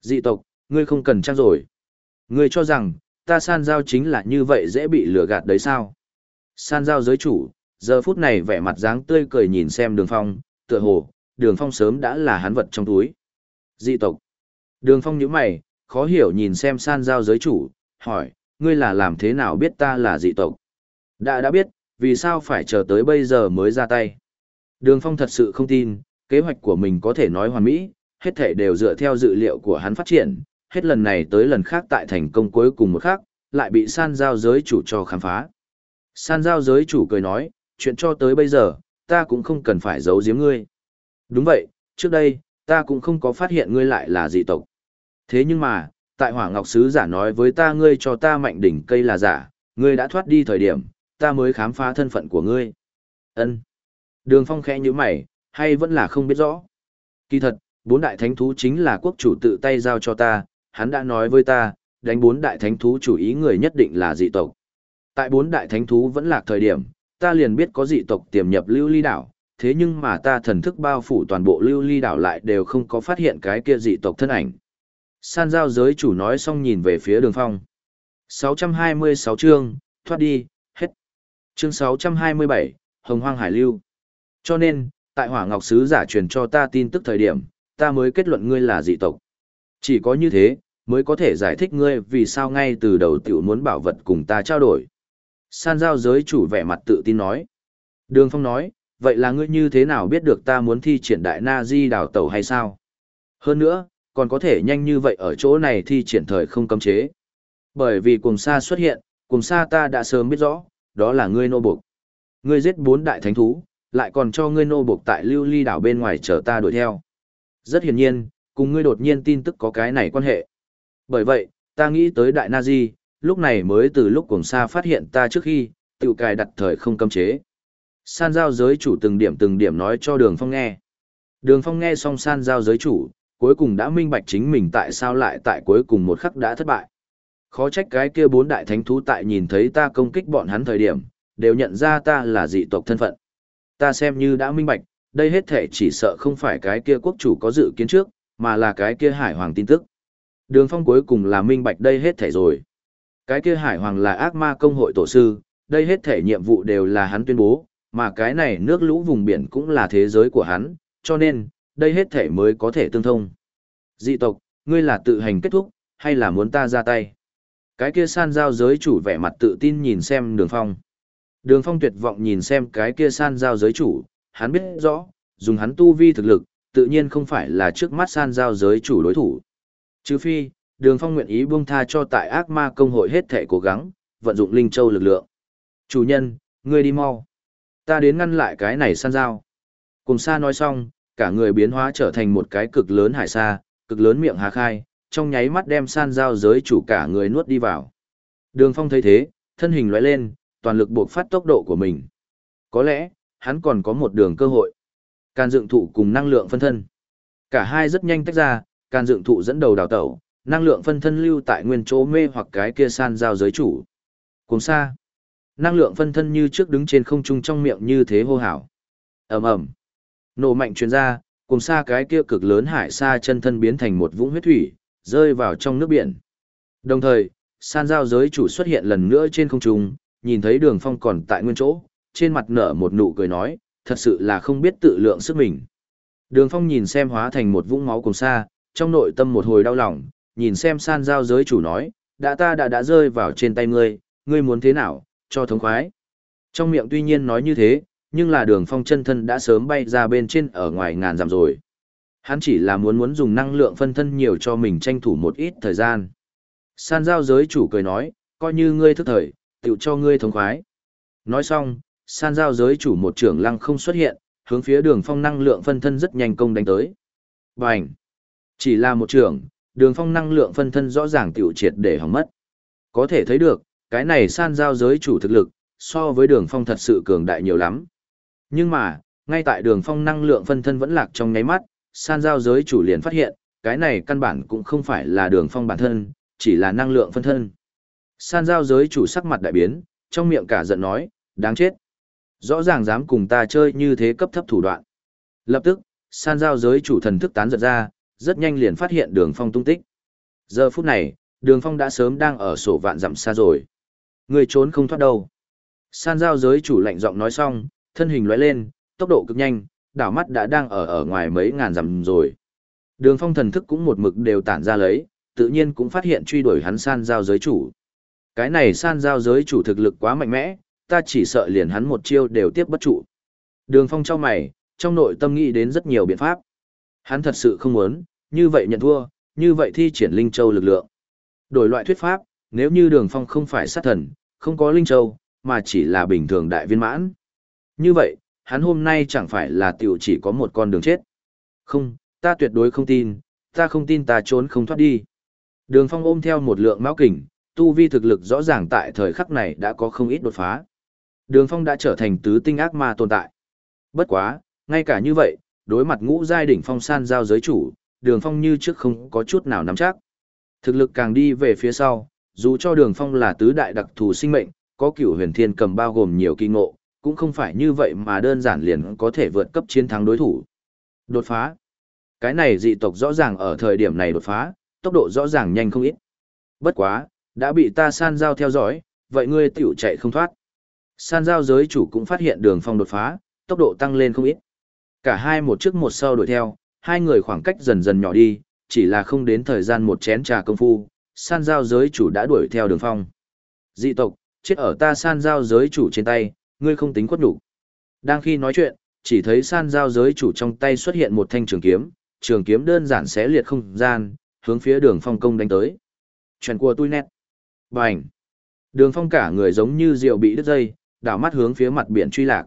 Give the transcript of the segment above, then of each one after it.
Dị tộc, ngươi không cần trang rồi. Ngươi cho rằng, ta san giao chính là như vậy dễ bị lừa gạt đấy sao? San giao giới chủ, giờ phút này vẻ mặt dáng tươi cười nhìn xem đường phong, tựa hồ, đường phong sớm đã là hắn vật trong túi. Dị tộc. Đường phong nhíu mày, khó hiểu nhìn xem san giao giới chủ, hỏi, ngươi là làm thế nào biết ta là dị tộc? Đã đã biết, vì sao phải chờ tới bây giờ mới ra tay? Đường phong thật sự không tin, kế hoạch của mình có thể nói hoàn mỹ, hết thể đều dựa theo dự liệu của hắn phát triển, hết lần này tới lần khác tại thành công cuối cùng một khác, lại bị san giao giới chủ cho khám phá. San giao giới chủ cười nói, chuyện cho tới bây giờ, ta cũng không cần phải giấu giếm ngươi. Đúng vậy, trước đây, ta cũng không có phát hiện ngươi lại là dị tộc. Thế nhưng mà, tại hỏa ngọc sứ giả nói với ta ngươi cho ta mạnh đỉnh cây là giả, ngươi đã thoát đi thời điểm, ta mới khám phá thân phận của ngươi. Ân. Đường phong khẽ như mày, hay vẫn là không biết rõ. Kỳ thật, bốn đại thánh thú chính là quốc chủ tự tay giao cho ta, hắn đã nói với ta, đánh bốn đại thánh thú chủ ý người nhất định là dị tộc. Tại bốn đại thánh thú vẫn lạc thời điểm, ta liền biết có dị tộc tiềm nhập lưu ly đảo, thế nhưng mà ta thần thức bao phủ toàn bộ lưu ly đảo lại đều không có phát hiện cái kia dị tộc thân ảnh. San giao giới chủ nói xong nhìn về phía đường phong. 626 chương, thoát đi, hết. Chương 627, Hồng Hoang Hải Lưu. Cho nên, tại hỏa ngọc sứ giả truyền cho ta tin tức thời điểm, ta mới kết luận ngươi là dị tộc. Chỉ có như thế, mới có thể giải thích ngươi vì sao ngay từ đầu tiểu muốn bảo vật cùng ta trao đổi. San giao giới chủ vẻ mặt tự tin nói. Đường Phong nói, vậy là ngươi như thế nào biết được ta muốn thi triển đại na di đào tẩu hay sao? Hơn nữa, còn có thể nhanh như vậy ở chỗ này thi triển thời không cấm chế. Bởi vì cùng sa xuất hiện, cùng sa ta đã sớm biết rõ, đó là ngươi nô buộc. Ngươi giết bốn đại thánh thú, lại còn cho ngươi nô buộc tại lưu ly đảo bên ngoài chờ ta đuổi theo. Rất hiển nhiên, cùng ngươi đột nhiên tin tức có cái này quan hệ. Bởi vậy, ta nghĩ tới đại na lúc này mới từ lúc cùng xa phát hiện ta trước khi, tự cài đặt thời không cấm chế. San giao giới chủ từng điểm từng điểm nói cho đường phong nghe. Đường phong nghe xong san giao giới chủ, cuối cùng đã minh bạch chính mình tại sao lại tại cuối cùng một khắc đã thất bại. Khó trách cái kia bốn đại thánh thú tại nhìn thấy ta công kích bọn hắn thời điểm, đều nhận ra ta là dị tộc thân phận. Ta xem như đã minh bạch, đây hết thể chỉ sợ không phải cái kia quốc chủ có dự kiến trước, mà là cái kia hải hoàng tin tức. Đường phong cuối cùng là minh bạch đây hết thể rồi. Cái kia hải hoàng là ác ma công hội tổ sư, đây hết thể nhiệm vụ đều là hắn tuyên bố, mà cái này nước lũ vùng biển cũng là thế giới của hắn, cho nên, đây hết thể mới có thể tương thông. Dị tộc, ngươi là tự hành kết thúc, hay là muốn ta ra tay? Cái kia san giao giới chủ vẻ mặt tự tin nhìn xem đường phong. Đường phong tuyệt vọng nhìn xem cái kia san giao giới chủ, hắn biết rõ, dùng hắn tu vi thực lực, tự nhiên không phải là trước mắt san giao giới chủ đối thủ. Trừ phi, đường phong nguyện ý buông tha cho tại ác ma công hội hết thể cố gắng, vận dụng linh châu lực lượng. Chủ nhân, ngươi đi mau. Ta đến ngăn lại cái này san giao. Cùng sa nói xong, cả người biến hóa trở thành một cái cực lớn hải sa, cực lớn miệng hà khai, trong nháy mắt đem san giao giới chủ cả người nuốt đi vào. Đường phong thấy thế, thân hình lóe lên, toàn lực buộc phát tốc độ của mình. Có lẽ, hắn còn có một đường cơ hội. Can dựng thụ cùng năng lượng phân thân. Cả hai rất nhanh tách ra, can dựng thụ dẫn đầu đào tẩu, năng lượng phân thân lưu tại nguyên chỗ mê hoặc cái kia san giao giới chủ. Cùng xa. Năng lượng phân thân như trước đứng trên không trung trong miệng như thế hô hào. ầm ầm Nổ mạnh truyền ra, cùng xa cái kia cực lớn hải xa chân thân biến thành một vũng huyết thủy, rơi vào trong nước biển. Đồng thời, san giao giới chủ xuất hiện lần nữa trên không trung, nhìn thấy đường phong còn tại nguyên chỗ, trên mặt nở một nụ cười nói, thật sự là không biết tự lượng sức mình. Đường phong nhìn xem hóa thành một vũng máu cùng xa, trong nội tâm một hồi đau lòng, nhìn xem san giao giới chủ nói, đã ta đã đã rơi vào trên tay ngươi, ngươi muốn thế nào, cho thống khoái. Trong miệng tuy nhiên nói như thế, nhưng là đường phong chân thân đã sớm bay ra bên trên ở ngoài ngàn dặm rồi. Hắn chỉ là muốn muốn dùng năng lượng phân thân nhiều cho mình tranh thủ một ít thời gian. San giao giới chủ cười nói, coi như ngươi thức thời, tự cho ngươi thống khoái. Nói xong, san giao giới chủ một trưởng lăng không xuất hiện, hướng phía đường phong năng lượng phân thân rất nhanh công đánh tới. Bành! Chỉ là một trưởng, đường phong năng lượng phân thân rõ ràng tiểu triệt để hỏng mất. Có thể thấy được, cái này san giao giới chủ thực lực, so với đường phong thật sự cường đại nhiều lắm. Nhưng mà, ngay tại đường phong năng lượng phân thân vẫn lạc trong nháy mắt, san giao giới chủ liền phát hiện, cái này căn bản cũng không phải là đường phong bản thân, chỉ là năng lượng phân thân. San giao giới chủ sắc mặt đại biến, trong miệng cả giận nói, đáng chết. Rõ ràng dám cùng ta chơi như thế cấp thấp thủ đoạn. Lập tức, san giao giới chủ thần thức tán giật ra, rất nhanh liền phát hiện đường phong tung tích. Giờ phút này, đường phong đã sớm đang ở sổ vạn dặm xa rồi. Người trốn không thoát đâu. San giao giới chủ lạnh giọng nói xong, thân hình lóe lên, tốc độ cực nhanh, đảo mắt đã đang ở ở ngoài mấy ngàn dặm rồi. Đường phong thần thức cũng một mực đều tản ra lấy, tự nhiên cũng phát hiện truy đuổi hắn san giao giới chủ. Cái này san giao giới chủ thực lực quá mạnh mẽ, ta chỉ sợ liền hắn một chiêu đều tiếp bất trụ. Đường phong trao mày, trong nội tâm nghĩ đến rất nhiều biện pháp. Hắn thật sự không muốn, như vậy nhận thua, như vậy thi triển Linh Châu lực lượng. Đổi loại thuyết pháp, nếu như đường phong không phải sát thần, không có Linh Châu, mà chỉ là bình thường đại viên mãn. Như vậy, hắn hôm nay chẳng phải là tiểu chỉ có một con đường chết. Không, ta tuyệt đối không tin, ta không tin ta trốn không thoát đi. Đường phong ôm theo một lượng máu kình, tu vi thực lực rõ ràng tại thời khắc này đã có không ít đột phá. Đường phong đã trở thành tứ tinh ác ma tồn tại. Bất quá, ngay cả như vậy, đối mặt ngũ giai đỉnh phong san giao giới chủ, đường phong như trước không có chút nào nắm chắc. Thực lực càng đi về phía sau, dù cho đường phong là tứ đại đặc thù sinh mệnh, có cửu huyền thiên cầm bao gồm nhiều kỳ ngộ, cũng không phải như vậy mà đơn giản liền có thể vượt cấp chiến thắng đối thủ. Đột phá. Cái này dị tộc rõ ràng ở thời điểm này đột phá, tốc độ rõ ràng nhanh không ít. Bất quá, đã bị ta san giao theo dõi, vậy ngươi tiểu chạy không thoát. San giao giới chủ cũng phát hiện đường phong đột phá, tốc độ tăng lên không ít. Cả hai một trước một sau đuổi theo, hai người khoảng cách dần dần nhỏ đi, chỉ là không đến thời gian một chén trà công phu, san giao giới chủ đã đuổi theo đường phong. Dị tộc, chết ở ta san giao giới chủ trên tay, ngươi không tính quất đủ. Đang khi nói chuyện, chỉ thấy san giao giới chủ trong tay xuất hiện một thanh trường kiếm, trường kiếm đơn giản xé liệt không gian, hướng phía đường phong công đánh tới. Chuyện của tôi nét. Bành. Đường phong cả người giống như rượu bị đứt dây, đảo mắt hướng phía mặt biển truy lạc.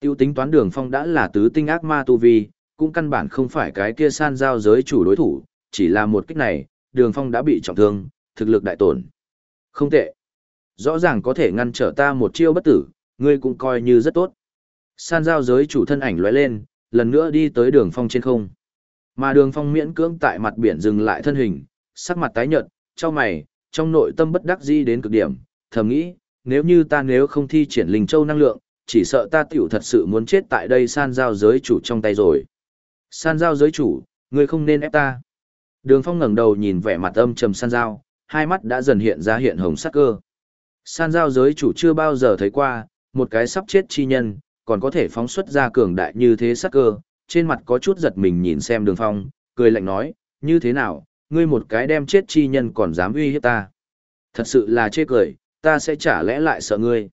Tiêu tính toán đường phong đã là tứ tinh ác ma tu vi, cũng căn bản không phải cái kia san giao giới chủ đối thủ, chỉ là một kích này, đường phong đã bị trọng thương, thực lực đại tổn. Không tệ. Rõ ràng có thể ngăn trở ta một chiêu bất tử, ngươi cũng coi như rất tốt. San giao giới chủ thân ảnh lóe lên, lần nữa đi tới đường phong trên không. Mà đường phong miễn cưỡng tại mặt biển dừng lại thân hình, sắc mặt tái nhợt, trong mày, trong nội tâm bất đắc di đến cực điểm, thầm nghĩ, nếu như ta nếu không thi triển linh châu năng lượng, chỉ sợ ta tiểu thật sự muốn chết tại đây san giao giới chủ trong tay rồi. San giao giới chủ, ngươi không nên ép ta. Đường phong ngẩng đầu nhìn vẻ mặt âm trầm san giao, hai mắt đã dần hiện ra hiện hồng sắc cơ. San giao giới chủ chưa bao giờ thấy qua, một cái sắp chết chi nhân, còn có thể phóng xuất ra cường đại như thế sắc cơ, trên mặt có chút giật mình nhìn xem đường phong, cười lạnh nói, như thế nào, ngươi một cái đem chết chi nhân còn dám uy hiếp ta. Thật sự là chê cười, ta sẽ trả lẽ lại sợ ngươi.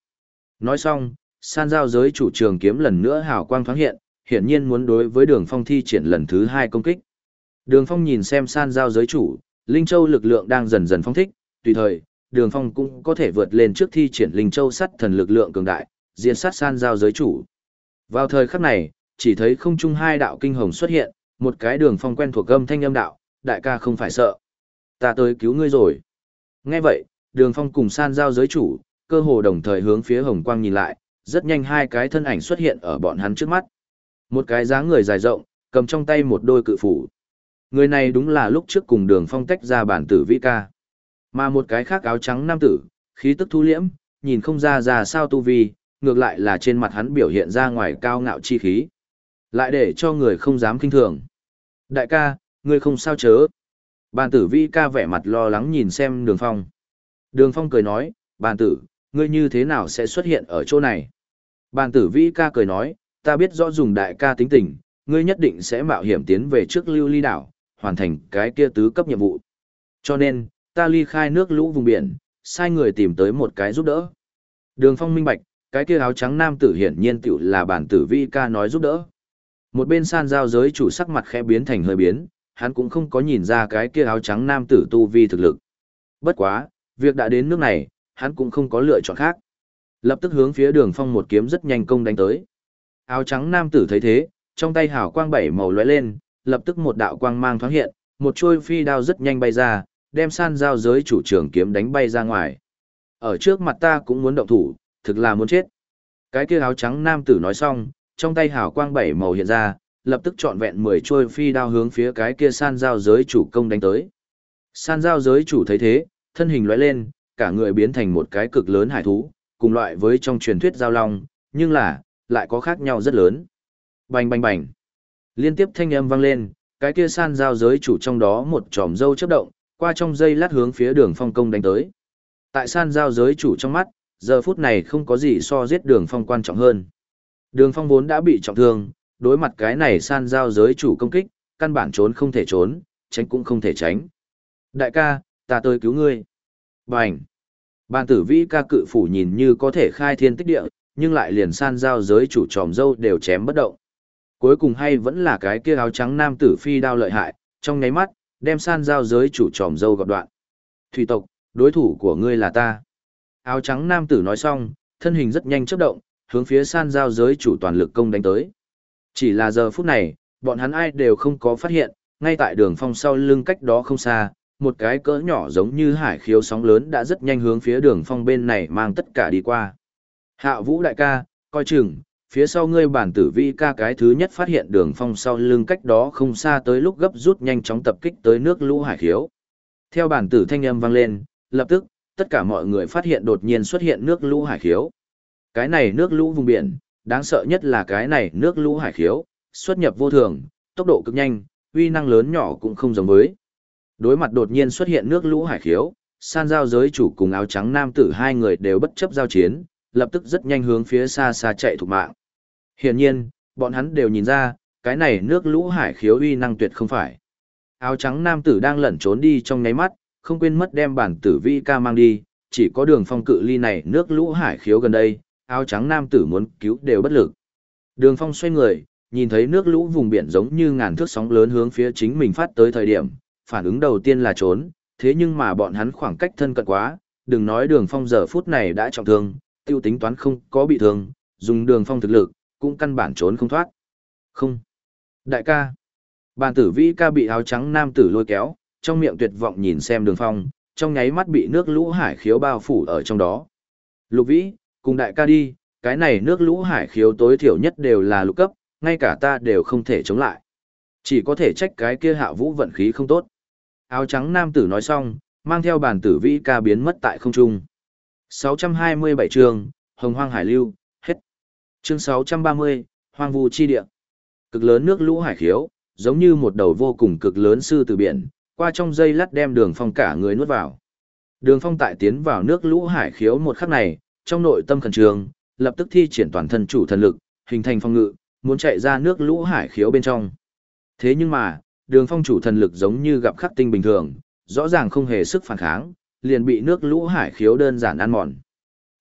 Nói xong, san giao giới chủ trường kiếm lần nữa hào quang thoáng hiện, hiển nhiên muốn đối với đường phong thi triển lần thứ hai công kích. Đường phong nhìn xem san giao giới chủ, Linh Châu lực lượng đang dần dần phong thích, tùy thời, đường phong cũng có thể vượt lên trước thi triển Linh Châu sắt thần lực lượng cường đại, diễn sát san giao giới chủ. Vào thời khắc này, chỉ thấy không trung hai đạo kinh hồng xuất hiện, một cái đường phong quen thuộc âm thanh âm đạo, đại ca không phải sợ. Ta tới cứu ngươi rồi. Nghe vậy, đường phong cùng san giao giới chủ, cơ hồ đồng thời hướng phía hồng quang nhìn lại, rất nhanh hai cái thân ảnh xuất hiện ở bọn hắn trước mắt. Một cái dáng người dài rộng, cầm trong tay một đôi cự phủ. Người này đúng là lúc trước cùng đường phong tách ra bản tử vĩ ca. Mà một cái khác áo trắng nam tử, khí tức thu liễm, nhìn không ra ra sao tu vi, ngược lại là trên mặt hắn biểu hiện ra ngoài cao ngạo chi khí. Lại để cho người không dám kinh thường. Đại ca, ngươi không sao chớ. Bàn tử vi ca vẻ mặt lo lắng nhìn xem đường phong. Đường phong cười nói, bàn tử, ngươi như thế nào sẽ xuất hiện ở chỗ này? Bàn tử vi ca cười nói, ta biết rõ dùng đại ca tính tình, ngươi nhất định sẽ mạo hiểm tiến về trước lưu ly đảo, hoàn thành cái kia tứ cấp nhiệm vụ. Cho nên, ta ly khai nước lũ vùng biển, sai người tìm tới một cái giúp đỡ. Đường phong minh bạch, cái kia áo trắng nam tử hiển nhiên tiểu là bản tử vi ca nói giúp đỡ. Một bên san giao giới chủ sắc mặt khẽ biến thành hơi biến, hắn cũng không có nhìn ra cái kia áo trắng nam tử tu vi thực lực. Bất quá, việc đã đến nước này, hắn cũng không có lựa chọn khác. Lập tức hướng phía đường phong một kiếm rất nhanh công đánh tới. Áo trắng nam tử thấy thế, trong tay hào quang bảy màu lóe lên, lập tức một đạo quang mang thoáng hiện, một trôi phi đao rất nhanh bay ra, đem san giao giới chủ trưởng kiếm đánh bay ra ngoài. Ở trước mặt ta cũng muốn động thủ, thực là muốn chết. Cái kia áo trắng nam tử nói xong, trong tay hào quang bảy màu hiện ra, lập tức trọn vẹn mười trôi phi đao hướng phía cái kia san giao giới chủ công đánh tới. San giao giới chủ thấy thế, thân hình lóe lên, cả người biến thành một cái cực lớn hải thú, cùng loại với trong truyền thuyết giao long, nhưng là, lại có khác nhau rất lớn. Bành bành bành. Liên tiếp thanh âm vang lên, cái kia san giao giới chủ trong đó một tròm dâu chấp động, qua trong dây lát hướng phía đường phong công đánh tới. Tại san giao giới chủ trong mắt, giờ phút này không có gì so giết đường phong quan trọng hơn. Đường phong vốn đã bị trọng thương, đối mặt cái này san giao giới chủ công kích, căn bản trốn không thể trốn, tránh cũng không thể tránh. Đại ca, ta tới cứu ngươi. Bành. Bàn tử vĩ ca cự phủ nhìn như có thể khai thiên tích địa, nhưng lại liền san giao giới chủ tròm dâu đều chém bất động. Cuối cùng hay vẫn là cái kia áo trắng nam tử phi đao lợi hại, trong nháy mắt, đem san giao giới chủ tròm dâu gặp đoạn. Thủy tộc, đối thủ của ngươi là ta. Áo trắng nam tử nói xong, thân hình rất nhanh chớp động, hướng phía san giao giới chủ toàn lực công đánh tới. Chỉ là giờ phút này, bọn hắn ai đều không có phát hiện, ngay tại đường phong sau lưng cách đó không xa, một cái cỡ nhỏ giống như hải khiếu sóng lớn đã rất nhanh hướng phía đường phong bên này mang tất cả đi qua. Hạ vũ đại ca, coi chừng, phía sau ngươi bản tử vi ca cái thứ nhất phát hiện đường phong sau lưng cách đó không xa tới lúc gấp rút nhanh chóng tập kích tới nước lũ hải khiếu. Theo bản tử thanh âm vang lên, lập tức, tất cả mọi người phát hiện đột nhiên xuất hiện nước lũ hải khiếu. Cái này nước lũ vùng biển, đáng sợ nhất là cái này nước lũ hải khiếu, xuất nhập vô thường, tốc độ cực nhanh, uy năng lớn nhỏ cũng không giống với. Đối mặt đột nhiên xuất hiện nước lũ hải khiếu, san giao giới chủ cùng áo trắng nam tử hai người đều bất chấp giao chiến, lập tức rất nhanh hướng phía xa xa chạy thục mạng. Hiển nhiên, bọn hắn đều nhìn ra, cái này nước lũ hải khiếu uy năng tuyệt không phải. Áo trắng nam tử đang lẩn trốn đi trong nháy mắt, không quên mất đem bản tử vi ca mang đi, chỉ có đường phong cự ly này nước lũ hải khiếu gần đây, áo trắng nam tử muốn cứu đều bất lực. Đường phong xoay người, nhìn thấy nước lũ vùng biển giống như ngàn thước sóng lớn hướng phía chính mình phát tới thời điểm, phản ứng đầu tiên là trốn, thế nhưng mà bọn hắn khoảng cách thân cận quá, đừng nói đường phong giờ phút này đã trọng thương, tiêu tính toán không có bị thương, dùng đường phong thực lực, cũng căn bản trốn không thoát. Không. Đại ca. Bàn tử vĩ ca bị áo trắng nam tử lôi kéo, trong miệng tuyệt vọng nhìn xem đường phong, trong nháy mắt bị nước lũ hải khiếu bao phủ ở trong đó. Lục vĩ, cùng đại ca đi, cái này nước lũ hải khiếu tối thiểu nhất đều là lục cấp, ngay cả ta đều không thể chống lại. Chỉ có thể trách cái kia hạ vũ vận khí không tốt. Áo trắng nam tử nói xong, mang theo bản tử vĩ ca biến mất tại không trung. 627 chương, Hồng Hoang Hải Lưu, hết. Chương 630, Hoang Vu Chi Địa. Cực lớn nước lũ hải khiếu, giống như một đầu vô cùng cực lớn sư từ biển, qua trong dây lắt đem đường phong cả người nuốt vào. Đường phong tại tiến vào nước lũ hải khiếu một khắc này, trong nội tâm khẩn trường, lập tức thi triển toàn thân chủ thần lực, hình thành phong ngự, muốn chạy ra nước lũ hải khiếu bên trong. Thế nhưng mà, đường phong chủ thần lực giống như gặp khắc tinh bình thường, rõ ràng không hề sức phản kháng, liền bị nước lũ hải khiếu đơn giản ăn mòn.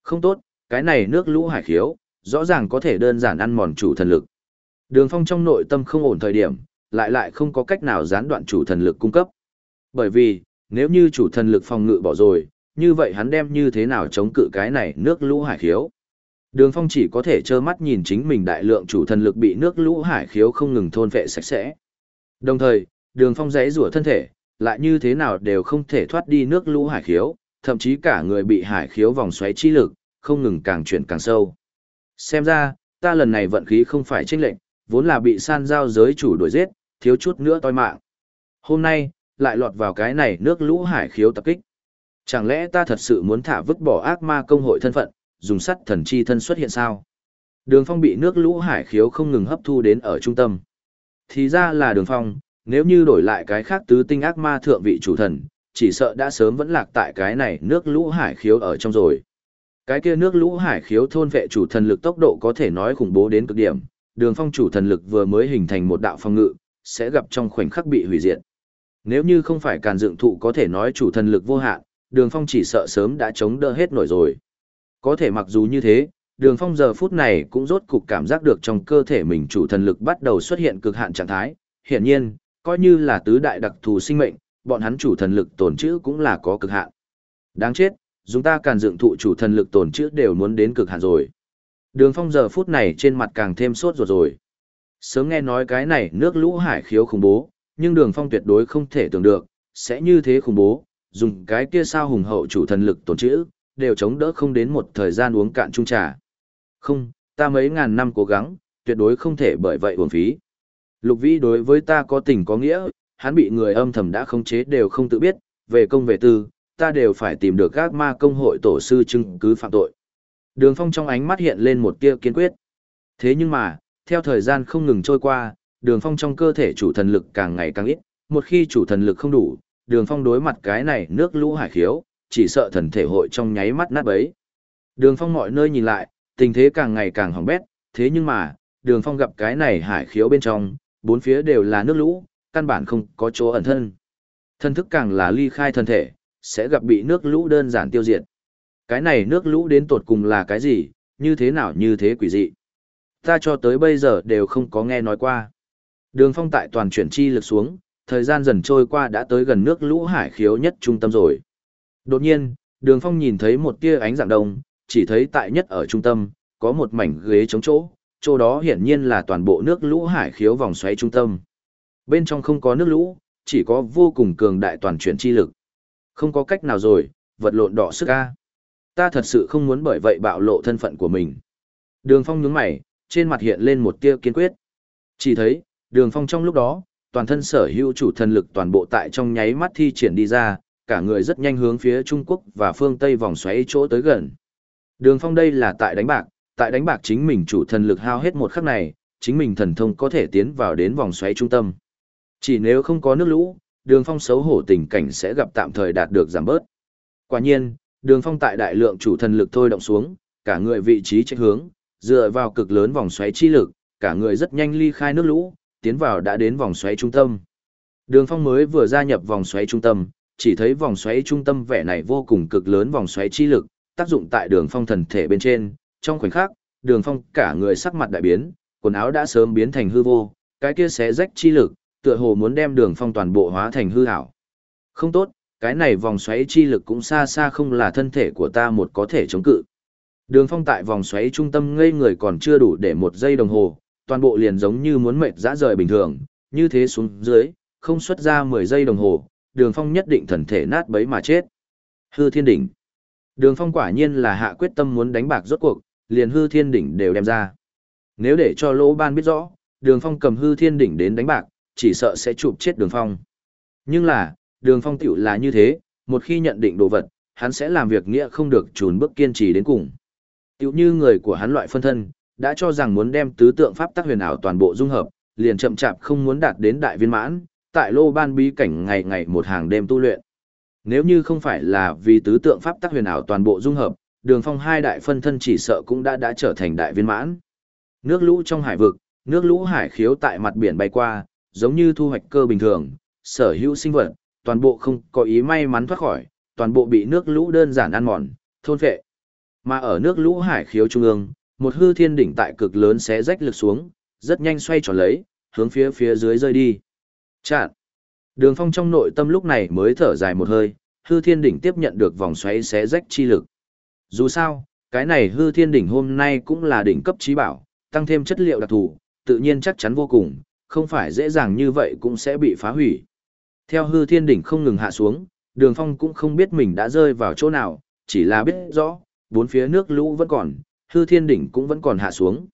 Không tốt, cái này nước lũ hải khiếu, rõ ràng có thể đơn giản ăn mòn chủ thần lực. Đường phong trong nội tâm không ổn thời điểm, lại lại không có cách nào gián đoạn chủ thần lực cung cấp. Bởi vì, nếu như chủ thần lực phòng ngự bỏ rồi, như vậy hắn đem như thế nào chống cự cái này nước lũ hải khiếu. Đường phong chỉ có thể trơ mắt nhìn chính mình đại lượng chủ thần lực bị nước lũ hải khiếu không ngừng thôn vệ sạch sẽ. Đồng thời, đường phong giấy rủa thân thể, lại như thế nào đều không thể thoát đi nước lũ hải khiếu, thậm chí cả người bị hải khiếu vòng xoáy chi lực, không ngừng càng chuyển càng sâu. Xem ra, ta lần này vận khí không phải chênh lệnh, vốn là bị san giao giới chủ đuổi giết, thiếu chút nữa toi mạng. Hôm nay, lại lọt vào cái này nước lũ hải khiếu tập kích. Chẳng lẽ ta thật sự muốn thả vứt bỏ ác ma công hội thân phận, dùng sắt thần chi thân xuất hiện sao? Đường phong bị nước lũ hải khiếu không ngừng hấp thu đến ở trung tâm. Thì ra là đường phong, nếu như đổi lại cái khác tứ tinh ác ma thượng vị chủ thần, chỉ sợ đã sớm vẫn lạc tại cái này nước lũ hải khiếu ở trong rồi. Cái kia nước lũ hải khiếu thôn vệ chủ thần lực tốc độ có thể nói khủng bố đến cực điểm, đường phong chủ thần lực vừa mới hình thành một đạo phong ngự, sẽ gặp trong khoảnh khắc bị hủy diệt. Nếu như không phải càn dựng thụ có thể nói chủ thần lực vô hạn, đường phong chỉ sợ sớm đã chống đỡ hết nổi rồi. Có thể mặc dù như thế, đường phong giờ phút này cũng rốt cục cảm giác được trong cơ thể mình chủ thần lực bắt đầu xuất hiện cực hạn trạng thái. Hiển nhiên, coi như là tứ đại đặc thù sinh mệnh, bọn hắn chủ thần lực tổn trữ cũng là có cực hạn. Đáng chết, chúng ta càn dựng thụ chủ thần lực tổn trữ đều muốn đến cực hạn rồi. Đường phong giờ phút này trên mặt càng thêm sốt ruột rồi. Sớm nghe nói cái này nước lũ hải khiếu khủng bố, nhưng đường phong tuyệt đối không thể tưởng được, sẽ như thế khủng bố, dùng cái kia sao hùng hậu chủ thần lực tổn trữ, đều chống đỡ không đến một thời gian uống cạn chung trà. Không, ta mấy ngàn năm cố gắng, tuyệt đối không thể bởi vậy uổng phí. Lục vĩ đối với ta có tình có nghĩa, hắn bị người âm thầm đã khống chế đều không tự biết, về công về tư, ta đều phải tìm được các ma công hội tổ sư chứng cứ phạm tội. Đường phong trong ánh mắt hiện lên một tia kiên quyết. Thế nhưng mà, theo thời gian không ngừng trôi qua, đường phong trong cơ thể chủ thần lực càng ngày càng ít, một khi chủ thần lực không đủ, đường phong đối mặt cái này nước lũ hải khiếu, chỉ sợ thần thể hội trong nháy mắt nát bấy. Đường phong mọi nơi nhìn lại, tình thế càng ngày càng hỏng bét, thế nhưng mà, đường phong gặp cái này hải khiếu bên trong, bốn phía đều là nước lũ, căn bản không có chỗ ẩn thân. Thân thức càng là ly khai thân thể, sẽ gặp bị nước lũ đơn giản tiêu diệt. Cái này nước lũ đến tột cùng là cái gì, như thế nào như thế quỷ dị. Ta cho tới bây giờ đều không có nghe nói qua. Đường phong tại toàn chuyển chi lực xuống, thời gian dần trôi qua đã tới gần nước lũ hải khiếu nhất trung tâm rồi. Đột nhiên, đường phong nhìn thấy một tia ánh dạng đông, chỉ thấy tại nhất ở trung tâm, có một mảnh ghế chống chỗ, chỗ đó hiển nhiên là toàn bộ nước lũ hải khiếu vòng xoáy trung tâm. Bên trong không có nước lũ, chỉ có vô cùng cường đại toàn chuyển chi lực. Không có cách nào rồi, vật lộn đỏ sức a Ta thật sự không muốn bởi vậy bạo lộ thân phận của mình. Đường phong nhướng mày, trên mặt hiện lên một tia kiên quyết. Chỉ thấy, đường phong trong lúc đó, toàn thân sở hữu chủ thần lực toàn bộ tại trong nháy mắt thi triển đi ra, cả người rất nhanh hướng phía Trung Quốc và phương Tây vòng xoáy chỗ tới gần. Đường phong đây là tại đánh bạc, tại đánh bạc chính mình chủ thần lực hao hết một khắc này, chính mình thần thông có thể tiến vào đến vòng xoáy trung tâm. Chỉ nếu không có nước lũ, đường phong xấu hổ tình cảnh sẽ gặp tạm thời đạt được giảm bớt. Quả nhiên, đường phong tại đại lượng chủ thần lực thôi động xuống, cả người vị trí trách hướng, dựa vào cực lớn vòng xoáy chi lực, cả người rất nhanh ly khai nước lũ, tiến vào đã đến vòng xoáy trung tâm. Đường phong mới vừa gia nhập vòng xoáy trung tâm, chỉ thấy vòng xoáy trung tâm vẻ này vô cùng cực lớn vòng xoáy chi lực, tác dụng tại đường phong thần thể bên trên, trong khoảnh khắc, đường phong cả người sắc mặt đại biến, quần áo đã sớm biến thành hư vô, cái kia xé rách chi lực, tựa hồ muốn đem đường phong toàn bộ hóa thành hư hảo. Không tốt, cái này vòng xoáy chi lực cũng xa xa không là thân thể của ta một có thể chống cự. Đường phong tại vòng xoáy trung tâm ngây người còn chưa đủ để một giây đồng hồ, toàn bộ liền giống như muốn mệt dã rời bình thường, như thế xuống dưới, không xuất ra 10 giây đồng hồ, đường phong nhất định thần thể nát bấy mà chết. Hư thiên đỉnh. Đường phong quả nhiên là hạ quyết tâm muốn đánh bạc rốt cuộc, liền hư thiên đỉnh đều đem ra. Nếu để cho lỗ ban biết rõ, đường phong cầm hư thiên đỉnh đến đánh bạc, chỉ sợ sẽ chụp chết đường phong. Nhưng là, đường phong tiểu là như thế, một khi nhận định đồ vật, hắn sẽ làm việc nghĩa không được trốn bước kiên trì đến cùng. Tiểu như người của hắn loại phân thân, đã cho rằng muốn đem tứ tượng pháp tắc huyền ảo toàn bộ dung hợp, liền chậm chạp không muốn đạt đến đại viên mãn, tại lô ban bí cảnh ngày ngày một hàng đêm tu luyện. Nếu như không phải là vì tứ tượng pháp tắc huyền ảo toàn bộ dung hợp, đường phong hai đại phân thân chỉ sợ cũng đã đã trở thành đại viên mãn. Nước lũ trong hải vực, nước lũ hải khiếu tại mặt biển bay qua, giống như thu hoạch cơ bình thường, sở hữu sinh vật, toàn bộ không có ý may mắn thoát khỏi, toàn bộ bị nước lũ đơn giản ăn mòn, thôn phệ. Mà ở nước lũ hải khiếu trung ương, một hư thiên đỉnh tại cực lớn xé rách lực xuống, rất nhanh xoay tròn lấy, hướng phía phía dưới rơi đi. Chạn. Đường phong trong nội tâm lúc này mới thở dài một hơi, hư thiên đỉnh tiếp nhận được vòng xoáy xé rách chi lực. Dù sao, cái này hư thiên đỉnh hôm nay cũng là đỉnh cấp trí bảo, tăng thêm chất liệu đặc thù, tự nhiên chắc chắn vô cùng, không phải dễ dàng như vậy cũng sẽ bị phá hủy. Theo hư thiên đỉnh không ngừng hạ xuống, đường phong cũng không biết mình đã rơi vào chỗ nào, chỉ là biết rõ, bốn phía nước lũ vẫn còn, hư thiên đỉnh cũng vẫn còn hạ xuống.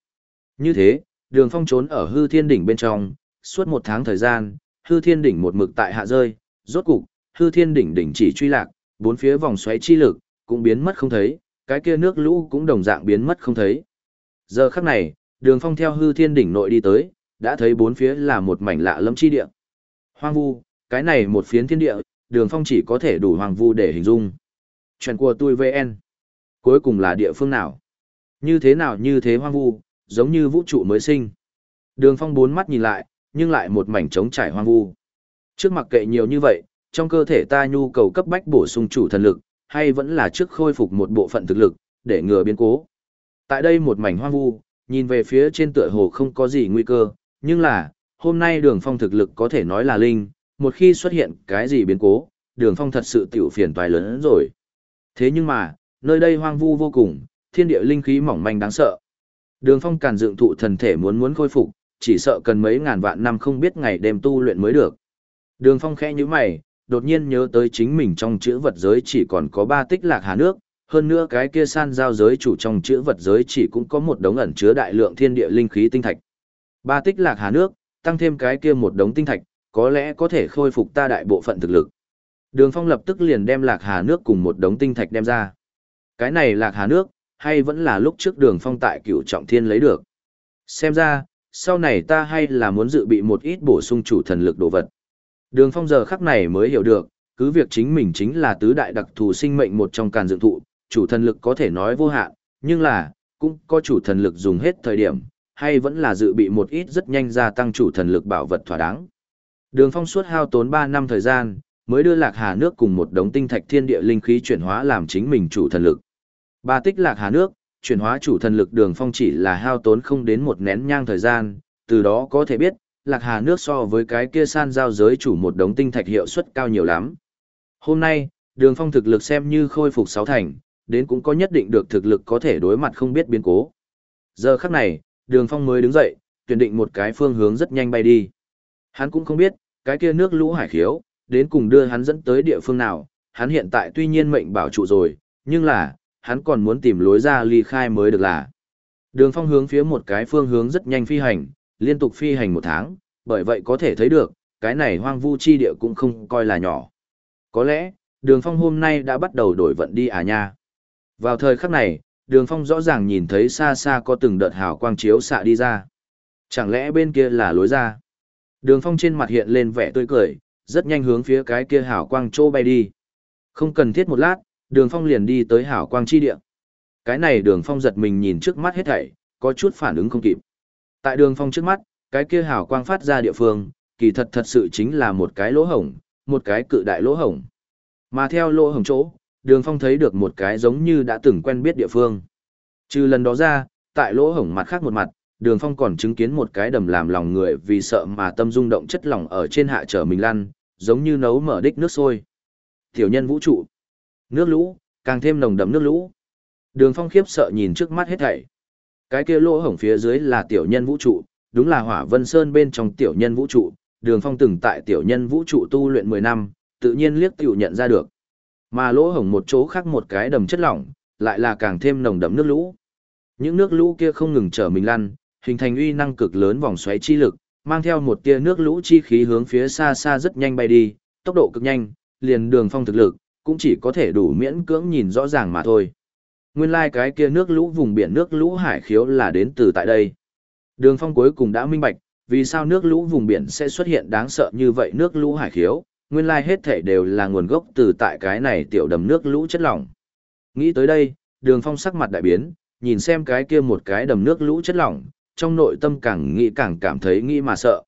Như thế, đường phong trốn ở hư thiên đỉnh bên trong, suốt một tháng thời gian, hư thiên đỉnh một mực tại hạ rơi, rốt cục, hư thiên đỉnh đỉnh chỉ truy lạc, bốn phía vòng xoáy chi lực, cũng biến mất không thấy, cái kia nước lũ cũng đồng dạng biến mất không thấy. Giờ khắc này, đường phong theo hư thiên đỉnh nội đi tới, đã thấy bốn phía là một mảnh lạ lẫm chi địa. Hoang vu, cái này một phiến thiên địa, đường phong chỉ có thể đủ hoang vu để hình dung. Chuyện của tôi VN. Cuối cùng là địa phương nào? Như thế nào như thế hoang vu, giống như vũ trụ mới sinh. Đường phong bốn mắt nhìn lại, nhưng lại một mảnh trống trải hoang vu. Trước mặc kệ nhiều như vậy, trong cơ thể ta nhu cầu cấp bách bổ sung chủ thần lực, hay vẫn là trước khôi phục một bộ phận thực lực, để ngừa biến cố. Tại đây một mảnh hoang vu, nhìn về phía trên tựa hồ không có gì nguy cơ, nhưng là, hôm nay đường phong thực lực có thể nói là linh, một khi xuất hiện cái gì biến cố, đường phong thật sự tiểu phiền toái lớn hơn rồi. Thế nhưng mà, nơi đây hoang vu vô cùng, thiên địa linh khí mỏng manh đáng sợ. Đường phong càn dựng thụ thần thể muốn muốn khôi phục, chỉ sợ cần mấy ngàn vạn năm không biết ngày đêm tu luyện mới được. Đường phong khẽ như mày, đột nhiên nhớ tới chính mình trong chữ vật giới chỉ còn có ba tích lạc hà nước, hơn nữa cái kia san giao giới chủ trong chữ vật giới chỉ cũng có một đống ẩn chứa đại lượng thiên địa linh khí tinh thạch. Ba tích lạc hà nước, tăng thêm cái kia một đống tinh thạch, có lẽ có thể khôi phục ta đại bộ phận thực lực. Đường Phong lập tức liền đem lạc hà nước cùng một đống tinh thạch đem ra. Cái này lạc hà nước, hay vẫn là lúc trước đường Phong tại cửu trọng thiên lấy được. Xem ra, sau này ta hay là muốn dự bị một ít bổ sung chủ thần lực đồ vật. Đường phong giờ khắc này mới hiểu được, cứ việc chính mình chính là tứ đại đặc thù sinh mệnh một trong càn dựng thụ, chủ thần lực có thể nói vô hạn, nhưng là, cũng có chủ thần lực dùng hết thời điểm, hay vẫn là dự bị một ít rất nhanh gia tăng chủ thần lực bảo vật thỏa đáng. Đường phong suốt hao tốn 3 năm thời gian, mới đưa lạc hà nước cùng một đống tinh thạch thiên địa linh khí chuyển hóa làm chính mình chủ thần lực. Ba tích lạc hà nước, chuyển hóa chủ thần lực đường phong chỉ là hao tốn không đến một nén nhang thời gian, từ đó có thể biết, lạc hà nước so với cái kia san giao giới chủ một đống tinh thạch hiệu suất cao nhiều lắm. Hôm nay, đường phong thực lực xem như khôi phục sáu thành, đến cũng có nhất định được thực lực có thể đối mặt không biết biến cố. Giờ khắc này, đường phong mới đứng dậy, tuyển định một cái phương hướng rất nhanh bay đi. Hắn cũng không biết, cái kia nước lũ hải khiếu, đến cùng đưa hắn dẫn tới địa phương nào, hắn hiện tại tuy nhiên mệnh bảo trụ rồi, nhưng là, hắn còn muốn tìm lối ra ly khai mới được là. Đường phong hướng phía một cái phương hướng rất nhanh phi hành, liên tục phi hành một tháng, bởi vậy có thể thấy được, cái này hoang vu chi địa cũng không coi là nhỏ. Có lẽ, đường phong hôm nay đã bắt đầu đổi vận đi à nha. Vào thời khắc này, đường phong rõ ràng nhìn thấy xa xa có từng đợt hào quang chiếu xạ đi ra. Chẳng lẽ bên kia là lối ra? Đường phong trên mặt hiện lên vẻ tươi cười, rất nhanh hướng phía cái kia hào quang trô bay đi. Không cần thiết một lát, đường phong liền đi tới Hảo quang chi địa. Cái này đường phong giật mình nhìn trước mắt hết thảy, có chút phản ứng không kịp. Tại đường phong trước mắt, cái kia Hảo quang phát ra địa phương, kỳ thật thật sự chính là một cái lỗ hổng, một cái cự đại lỗ hổng. Mà theo lỗ hổng chỗ, đường phong thấy được một cái giống như đã từng quen biết địa phương. Trừ lần đó ra, tại lỗ hổng mặt khác một mặt, đường phong còn chứng kiến một cái đầm làm lòng người vì sợ mà tâm rung động chất lỏng ở trên hạ trở mình lăn, giống như nấu mở đích nước sôi. Tiểu nhân vũ trụ. Nước lũ, càng thêm nồng đậm nước lũ. Đường phong khiếp sợ nhìn trước mắt hết thảy. Cái kia lỗ hổng phía dưới là tiểu nhân vũ trụ, đúng là hỏa vân sơn bên trong tiểu nhân vũ trụ. Đường phong từng tại tiểu nhân vũ trụ tu luyện mười năm, tự nhiên liếc tiểu nhận ra được. Mà lỗ hổng một chỗ khác một cái đầm chất lỏng, lại là càng thêm nồng đậm nước lũ. Những nước lũ kia không ngừng trở mình lăn, hình thành uy năng cực lớn vòng xoáy chi lực, mang theo một tia nước lũ chi khí hướng phía xa xa rất nhanh bay đi, tốc độ cực nhanh, liền đường phong thực lực, cũng chỉ có thể đủ miễn cưỡng nhìn rõ ràng mà thôi. Nguyên lai like cái kia nước lũ vùng biển nước lũ hải khiếu là đến từ tại đây. Đường phong cuối cùng đã minh bạch, vì sao nước lũ vùng biển sẽ xuất hiện đáng sợ như vậy nước lũ hải khiếu, nguyên lai like hết thể đều là nguồn gốc từ tại cái này tiểu đầm nước lũ chất lỏng. Nghĩ tới đây, đường phong sắc mặt đại biến, nhìn xem cái kia một cái đầm nước lũ chất lỏng, trong nội tâm càng nghĩ càng cảm thấy nghĩ mà sợ.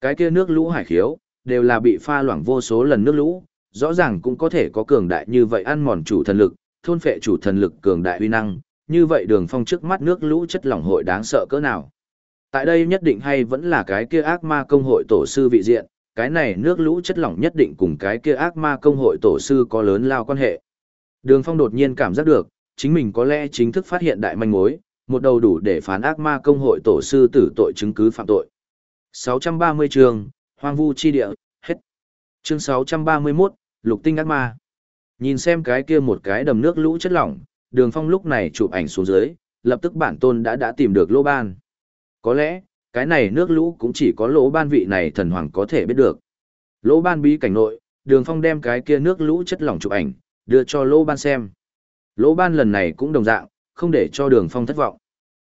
Cái kia nước lũ hải khiếu, đều là bị pha loãng vô số lần nước lũ, rõ ràng cũng có thể có cường đại như vậy ăn mòn chủ thần lực, thôn phệ chủ thần lực cường đại uy năng, như vậy đường phong trước mắt nước lũ chất lỏng hội đáng sợ cỡ nào. Tại đây nhất định hay vẫn là cái kia ác ma công hội tổ sư vị diện, cái này nước lũ chất lỏng nhất định cùng cái kia ác ma công hội tổ sư có lớn lao quan hệ. Đường phong đột nhiên cảm giác được, chính mình có lẽ chính thức phát hiện đại manh mối, một đầu đủ để phán ác ma công hội tổ sư tử tội chứng cứ phạm tội. 630 chương, Hoang vu chi địa, hết. Chương 631, Lục tinh ác ma. Nhìn xem cái kia một cái đầm nước lũ chất lỏng, đường phong lúc này chụp ảnh xuống dưới, lập tức bản tôn đã đã tìm được lỗ ban. Có lẽ, cái này nước lũ cũng chỉ có lỗ ban vị này thần hoàng có thể biết được. Lỗ ban bí cảnh nội, đường phong đem cái kia nước lũ chất lỏng chụp ảnh, đưa cho lỗ ban xem. Lỗ ban lần này cũng đồng dạng, không để cho đường phong thất vọng.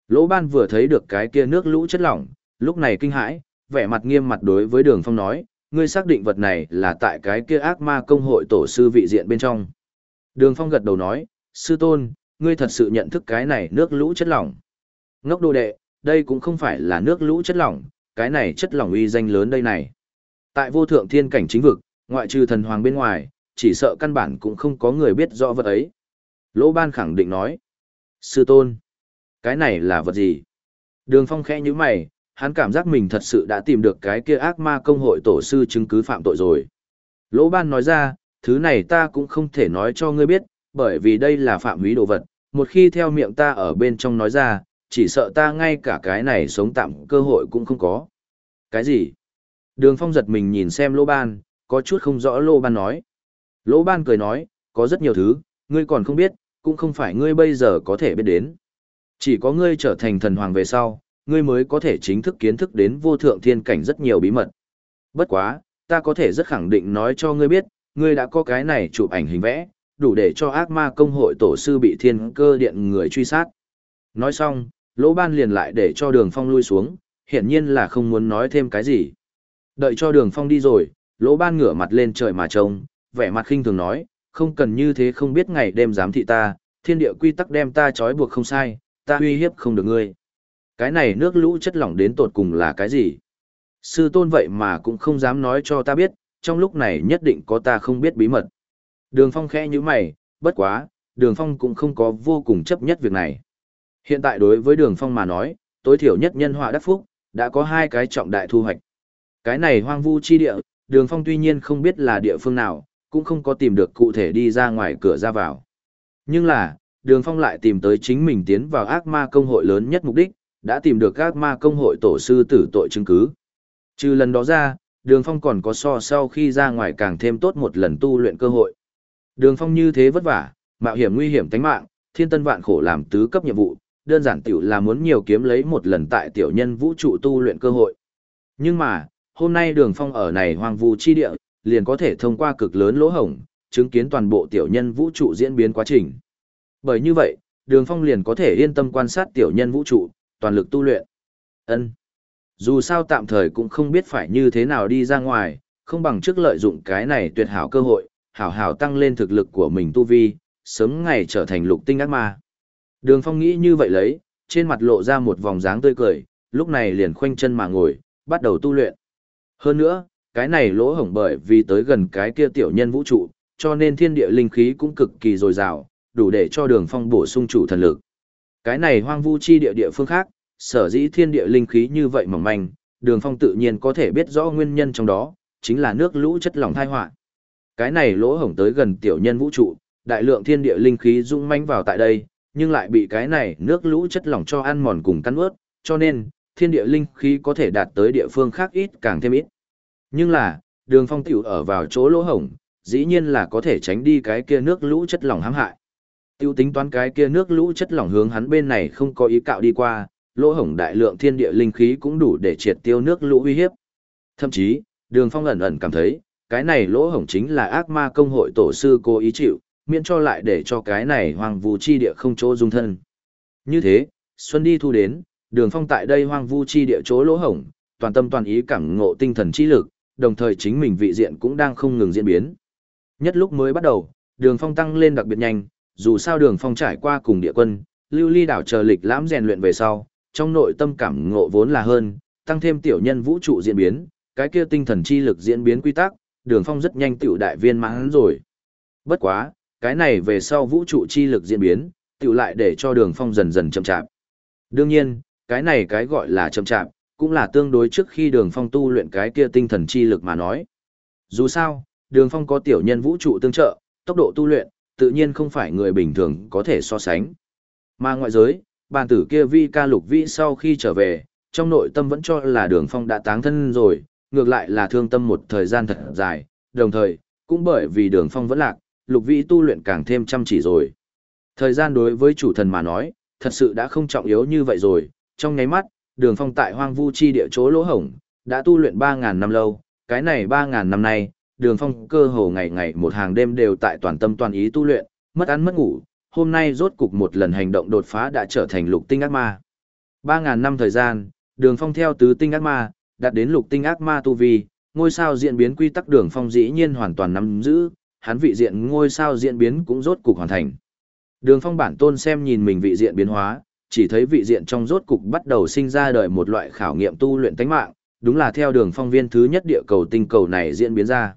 Lỗ ban vừa thấy được cái kia nước lũ chất lỏng, lúc này kinh hãi, vẻ mặt nghiêm mặt đối với đường phong nói, ngươi xác định vật này là tại cái kia ác ma công hội tổ sư vị diện bên trong. Đường phong gật đầu nói, sư tôn, ngươi thật sự nhận thức cái này nước lũ chất lỏng. Ngốc đồ đệ, đây cũng không phải là nước lũ chất lỏng, cái này chất lỏng uy danh lớn đây này. Tại vô thượng thiên cảnh chính vực, ngoại trừ thần hoàng bên ngoài, chỉ sợ căn bản cũng không có người biết rõ vật ấy. Lỗ ban khẳng định nói. Sư tôn, cái này là vật gì? Đường phong khẽ như mày, hắn cảm giác mình thật sự đã tìm được cái kia ác ma công hội tổ sư chứng cứ phạm tội rồi. Lỗ ban nói ra, thứ này ta cũng không thể nói cho ngươi biết, bởi vì đây là phạm húy đồ vật, một khi theo miệng ta ở bên trong nói ra, chỉ sợ ta ngay cả cái này sống tạm cơ hội cũng không có. Cái gì? Đường phong giật mình nhìn xem lỗ ban, có chút không rõ lỗ ban nói. Lỗ ban cười nói, có rất nhiều thứ, ngươi còn không biết, cũng không phải ngươi bây giờ có thể biết đến. Chỉ có ngươi trở thành thần hoàng về sau, ngươi mới có thể chính thức kiến thức đến vô thượng thiên cảnh rất nhiều bí mật. Bất quá, ta có thể rất khẳng định nói cho ngươi biết, ngươi đã có cái này chụp ảnh hình vẽ, đủ để cho ác ma công hội tổ sư bị thiên cơ điện người truy sát. Nói xong, lỗ ban liền lại để cho đường phong lui xuống, hiển nhiên là không muốn nói thêm cái gì. Đợi cho đường phong đi rồi, lỗ ban ngửa mặt lên trời mà trông, vẻ mặt khinh thường nói, không cần như thế không biết ngày đêm giám thị ta, thiên địa quy tắc đem ta trói buộc không sai, ta uy hiếp không được ngươi. Cái này nước lũ chất lỏng đến tột cùng là cái gì? Sư tôn vậy mà cũng không dám nói cho ta biết, trong lúc này nhất định có ta không biết bí mật. Đường phong khẽ như mày, bất quá, đường phong cũng không có vô cùng chấp nhất việc này. Hiện tại đối với đường phong mà nói, tối thiểu nhất nhân họa đắc phúc, đã có hai cái trọng đại thu hoạch. Cái này hoang vu chi địa, đường phong tuy nhiên không biết là địa phương nào, cũng không có tìm được cụ thể đi ra ngoài cửa ra vào. Nhưng là, đường phong lại tìm tới chính mình tiến vào ác ma công hội lớn nhất mục đích, đã tìm được các ma công hội tổ sư tử tội chứng cứ. Trừ lần đó ra, đường phong còn có so sau khi ra ngoài càng thêm tốt một lần tu luyện cơ hội. Đường phong như thế vất vả, mạo hiểm nguy hiểm tính mạng, thiên tân vạn khổ làm tứ cấp nhiệm vụ, đơn giản tiểu là muốn nhiều kiếm lấy một lần tại tiểu nhân vũ trụ tu luyện cơ hội. Nhưng mà, hôm nay đường phong ở này hoang vu chi địa, liền có thể thông qua cực lớn lỗ hổng, chứng kiến toàn bộ tiểu nhân vũ trụ diễn biến quá trình. Bởi như vậy, đường phong liền có thể yên tâm quan sát tiểu nhân vũ trụ, toàn lực tu luyện. ân Dù sao tạm thời cũng không biết phải như thế nào đi ra ngoài, không bằng trước lợi dụng cái này tuyệt hảo cơ hội, hảo hảo tăng lên thực lực của mình tu vi, sớm ngày trở thành lục tinh ác ma. Đường Phong nghĩ như vậy lấy, trên mặt lộ ra một vòng dáng tươi cười, lúc này liền khoanh chân mà ngồi, bắt đầu tu luyện. Hơn nữa, cái này lỗ hổng bởi vì tới gần cái kia tiểu nhân vũ trụ, cho nên thiên địa linh khí cũng cực kỳ dồi dào, đủ để cho đường phong bổ sung chủ thần lực. Cái này hoang vu chi địa địa phương khác, sở dĩ thiên địa linh khí như vậy mỏng manh, đường phong tự nhiên có thể biết rõ nguyên nhân trong đó, chính là nước lũ chất lỏng thai họa Cái này lỗ hổng tới gần tiểu nhân vũ trụ, đại lượng thiên địa linh khí rung manh vào tại đây, nhưng lại bị cái này nước lũ chất lỏng cho ăn mòn cùng cắn ướt, cho nên, thiên địa linh khí có thể đạt tới địa phương khác ít càng thêm ít. Nhưng là, đường phong tiểu ở vào chỗ lỗ hổng, dĩ nhiên là có thể tránh đi cái kia nước lũ chất lỏng hãm hại. Tiêu tính toán cái kia nước lũ chất lỏng hướng hắn bên này không có ý cạo đi qua, lỗ hổng đại lượng thiên địa linh khí cũng đủ để triệt tiêu nước lũ uy hiếp. Thậm chí, đường phong ẩn ẩn cảm thấy, cái này lỗ hổng chính là ác ma công hội tổ sư cố ý chịu, miễn cho lại để cho cái này hoang vu chi địa không chỗ dung thân. Như thế, xuân đi thu đến, đường phong tại đây hoang vu chi địa chỗ lỗ hổng, toàn tâm toàn ý cảm ngộ tinh thần chi lực, đồng thời chính mình vị diện cũng đang không ngừng diễn biến. Nhất lúc mới bắt đầu, đường phong tăng lên đặc biệt nhanh, dù sao đường phong trải qua cùng địa quân, lưu ly đảo chờ lịch lãm rèn luyện về sau, trong nội tâm cảm ngộ vốn là hơn, tăng thêm tiểu nhân vũ trụ diễn biến, cái kia tinh thần chi lực diễn biến quy tắc, đường phong rất nhanh tiểu đại viên mãn rồi. Bất quá, cái này về sau vũ trụ chi lực diễn biến, tiểu lại để cho đường phong dần dần chậm chạp. Đương nhiên, cái này cái gọi là chậm chạp, cũng là tương đối trước khi đường phong tu luyện cái kia tinh thần chi lực mà nói. Dù sao, đường phong có tiểu nhân vũ trụ tương trợ, tốc độ tu luyện, tự nhiên không phải người bình thường có thể so sánh. Mà ngoại giới, bàn tử kia vi ca lục vĩ sau khi trở về, trong nội tâm vẫn cho là đường phong đã táng thân rồi, ngược lại là thương tâm một thời gian thật dài, đồng thời, cũng bởi vì đường phong vẫn lạc, lục vĩ tu luyện càng thêm chăm chỉ rồi. Thời gian đối với chủ thần mà nói, thật sự đã không trọng yếu như vậy rồi, trong nháy mắt, đường phong tại hoang vu chi địa chỗ lỗ hổng, đã tu luyện 3.000 năm lâu, cái này 3.000 năm nay, đường phong cơ hồ ngày ngày một hàng đêm đều tại toàn tâm toàn ý tu luyện, mất ăn mất ngủ, hôm nay rốt cục một lần hành động đột phá đã trở thành lục tinh ác ma. Ba ngàn năm thời gian, đường phong theo tứ tinh ác ma, đạt đến lục tinh ác ma tu vi, ngôi sao diễn biến quy tắc đường phong dĩ nhiên hoàn toàn nắm giữ, hắn vị diện ngôi sao diễn biến cũng rốt cục hoàn thành. Đường phong bản tôn xem nhìn mình vị diện biến hóa, chỉ thấy vị diện trong rốt cục bắt đầu sinh ra đời một loại khảo nghiệm tu luyện tánh mạng, đúng là theo đường phong viên thứ nhất địa cầu tinh cầu này diễn biến ra.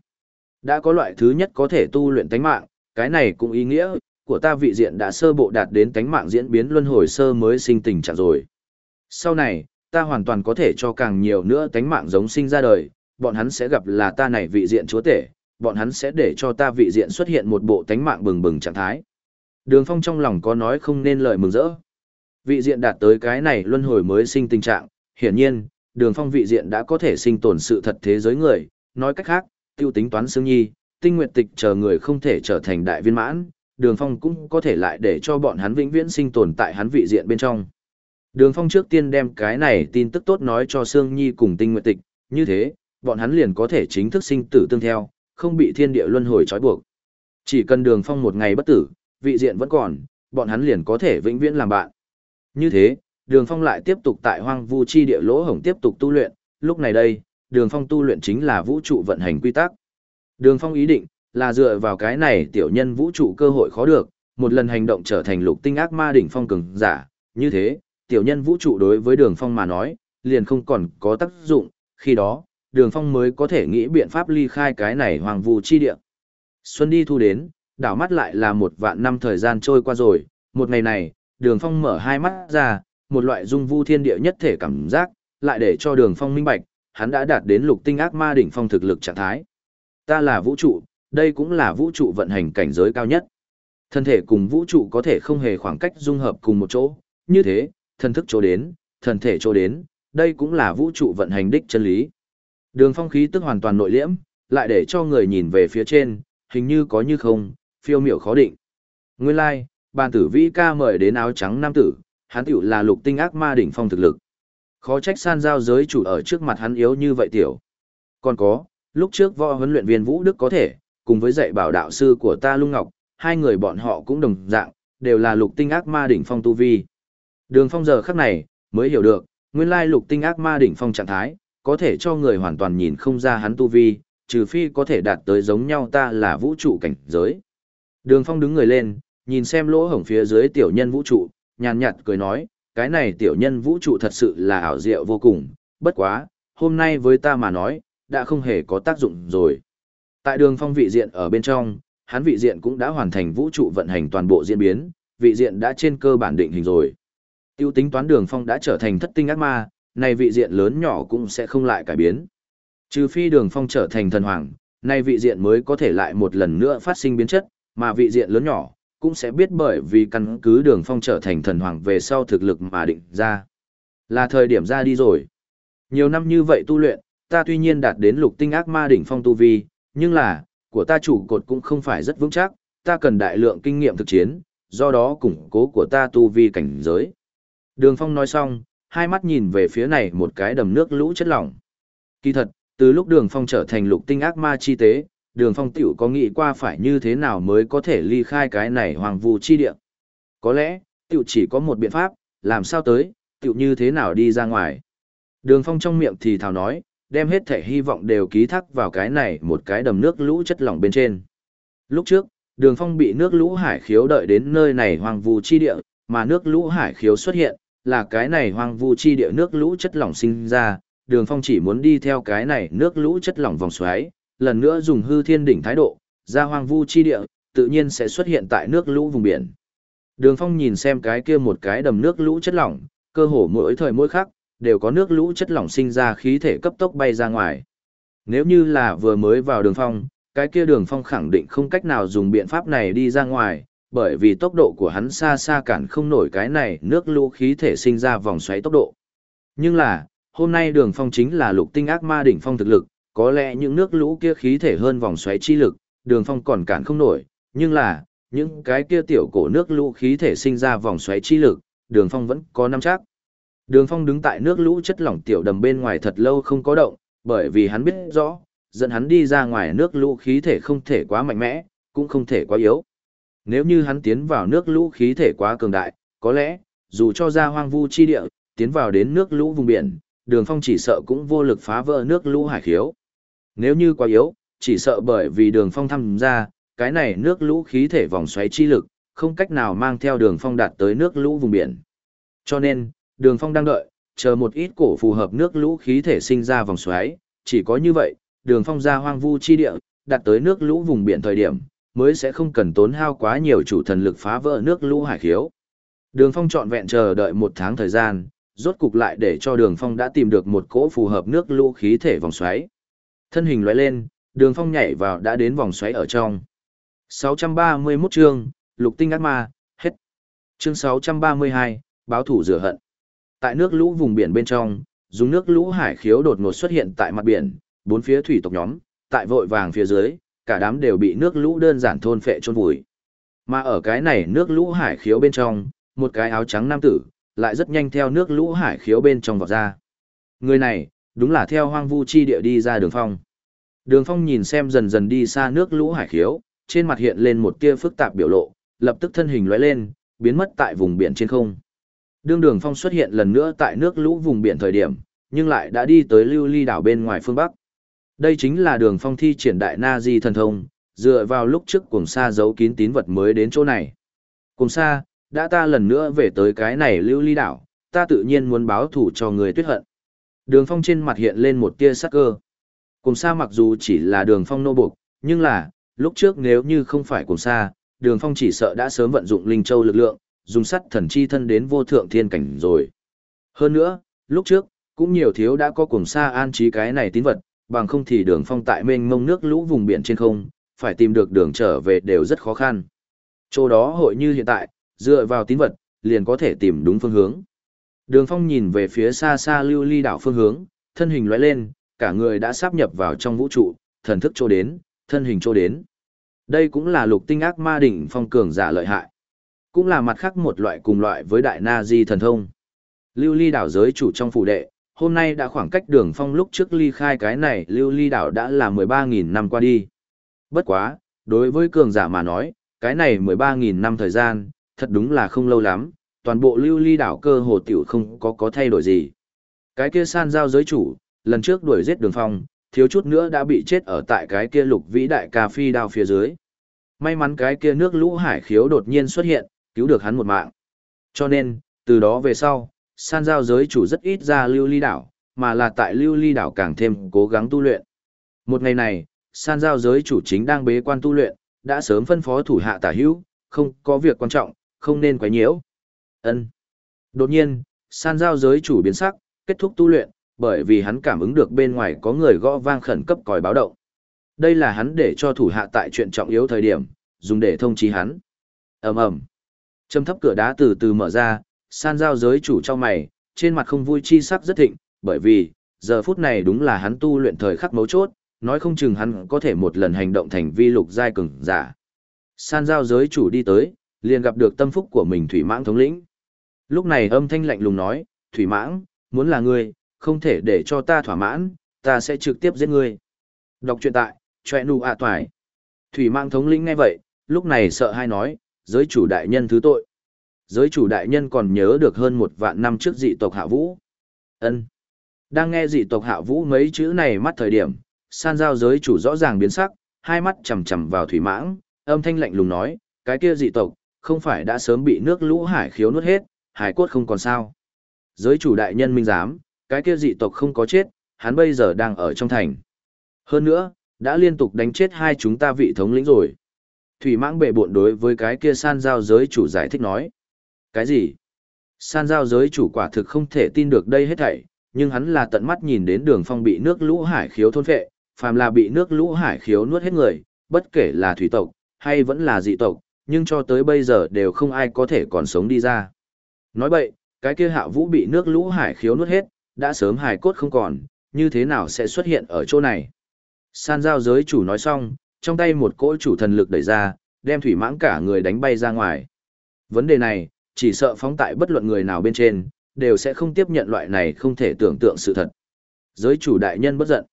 Đã có loại thứ nhất có thể tu luyện tánh mạng, cái này cũng ý nghĩa, của ta vị diện đã sơ bộ đạt đến tánh mạng diễn biến luân hồi sơ mới sinh tình trạng rồi. Sau này, ta hoàn toàn có thể cho càng nhiều nữa tánh mạng giống sinh ra đời, bọn hắn sẽ gặp là ta này vị diện chúa tể, bọn hắn sẽ để cho ta vị diện xuất hiện một bộ tánh mạng bừng bừng trạng thái. Đường Phong trong lòng có nói không nên lời mừng rỡ. Vị diện đạt tới cái này luân hồi mới sinh tình trạng, hiển nhiên, Đường Phong vị diện đã có thể sinh tồn sự thật thế giới người, nói cách khác, tiêu tính toán xương nhi, tinh nguyện tịch chờ người không thể trở thành đại viên mãn, Đường Phong cũng có thể lại để cho bọn hắn vĩnh viễn sinh tồn tại hắn vị diện bên trong. Đường Phong trước tiên đem cái này tin tức tốt nói cho Sương Nhi cùng Tinh Nguyệt Tịch, như thế, bọn hắn liền có thể chính thức sinh tử tương theo, không bị thiên địa luân hồi trói buộc. Chỉ cần Đường Phong một ngày bất tử, vị diện vẫn còn, bọn hắn liền có thể vĩnh viễn làm bạn. Như thế, Đường Phong lại tiếp tục tại hoang vu chi địa lỗ hổng tiếp tục tu luyện, lúc này đây, Đường Phong tu luyện chính là vũ trụ vận hành quy tắc. Đường Phong ý định là dựa vào cái này tiểu nhân vũ trụ cơ hội khó được, một lần hành động trở thành lục tinh ác ma đỉnh phong cường giả, như thế, tiểu nhân vũ trụ đối với Đường Phong mà nói, liền không còn có tác dụng, khi đó, Đường Phong mới có thể nghĩ biện pháp ly khai cái này hoàng vù chi địa. Xuân đi thu đến, đảo mắt lại là một vạn năm thời gian trôi qua rồi, một ngày này, Đường Phong mở hai mắt ra, một loại dung vu thiên địa nhất thể cảm giác, lại để cho Đường Phong minh bạch, hắn đã đạt đến lục tinh ác ma đỉnh phong thực lực trạng thái. Ta là vũ trụ, đây cũng là vũ trụ vận hành cảnh giới cao nhất. Thân thể cùng vũ trụ có thể không hề khoảng cách dung hợp cùng một chỗ, như thế, thân thức chỗ đến, thân thể chỗ đến, đây cũng là vũ trụ vận hành đích chân lý. Đường phong khí tức hoàn toàn nội liễm, lại để cho người nhìn về phía trên, hình như có như không, phiêu miểu khó định. Nguyên lai, like, bàn tử vĩ ca mời đến áo trắng nam tử, hắn tiểu là lục tinh ác ma đỉnh phong thực lực. Khó trách san giao giới chủ ở trước mặt hắn yếu như vậy tiểu. Còn có, lúc trước võ huấn luyện viên Vũ Đức có thể, cùng với dạy bảo đạo sư của ta Lung Ngọc, hai người bọn họ cũng đồng dạng, đều là lục tinh ác ma đỉnh phong tu vi. Đường phong giờ khắc này, mới hiểu được, nguyên lai lục tinh ác ma đỉnh phong trạng thái, có thể cho người hoàn toàn nhìn không ra hắn tu vi, trừ phi có thể đạt tới giống nhau ta là vũ trụ cảnh giới. Đường phong đứng người lên, nhìn xem lỗ hổng phía dưới tiểu nhân vũ trụ, nhàn nhạt cười nói, cái này tiểu nhân vũ trụ thật sự là ảo diệu vô cùng, bất quá, hôm nay với ta mà nói, đã không hề có tác dụng rồi. Tại đường phong vị diện ở bên trong, hắn vị diện cũng đã hoàn thành vũ trụ vận hành toàn bộ diễn biến, vị diện đã trên cơ bản định hình rồi. Tiêu tính toán đường phong đã trở thành thất tinh ác ma, này vị diện lớn nhỏ cũng sẽ không lại cải biến. Trừ phi đường phong trở thành thần hoàng, nay vị diện mới có thể lại một lần nữa phát sinh biến chất, mà vị diện lớn nhỏ, cũng sẽ biết bởi vì căn cứ đường phong trở thành thần hoàng về sau thực lực mà định ra. Là thời điểm ra đi rồi. Nhiều năm như vậy tu luyện, ta tuy nhiên đạt đến lục tinh ác ma đỉnh phong tu vi, nhưng là, của ta chủ cột cũng không phải rất vững chắc, ta cần đại lượng kinh nghiệm thực chiến, do đó củng cố của ta tu vi cảnh giới. Đường phong nói xong, hai mắt nhìn về phía này một cái đầm nước lũ chất lỏng. Kỳ thật, từ lúc đường phong trở thành lục tinh ác ma chi tế, đường phong tiểu có nghĩ qua phải như thế nào mới có thể ly khai cái này hoàng vù chi địa. Có lẽ, tiểu chỉ có một biện pháp, làm sao tới, tiểu như thế nào đi ra ngoài. Đường phong trong miệng thì thào nói, đem hết thể hy vọng đều ký thác vào cái này một cái đầm nước lũ chất lỏng bên trên. Lúc trước, đường phong bị nước lũ hải khiếu đợi đến nơi này hoàng vù chi địa, mà nước lũ hải khiếu xuất hiện, là cái này hoàng vu chi địa nước lũ chất lỏng sinh ra, đường phong chỉ muốn đi theo cái này nước lũ chất lỏng vòng xoáy, lần nữa dùng hư thiên đỉnh thái độ, ra hoang vu chi địa, tự nhiên sẽ xuất hiện tại nước lũ vùng biển. Đường Phong nhìn xem cái kia một cái đầm nước lũ chất lỏng, cơ hồ mỗi thời mỗi khắc, đều có nước lũ chất lỏng sinh ra khí thể cấp tốc bay ra ngoài. Nếu như là vừa mới vào đường phong, cái kia đường phong khẳng định không cách nào dùng biện pháp này đi ra ngoài, bởi vì tốc độ của hắn xa xa cản không nổi cái này nước lũ khí thể sinh ra vòng xoáy tốc độ. Nhưng là, hôm nay đường phong chính là lục tinh ác ma đỉnh phong thực lực, có lẽ những nước lũ kia khí thể hơn vòng xoáy chi lực, đường phong còn cản không nổi, nhưng là, những cái kia tiểu cổ nước lũ khí thể sinh ra vòng xoáy chi lực, đường phong vẫn có năm chắc. Đường phong đứng tại nước lũ chất lỏng tiểu đầm bên ngoài thật lâu không có động, bởi vì hắn biết rõ, dẫn hắn đi ra ngoài nước lũ khí thể không thể quá mạnh mẽ, cũng không thể quá yếu. Nếu như hắn tiến vào nước lũ khí thể quá cường đại, có lẽ, dù cho ra hoang vu chi địa, tiến vào đến nước lũ vùng biển, đường phong chỉ sợ cũng vô lực phá vỡ nước lũ hải khiếu. Nếu như quá yếu, chỉ sợ bởi vì đường phong thăm ra, cái này nước lũ khí thể vòng xoáy chi lực, không cách nào mang theo đường phong đạt tới nước lũ vùng biển. Cho nên, đường phong đang đợi, chờ một ít cổ phù hợp nước lũ khí thể sinh ra vòng xoáy, chỉ có như vậy, đường phong ra hoang vu chi địa, đạt tới nước lũ vùng biển thời điểm, mới sẽ không cần tốn hao quá nhiều chủ thần lực phá vỡ nước lũ hải khiếu. Đường phong trọn vẹn chờ đợi một tháng thời gian, rốt cục lại để cho đường phong đã tìm được một cỗ phù hợp nước lũ khí thể vòng xoáy. Thân hình lóe lên, đường phong nhảy vào đã đến vòng xoáy ở trong. 631 chương, lục tinh ác ma, hết. Chương 632, báo thủ rửa hận. Tại nước lũ vùng biển bên trong, dùng nước lũ hải khiếu đột ngột xuất hiện tại mặt biển, bốn phía thủy tộc nhóm, tại vội vàng phía dưới, cả đám đều bị nước lũ đơn giản thôn phệ chôn vùi. Mà ở cái này nước lũ hải khiếu bên trong, một cái áo trắng nam tử, lại rất nhanh theo nước lũ hải khiếu bên trong vọt ra. Người này, đúng là theo hoang vu chi địa đi ra đường phong. Đường phong nhìn xem dần dần đi xa nước lũ hải khiếu, trên mặt hiện lên một tia phức tạp biểu lộ, lập tức thân hình lóe lên, biến mất tại vùng biển trên không. Đường đường phong xuất hiện lần nữa tại nước lũ vùng biển thời điểm, nhưng lại đã đi tới lưu ly đảo bên ngoài phương Bắc. Đây chính là đường phong thi triển đại na di thần thông, dựa vào lúc trước cùng xa giấu kín tín vật mới đến chỗ này. Cùng xa, đã ta lần nữa về tới cái này lưu ly đảo, ta tự nhiên muốn báo thủ cho người tuyết hận. Đường phong trên mặt hiện lên một tia sắc cơ. Cùng xa mặc dù chỉ là đường phong nô buộc, nhưng là, lúc trước nếu như không phải cùng xa, đường phong chỉ sợ đã sớm vận dụng linh châu lực lượng, dùng sắt thần chi thân đến vô thượng thiên cảnh rồi. Hơn nữa, lúc trước, cũng nhiều thiếu đã có cùng xa an trí cái này tín vật, bằng không thì đường phong tại mênh mông nước lũ vùng biển trên không, phải tìm được đường trở về đều rất khó khăn. Chỗ đó hội như hiện tại, dựa vào tín vật, liền có thể tìm đúng phương hướng. Đường phong nhìn về phía xa xa lưu ly đảo phương hướng, thân hình lóe lên, cả người đã sáp nhập vào trong vũ trụ, thần thức trô đến, thân hình trô đến. Đây cũng là lục tinh ác ma đỉnh phong cường giả lợi hại. Cũng là mặt khác một loại cùng loại với đại na di thần thông. Lưu ly đảo giới chủ trong phủ đệ, hôm nay đã khoảng cách đường phong lúc trước ly khai cái này lưu ly đảo đã là 13.000 năm qua đi. Bất quá, đối với cường giả mà nói, cái này 13.000 năm thời gian, thật đúng là không lâu lắm, toàn bộ lưu ly đảo cơ hồ tiểu không có có thay đổi gì. Cái kia san giao giới chủ, lần trước đuổi giết đường phong, thiếu chút nữa đã bị chết ở tại cái kia lục vĩ đại cà phi đao phía dưới. May mắn cái kia nước lũ hải khiếu đột nhiên xuất hiện, cứu được hắn một mạng. Cho nên, từ đó về sau, san giao giới chủ rất ít ra lưu ly đảo, mà là tại lưu ly đảo càng thêm cố gắng tu luyện. Một ngày này, san giao giới chủ chính đang bế quan tu luyện, đã sớm phân phó thủ hạ tả hữu, không có việc quan trọng, không nên quấy nhiễu. Ân. Đột nhiên, san giao giới chủ biến sắc, kết thúc tu luyện, bởi vì hắn cảm ứng được bên ngoài có người gõ vang khẩn cấp còi báo động. Đây là hắn để cho thủ hạ tại chuyện trọng yếu thời điểm, dùng để thông chí hắn. ầm ầm, Châm thấp cửa đá từ từ mở ra, san giao giới chủ trong mày, trên mặt không vui chi sắc rất thịnh, bởi vì, giờ phút này đúng là hắn tu luyện thời khắc mấu chốt, nói không chừng hắn có thể một lần hành động thành vi lục giai cường giả. San giao giới chủ đi tới, liền gặp được tâm phúc của mình Thủy Mãng thống lĩnh. Lúc này âm thanh lạnh lùng nói, Thủy Mãng, muốn là ngươi, không thể để cho ta thỏa mãn, ta sẽ trực tiếp giết ngươi. Đọc truyện tại, chòe nụ ạ toài. Thủy Mạng thống lĩnh nghe vậy, lúc này sợ hai nói, giới chủ đại nhân thứ tội. Giới chủ đại nhân còn nhớ được hơn một vạn năm trước dị tộc hạ vũ. ân Đang nghe dị tộc hạ vũ mấy chữ này mắt thời điểm, san giao giới chủ rõ ràng biến sắc, hai mắt chầm chầm vào thủy mãng, âm thanh lạnh lùng nói, cái kia dị tộc, không phải đã sớm bị nước lũ hải khiếu nuốt hết, hải cốt không còn sao. Giới chủ đại nhân minh giám, cái kia dị tộc không có chết, hắn bây giờ đang ở trong thành. Hơn nữa, đã liên tục đánh chết hai chúng ta vị thống lĩnh rồi. Thủy mãng bệ buộn đối với cái kia san giao giới chủ giải thích nói. Cái gì? San giao giới chủ quả thực không thể tin được đây hết thảy, nhưng hắn là tận mắt nhìn đến đường phong bị nước lũ hải khiếu thôn phệ, phàm là bị nước lũ hải khiếu nuốt hết người, bất kể là thủy tộc, hay vẫn là dị tộc, nhưng cho tới bây giờ đều không ai có thể còn sống đi ra. Nói vậy, cái kia hạ vũ bị nước lũ hải khiếu nuốt hết, đã sớm hài cốt không còn, như thế nào sẽ xuất hiện ở chỗ này? San giao giới chủ nói xong, trong tay một cỗ chủ thần lực đẩy ra, đem thủy mãng cả người đánh bay ra ngoài. Vấn đề này, chỉ sợ phóng tại bất luận người nào bên trên, đều sẽ không tiếp nhận loại này không thể tưởng tượng sự thật. Giới chủ đại nhân bất giận.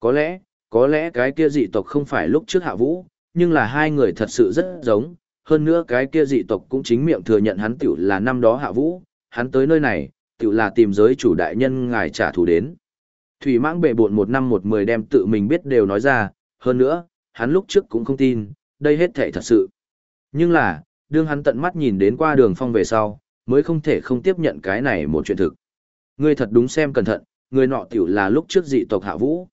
Có lẽ, có lẽ cái kia dị tộc không phải lúc trước hạ vũ, nhưng là hai người thật sự rất giống, hơn nữa cái kia dị tộc cũng chính miệng thừa nhận hắn tiểu là năm đó hạ vũ, hắn tới nơi này, tiểu là tìm giới chủ đại nhân ngài trả thù đến. Thủy mãng bệ buộn một năm một mười đem tự mình biết đều nói ra, hơn nữa, hắn lúc trước cũng không tin, đây hết thể thật sự. Nhưng là, đương hắn tận mắt nhìn đến qua đường phong về sau, mới không thể không tiếp nhận cái này một chuyện thực. Ngươi thật đúng xem cẩn thận, người nọ tiểu là lúc trước dị tộc hạ vũ.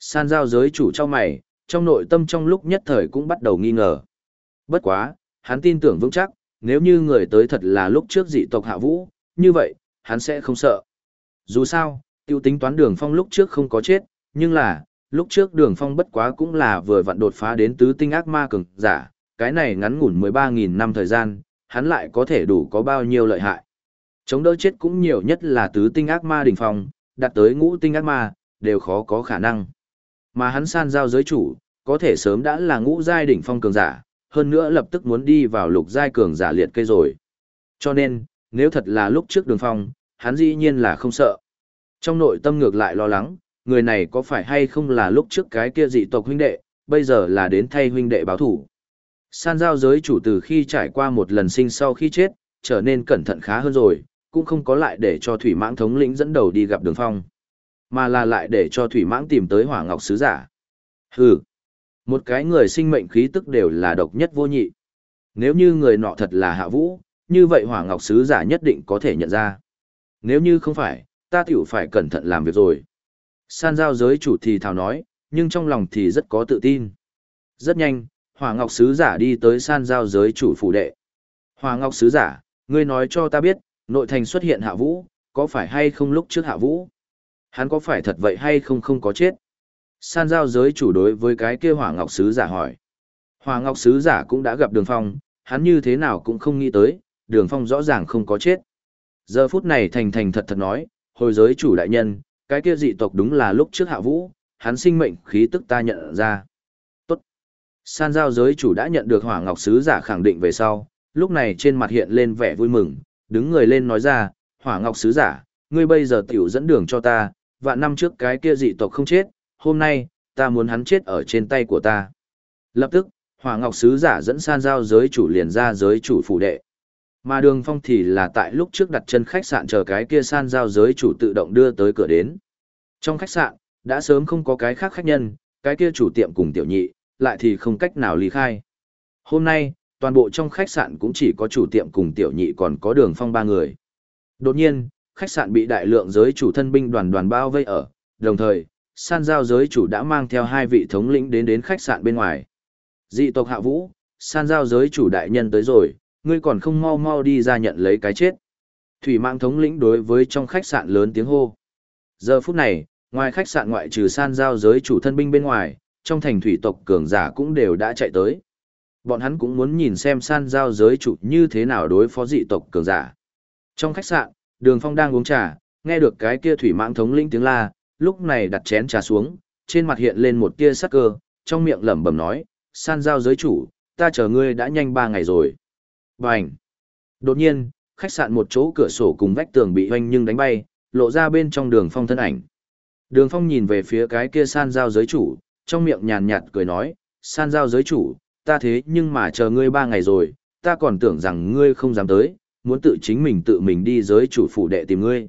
San giao giới chủ cho mày, trong nội tâm trong lúc nhất thời cũng bắt đầu nghi ngờ. Bất quá, hắn tin tưởng vững chắc, nếu như người tới thật là lúc trước dị tộc hạ vũ, như vậy, hắn sẽ không sợ. Dù sao, tiêu tính toán đường phong lúc trước không có chết, nhưng là, lúc trước đường phong bất quá cũng là vừa vặn đột phá đến tứ tinh ác ma cường giả, cái này ngắn ngủn 13.000 năm thời gian, hắn lại có thể đủ có bao nhiêu lợi hại. Chống đỡ chết cũng nhiều nhất là tứ tinh ác ma đỉnh phong, đạt tới ngũ tinh ác ma, đều khó có khả năng. Mà hắn san giao giới chủ, có thể sớm đã là ngũ giai đỉnh phong cường giả, hơn nữa lập tức muốn đi vào lục giai cường giả liệt kê rồi. Cho nên, nếu thật là lúc trước đường phong, hắn dĩ nhiên là không sợ. Trong nội tâm ngược lại lo lắng, người này có phải hay không là lúc trước cái kia dị tộc huynh đệ, bây giờ là đến thay huynh đệ báo thủ. San giao giới chủ từ khi trải qua một lần sinh sau khi chết, trở nên cẩn thận khá hơn rồi, cũng không có lại để cho thủy mãng thống lĩnh dẫn đầu đi gặp đường phong, mà là lại để cho thủy mãng tìm tới hỏa ngọc sứ giả. Hừ, một cái người sinh mệnh khí tức đều là độc nhất vô nhị. Nếu như người nọ thật là hạ vũ, như vậy hỏa ngọc sứ giả nhất định có thể nhận ra. Nếu như không phải, ta tiểu phải cẩn thận làm việc rồi. San giao giới chủ thì thào nói, nhưng trong lòng thì rất có tự tin. Rất nhanh, hỏa ngọc sứ giả đi tới san giao giới chủ phủ đệ. Hỏa ngọc sứ giả, ngươi nói cho ta biết, nội thành xuất hiện hạ vũ, có phải hay không lúc trước hạ vũ? Hắn có phải thật vậy hay không không có chết? San giao giới chủ đối với cái kia hỏa ngọc sứ giả hỏi. Hỏa ngọc sứ giả cũng đã gặp đường phong, hắn như thế nào cũng không nghĩ tới, đường phong rõ ràng không có chết. Giờ phút này thành thành thật thật nói, hồi giới chủ đại nhân, cái kia dị tộc đúng là lúc trước hạ vũ, hắn sinh mệnh khí tức ta nhận ra. Tốt. San giao giới chủ đã nhận được hỏa ngọc sứ giả khẳng định về sau, lúc này trên mặt hiện lên vẻ vui mừng, đứng người lên nói ra, hỏa ngọc sứ giả, ngươi bây giờ tiểu dẫn đường cho ta, và năm trước cái kia dị tộc không chết, hôm nay, ta muốn hắn chết ở trên tay của ta. Lập tức, hỏa ngọc sứ giả dẫn san giao giới chủ liền ra giới chủ phủ đệ. Mà đường phong thì là tại lúc trước đặt chân khách sạn chờ cái kia san giao giới chủ tự động đưa tới cửa đến. Trong khách sạn, đã sớm không có cái khác khách nhân, cái kia chủ tiệm cùng tiểu nhị, lại thì không cách nào ly khai. Hôm nay, toàn bộ trong khách sạn cũng chỉ có chủ tiệm cùng tiểu nhị còn có đường phong ba người. Đột nhiên, khách sạn bị đại lượng giới chủ thân binh đoàn đoàn bao vây ở, đồng thời, san giao giới chủ đã mang theo hai vị thống lĩnh đến đến khách sạn bên ngoài. Dị tộc hạ vũ, san giao giới chủ đại nhân tới rồi, ngươi còn không mau mau đi ra nhận lấy cái chết. Thủy mạng thống lĩnh đối với trong khách sạn lớn tiếng hô. Giờ phút này, ngoài khách sạn ngoại trừ san giao giới chủ thân binh bên ngoài, trong thành thủy tộc cường giả cũng đều đã chạy tới. Bọn hắn cũng muốn nhìn xem san giao giới chủ như thế nào đối phó dị tộc cường giả. Trong khách sạn, đường phong đang uống trà, nghe được cái kia thủy mạng thống lĩnh tiếng la, lúc này đặt chén trà xuống, trên mặt hiện lên một tia sắc cơ, trong miệng lẩm bẩm nói, san giao giới chủ, ta chờ ngươi đã nhanh ba ngày rồi. Bành! Đột nhiên, khách sạn một chỗ cửa sổ cùng vách tường bị hoanh nhưng đánh bay, lộ ra bên trong đường phong thân ảnh. Đường phong nhìn về phía cái kia san giao giới chủ, trong miệng nhàn nhạt cười nói, san giao giới chủ, ta thế nhưng mà chờ ngươi ba ngày rồi, ta còn tưởng rằng ngươi không dám tới, muốn tự chính mình tự mình đi giới chủ phủ đệ tìm ngươi.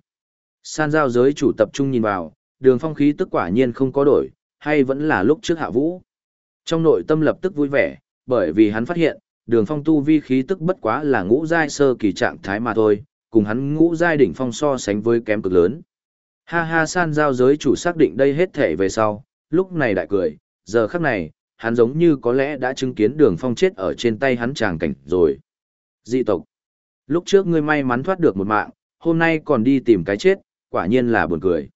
San giao giới chủ tập trung nhìn vào, đường phong khí tức quả nhiên không có đổi, hay vẫn là lúc trước hạ vũ. Trong nội tâm lập tức vui vẻ, bởi vì hắn phát hiện, đường phong tu vi khí tức bất quá là ngũ giai sơ kỳ trạng thái mà thôi, cùng hắn ngũ giai đỉnh phong so sánh với kém cực lớn. Ha ha san giao giới chủ xác định đây hết thể về sau, lúc này đại cười, giờ khắc này, hắn giống như có lẽ đã chứng kiến đường phong chết ở trên tay hắn tràng cảnh rồi. Dị tộc. Lúc trước ngươi may mắn thoát được một mạng, hôm nay còn đi tìm cái chết, quả nhiên là buồn cười.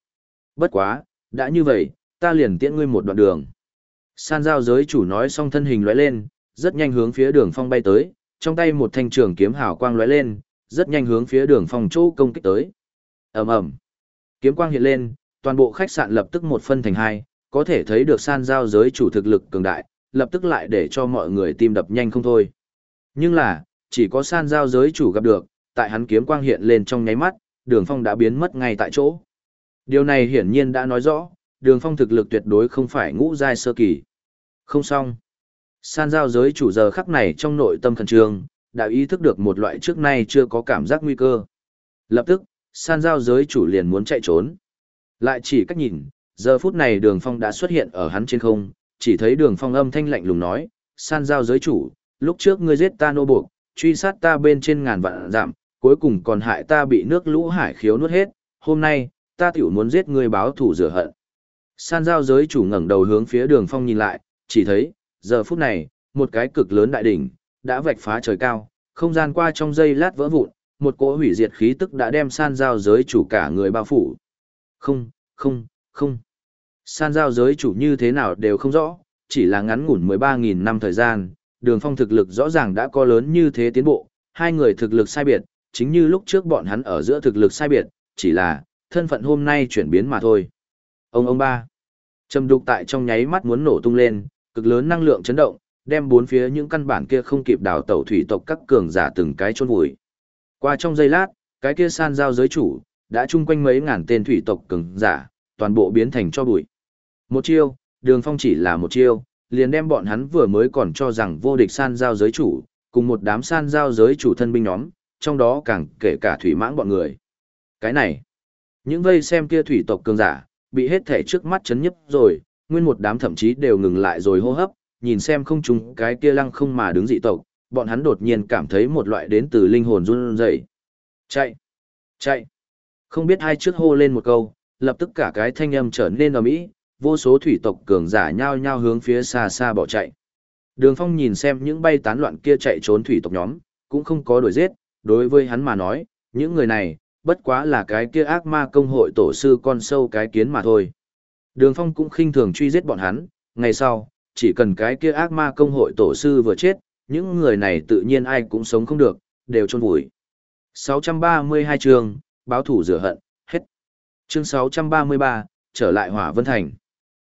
Bất quá, đã như vậy, ta liền tiễn ngươi một đoạn đường. San giao giới chủ nói xong thân hình lóe lên, rất nhanh hướng phía đường phong bay tới, trong tay một thanh trường kiếm hào quang lóe lên, rất nhanh hướng phía đường phong chỗ công kích tới. ầm ầm, kiếm quang hiện lên, toàn bộ khách sạn lập tức một phân thành hai, có thể thấy được san giao giới chủ thực lực cường đại, lập tức lại để cho mọi người tim đập nhanh không thôi. Nhưng là, chỉ có san giao giới chủ gặp được, tại hắn kiếm quang hiện lên trong nháy mắt, đường phong đã biến mất ngay tại chỗ. Điều này hiển nhiên đã nói rõ, đường phong thực lực tuyệt đối không phải ngũ giai sơ kỳ. Không xong. San giao giới chủ giờ khắc này trong nội tâm khẩn trương, đã ý thức được một loại trước nay chưa có cảm giác nguy cơ. Lập tức, san giao giới chủ liền muốn chạy trốn. Lại chỉ cách nhìn, giờ phút này đường phong đã xuất hiện ở hắn trên không, chỉ thấy đường phong âm thanh lạnh lùng nói, san giao giới chủ, lúc trước ngươi giết ta nô buộc, truy sát ta bên trên ngàn vạn giảm, cuối cùng còn hại ta bị nước lũ hải khiếu nuốt hết, hôm nay, ta tiểu muốn giết ngươi báo thủ rửa hận. San giao giới chủ ngẩng đầu hướng phía đường phong nhìn lại, chỉ thấy, giờ phút này, một cái cực lớn đại đỉnh, đã vạch phá trời cao, không gian qua trong giây lát vỡ vụn, một cỗ hủy diệt khí tức đã đem san giao giới chủ cả người bao phủ. Không, không, không. San giao giới chủ như thế nào đều không rõ, chỉ là ngắn ngủn 13.000 năm thời gian, đường phong thực lực rõ ràng đã có lớn như thế tiến bộ, hai người thực lực sai biệt, chính như lúc trước bọn hắn ở giữa thực lực sai biệt, chỉ là, thân phận hôm nay chuyển biến mà thôi. Ông ông ba. Trầm đục tại trong nháy mắt muốn nổ tung lên, cực lớn năng lượng chấn động, đem bốn phía những căn bản kia không kịp đào tẩu thủy tộc các cường giả từng cái chôn vùi. Qua trong giây lát, cái kia san giao giới chủ, đã chung quanh mấy ngàn tên thủy tộc cường giả, toàn bộ biến thành cho bụi. Một chiêu, đường phong chỉ là một chiêu, liền đem bọn hắn vừa mới còn cho rằng vô địch san giao giới chủ, cùng một đám san giao giới chủ thân binh nhóm, trong đó càng kể cả thủy mãng bọn người. Cái này, những vây xem kia thủy tộc cường giả, bị hết thể trước mắt chấn nhấp rồi, nguyên một đám thậm chí đều ngừng lại rồi hô hấp, nhìn xem không chúng cái kia lăng không mà đứng dị tộc, bọn hắn đột nhiên cảm thấy một loại đến từ linh hồn run rẩy. Chạy! Chạy! Không biết hai trước hô lên một câu, lập tức cả cái thanh âm trở nên ầm ĩ, vô số thủy tộc cường giả nhao nhao hướng phía xa xa bỏ chạy. Đường Phong nhìn xem những bay tán loạn kia chạy trốn thủy tộc nhóm, cũng không có đuổi giết, đối với hắn mà nói, những người này, bất quá là cái kia ác ma công hội tổ sư con sâu cái kiến mà thôi. Đường Phong cũng khinh thường truy giết bọn hắn, ngày sau, chỉ cần cái kia ác ma công hội tổ sư vừa chết, những người này tự nhiên ai cũng sống không được, đều chôn vùi. 632 chương, báo thủ rửa hận, hết. Chương 633, trở lại Hỏa Vân Thành.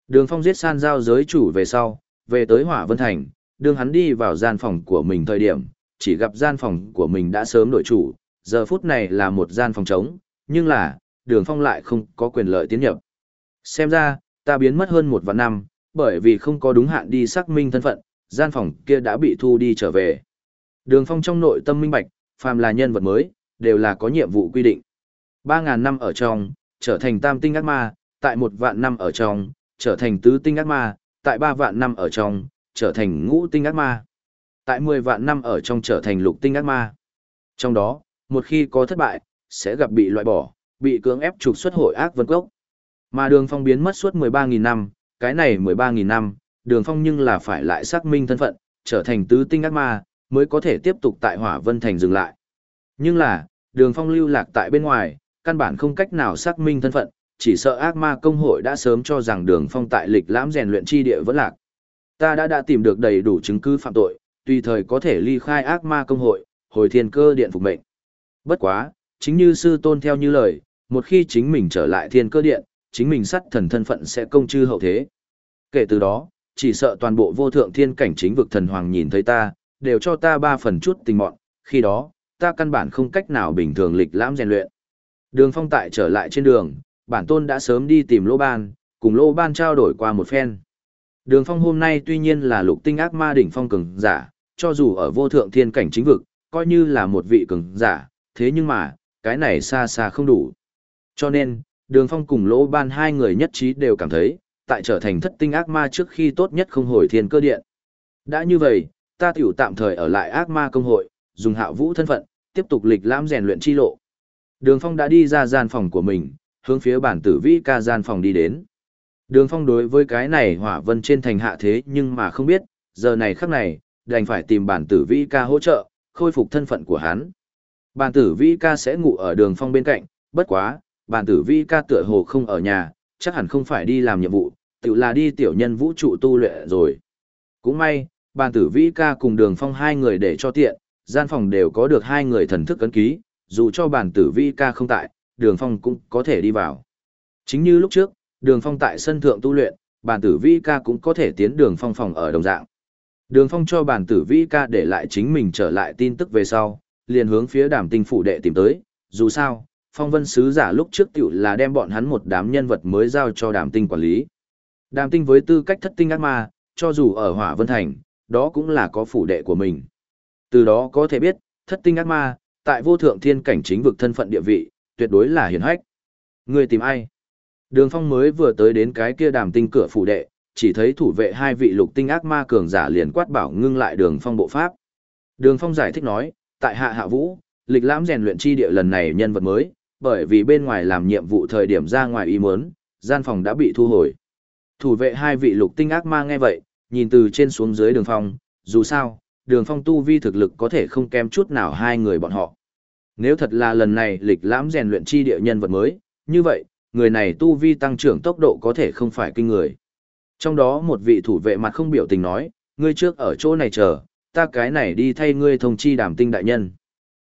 Đường Phong giết san giao giới chủ về sau, về tới Hỏa Vân Thành, đường hắn đi vào gian phòng của mình thời điểm, chỉ gặp gian phòng của mình đã sớm đổi chủ, giờ phút này là một gian phòng trống, nhưng là, đường Phong lại không có quyền lợi tiến nhập. Xem ra, ta biến mất hơn một vạn năm, bởi vì không có đúng hạn đi xác minh thân phận, gian phòng kia đã bị thu đi trở về. Đường Phong trong nội tâm minh bạch, phàm là nhân vật mới, đều là có nhiệm vụ quy định. 3.000 năm ở trong, trở thành tam tinh ác ma, tại một vạn năm ở trong, trở thành tứ tinh ác ma, tại ba vạn năm ở trong, trở thành ngũ tinh ác ma. Tại 10 vạn năm ở trong trở thành lục tinh ác ma. Trong đó, một khi có thất bại, sẽ gặp bị loại bỏ, bị cưỡng ép trục xuất hội ác vân cốc. Mà đường phong biến mất suốt 13.000 năm, cái này 13.000 năm, đường phong nhưng là phải lại xác minh thân phận, trở thành tứ tinh ác ma, mới có thể tiếp tục tại hỏa vân thành dừng lại. Nhưng là, đường phong lưu lạc tại bên ngoài, căn bản không cách nào xác minh thân phận, chỉ sợ ác ma công hội đã sớm cho rằng đường phong tại lịch lãm rèn luyện chi địa vẫn lạc. Ta đã đã tìm được đầy đủ chứng cứ phạm tội, tùy thời có thể ly khai ác ma công hội, hồi thiên cơ điện phục mệnh. Bất quá, chính như sư tôn theo như lời, một khi chính mình trở lại thiên cơ điện, chính mình sắt thần thân phận sẽ công chư hậu thế. Kể từ đó, chỉ sợ toàn bộ vô thượng thiên cảnh chính vực thần hoàng nhìn thấy ta, đều cho ta ba phần chút tình mọn, khi đó, ta căn bản không cách nào bình thường lịch lãm rèn luyện. Đường phong tại trở lại trên đường, bản tôn đã sớm đi tìm lô ban, cùng lô ban trao đổi qua một phen. Đường phong hôm nay tuy nhiên là lục tinh ác ma đỉnh phong cường giả, cho dù ở vô thượng thiên cảnh chính vực, coi như là một vị cường giả, thế nhưng mà, cái này xa xa không đủ. Cho nên, đường phong cùng lỗ ban hai người nhất trí đều cảm thấy, tại trở thành thất tinh ác ma trước khi tốt nhất không hồi thiên cơ điện. Đã như vậy, ta tiểu tạm thời ở lại ác ma công hội, dùng hạ vũ thân phận, tiếp tục lịch lãm rèn luyện chi lộ. Đường phong đã đi ra gian phòng của mình, hướng phía bản tử vĩ ca gian phòng đi đến. Đường phong đối với cái này hỏa vân trên thành hạ thế nhưng mà không biết, giờ này khắc này, đành phải tìm bản tử vĩ ca hỗ trợ, khôi phục thân phận của hắn. Bản tử vĩ ca sẽ ngủ ở đường phong bên cạnh, bất quá, bản tử vi ca tựa hồ không ở nhà, chắc hẳn không phải đi làm nhiệm vụ, tự là đi tiểu nhân vũ trụ tu luyện rồi. Cũng may, bản tử vi ca cùng đường phong hai người để cho tiện, gian phòng đều có được hai người thần thức cấn ký, dù cho bản tử vi ca không tại, đường phong cũng có thể đi vào. Chính như lúc trước, đường phong tại sân thượng tu luyện, bản tử vi ca cũng có thể tiến đường phong phòng ở đồng dạng. Đường phong cho bản tử vi ca để lại chính mình trở lại tin tức về sau, liền hướng phía đàm tinh phủ đệ tìm tới, dù sao, phong vân sứ giả lúc trước tiểu là đem bọn hắn một đám nhân vật mới giao cho đàm tinh quản lý. Đàm tinh với tư cách thất tinh ác ma, cho dù ở hỏa vân thành, đó cũng là có phủ đệ của mình. Từ đó có thể biết, thất tinh ác ma, tại vô thượng thiên cảnh chính vực thân phận địa vị, tuyệt đối là hiển hách. Người tìm ai? Đường phong mới vừa tới đến cái kia đàm tinh cửa phủ đệ, chỉ thấy thủ vệ hai vị lục tinh ác ma cường giả liền quát bảo ngưng lại đường phong bộ pháp. Đường phong giải thích nói, tại hạ hạ vũ, lịch lãm rèn luyện chi địa lần này nhân vật mới, bởi vì bên ngoài làm nhiệm vụ thời điểm ra ngoài ý muốn, gian phòng đã bị thu hồi. Thủ vệ hai vị lục tinh ác ma nghe vậy, nhìn từ trên xuống dưới đường phong, dù sao, đường phong tu vi thực lực có thể không kém chút nào hai người bọn họ. Nếu thật là lần này lịch lãm rèn luyện chi địa nhân vật mới, như vậy, người này tu vi tăng trưởng tốc độ có thể không phải kinh người. Trong đó một vị thủ vệ mặt không biểu tình nói, ngươi trước ở chỗ này chờ, ta cái này đi thay ngươi thông chi đàm tinh đại nhân.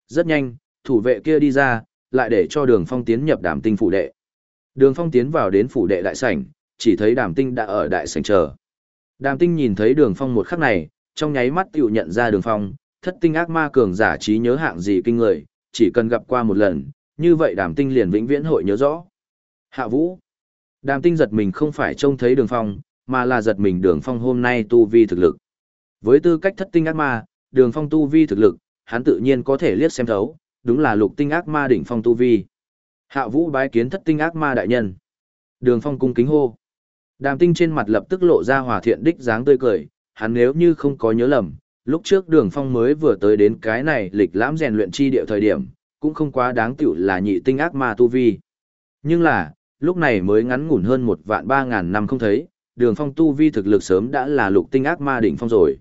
Rất nhanh, thủ vệ kia đi ra, lại để cho đường phong tiến nhập đàm tinh phủ đệ. Đường phong tiến vào đến phủ đệ đại sảnh, chỉ thấy đàm tinh đã ở đại sảnh chờ. Đàm tinh nhìn thấy đường phong một khắc này, trong nháy mắt tựu nhận ra đường phong, thất tinh ác ma cường giả trí nhớ hạng gì kinh người, chỉ cần gặp qua một lần, như vậy đàm tinh liền vĩnh viễn hội nhớ rõ. Hạ vũ. Đàm tinh giật mình không phải trông thấy đường phong, mà là giật mình đường phong hôm nay tu vi thực lực. Với tư cách thất tinh ác ma, đường phong tu vi thực lực, hắn tự nhiên có thể liếc xem thấu, đúng là lục tinh ác ma đỉnh phong tu vi. Hạ vũ bái kiến thất tinh ác ma đại nhân. Đường phong cung kính hô. Đàm tinh trên mặt lập tức lộ ra hòa thiện đích dáng tươi cười, hắn nếu như không có nhớ lầm, lúc trước đường phong mới vừa tới đến cái này lịch lãm rèn luyện chi địa thời điểm, cũng không quá đáng tiểu là nhị tinh ác ma tu vi. Nhưng là, lúc này mới ngắn ngủn hơn một vạn ba ngàn năm không thấy, đường phong tu vi thực lực sớm đã là lục tinh ác ma đỉnh phong rồi.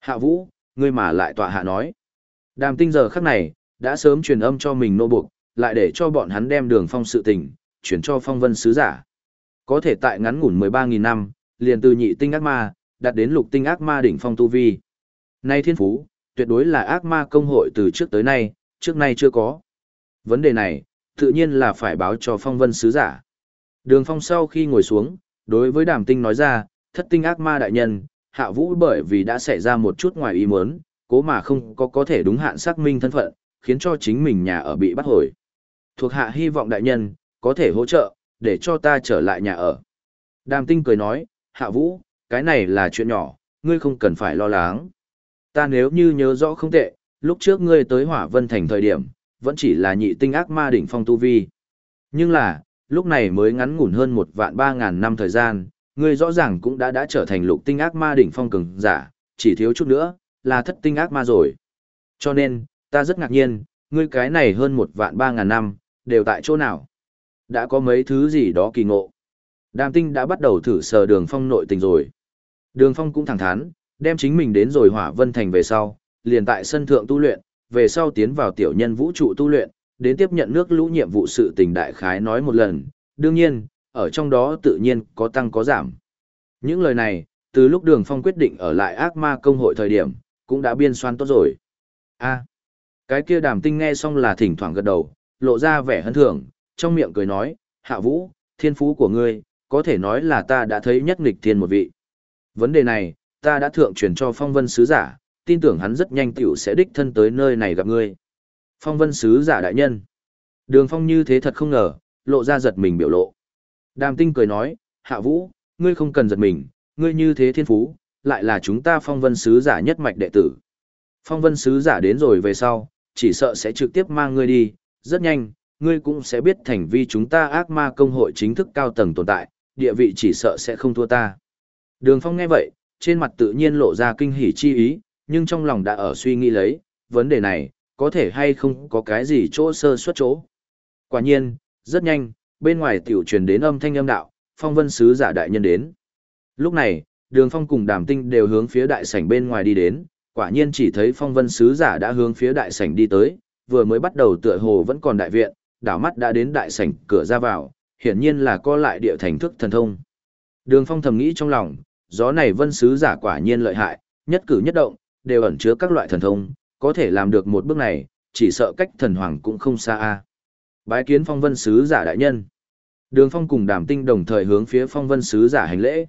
Hạ vũ, ngươi mà lại tọa hạ nói. Đàm tinh giờ khắc này, đã sớm truyền âm cho mình nô buộc, lại để cho bọn hắn đem đường phong sự tình, chuyển cho phong vân sứ giả. Có thể tại ngắn ngủn 13.000 năm, liền từ nhị tinh ác ma, đạt đến lục tinh ác ma đỉnh phong tu vi. Nay thiên phú, tuyệt đối là ác ma công hội từ trước tới nay, trước nay chưa có. Vấn đề này, tự nhiên là phải báo cho phong vân sứ giả. Đường phong sau khi ngồi xuống, đối với đàm tinh nói ra, thất tinh ác ma đại nhân, hạ vũ bởi vì đã xảy ra một chút ngoài ý muốn, cố mà không có có thể đúng hạn xác minh thân phận, khiến cho chính mình nhà ở bị bắt hồi. Thuộc hạ hy vọng đại nhân, có thể hỗ trợ, để cho ta trở lại nhà ở. Đàm tinh cười nói, hạ vũ, cái này là chuyện nhỏ, ngươi không cần phải lo lắng. Ta nếu như nhớ rõ không tệ, lúc trước ngươi tới hỏa vân thành thời điểm, vẫn chỉ là nhị tinh ác ma đỉnh phong tu vi. Nhưng là, lúc này mới ngắn ngủn hơn một vạn ba ngàn năm thời gian, ngươi rõ ràng cũng đã đã trở thành lục tinh ác ma đỉnh phong cường giả, chỉ thiếu chút nữa, là thất tinh ác ma rồi. Cho nên, ta rất ngạc nhiên, ngươi cái này hơn một vạn ba ngàn năm, đều tại chỗ nào? Đã có mấy thứ gì đó kỳ ngộ. Đàm tinh đã bắt đầu thử sờ đường phong nội tình rồi. Đường phong cũng thẳng thắn, đem chính mình đến rồi hỏa vân thành về sau, liền tại sân thượng tu luyện, về sau tiến vào tiểu nhân vũ trụ tu luyện, đến tiếp nhận nước lũ nhiệm vụ sự tình đại khái nói một lần, đương nhiên, ở trong đó tự nhiên có tăng có giảm. Những lời này, từ lúc đường phong quyết định ở lại ác ma công hội thời điểm, cũng đã biên soan tốt rồi. a cái kia đàm tinh nghe xong là thỉnh thoảng gật đầu, lộ ra vẻ hân thưởng, trong miệng cười nói, hạ vũ, thiên phú của ngươi, có thể nói là ta đã thấy nhất nghịch thiên một vị. Vấn đề này, ta đã thượng truyền cho phong vân sứ giả, tin tưởng hắn rất nhanh tiểu sẽ đích thân tới nơi này gặp ngươi. Phong vân sứ giả đại nhân. Đường phong như thế thật không ngờ, lộ ra giật mình biểu lộ. Đàm tinh cười nói, hạ vũ, ngươi không cần giật mình, ngươi như thế thiên phú, lại là chúng ta phong vân sứ giả nhất mạch đệ tử. Phong vân sứ giả đến rồi về sau, chỉ sợ sẽ trực tiếp mang ngươi đi, rất nhanh, ngươi cũng sẽ biết thành vi chúng ta ác ma công hội chính thức cao tầng tồn tại, địa vị chỉ sợ sẽ không thua ta. Đường phong nghe vậy, trên mặt tự nhiên lộ ra kinh hỉ chi ý, nhưng trong lòng đã ở suy nghĩ lấy, vấn đề này, có thể hay không có cái gì chỗ sơ suất chỗ. Quả nhiên, rất nhanh, bên ngoài tiểu truyền đến âm thanh âm đạo, phong vân sứ giả đại nhân đến. Lúc này, đường phong cùng đàm tinh đều hướng phía đại sảnh bên ngoài đi đến, quả nhiên chỉ thấy phong vân sứ giả đã hướng phía đại sảnh đi tới, vừa mới bắt đầu tựa hồ vẫn còn đại viện, đảo mắt đã đến đại sảnh cửa ra vào, hiển nhiên là co lại địa thành thức thần thông. Đường phong thầm nghĩ trong lòng, gió này vân sứ giả quả nhiên lợi hại, nhất cử nhất động, đều ẩn chứa các loại thần thông, có thể làm được một bước này, chỉ sợ cách thần hoàng cũng không xa a. Bái kiến phong vân sứ giả đại nhân. Đường phong cùng đàm tinh đồng thời hướng phía phong vân sứ giả hành lễ.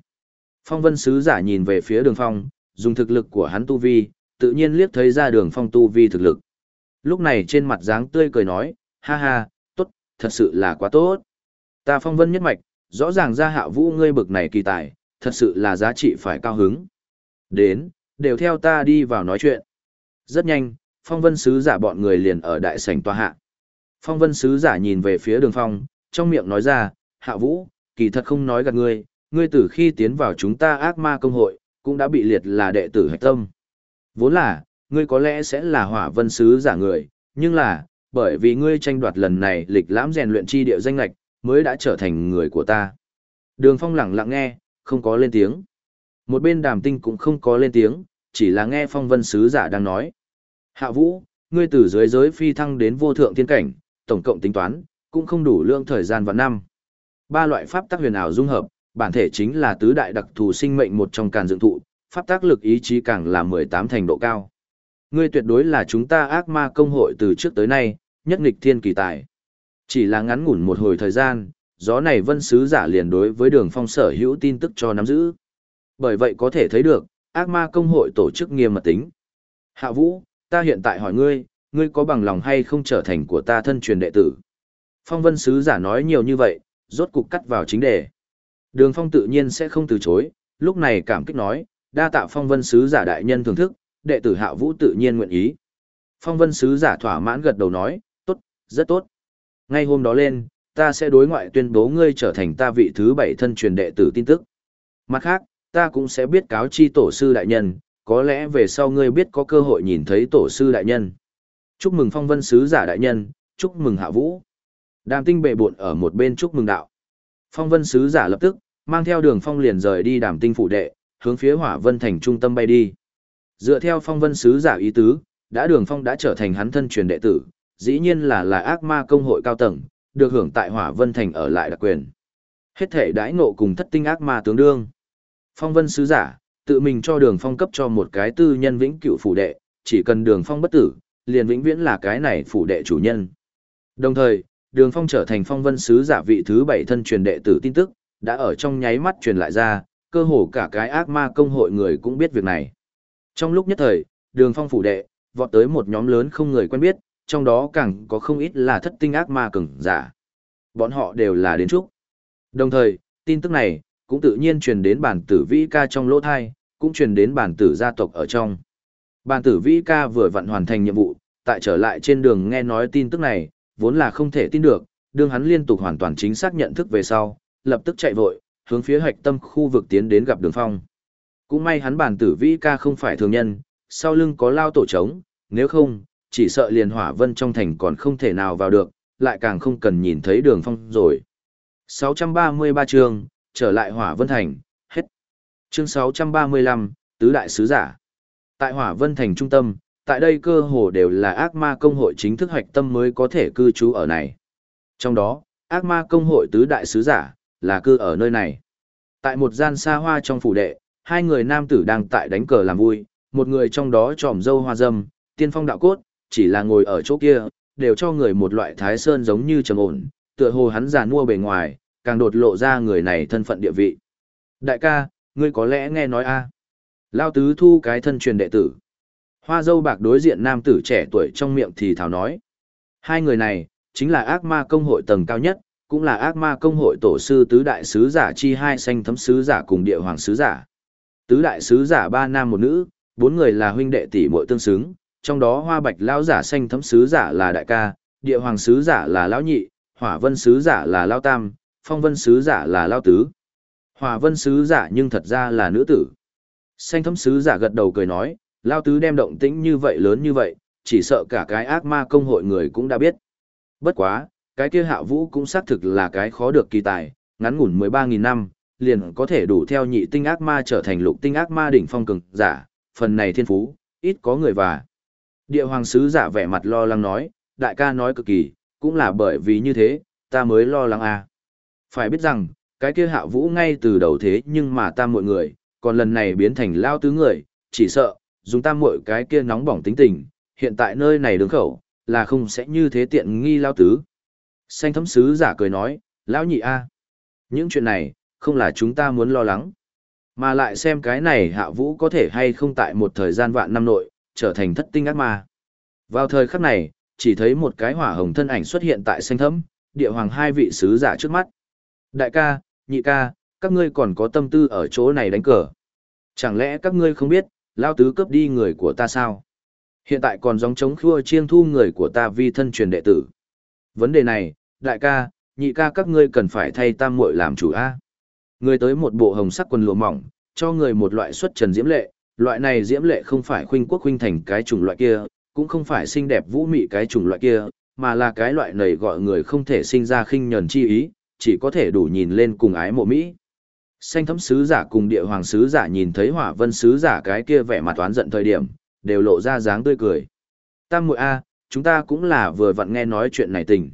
Phong vân sứ giả nhìn về phía đường phong, dùng thực lực của hắn tu vi, tự nhiên liếc thấy ra đường phong tu vi thực lực. Lúc này trên mặt dáng tươi cười nói, ha ha, tốt, thật sự là quá tốt. Ta phong vân nhất mạch, rõ ràng ra hạ vũ ngươi bực này kỳ tài, thật sự là giá trị phải cao hứng. Đến, đều theo ta đi vào nói chuyện. Rất nhanh, phong vân sứ giả bọn người liền ở đại sảnh tòa hạ. Phong vân sứ giả nhìn về phía đường phong, trong miệng nói ra, hạ vũ, kỳ thật không nói gạt ngươi, ngươi từ khi tiến vào chúng ta ác ma công hội, cũng đã bị liệt là đệ tử hạch tâm. Vốn là, ngươi có lẽ sẽ là hỏa vân sứ giả người, nhưng là, bởi vì ngươi tranh đoạt lần này lịch lãm rèn luyện chi địa danh lạch, mới đã trở thành người của ta. Đường phong lặng lặng nghe, không có lên tiếng. Một bên đàm tinh cũng không có lên tiếng, chỉ là nghe phong vân sứ giả đang nói. Hạ vũ, ngươi từ dưới giới phi thăng đến vô thượng thiên cảnh, tổng cộng tính toán, cũng không đủ lượng thời gian và năm. Ba loại pháp tắc huyền ảo dung hợp, bản thể chính là tứ đại đặc thù sinh mệnh một trong càn dựng thụ, pháp tác lực ý chí càng là 18 thành độ cao. Ngươi tuyệt đối là chúng ta ác ma công hội từ trước tới nay, nhất nghịch thiên kỳ tài. Chỉ là ngắn ngủn một hồi thời gian, gió này vân sứ giả liền đối với đường phong sở hữu tin tức cho nắm giữ. Bởi vậy có thể thấy được, ác ma công hội tổ chức nghiêm mật tính. Hạ vũ, ta hiện tại hỏi ngươi, ngươi có bằng lòng hay không trở thành của ta thân truyền đệ tử? Phong vân sứ giả nói nhiều như vậy, rốt cục cắt vào chính đề. Đường phong tự nhiên sẽ không từ chối, lúc này cảm kích nói, đa tạ phong vân sứ giả đại nhân thưởng thức, đệ tử hạ vũ tự nhiên nguyện ý. Phong vân sứ giả thỏa mãn gật đầu nói, tốt, rất tốt. Ngay hôm đó lên, ta sẽ đối ngoại tuyên bố ngươi trở thành ta vị thứ bảy thân truyền đệ tử tin tức. Mặt khác, ta cũng sẽ biết cáo chi tổ sư đại nhân, có lẽ về sau ngươi biết có cơ hội nhìn thấy tổ sư đại nhân. Chúc mừng phong vân sứ giả đại nhân, chúc mừng hạ vũ. Đàm tinh bệ bộn ở một bên chúc mừng đạo. Phong vân sứ giả lập tức, mang theo đường phong liền rời đi đàm tinh phủ đệ, hướng phía hỏa vân thành trung tâm bay đi. Dựa theo phong vân sứ giả ý tứ, đã đường phong đã trở thành hắn thân truyền đệ tử, dĩ nhiên là là ác ma công hội cao tầng, được hưởng tại hỏa vân thành ở lại đặc quyền. Hết thể đãi ngộ cùng thất tinh ác ma tướng đương. Phong vân sứ giả, tự mình cho đường phong cấp cho một cái tư nhân vĩnh cửu phủ đệ, chỉ cần đường phong bất tử, liền vĩnh viễn là cái này phủ đệ chủ nhân. Đồng thời, đường phong trở thành phong vân sứ giả vị thứ bảy thân truyền đệ tử tin tức, đã ở trong nháy mắt truyền lại ra, cơ hồ cả cái ác ma công hội người cũng biết việc này. Trong lúc nhất thời, đường phong phủ đệ, vọt tới một nhóm lớn không người quen biết, trong đó càng có không ít là thất tinh ác ma cừng giả. Bọn họ đều là đến trúc. Đồng thời, tin tức này, cũng tự nhiên truyền đến bản tử vĩ ca trong lỗ thai, cũng truyền đến bản tử gia tộc ở trong. Bản tử vĩ ca vừa vặn hoàn thành nhiệm vụ, tại trở lại trên đường nghe nói tin tức này, vốn là không thể tin được, đương hắn liên tục hoàn toàn chính xác nhận thức về sau, lập tức chạy vội, hướng phía hạch tâm khu vực tiến đến gặp đường phong. Cũng may hắn bản tử vĩ ca không phải thường nhân, sau lưng có lao tổ trống, nếu không, chỉ sợ liền hỏa vân trong thành còn không thể nào vào được, lại càng không cần nhìn thấy đường phong rồi. 633 chương, trở lại hỏa vân thành, hết. Chương 635, Tứ Đại Sứ Giả. Tại hỏa vân thành trung tâm, tại đây cơ hồ đều là ác ma công hội chính thức hoạch tâm mới có thể cư trú ở này. Trong đó, ác ma công hội Tứ Đại Sứ Giả, là cư ở nơi này. Tại một gian xa hoa trong phủ đệ, hai người nam tử đang tại đánh cờ làm vui, một người trong đó tròm dâu hoa dâm, tiên phong đạo cốt, chỉ là ngồi ở chỗ kia, đều cho người một loại thái sơn giống như trầm ổn, tựa hồ hắn già mua bề ngoài, càng đột lộ ra người này thân phận địa vị. Đại ca, ngươi có lẽ nghe nói a Lao tứ thu cái thân truyền đệ tử. Hoa dâu bạc đối diện nam tử trẻ tuổi trong miệng thì thảo nói. Hai người này, chính là ác ma công hội tầng cao nhất, cũng là ác ma công hội tổ sư tứ đại sứ giả chi hai xanh thấm sứ giả cùng địa hoàng sứ giả. Tứ đại sứ giả ba nam một nữ, bốn người là huynh đệ tỷ muội tương xứng, trong đó hoa bạch lão giả xanh thấm sứ giả là đại ca, địa hoàng sứ giả là lão nhị, hỏa vân sứ giả là lão tam, phong vân sứ giả là lão tứ. Hỏa vân sứ giả nhưng thật ra là nữ tử. Xanh thấm sứ giả gật đầu cười nói, lão tứ đem động tĩnh như vậy lớn như vậy, chỉ sợ cả cái ác ma công hội người cũng đã biết. Bất quá, cái kia hạ vũ cũng xác thực là cái khó được kỳ tài, ngắn ngủn 13.000 năm, liền có thể đủ theo nhị tinh ác ma trở thành lục tinh ác ma đỉnh phong cường giả, phần này thiên phú, ít có người và. Địa hoàng sứ giả vẻ mặt lo lắng nói, đại ca nói cực kỳ, cũng là bởi vì như thế, ta mới lo lắng à. Phải biết rằng, cái kia hạ vũ ngay từ đầu thế nhưng mà ta mọi người, còn lần này biến thành lao tứ người, chỉ sợ, dùng tam muội cái kia nóng bỏng tính tình, hiện tại nơi này đứng khẩu, là không sẽ như thế tiện nghi lao tứ. Xanh thấm sứ giả cười nói, lão nhị a Những chuyện này, không là chúng ta muốn lo lắng. Mà lại xem cái này hạ vũ có thể hay không tại một thời gian vạn năm nội, trở thành thất tinh ác ma. Vào thời khắc này, chỉ thấy một cái hỏa hồng thân ảnh xuất hiện tại xanh thấm, địa hoàng hai vị sứ giả trước mắt. Đại ca, nhị ca, các ngươi còn có tâm tư ở chỗ này đánh cờ. Chẳng lẽ các ngươi không biết, lao tứ cướp đi người của ta sao? Hiện tại còn giống chống khua chiên thu người của ta vi thân truyền đệ tử. Vấn đề này, đại ca, nhị ca các ngươi cần phải thay tam muội làm chủ a. Người tới một bộ hồng sắc quần lụa mỏng, cho người một loại xuất trần diễm lệ, loại này diễm lệ không phải khuynh quốc khuynh thành cái chủng loại kia, cũng không phải xinh đẹp vũ mị cái chủng loại kia, mà là cái loại này gọi người không thể sinh ra khinh nhẫn chi ý, chỉ có thể đủ nhìn lên cùng ái mộ mỹ. Xanh thấm sứ giả cùng địa hoàng sứ giả nhìn thấy hỏa vân sứ giả cái kia vẻ mặt toán giận thời điểm, đều lộ ra dáng tươi cười. Tam muội a, chúng ta cũng là vừa vặn nghe nói chuyện này tình.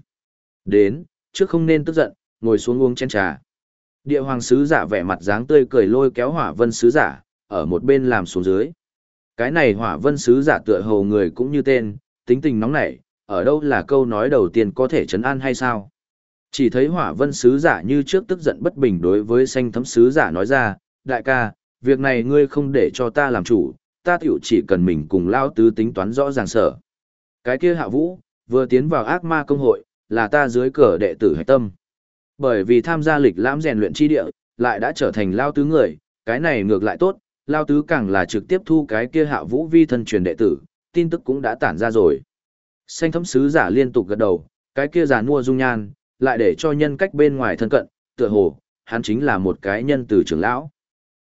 Đến, trước không nên tức giận, ngồi xuống uống chén trà. Địa hoàng sứ giả vẻ mặt dáng tươi cười lôi kéo hỏa vân sứ giả, ở một bên làm xuống dưới. Cái này hỏa vân sứ giả tựa hồ người cũng như tên, tính tình nóng nảy, ở đâu là câu nói đầu tiên có thể chấn an hay sao? Chỉ thấy hỏa vân sứ giả như trước tức giận bất bình đối với xanh thấm sứ giả nói ra, đại ca, việc này ngươi không để cho ta làm chủ, ta tiểu chỉ cần mình cùng lao tứ tính toán rõ ràng sở. Cái kia hạ vũ, vừa tiến vào ác ma công hội, là ta dưới cờ đệ tử hạch tâm. Bởi vì tham gia lịch lãm rèn luyện chi địa, lại đã trở thành lao tứ người, cái này ngược lại tốt, lao tứ càng là trực tiếp thu cái kia hạ vũ vi thân truyền đệ tử, tin tức cũng đã tản ra rồi. Xanh thấm sứ giả liên tục gật đầu, cái kia giả mua dung nhan, lại để cho nhân cách bên ngoài thân cận, tựa hồ, hắn chính là một cái nhân từ trưởng lão.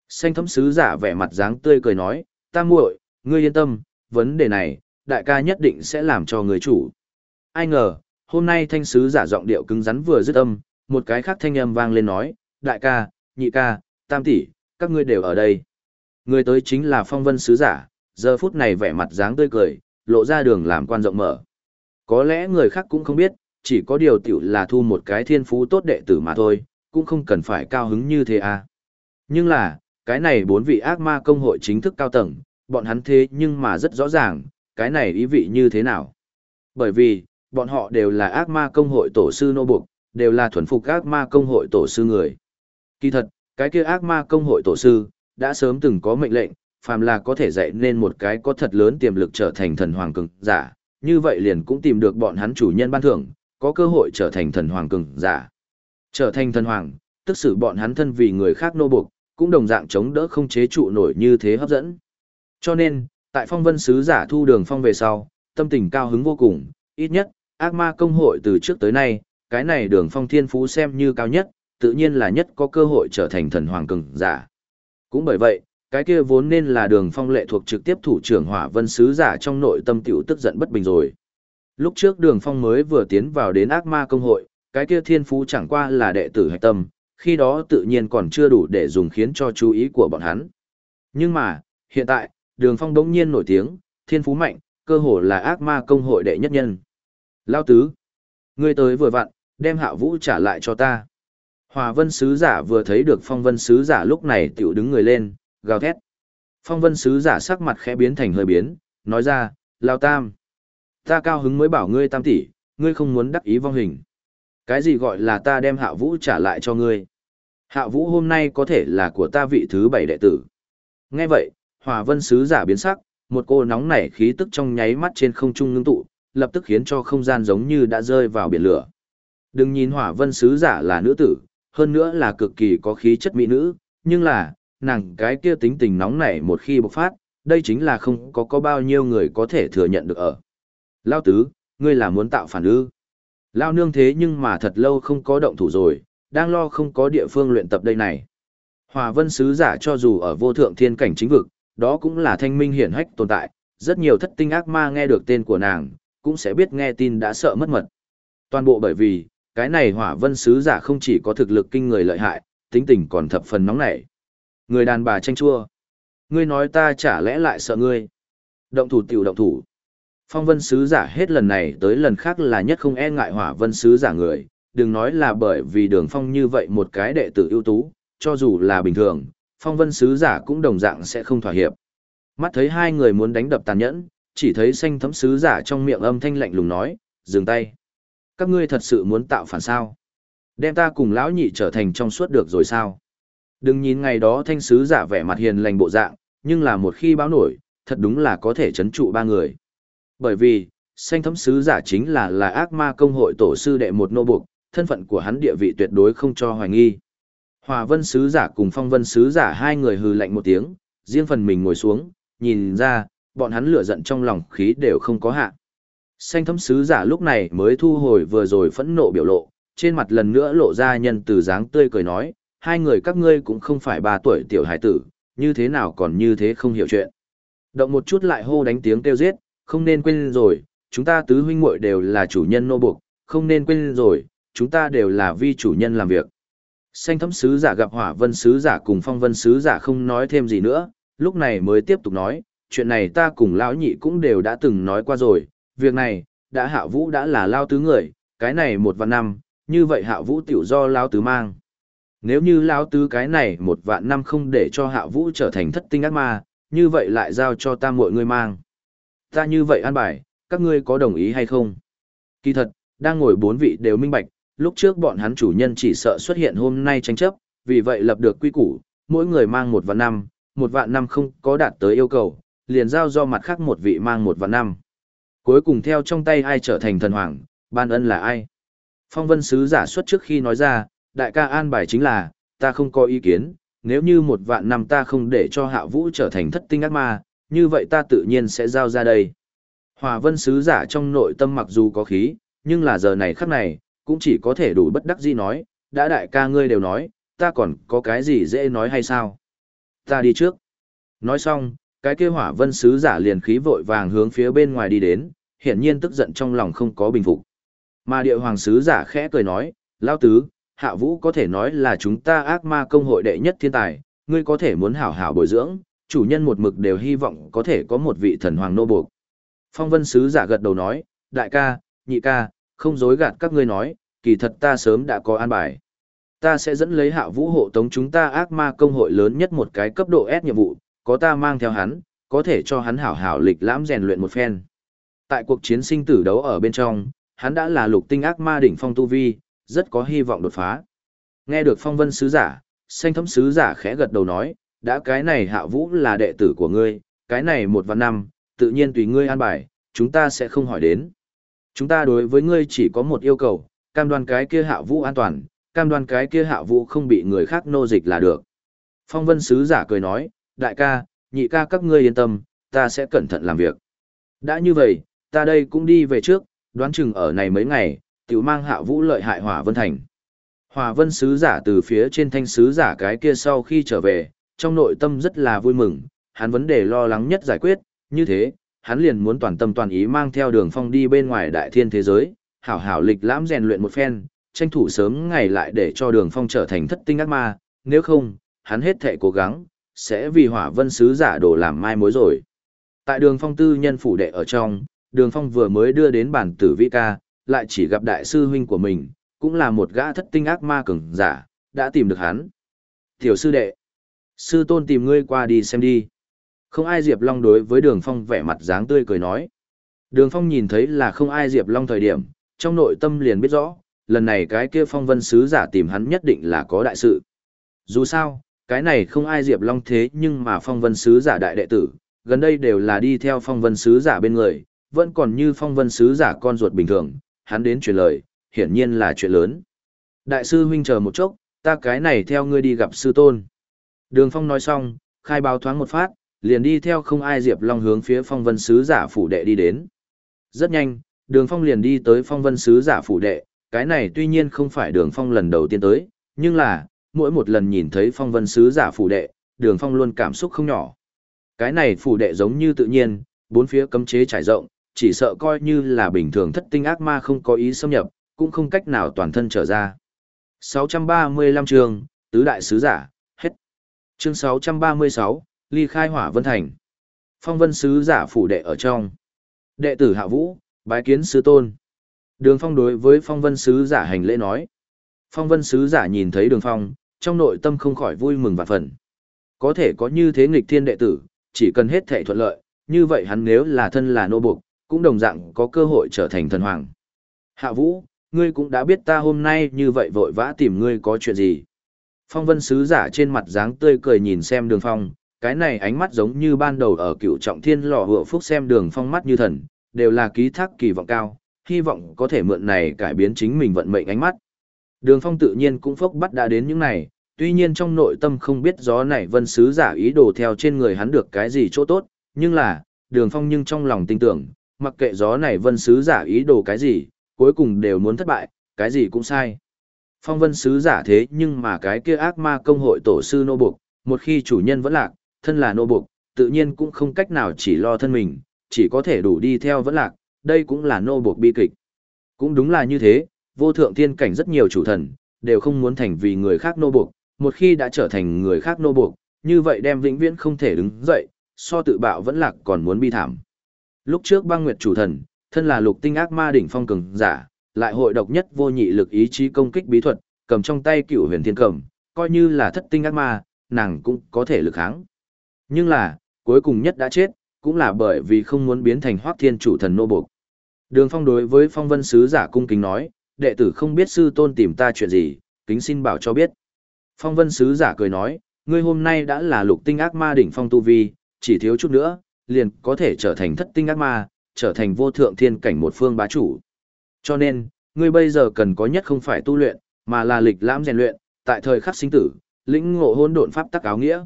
Xanh thấm sứ giả vẻ mặt dáng tươi cười nói, ta muội, ngươi yên tâm, vấn đề này, đại ca nhất định sẽ làm cho người chủ. Ai ngờ, hôm nay thanh sứ giả giọng điệu cứng rắn vừa dứt âm, một cái khác thanh âm vang lên nói, đại ca, nhị ca, tam tỷ, các ngươi đều ở đây. Người tới chính là phong vân sứ giả, giờ phút này vẻ mặt dáng tươi cười, lộ ra đường làm quan rộng mở. Có lẽ người khác cũng không biết, chỉ có điều tiểu là thu một cái thiên phú tốt đệ tử mà thôi, cũng không cần phải cao hứng như thế à. Nhưng là, cái này bốn vị ác ma công hội chính thức cao tầng, bọn hắn thế nhưng mà rất rõ ràng, cái này ý vị như thế nào. Bởi vì, bọn họ đều là ác ma công hội tổ sư nô buộc, đều là thuần phục ác ma công hội tổ sư người. Kỳ thật, cái kia ác ma công hội tổ sư, đã sớm từng có mệnh lệnh, phàm là có thể dạy nên một cái có thật lớn tiềm lực trở thành thần hoàng cường giả, như vậy liền cũng tìm được bọn hắn chủ nhân ban thưởng, có cơ hội trở thành thần hoàng cường giả. Trở thành thần hoàng, tức sự bọn hắn thân vì người khác nô buộc, cũng đồng dạng chống đỡ không chế trụ nổi như thế hấp dẫn. Cho nên, tại phong vân sứ giả thu đường phong về sau, tâm tình cao hứng vô cùng, ít nhất, ác ma công hội từ trước tới nay, cái này đường phong thiên phú xem như cao nhất, tự nhiên là nhất có cơ hội trở thành thần hoàng cường giả. Cũng bởi vậy, cái kia vốn nên là đường phong lệ thuộc trực tiếp thủ trưởng hỏa vân sứ giả trong nội tâm tiểu tức giận bất bình rồi. Lúc trước đường phong mới vừa tiến vào đến ác ma công hội, cái kia thiên phú chẳng qua là đệ tử hạch tâm, khi đó tự nhiên còn chưa đủ để dùng khiến cho chú ý của bọn hắn. Nhưng mà, hiện tại, đường phong đống nhiên nổi tiếng, thiên phú mạnh, cơ hồ là ác ma công hội đệ nhất nhân. Lao tứ, ngươi tới vừa vặn, đem hạ vũ trả lại cho ta. Hòa vân sứ giả vừa thấy được phong vân sứ giả lúc này tiểu đứng người lên, gào thét. Phong vân sứ giả sắc mặt khẽ biến thành hơi biến, nói ra, Lao tam. Ta cao hứng mới bảo ngươi tam tỷ, ngươi không muốn đắc ý vong hình. Cái gì gọi là ta đem hạ vũ trả lại cho ngươi? Hạ vũ hôm nay có thể là của ta vị thứ bảy đệ tử. Nghe vậy, hòa vân sứ giả biến sắc, một cô nóng nảy khí tức trong nháy mắt trên không trung ngưng tụ, lập tức khiến cho không gian giống như đã rơi vào biển lửa. Đừng nhìn hỏa vân sứ giả là nữ tử, hơn nữa là cực kỳ có khí chất mỹ nữ, nhưng là, nàng cái kia tính tình nóng nảy một khi bộc phát, đây chính là không có có bao nhiêu người có thể thừa nhận được ở. Lao tứ, ngươi là muốn tạo phản ư. Lao nương thế nhưng mà thật lâu không có động thủ rồi, đang lo không có địa phương luyện tập đây này. Hòa vân sứ giả cho dù ở vô thượng thiên cảnh chính vực, đó cũng là thanh minh hiển hách tồn tại, rất nhiều thất tinh ác ma nghe được tên của nàng, cũng sẽ biết nghe tin đã sợ mất mật. Toàn bộ bởi vì, cái này hỏa vân sứ giả không chỉ có thực lực kinh người lợi hại, tính tình còn thập phần nóng nảy. Người đàn bà tranh chua. Ngươi nói ta chả lẽ lại sợ ngươi. Động thủ tiểu động thủ. Phong vân sứ giả hết lần này tới lần khác là nhất không e ngại hỏa vân sứ giả người, đừng nói là bởi vì đường phong như vậy một cái đệ tử ưu tú, cho dù là bình thường, phong vân sứ giả cũng đồng dạng sẽ không thỏa hiệp. Mắt thấy hai người muốn đánh đập tàn nhẫn, chỉ thấy xanh thấm sứ giả trong miệng âm thanh lạnh lùng nói, dừng tay. Các ngươi thật sự muốn tạo phản sao? Đem ta cùng lão nhị trở thành trong suốt được rồi sao? Đừng nhìn ngày đó thanh sứ giả vẻ mặt hiền lành bộ dạng, nhưng là một khi báo nổi, thật đúng là có thể chấn trụ ba người. Bởi vì, xanh thấm sứ giả chính là là ác ma công hội tổ sư đệ một nô buộc, thân phận của hắn địa vị tuyệt đối không cho hoài nghi. Hòa vân sứ giả cùng phong vân sứ giả hai người hừ lạnh một tiếng, riêng phần mình ngồi xuống, nhìn ra, bọn hắn lửa giận trong lòng khí đều không có hạ. Xanh thấm sứ giả lúc này mới thu hồi vừa rồi phẫn nộ biểu lộ, trên mặt lần nữa lộ ra nhân từ dáng tươi cười nói, hai người các ngươi cũng không phải ba tuổi tiểu hải tử, như thế nào còn như thế không hiểu chuyện. Động một chút lại hô đánh tiếng kêu giết, không nên quên rồi, chúng ta tứ huynh muội đều là chủ nhân nô buộc, không nên quên rồi, chúng ta đều là vi chủ nhân làm việc. Xanh thấm sứ giả gặp hỏa vân sứ giả cùng phong vân sứ giả không nói thêm gì nữa, lúc này mới tiếp tục nói, chuyện này ta cùng lão nhị cũng đều đã từng nói qua rồi, việc này, đã hạ vũ đã là lao tứ người, cái này một vạn năm, như vậy hạ vũ tiểu do lao tứ mang. Nếu như lao tứ cái này một vạn năm không để cho hạ vũ trở thành thất tinh ác ma, như vậy lại giao cho ta mọi người mang. Ta như vậy an bài, các ngươi có đồng ý hay không? Kỳ thật, đang ngồi bốn vị đều minh bạch, lúc trước bọn hắn chủ nhân chỉ sợ xuất hiện hôm nay tranh chấp, vì vậy lập được quy củ, mỗi người mang một vạn năm, một vạn năm không có đạt tới yêu cầu, liền giao do mặt khác một vị mang một vạn năm. Cuối cùng theo trong tay ai trở thành thần hoàng, ban ân là ai? Phong vân sứ giả xuất trước khi nói ra, đại ca an bài chính là, ta không có ý kiến, nếu như một vạn năm ta không để cho hạ vũ trở thành thất tinh ác ma, như vậy ta tự nhiên sẽ giao ra đây. Hòa vân sứ giả trong nội tâm mặc dù có khí, nhưng là giờ này khắc này, cũng chỉ có thể đủ bất đắc dĩ nói, đã đại ca ngươi đều nói, ta còn có cái gì dễ nói hay sao? Ta đi trước. Nói xong, cái kia hỏa vân sứ giả liền khí vội vàng hướng phía bên ngoài đi đến, hiển nhiên tức giận trong lòng không có bình phục. Mà địa hoàng sứ giả khẽ cười nói, lao tứ, hạ vũ có thể nói là chúng ta ác ma công hội đệ nhất thiên tài, ngươi có thể muốn hảo hảo bồi dưỡng, chủ nhân một mực đều hy vọng có thể có một vị thần hoàng nô buộc. Phong vân sứ giả gật đầu nói, đại ca, nhị ca, không dối gạt các ngươi nói, kỳ thật ta sớm đã có an bài. Ta sẽ dẫn lấy hạ vũ hộ tống chúng ta ác ma công hội lớn nhất một cái cấp độ S nhiệm vụ, có ta mang theo hắn, có thể cho hắn hảo hảo lịch lãm rèn luyện một phen. Tại cuộc chiến sinh tử đấu ở bên trong, hắn đã là lục tinh ác ma đỉnh phong tu vi, rất có hy vọng đột phá. Nghe được phong vân sứ giả, xanh thấm sứ giả khẽ gật đầu nói, đã cái này hạ vũ là đệ tử của ngươi, cái này một vạn năm, tự nhiên tùy ngươi an bài, chúng ta sẽ không hỏi đến. Chúng ta đối với ngươi chỉ có một yêu cầu, cam đoan cái kia hạ vũ an toàn, cam đoan cái kia hạ vũ không bị người khác nô dịch là được. Phong vân sứ giả cười nói, đại ca, nhị ca các ngươi yên tâm, ta sẽ cẩn thận làm việc. Đã như vậy, ta đây cũng đi về trước, đoán chừng ở này mấy ngày, tiểu mang hạ vũ lợi hại hỏa vân thành. Hỏa vân sứ giả từ phía trên thanh sứ giả cái kia sau khi trở về, trong nội tâm rất là vui mừng, hắn vấn đề lo lắng nhất giải quyết, như thế, hắn liền muốn toàn tâm toàn ý mang theo đường phong đi bên ngoài đại thiên thế giới, hảo hảo lịch lãm rèn luyện một phen, tranh thủ sớm ngày lại để cho đường phong trở thành thất tinh ác ma, nếu không, hắn hết thể cố gắng, sẽ vì hỏa vân sứ giả đổ làm mai mối rồi. Tại đường phong tư nhân phủ đệ ở trong, đường phong vừa mới đưa đến bản tử vi ca, lại chỉ gặp đại sư huynh của mình, cũng là một gã thất tinh ác ma cường giả, đã tìm được hắn. Tiểu sư đệ, sư tôn tìm ngươi qua đi xem đi. Không ai Diệp Long đối với đường phong vẻ mặt dáng tươi cười nói. Đường phong nhìn thấy là không ai Diệp Long thời điểm, trong nội tâm liền biết rõ, lần này cái kia phong vân sứ giả tìm hắn nhất định là có đại sự. Dù sao, cái này không ai Diệp Long thế nhưng mà phong vân sứ giả đại đệ tử, gần đây đều là đi theo phong vân sứ giả bên người, vẫn còn như phong vân sứ giả con ruột bình thường, hắn đến truyền lời, hiển nhiên là chuyện lớn. Đại sư huynh chờ một chốc, ta cái này theo ngươi đi gặp sư tôn. Đường phong nói xong, khai báo thoáng một phát, liền đi theo không ai Diệp Long hướng phía phong vân sứ giả phủ đệ đi đến. Rất nhanh, đường phong liền đi tới phong vân sứ giả phủ đệ, cái này tuy nhiên không phải đường phong lần đầu tiên tới, nhưng là, mỗi một lần nhìn thấy phong vân sứ giả phủ đệ, đường phong luôn cảm xúc không nhỏ. Cái này phủ đệ giống như tự nhiên, bốn phía cấm chế trải rộng, chỉ sợ coi như là bình thường thất tinh ác ma không có ý xâm nhập, cũng không cách nào toàn thân trở ra. 635 trường, Tứ Đại Sứ Giả. Chương 636, Ly Khai Hỏa Vân Thành. Phong vân sứ giả phủ đệ ở trong. Đệ tử Hạ Vũ, bái kiến sứ tôn. Đường phong đối với phong vân sứ giả hành lễ nói. Phong vân sứ giả nhìn thấy đường phong, trong nội tâm không khỏi vui mừng và phần. Có thể có như thế nghịch thiên đệ tử, chỉ cần hết thệ thuận lợi, như vậy hắn nếu là thân là nô buộc, cũng đồng dạng có cơ hội trở thành thần hoàng. Hạ vũ, ngươi cũng đã biết ta hôm nay như vậy vội vã tìm ngươi có chuyện gì. Phong vân sứ giả trên mặt dáng tươi cười nhìn xem đường phong, cái này ánh mắt giống như ban đầu ở cựu trọng thiên lò hựa phúc xem đường phong mắt như thần, đều là ký thác kỳ vọng cao, hy vọng có thể mượn này cải biến chính mình vận mệnh ánh mắt. Đường phong tự nhiên cũng phốc bắt đã đến những này, tuy nhiên trong nội tâm không biết gió này vân sứ giả ý đồ theo trên người hắn được cái gì chỗ tốt, nhưng là, đường phong nhưng trong lòng tin tưởng, mặc kệ gió này vân sứ giả ý đồ cái gì, cuối cùng đều muốn thất bại, cái gì cũng sai. Phong vân sứ giả thế nhưng mà cái kia ác ma công hội tổ sư nô buộc, một khi chủ nhân vẫn lạc, thân là nô buộc, tự nhiên cũng không cách nào chỉ lo thân mình, chỉ có thể đủ đi theo vẫn lạc, đây cũng là nô buộc bi kịch. Cũng đúng là như thế, vô thượng thiên cảnh rất nhiều chủ thần, đều không muốn thành vì người khác nô buộc, một khi đã trở thành người khác nô buộc, như vậy đem vĩnh viễn không thể đứng dậy, so tự bạo vẫn lạc còn muốn bi thảm. Lúc trước băng nguyệt chủ thần, thân là lục tinh ác ma đỉnh phong cường giả, lại hội độc nhất vô nhị lực ý chí công kích bí thuật, cầm trong tay cựu huyền thiên cầm, coi như là thất tinh ác ma, nàng cũng có thể lực kháng. Nhưng là, cuối cùng nhất đã chết, cũng là bởi vì không muốn biến thành hoác thiên chủ thần nô buộc. Đường phong đối với phong vân sứ giả cung kính nói, đệ tử không biết sư tôn tìm ta chuyện gì, kính xin bảo cho biết. Phong vân sứ giả cười nói, ngươi hôm nay đã là lục tinh ác ma đỉnh phong tu vi, chỉ thiếu chút nữa, liền có thể trở thành thất tinh ác ma, trở thành vô thượng thiên cảnh một phương bá chủ. Cho nên, ngươi bây giờ cần có nhất không phải tu luyện, mà là lịch lãm rèn luyện, tại thời khắc sinh tử, lĩnh ngộ hôn độn pháp tắc áo nghĩa.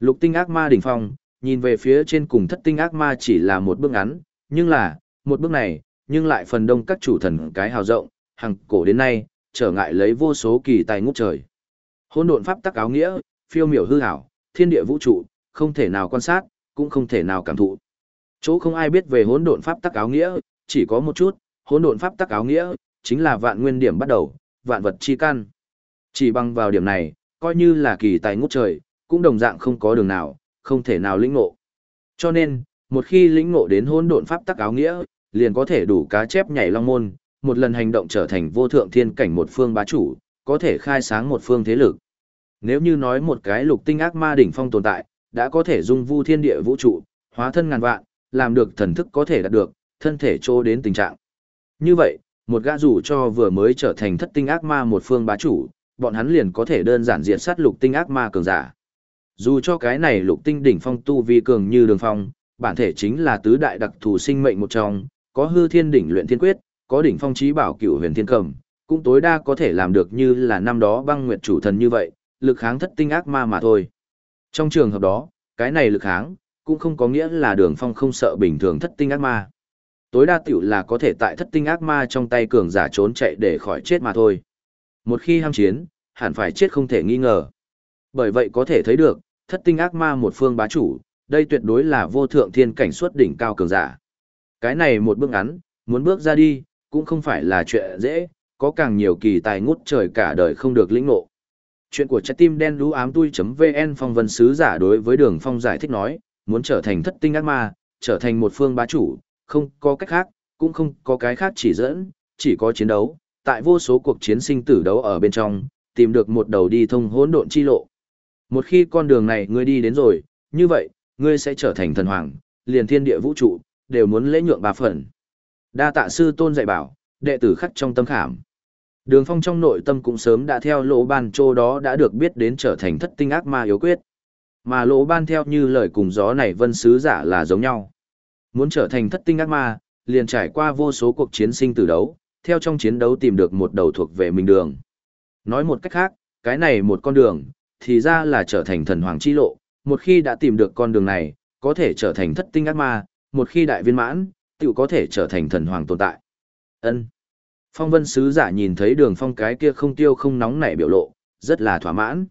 Lục tinh ác ma đỉnh phong, nhìn về phía trên cùng thất tinh ác ma chỉ là một bước ngắn, nhưng là, một bước này, nhưng lại phần đông các chủ thần cái hào rộng, hằng cổ đến nay, trở ngại lấy vô số kỳ tài ngút trời. Hôn độn pháp tắc áo nghĩa, phiêu miểu hư ảo, thiên địa vũ trụ, không thể nào quan sát, cũng không thể nào cảm thụ. Chỗ không ai biết về hỗn độn pháp tắc áo nghĩa, chỉ có một chút, hỗn độn pháp tắc áo nghĩa chính là vạn nguyên điểm bắt đầu, vạn vật chi căn. Chỉ bằng vào điểm này, coi như là kỳ tài ngút trời, cũng đồng dạng không có đường nào, không thể nào lĩnh ngộ. Cho nên, một khi lĩnh ngộ đến hỗn độn pháp tắc áo nghĩa, liền có thể đủ cá chép nhảy long môn, một lần hành động trở thành vô thượng thiên cảnh một phương bá chủ, có thể khai sáng một phương thế lực. Nếu như nói một cái lục tinh ác ma đỉnh phong tồn tại, đã có thể dung vu thiên địa vũ trụ, hóa thân ngàn vạn, làm được thần thức có thể đạt được, thân thể trô đến tình trạng. Như vậy, một gã rủ cho vừa mới trở thành thất tinh ác ma một phương bá chủ, bọn hắn liền có thể đơn giản diệt sát lục tinh ác ma cường giả. Dù cho cái này lục tinh đỉnh phong tu vi cường như đường phong, bản thể chính là tứ đại đặc thù sinh mệnh một trong, có hư thiên đỉnh luyện thiên quyết, có đỉnh phong trí bảo cửu huyền thiên cầm, cũng tối đa có thể làm được như là năm đó băng nguyệt chủ thần như vậy, lực kháng thất tinh ác ma mà thôi. Trong trường hợp đó, cái này lực kháng, cũng không có nghĩa là đường phong không sợ bình thường thất tinh ác ma. Tối đa tiểu là có thể tại thất tinh ác ma trong tay cường giả trốn chạy để khỏi chết mà thôi. Một khi ham chiến, hẳn phải chết không thể nghi ngờ. Bởi vậy có thể thấy được, thất tinh ác ma một phương bá chủ, đây tuyệt đối là vô thượng thiên cảnh xuất đỉnh cao cường giả. Cái này một bước ngắn, muốn bước ra đi, cũng không phải là chuyện dễ, có càng nhiều kỳ tài ngút trời cả đời không được lĩnh ngộ. Chuyện của trái tim đen đú ám tui.vn phong vân sứ giả đối với đường phong giải thích nói, muốn trở thành thất tinh ác ma, trở thành một phương bá chủ, không có cách khác, cũng không có cái khác chỉ dẫn, chỉ có chiến đấu, tại vô số cuộc chiến sinh tử đấu ở bên trong, tìm được một đầu đi thông hỗn độn chi lộ. Một khi con đường này ngươi đi đến rồi, như vậy, ngươi sẽ trở thành thần hoàng, liền thiên địa vũ trụ, đều muốn lễ nhượng bà phần. Đa tạ sư tôn dạy bảo, đệ tử khắc trong tâm khảm. Đường phong trong nội tâm cũng sớm đã theo lỗ ban trô đó đã được biết đến trở thành thất tinh ác ma yếu quyết. Mà lỗ ban theo như lời cùng gió này vân sứ giả là giống nhau. Muốn trở thành thất tinh ác ma, liền trải qua vô số cuộc chiến sinh tử đấu, theo trong chiến đấu tìm được một đầu thuộc về mình đường. Nói một cách khác, cái này một con đường, thì ra là trở thành thần hoàng chi lộ, một khi đã tìm được con đường này, có thể trở thành thất tinh ác ma, một khi đại viên mãn, tự có thể trở thành thần hoàng tồn tại. Ân. Phong vân sứ giả nhìn thấy đường phong cái kia không tiêu không nóng nảy biểu lộ, rất là thỏa mãn.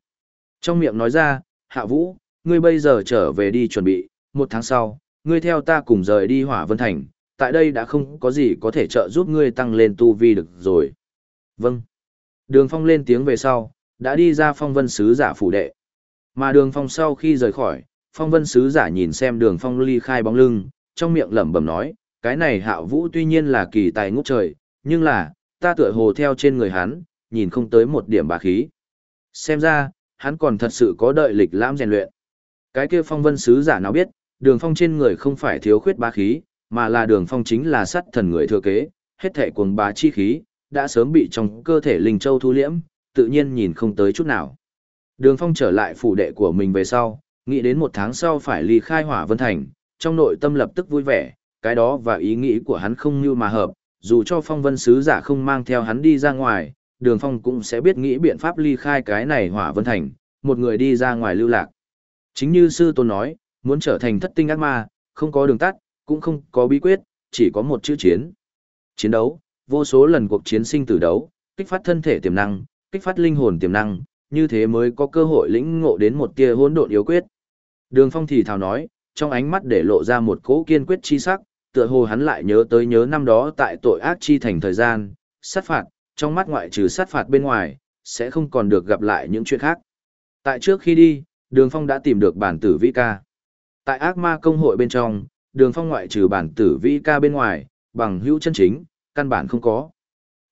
Trong miệng nói ra, hạ vũ, ngươi bây giờ trở về đi chuẩn bị, một tháng sau, ngươi theo ta cùng rời đi hỏa vân thành, tại đây đã không có gì có thể trợ giúp ngươi tăng lên tu vi được rồi. Vâng. Đường phong lên tiếng về sau, đã đi ra phong vân sứ giả phủ đệ. Mà đường phong sau khi rời khỏi, phong vân sứ giả nhìn xem đường phong ly khai bóng lưng, trong miệng lẩm bẩm nói, cái này hạ vũ tuy nhiên là kỳ tài ngút trời, nhưng là, ta tựa hồ theo trên người hắn, nhìn không tới một điểm bá khí. Xem ra, hắn còn thật sự có đợi lịch lãm rèn luyện. Cái kia phong vân sứ giả nào biết, đường phong trên người không phải thiếu khuyết ba khí, mà là đường phong chính là sắt thần người thừa kế, hết thể cuồng bá chi khí, đã sớm bị trong cơ thể linh châu thu liễm, tự nhiên nhìn không tới chút nào. Đường phong trở lại phủ đệ của mình về sau, nghĩ đến một tháng sau phải ly khai hỏa vân thành, trong nội tâm lập tức vui vẻ, cái đó và ý nghĩ của hắn không như mà hợp, dù cho phong vân sứ giả không mang theo hắn đi ra ngoài, đường phong cũng sẽ biết nghĩ biện pháp ly khai cái này hỏa vân thành, một người đi ra ngoài lưu lạc. Chính như sư tôn nói, muốn trở thành thất tinh ác ma, không có đường tắt, cũng không có bí quyết, chỉ có một chữ chiến. Chiến đấu, vô số lần cuộc chiến sinh tử đấu, kích phát thân thể tiềm năng, kích phát linh hồn tiềm năng, như thế mới có cơ hội lĩnh ngộ đến một tia hỗn độn yếu quyết. Đường Phong thì thào nói, trong ánh mắt để lộ ra một cỗ kiên quyết chi sắc, tựa hồ hắn lại nhớ tới nhớ năm đó tại tội ác chi thành thời gian, sát phạt, trong mắt ngoại trừ sát phạt bên ngoài, sẽ không còn được gặp lại những chuyện khác. Tại trước khi đi, Đường Phong đã tìm được bản tử vi ca. Tại ác ma công hội bên trong, Đường Phong ngoại trừ bản tử vi ca bên ngoài, bằng hữu chân chính, căn bản không có.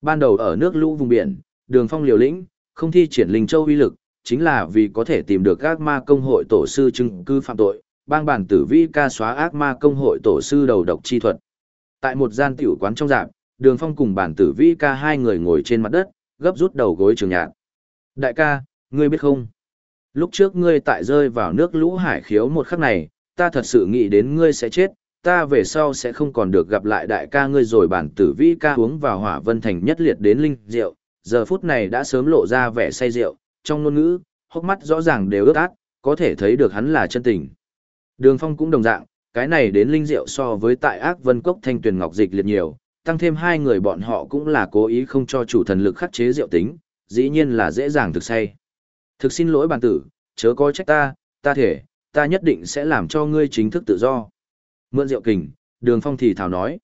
Ban đầu ở nước lũ vùng biển, Đường Phong liều lĩnh, không thi triển linh châu uy lực, chính là vì có thể tìm được ác ma công hội tổ sư chứng cư phạm tội, bang bản tử vi ca xóa ác ma công hội tổ sư đầu độc chi thuật. Tại một gian tiểu quán trong dạp, Đường Phong cùng bản tử vi ca hai người ngồi trên mặt đất, gấp rút đầu gối trường nhạc. Đại ca, ngươi biết không? Lúc trước ngươi tại rơi vào nước lũ hải khiếu một khắc này, ta thật sự nghĩ đến ngươi sẽ chết, ta về sau sẽ không còn được gặp lại đại ca ngươi rồi bản tử vi ca uống vào hỏa vân thành nhất liệt đến linh rượu, giờ phút này đã sớm lộ ra vẻ say rượu, trong ngôn ngữ, hốc mắt rõ ràng đều ướt át, có thể thấy được hắn là chân tình. Đường Phong cũng đồng dạng, cái này đến linh rượu so với tại ác vân cốc thanh tuyền ngọc dịch liệt nhiều, tăng thêm hai người bọn họ cũng là cố ý không cho chủ thần lực khắc chế rượu tính, dĩ nhiên là dễ dàng thực say. Thực xin lỗi bản tử, chớ coi trách ta, ta thể, ta nhất định sẽ làm cho ngươi chính thức tự do. Mượn rượu kình, đường phong thì thảo nói.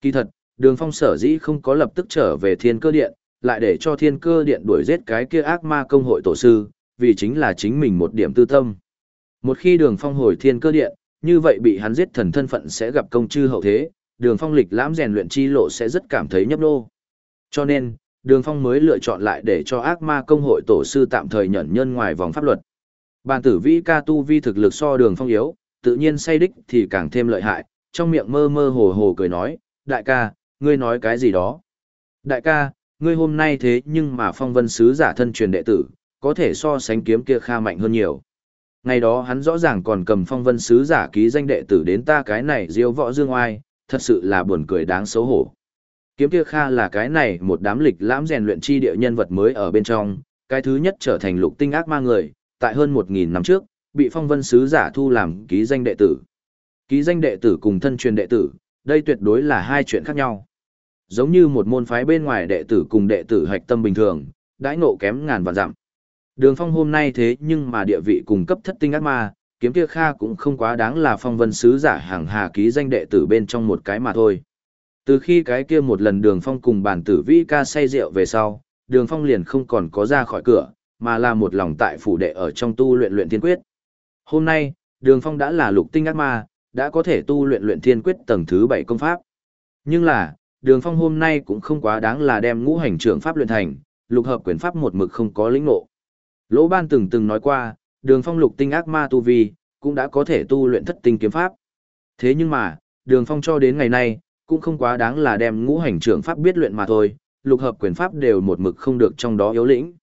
Kỳ thật, đường phong sở dĩ không có lập tức trở về thiên cơ điện, lại để cho thiên cơ điện đuổi giết cái kia ác ma công hội tổ sư, vì chính là chính mình một điểm tư tâm. Một khi đường phong hồi thiên cơ điện, như vậy bị hắn giết thần thân phận sẽ gặp công chư hậu thế, đường phong lịch lãm rèn luyện chi lộ sẽ rất cảm thấy nhấp nô. Cho nên, đường phong mới lựa chọn lại để cho ác ma công hội tổ sư tạm thời nhận nhân ngoài vòng pháp luật. Bàn tử vĩ ca tu vi thực lực so đường phong yếu, tự nhiên say đích thì càng thêm lợi hại, trong miệng mơ mơ hồ hồ cười nói, đại ca, ngươi nói cái gì đó. Đại ca, ngươi hôm nay thế nhưng mà phong vân sứ giả thân truyền đệ tử, có thể so sánh kiếm kia kha mạnh hơn nhiều. Ngày đó hắn rõ ràng còn cầm phong vân sứ giả ký danh đệ tử đến ta cái này diêu võ dương oai, thật sự là buồn cười đáng xấu hổ. Kiếm kia kha là cái này một đám lịch lãm rèn luyện chi địa nhân vật mới ở bên trong, cái thứ nhất trở thành lục tinh ác ma người, tại hơn 1.000 năm trước, bị phong vân sứ giả thu làm ký danh đệ tử. Ký danh đệ tử cùng thân truyền đệ tử, đây tuyệt đối là hai chuyện khác nhau. Giống như một môn phái bên ngoài đệ tử cùng đệ tử hạch tâm bình thường, đãi ngộ kém ngàn vạn dặm. Đường phong hôm nay thế nhưng mà địa vị cùng cấp thất tinh ác ma, kiếm kia kha cũng không quá đáng là phong vân sứ giả hàng hà ký danh đệ tử bên trong một cái mà thôi. Từ khi cái kia một lần đường phong cùng bản tử vĩ ca say rượu về sau, đường phong liền không còn có ra khỏi cửa, mà là một lòng tại phủ đệ ở trong tu luyện luyện thiên quyết. Hôm nay, đường phong đã là lục tinh ác ma, đã có thể tu luyện luyện thiên quyết tầng thứ bảy công pháp. Nhưng là, đường phong hôm nay cũng không quá đáng là đem ngũ hành trưởng pháp luyện thành, lục hợp quyền pháp một mực không có lĩnh ngộ. Lỗ ban từng từng nói qua, đường phong lục tinh ác ma tu vi, cũng đã có thể tu luyện thất tinh kiếm pháp. Thế nhưng mà, đường phong cho đến ngày nay, cũng không quá đáng là đem ngũ hành trưởng pháp biết luyện mà thôi, lục hợp quyền pháp đều một mực không được trong đó yếu lĩnh.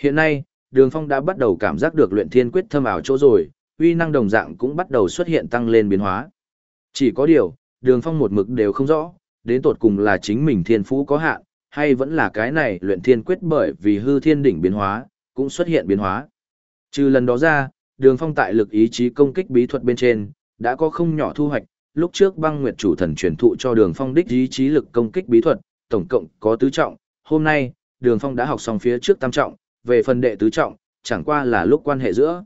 Hiện nay, đường phong đã bắt đầu cảm giác được luyện thiên quyết thâm ảo chỗ rồi, uy năng đồng dạng cũng bắt đầu xuất hiện tăng lên biến hóa. Chỉ có điều, đường phong một mực đều không rõ, đến tột cùng là chính mình thiên phú có hạn, hay vẫn là cái này luyện thiên quyết bởi vì hư thiên đỉnh biến hóa, cũng xuất hiện biến hóa. Trừ lần đó ra, đường phong tại lực ý chí công kích bí thuật bên trên, đã có không nhỏ thu hoạch, lúc trước băng nguyệt chủ thần truyền thụ cho đường phong đích ý chí lực công kích bí thuật, tổng cộng có tứ trọng, hôm nay, đường phong đã học xong phía trước tam trọng, về phần đệ tứ trọng, chẳng qua là lúc quan hệ giữa.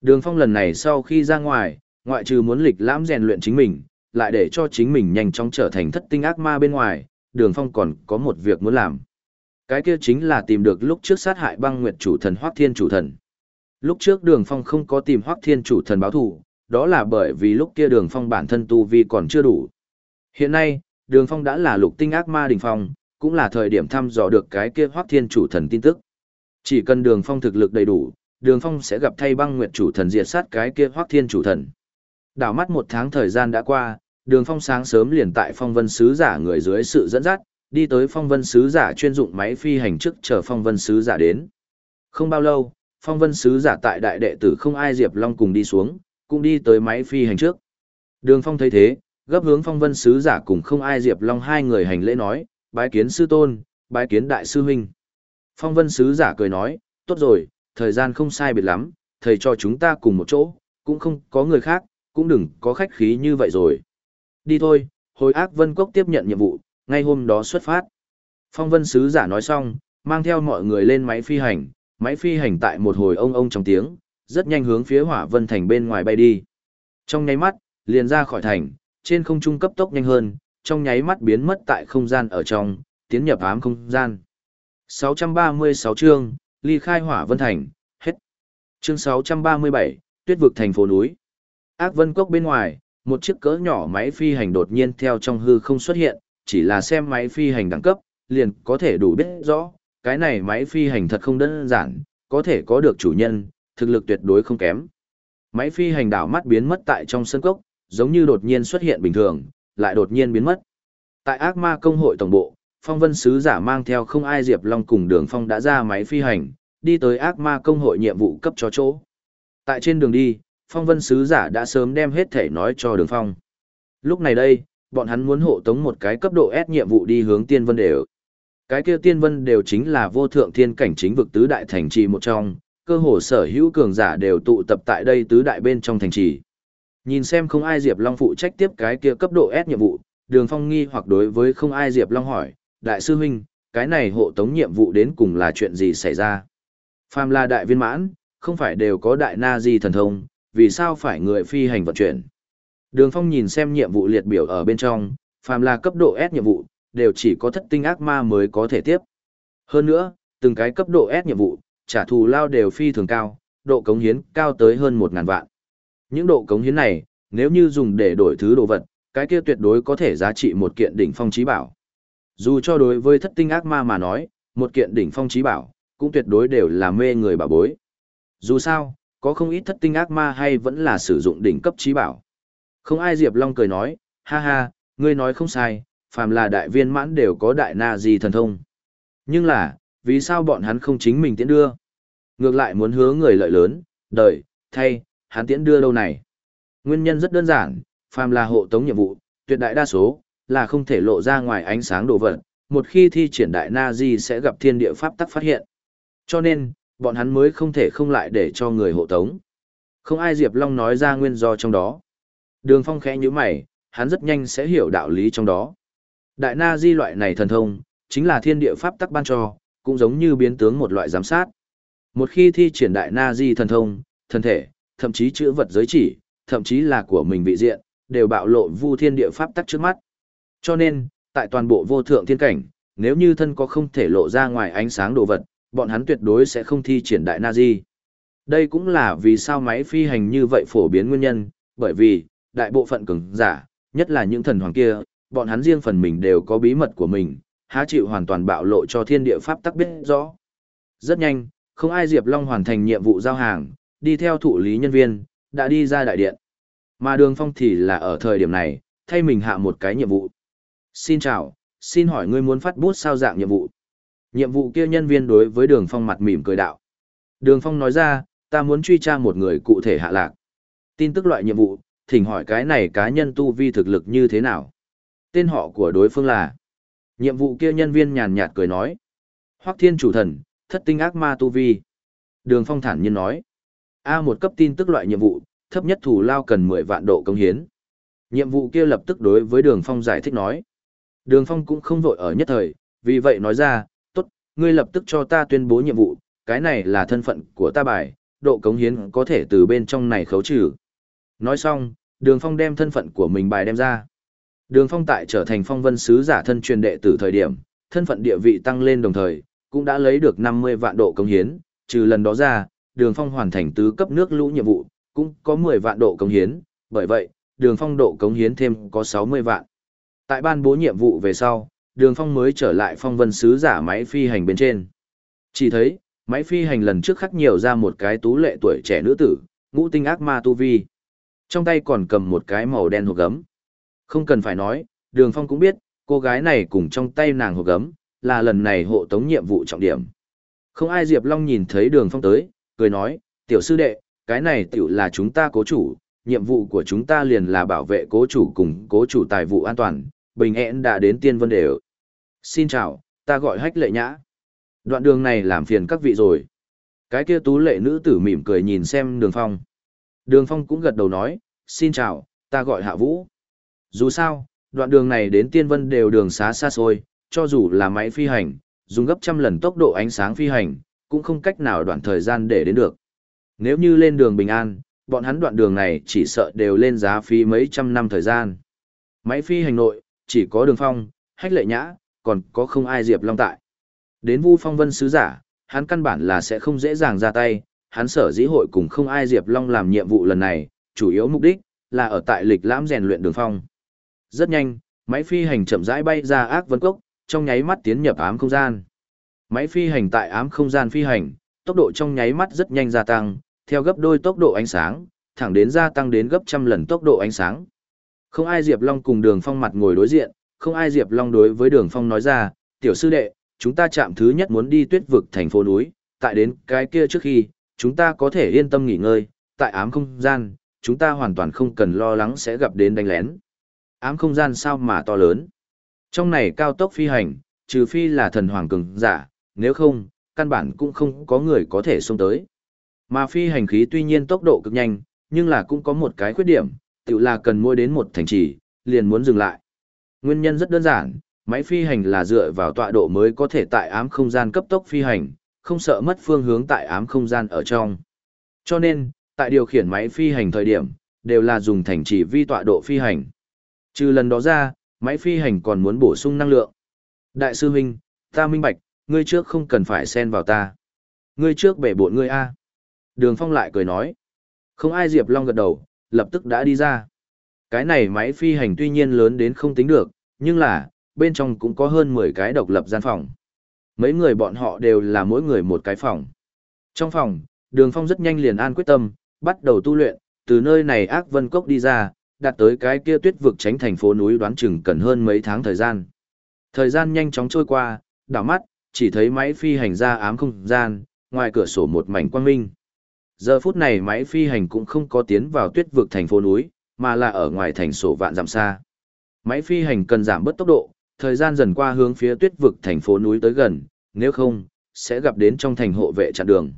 Đường phong lần này sau khi ra ngoài, ngoại trừ muốn lịch lãm rèn luyện chính mình, lại để cho chính mình nhanh chóng trở thành thất tinh ác ma bên ngoài, đường phong còn có một việc muốn làm. Cái kia chính là tìm được lúc trước sát hại băng nguyệt chủ thần Hoắc Thiên chủ thần. Lúc trước Đường Phong không có tìm Hoắc Thiên chủ thần báo thù, đó là bởi vì lúc kia Đường Phong bản thân tu vi còn chưa đủ. Hiện nay, Đường Phong đã là lục tinh ác ma đỉnh phong, cũng là thời điểm thăm dò được cái kia Hoắc Thiên chủ thần tin tức. Chỉ cần Đường Phong thực lực đầy đủ, Đường Phong sẽ gặp thay băng nguyệt chủ thần diệt sát cái kia Hoắc Thiên chủ thần. Đảo mắt một tháng thời gian đã qua, Đường Phong sáng sớm liền tại phong vân sứ giả người dưới sự dẫn dắt, đi tới phong vân sứ giả chuyên dụng máy phi hành trước chờ phong vân sứ giả đến. Không bao lâu, phong vân sứ giả tại đại đệ tử không ai Diệp Long cùng đi xuống, cũng đi tới máy phi hành trước. Đường phong thấy thế, gấp hướng phong vân sứ giả cùng không ai Diệp Long hai người hành lễ nói, bái kiến sư tôn, bái kiến đại sư huynh. Phong vân sứ giả cười nói, tốt rồi, thời gian không sai biệt lắm, thầy cho chúng ta cùng một chỗ, cũng không có người khác, cũng đừng có khách khí như vậy rồi. Đi thôi, hồi ác vân cốc tiếp nhận nhiệm vụ, ngay hôm đó xuất phát. Phong vân sứ giả nói xong, mang theo mọi người lên máy phi hành, máy phi hành tại một hồi ông ông trong tiếng, rất nhanh hướng phía hỏa vân thành bên ngoài bay đi. Trong nháy mắt, liền ra khỏi thành, trên không trung cấp tốc nhanh hơn, trong nháy mắt biến mất tại không gian ở trong, tiến nhập ám không gian. 636 chương, ly khai hỏa vân thành, hết. Chương 637, tuyết vực thành phố núi. Ác vân cốc bên ngoài, một chiếc cỡ nhỏ máy phi hành đột nhiên theo trong hư không xuất hiện, chỉ là xem máy phi hành đẳng cấp, liền có thể đủ biết rõ, cái này máy phi hành thật không đơn giản, có thể có được chủ nhân, thực lực tuyệt đối không kém. Máy phi hành đảo mắt biến mất tại trong sân cốc, giống như đột nhiên xuất hiện bình thường, lại đột nhiên biến mất. Tại ác ma công hội tổng bộ, phong vân sứ giả mang theo không ai Diệp Long cùng đường phong đã ra máy phi hành, đi tới ác ma công hội nhiệm vụ cấp cho chỗ. Tại trên đường đi, phong vân sứ giả đã sớm đem hết thể nói cho đường phong. Lúc này đây, bọn hắn muốn hộ tống một cái cấp độ S nhiệm vụ đi hướng tiên vân đều. Cái kia tiên vân đều chính là vô thượng thiên cảnh chính vực tứ đại thành trì một trong, cơ hồ sở hữu cường giả đều tụ tập tại đây tứ đại bên trong thành trì. Nhìn xem không ai Diệp Long phụ trách tiếp cái kia cấp độ S nhiệm vụ, Đường Phong nghi hoặc đối với không ai Diệp Long hỏi, Đại sư huynh, cái này hộ tống nhiệm vụ đến cùng là chuyện gì xảy ra? Phàm là đại viên mãn, không phải đều có đại na di thần thông, vì sao phải người phi hành vận chuyển? Đường Phong nhìn xem nhiệm vụ liệt biểu ở bên trong, phàm là cấp độ S nhiệm vụ, đều chỉ có thất tinh ác ma mới có thể tiếp. Hơn nữa, từng cái cấp độ S nhiệm vụ, trả thù lao đều phi thường cao, độ cống hiến cao tới hơn 1.000 vạn. Những độ cống hiến này, nếu như dùng để đổi thứ đồ vật, cái kia tuyệt đối có thể giá trị một kiện đỉnh phong trí bảo. Dù cho đối với thất tinh ác ma mà nói, một kiện đỉnh phong trí bảo, cũng tuyệt đối đều là mê người bảo bối. Dù sao, có không ít thất tinh ác ma hay vẫn là sử dụng đỉnh cấp trí bảo. Không ai Diệp Long cười nói, ha ha, ngươi nói không sai, phàm là đại viên mãn đều có đại na di thần thông. Nhưng là, vì sao bọn hắn không chính mình tiễn đưa? Ngược lại muốn hứa người lợi lớn, đời, thay, hắn tiễn đưa đâu này? Nguyên nhân rất đơn giản, phàm là hộ tống nhiệm vụ, tuyệt đại đa số, là không thể lộ ra ngoài ánh sáng đồ vật, một khi thi triển đại na di sẽ gặp thiên địa pháp tắc phát hiện. Cho nên, bọn hắn mới không thể không lại để cho người hộ tống. Không ai Diệp Long nói ra nguyên do trong đó. Đường Phong khẽ như mày, hắn rất nhanh sẽ hiểu đạo lý trong đó. Đại na di loại này thần thông, chính là thiên địa pháp tắc ban cho, cũng giống như biến tướng một loại giám sát. Một khi thi triển đại na di thần thông, thân thể, thậm chí chữ vật giới chỉ, thậm chí là của mình vị diện, đều bạo lộ vu thiên địa pháp tắc trước mắt. Cho nên, tại toàn bộ vô thượng thiên cảnh, nếu như thân có không thể lộ ra ngoài ánh sáng đồ vật, bọn hắn tuyệt đối sẽ không thi triển đại nazi. Đây cũng là vì sao máy phi hành như vậy phổ biến nguyên nhân, bởi vì, đại bộ phận cường giả, nhất là những thần hoàng kia, bọn hắn riêng phần mình đều có bí mật của mình, há chịu hoàn toàn bạo lộ cho thiên địa pháp tắc biết rõ. Rất nhanh, không ai Diệp Long hoàn thành nhiệm vụ giao hàng, đi theo thụ lý nhân viên, đã đi ra đại điện. Mà đường phong thì là ở thời điểm này, thay mình hạ một cái nhiệm vụ. Xin chào, xin hỏi ngươi muốn phát bút sao dạng nhiệm vụ? Nhiệm vụ kia nhân viên đối với đường phong mặt mỉm cười đạo. Đường phong nói ra, ta muốn truy tra một người cụ thể hạ lạc. Tin tức loại nhiệm vụ, thỉnh hỏi cái này cá nhân tu vi thực lực như thế nào? Tên họ của đối phương là. Nhiệm vụ kia nhân viên nhàn nhạt cười nói. Hoắc thiên chủ thần, thất tinh ác ma tu vi. Đường phong thản nhiên nói. A một cấp tin tức loại nhiệm vụ, thấp nhất thủ lao cần 10 vạn độ công hiến. Nhiệm vụ kia lập tức đối với đường phong giải thích nói. Đường phong cũng không vội ở nhất thời, vì vậy nói ra, tốt, ngươi lập tức cho ta tuyên bố nhiệm vụ, cái này là thân phận của ta bài, độ cống hiến có thể từ bên trong này khấu trừ. Nói xong, đường phong đem thân phận của mình bài đem ra. Đường phong tại trở thành phong vân sứ giả thân truyền đệ tử thời điểm, thân phận địa vị tăng lên đồng thời, cũng đã lấy được 50 vạn độ cống hiến, trừ lần đó ra, đường phong hoàn thành tứ cấp nước lũ nhiệm vụ, cũng có 10 vạn độ cống hiến, bởi vậy, đường phong độ cống hiến thêm có 60 vạn. Tại ban bố nhiệm vụ về sau, đường phong mới trở lại phong vân sứ giả máy phi hành bên trên. Chỉ thấy, máy phi hành lần trước khắc nhiều ra một cái tú lệ tuổi trẻ nữ tử, ngũ tinh ác ma tu vi. Trong tay còn cầm một cái màu đen hộp gấm. Không cần phải nói, đường phong cũng biết, cô gái này cùng trong tay nàng hộp gấm, là lần này hộ tống nhiệm vụ trọng điểm. Không ai Diệp Long nhìn thấy đường phong tới, cười nói, tiểu sư đệ, cái này tiểu là chúng ta cố chủ, nhiệm vụ của chúng ta liền là bảo vệ cố chủ cùng cố chủ tài vụ an toàn, bình hẹn đã đến tiên vân đều. Xin chào, ta gọi hách lệ nhã. Đoạn đường này làm phiền các vị rồi. Cái kia tú lệ nữ tử mỉm cười nhìn xem đường phong. Đường phong cũng gật đầu nói, xin chào, ta gọi hạ vũ. Dù sao, đoạn đường này đến tiên vân đều đường xá xa xôi, cho dù là máy phi hành, dùng gấp trăm lần tốc độ ánh sáng phi hành, cũng không cách nào đoạn thời gian để đến được. Nếu như lên đường bình an, bọn hắn đoạn đường này chỉ sợ đều lên giá phí mấy trăm năm thời gian. Máy phi hành nội, chỉ có đường phong, hách lệ nhã, còn có không ai diệp long tại. Đến vu phong vân sứ giả, hắn căn bản là sẽ không dễ dàng ra tay, hắn sở dĩ hội cùng không ai diệp long làm nhiệm vụ lần này, chủ yếu mục đích, là ở tại lịch lãm rèn luyện đường phong. Rất nhanh, máy phi hành chậm rãi bay ra ác vân cốc, trong nháy mắt tiến nhập ám không gian. Máy phi hành tại ám không gian phi hành, tốc độ trong nháy mắt rất nhanh gia tăng, theo gấp đôi tốc độ ánh sáng, thẳng đến gia tăng đến gấp trăm lần tốc độ ánh sáng. Không ai Diệp Long cùng Đường Phong mặt ngồi đối diện, không ai Diệp Long đối với Đường Phong nói ra, tiểu sư đệ, chúng ta chạm thứ nhất muốn đi tuyết vực thành phố núi, tại đến cái kia trước khi, chúng ta có thể yên tâm nghỉ ngơi, tại ám không gian, chúng ta hoàn toàn không cần lo lắng sẽ gặp đến đánh lén. Ám không gian sao mà to lớn. Trong này cao tốc phi hành, trừ phi là thần hoàng cường giả, nếu không, căn bản cũng không có người có thể xông tới. Mà phi hành khí tuy nhiên tốc độ cực nhanh, nhưng là cũng có một cái khuyết điểm, tự là cần mua đến một thành trì, liền muốn dừng lại. Nguyên nhân rất đơn giản, máy phi hành là dựa vào tọa độ mới có thể tại ám không gian cấp tốc phi hành, không sợ mất phương hướng tại ám không gian ở trong. Cho nên, tại điều khiển máy phi hành thời điểm, đều là dùng thành trì vi tọa độ phi hành. Trừ lần đó ra, máy phi hành còn muốn bổ sung năng lượng. Đại sư huynh, ta minh bạch, ngươi trước không cần phải xen vào ta. Ngươi trước bể bộn ngươi a. Đường Phong lại cười nói. Không ai Diệp Long gật đầu, lập tức đã đi ra. Cái này máy phi hành tuy nhiên lớn đến không tính được, nhưng là, bên trong cũng có hơn 10 cái độc lập gian phòng. Mấy người bọn họ đều là mỗi người một cái phòng. Trong phòng, Đường Phong rất nhanh liền an quyết tâm, bắt đầu tu luyện, từ nơi này ác vân cốc đi ra, đạt tới cái kia tuyết vực tránh thành phố núi đoán chừng cần hơn mấy tháng thời gian. Thời gian nhanh chóng trôi qua, đảo mắt, chỉ thấy máy phi hành ra ám không gian, ngoài cửa sổ một mảnh quang minh. Giờ phút này máy phi hành cũng không có tiến vào tuyết vực thành phố núi, mà là ở ngoài thành sổ vạn dặm xa. Máy phi hành cần giảm bớt tốc độ, thời gian dần qua hướng phía tuyết vực thành phố núi tới gần, nếu không, sẽ gặp đến trong thành hộ vệ chặn đường.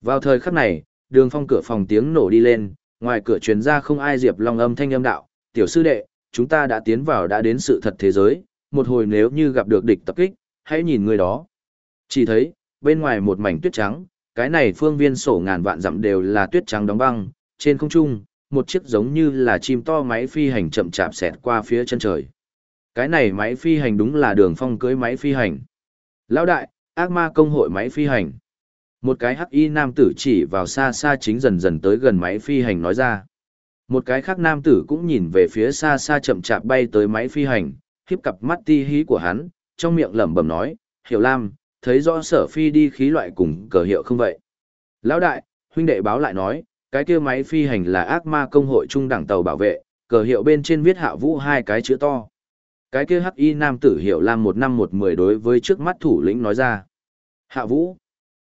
Vào thời khắc này, đường phong cửa phòng tiếng nổ đi lên, ngoài cửa truyền ra không ai diệp long âm thanh âm đạo, tiểu sư đệ, chúng ta đã tiến vào đã đến sự thật thế giới, một hồi nếu như gặp được địch tập kích, hãy nhìn người đó. Chỉ thấy, bên ngoài một mảnh tuyết trắng, cái này phương viên sổ ngàn vạn dặm đều là tuyết trắng đóng băng, trên không trung, một chiếc giống như là chim to máy phi hành chậm chạp xẹt qua phía chân trời. Cái này máy phi hành đúng là đường phong cưới máy phi hành. Lão đại, ác ma công hội máy phi hành. Một cái hắc y nam tử chỉ vào xa xa chính dần dần tới gần máy phi hành nói ra. Một cái khác nam tử cũng nhìn về phía xa xa chậm chạp bay tới máy phi hành, khiếp cặp mắt ti hí của hắn, trong miệng lẩm bẩm nói, hiểu lam, thấy rõ sở phi đi khí loại cùng cờ hiệu không vậy. Lão đại, huynh đệ báo lại nói, cái kia máy phi hành là ác ma công hội trung đẳng tàu bảo vệ, cờ hiệu bên trên viết hạ vũ hai cái chữ to. Cái kia hắc y nam tử hiệu lam một năm một mười đối với trước mắt thủ lĩnh nói ra. Hạ vũ.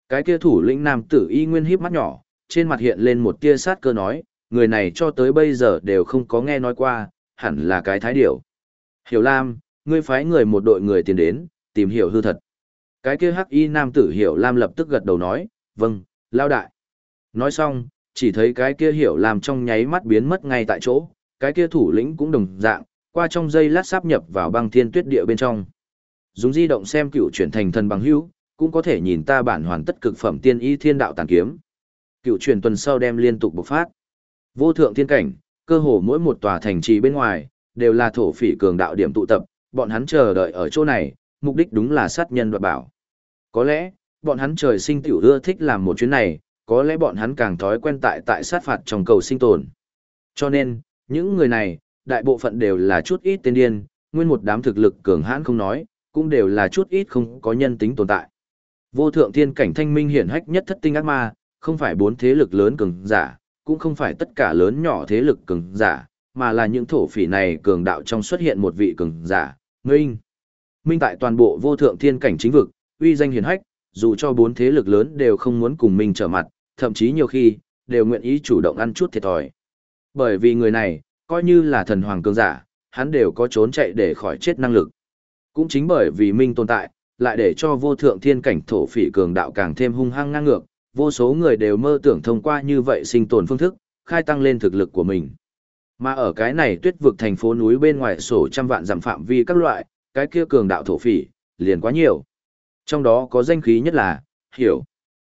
Cái kia thủ lĩnh nam tử y nguyên híp mắt nhỏ, trên mặt hiện lên một tia sát cơ nói, người này cho tới bây giờ đều không có nghe nói qua, hẳn là cái thái điểu. Hiểu Lam, ngươi phái người một đội người tiến đến, tìm hiểu hư thật. Cái kia hắc y nam tử Hiểu Lam lập tức gật đầu nói, vâng, lao đại. Nói xong, chỉ thấy cái kia Hiểu Lam trong nháy mắt biến mất ngay tại chỗ, cái kia thủ lĩnh cũng đồng dạng, qua trong giây lát sáp nhập vào băng thiên tuyết địa bên trong. Dùng di động xem cựu chuyển thành thần bằng hữu, cũng có thể nhìn ta bản hoàn tất cực phẩm tiên y thiên đạo tàn kiếm. Cựu truyền tuần sau đem liên tục bộc phát. Vô thượng thiên cảnh, cơ hồ mỗi một tòa thành trì bên ngoài, đều là thổ phỉ cường đạo điểm tụ tập, bọn hắn chờ đợi ở chỗ này, mục đích đúng là sát nhân đoạt bảo. Có lẽ, bọn hắn trời sinh tiểu ưa thích làm một chuyến này, có lẽ bọn hắn càng thói quen tại tại sát phạt trong cầu sinh tồn. Cho nên, những người này, đại bộ phận đều là chút ít tên điên, nguyên một đám thực lực cường hãn không nói, cũng đều là chút ít không có nhân tính tồn tại. Vô thượng thiên cảnh thanh minh hiển hách nhất thất tinh ác ma, không phải bốn thế lực lớn cường giả, cũng không phải tất cả lớn nhỏ thế lực cường giả, mà là những thổ phỉ này cường đạo trong xuất hiện một vị cường giả, Minh. Minh tại toàn bộ vô thượng thiên cảnh chính vực, uy danh hiển hách, dù cho bốn thế lực lớn đều không muốn cùng Minh trở mặt, thậm chí nhiều khi, đều nguyện ý chủ động ăn chút thiệt thòi. Bởi vì người này, coi như là thần hoàng cường giả, hắn đều có trốn chạy để khỏi chết năng lực. Cũng chính bởi vì Minh tồn tại, lại để cho vô thượng thiên cảnh thổ phỉ cường đạo càng thêm hung hăng ngang ngược, vô số người đều mơ tưởng thông qua như vậy sinh tồn phương thức, khai tăng lên thực lực của mình. Mà ở cái này tuyết vực thành phố núi bên ngoài sổ trăm vạn giảm phạm vi các loại, cái kia cường đạo thổ phỉ, liền quá nhiều. Trong đó có danh khí nhất là, hiểu.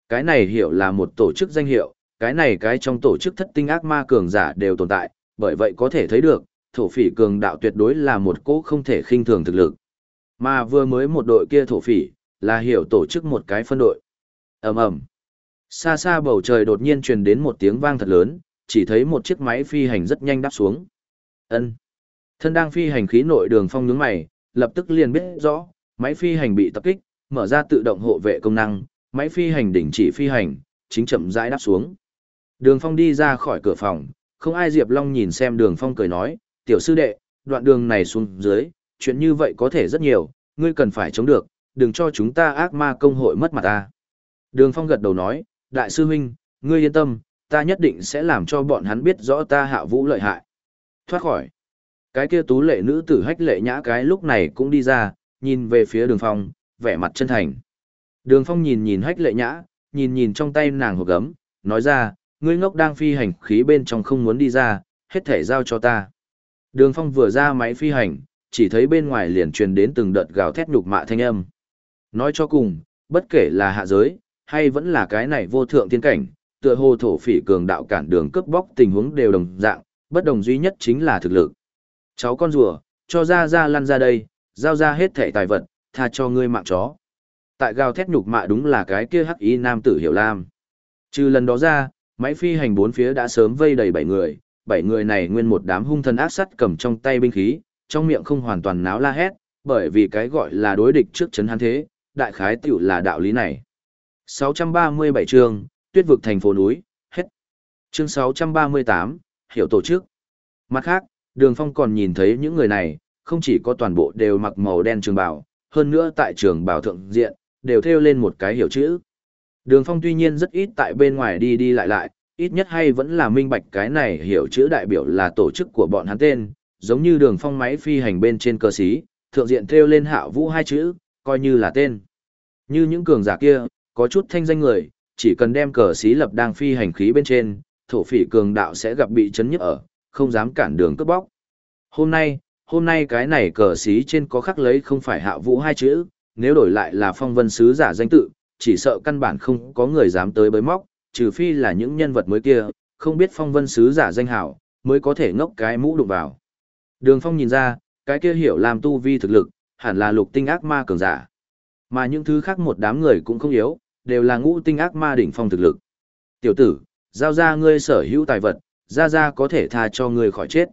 Cái này hiểu là một tổ chức danh hiệu, cái này cái trong tổ chức thất tinh ác ma cường giả đều tồn tại, bởi vậy có thể thấy được, thổ phỉ cường đạo tuyệt đối là một cỗ không thể khinh thường thực lực. Mà vừa mới một đội kia thổ phỉ, là hiểu tổ chức một cái phân đội. ầm ầm Xa xa bầu trời đột nhiên truyền đến một tiếng vang thật lớn, chỉ thấy một chiếc máy phi hành rất nhanh đáp xuống. Ân. Thân đang phi hành khí nội đường phong nhướng mày, lập tức liền biết rõ, máy phi hành bị tập kích, mở ra tự động hộ vệ công năng, máy phi hành đình chỉ phi hành, chính chậm rãi đáp xuống. Đường phong đi ra khỏi cửa phòng, không ai Diệp Long nhìn xem đường phong cười nói, tiểu sư đệ, đoạn đường này xuống dưới, chuyện như vậy có thể rất nhiều, ngươi cần phải chống được, đừng cho chúng ta ác ma công hội mất mặt ta. Đường phong gật đầu nói, đại sư huynh, ngươi yên tâm, ta nhất định sẽ làm cho bọn hắn biết rõ ta hạ vũ lợi hại. Thoát khỏi. Cái kia tú lệ nữ tử hách lệ nhã cái lúc này cũng đi ra, nhìn về phía đường phong, vẻ mặt chân thành. Đường phong nhìn nhìn hách lệ nhã, nhìn nhìn trong tay nàng hộp gấm, nói ra, ngươi ngốc đang phi hành khí bên trong không muốn đi ra, hết thể giao cho ta. Đường phong vừa ra máy phi hành, chỉ thấy bên ngoài liền truyền đến từng đợt gào thét nhục mạ thanh âm. Nói cho cùng, bất kể là hạ giới, hay vẫn là cái này vô thượng tiên cảnh, tựa hồ thổ phỉ cường đạo cản đường cướp bóc tình huống đều đồng dạng, bất đồng duy nhất chính là thực lực. Cháu con rùa, cho ra ra lăn ra đây, giao ra hết thể tài vật, tha cho ngươi mạng chó. Tại gào thét nhục mạ đúng là cái kia hắc y nam tử hiểu lam. Trừ lần đó ra, máy phi hành bốn phía đã sớm vây đầy bảy người, bảy người này nguyên một đám hung thần ác sắt cầm trong tay binh khí, trong miệng không hoàn toàn náo la hét, bởi vì cái gọi là đối địch trước chấn hắn thế, đại khái tiểu là đạo lý này. 637 chương, tuyết vực thành phố núi, hết. Chương 638, hiểu tổ chức. Mặt khác, đường phong còn nhìn thấy những người này, không chỉ có toàn bộ đều mặc màu đen trường bào, hơn nữa tại trường bảo thượng diện, đều theo lên một cái hiểu chữ. Đường phong tuy nhiên rất ít tại bên ngoài đi đi lại lại, ít nhất hay vẫn là minh bạch cái này hiểu chữ đại biểu là tổ chức của bọn hắn tên, giống như đường phong máy phi hành bên trên cơ sĩ, thượng diện theo lên hạ vũ hai chữ, coi như là tên. Như những cường giả kia, có chút thanh danh người, chỉ cần đem cờ xí lập đang phi hành khí bên trên, thổ phỉ cường đạo sẽ gặp bị chấn nhức ở, không dám cản đường cướp bóc. Hôm nay, hôm nay cái này cờ xí trên có khắc lấy không phải hạ vũ hai chữ, nếu đổi lại là phong vân sứ giả danh tự, chỉ sợ căn bản không có người dám tới bới móc, trừ phi là những nhân vật mới kia, không biết phong vân sứ giả danh hảo, mới có thể ngốc cái mũ đụng vào. Đường phong nhìn ra, cái kia hiểu làm tu vi thực lực, hẳn là lục tinh ác ma cường giả. Mà những thứ khác một đám người cũng không yếu, đều là ngũ tinh ác ma đỉnh phong thực lực. Tiểu tử, giao ra ngươi sở hữu tài vật, ra ra có thể tha cho ngươi khỏi chết.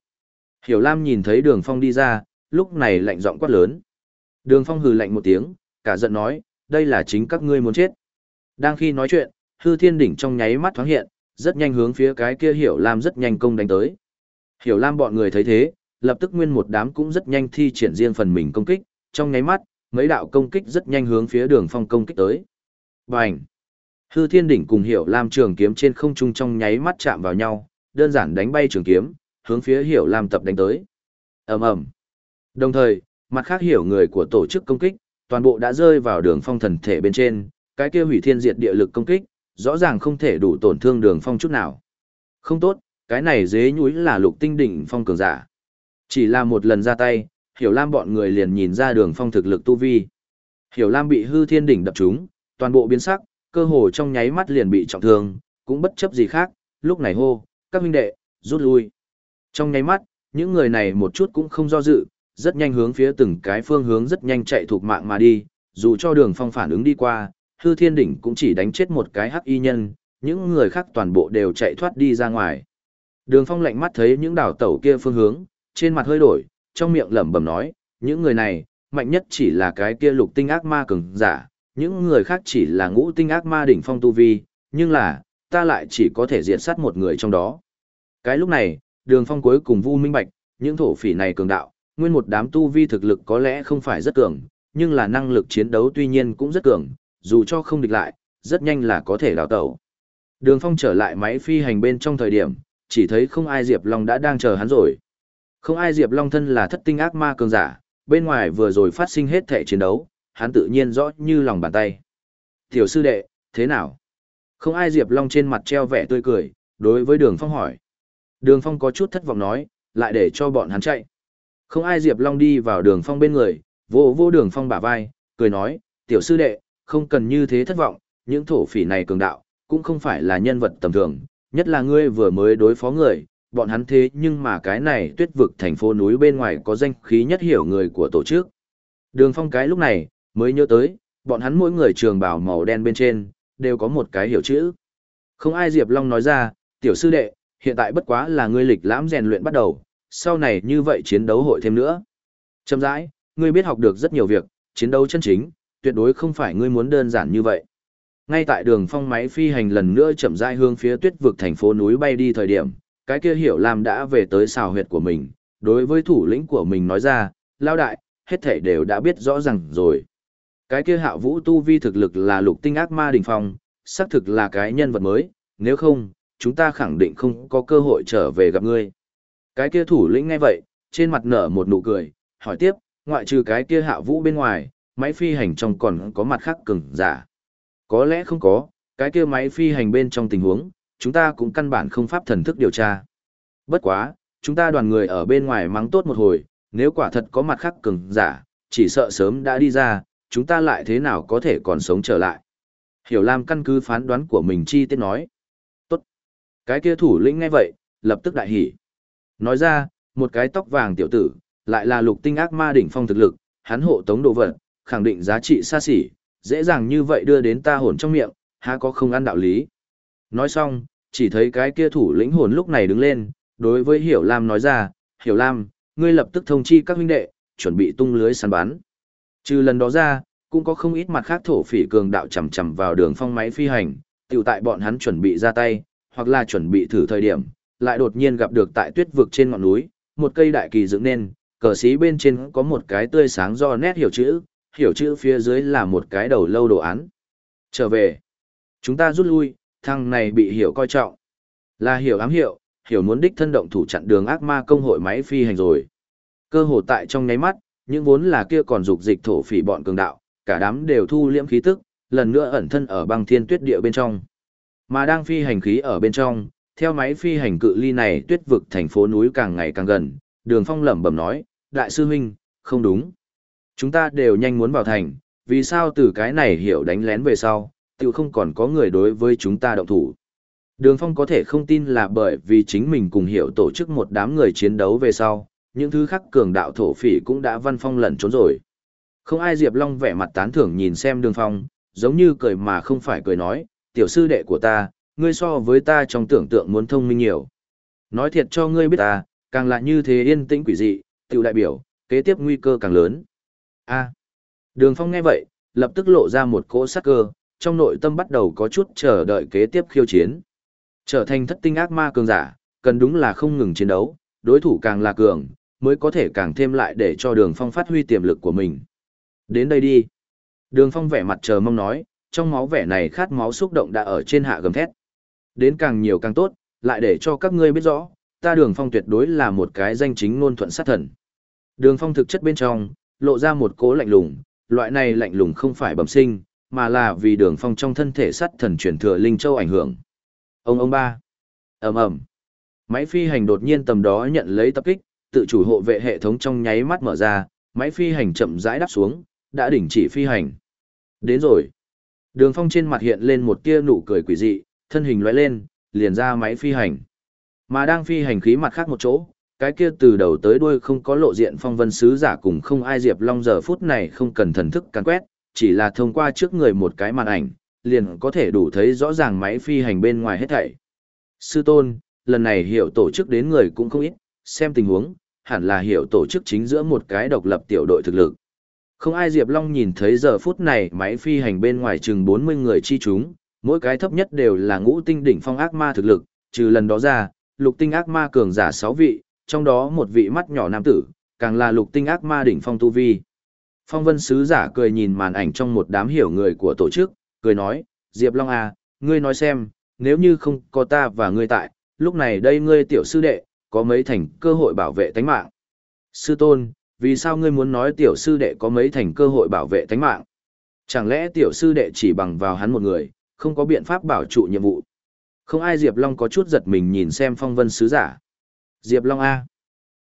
Hiểu Lam nhìn thấy đường phong đi ra, lúc này lạnh giọng quát lớn. Đường phong hừ lạnh một tiếng, cả giận nói, đây là chính các ngươi muốn chết. Đang khi nói chuyện, hư thiên đỉnh trong nháy mắt thoáng hiện, rất nhanh hướng phía cái kia Hiểu Lam rất nhanh công đánh tới. Hiểu Lam bọn người thấy thế, lập tức nguyên một đám cũng rất nhanh thi triển riêng phần mình công kích, trong nháy mắt, mấy đạo công kích rất nhanh hướng phía đường phong công kích tới. Bành! Hư thiên đỉnh cùng hiểu lam trường kiếm trên không trung trong nháy mắt chạm vào nhau, đơn giản đánh bay trường kiếm, hướng phía hiểu lam tập đánh tới. ầm ầm Đồng thời, mặt khác hiểu người của tổ chức công kích, toàn bộ đã rơi vào đường phong thần thể bên trên, cái kia hủy thiên diệt địa lực công kích, rõ ràng không thể đủ tổn thương đường phong chút nào. Không tốt, cái này dế nhúi là lục tinh đỉnh phong cường giả. Chỉ là một lần ra tay, hiểu lam bọn người liền nhìn ra đường phong thực lực tu vi. Hiểu lam bị hư thiên đỉnh đập trúng, toàn bộ biến sắc, cơ hồ trong nháy mắt liền bị trọng thương, cũng bất chấp gì khác, lúc này hô, các huynh đệ, rút lui. Trong nháy mắt, những người này một chút cũng không do dự, rất nhanh hướng phía từng cái phương hướng rất nhanh chạy thuộc mạng mà đi, dù cho đường phong phản ứng đi qua, hư thiên đỉnh cũng chỉ đánh chết một cái hắc y nhân, những người khác toàn bộ đều chạy thoát đi ra ngoài. Đường phong lạnh mắt thấy những đảo tẩu kia phương hướng, trên mặt hơi đổi, trong miệng lẩm bẩm nói, những người này, mạnh nhất chỉ là cái kia lục tinh ác ma cường giả, những người khác chỉ là ngũ tinh ác ma đỉnh phong tu vi, nhưng là, ta lại chỉ có thể diệt sát một người trong đó. Cái lúc này, đường phong cuối cùng vu minh bạch, những thổ phỉ này cường đạo, nguyên một đám tu vi thực lực có lẽ không phải rất cường, nhưng là năng lực chiến đấu tuy nhiên cũng rất cường, dù cho không địch lại, rất nhanh là có thể đào tẩu. Đường phong trở lại máy phi hành bên trong thời điểm, chỉ thấy không ai Diệp Long đã đang chờ hắn rồi. Không ai Diệp Long thân là thất tinh ác ma cường giả, bên ngoài vừa rồi phát sinh hết thể chiến đấu, hắn tự nhiên rõ như lòng bàn tay. Tiểu sư đệ, thế nào? Không ai Diệp Long trên mặt treo vẻ tươi cười, đối với đường phong hỏi. Đường phong có chút thất vọng nói, lại để cho bọn hắn chạy. Không ai Diệp Long đi vào đường phong bên người, vô vô đường phong bả vai, cười nói, tiểu sư đệ, không cần như thế thất vọng, những thổ phỉ này cường đạo, cũng không phải là nhân vật tầm thường, nhất là ngươi vừa mới đối phó người, bọn hắn thế nhưng mà cái này tuyết vực thành phố núi bên ngoài có danh khí nhất hiểu người của tổ chức. Đường phong cái lúc này, mới nhớ tới, bọn hắn mỗi người trường bào màu đen bên trên, đều có một cái hiểu chữ. Không ai Diệp Long nói ra, tiểu sư đệ, hiện tại bất quá là ngươi lịch lãm rèn luyện bắt đầu, sau này như vậy chiến đấu hội thêm nữa. Chậm rãi, ngươi biết học được rất nhiều việc, chiến đấu chân chính, tuyệt đối không phải ngươi muốn đơn giản như vậy. Ngay tại đường phong máy phi hành lần nữa chậm rãi hướng phía tuyết vực thành phố núi bay đi thời điểm, cái kia hiểu làm đã về tới xào huyệt của mình, đối với thủ lĩnh của mình nói ra, lao đại, hết thể đều đã biết rõ ràng rồi. Cái kia hạ vũ tu vi thực lực là lục tinh ác ma đỉnh phong, xác thực là cái nhân vật mới, nếu không, chúng ta khẳng định không có cơ hội trở về gặp ngươi. Cái kia thủ lĩnh ngay vậy, trên mặt nở một nụ cười, hỏi tiếp, ngoại trừ cái kia hạ vũ bên ngoài, máy phi hành trong còn có mặt khác cứng, giả. Có lẽ không có, cái kia máy phi hành bên trong tình huống, chúng ta cũng căn bản không pháp thần thức điều tra. Bất quá, chúng ta đoàn người ở bên ngoài mắng tốt một hồi, nếu quả thật có mặt khác cường giả, chỉ sợ sớm đã đi ra, chúng ta lại thế nào có thể còn sống trở lại. Hiểu Lam căn cứ phán đoán của mình chi tiết nói. Cái kia thủ lĩnh nghe vậy, lập tức đại hỉ. Nói ra, một cái tóc vàng tiểu tử, lại là lục tinh ác ma đỉnh phong thực lực, hắn hộ tống đồ vật, khẳng định giá trị xa xỉ, dễ dàng như vậy đưa đến ta hồn trong miệng, há có không ăn đạo lý. Nói xong, chỉ thấy cái kia thủ lĩnh hồn lúc này đứng lên, đối với Hiểu Lam nói ra, Hiểu Lam, ngươi lập tức thông chi các huynh đệ, chuẩn bị tung lưới săn bắn. Trừ lần đó ra, cũng có không ít mặt khác thổ phỉ cường đạo chầm chầm vào đường phong máy phi hành, tiểu tại bọn hắn chuẩn bị ra tay, hoặc là chuẩn bị thử thời điểm, lại đột nhiên gặp được tại tuyết vực trên ngọn núi, một cây đại kỳ dựng nên, cờ xí bên trên có một cái tươi sáng do nét hiểu chữ, hiểu chữ phía dưới là một cái đầu lâu đồ án. Trở về, chúng ta rút lui, thằng này bị hiểu coi trọng. Là hiểu ám hiệu, hiểu muốn đích thân động thủ chặn đường ác ma công hội máy phi hành rồi. Cơ hồ tại trong nháy mắt, những vốn là kia còn dục dịch thổ phỉ bọn cường đạo, cả đám đều thu liễm khí tức, lần nữa ẩn thân ở băng thiên tuyết địa bên trong. Mà đang phi hành khí ở bên trong, theo máy phi hành cự ly này tuyết vực thành phố núi càng ngày càng gần, đường phong lẩm bẩm nói, đại sư huynh, không đúng. Chúng ta đều nhanh muốn vào thành, vì sao từ cái này hiểu đánh lén về sau, tự không còn có người đối với chúng ta động thủ. Đường phong có thể không tin là bởi vì chính mình cùng hiểu tổ chức một đám người chiến đấu về sau, những thứ khác cường đạo thổ phỉ cũng đã văn phong lẩn trốn rồi. Không ai Diệp Long vẻ mặt tán thưởng nhìn xem đường phong, giống như cười mà không phải cười nói, tiểu sư đệ của ta, ngươi so với ta trong tưởng tượng muốn thông minh nhiều. Nói thiệt cho ngươi biết ta, càng là như thế yên tĩnh quỷ dị, tiểu đại biểu, kế tiếp nguy cơ càng lớn. A. đường phong nghe vậy, lập tức lộ ra một cỗ sắc cơ, trong nội tâm bắt đầu có chút chờ đợi kế tiếp khiêu chiến. Trở thành thất tinh ác ma cường giả, cần đúng là không ngừng chiến đấu, đối thủ càng là cường, mới có thể càng thêm lại để cho đường phong phát huy tiềm lực của mình. Đến đây đi. Đường phong vẻ mặt chờ mong nói, trong máu vẻ này khát máu xúc động đã ở trên hạ gầm thét. Đến càng nhiều càng tốt, lại để cho các ngươi biết rõ, ta đường phong tuyệt đối là một cái danh chính ngôn thuận sát thần. Đường phong thực chất bên trong, lộ ra một cố lạnh lùng, loại này lạnh lùng không phải bẩm sinh, mà là vì đường phong trong thân thể sát thần chuyển thừa linh châu ảnh hưởng. Ông ông ba. ầm ầm Máy phi hành đột nhiên tầm đó nhận lấy tập kích, tự chủ hộ vệ hệ thống trong nháy mắt mở ra, máy phi hành chậm rãi đáp xuống, đã đình chỉ phi hành. Đến rồi. Đường phong trên mặt hiện lên một tia nụ cười quỷ dị, thân hình lóe lên, liền ra máy phi hành. Mà đang phi hành khí mặt khác một chỗ, cái kia từ đầu tới đuôi không có lộ diện phong vân sứ giả cùng không ai diệp long giờ phút này không cần thần thức càn quét, chỉ là thông qua trước người một cái màn ảnh, liền có thể đủ thấy rõ ràng máy phi hành bên ngoài hết thảy. Sư tôn, lần này hiểu tổ chức đến người cũng không ít, xem tình huống, hẳn là hiểu tổ chức chính giữa một cái độc lập tiểu đội thực lực. Không ai Diệp Long nhìn thấy giờ phút này máy phi hành bên ngoài chừng 40 người chi chúng, mỗi cái thấp nhất đều là ngũ tinh đỉnh phong ác ma thực lực, trừ lần đó ra, lục tinh ác ma cường giả 6 vị, trong đó một vị mắt nhỏ nam tử, càng là lục tinh ác ma đỉnh phong tu vi. Phong vân sứ giả cười nhìn màn ảnh trong một đám hiểu người của tổ chức, cười nói, Diệp Long à, ngươi nói xem, nếu như không có ta và ngươi tại, lúc này đây ngươi tiểu sư đệ, có mấy thành cơ hội bảo vệ tánh mạng. Sư tôn, vì sao ngươi muốn nói tiểu sư đệ có mấy thành cơ hội bảo vệ tánh mạng? Chẳng lẽ tiểu sư đệ chỉ bằng vào hắn một người, không có biện pháp bảo trụ nhiệm vụ? Không ai Diệp Long có chút giật mình nhìn xem phong vân sứ giả. Diệp Long A.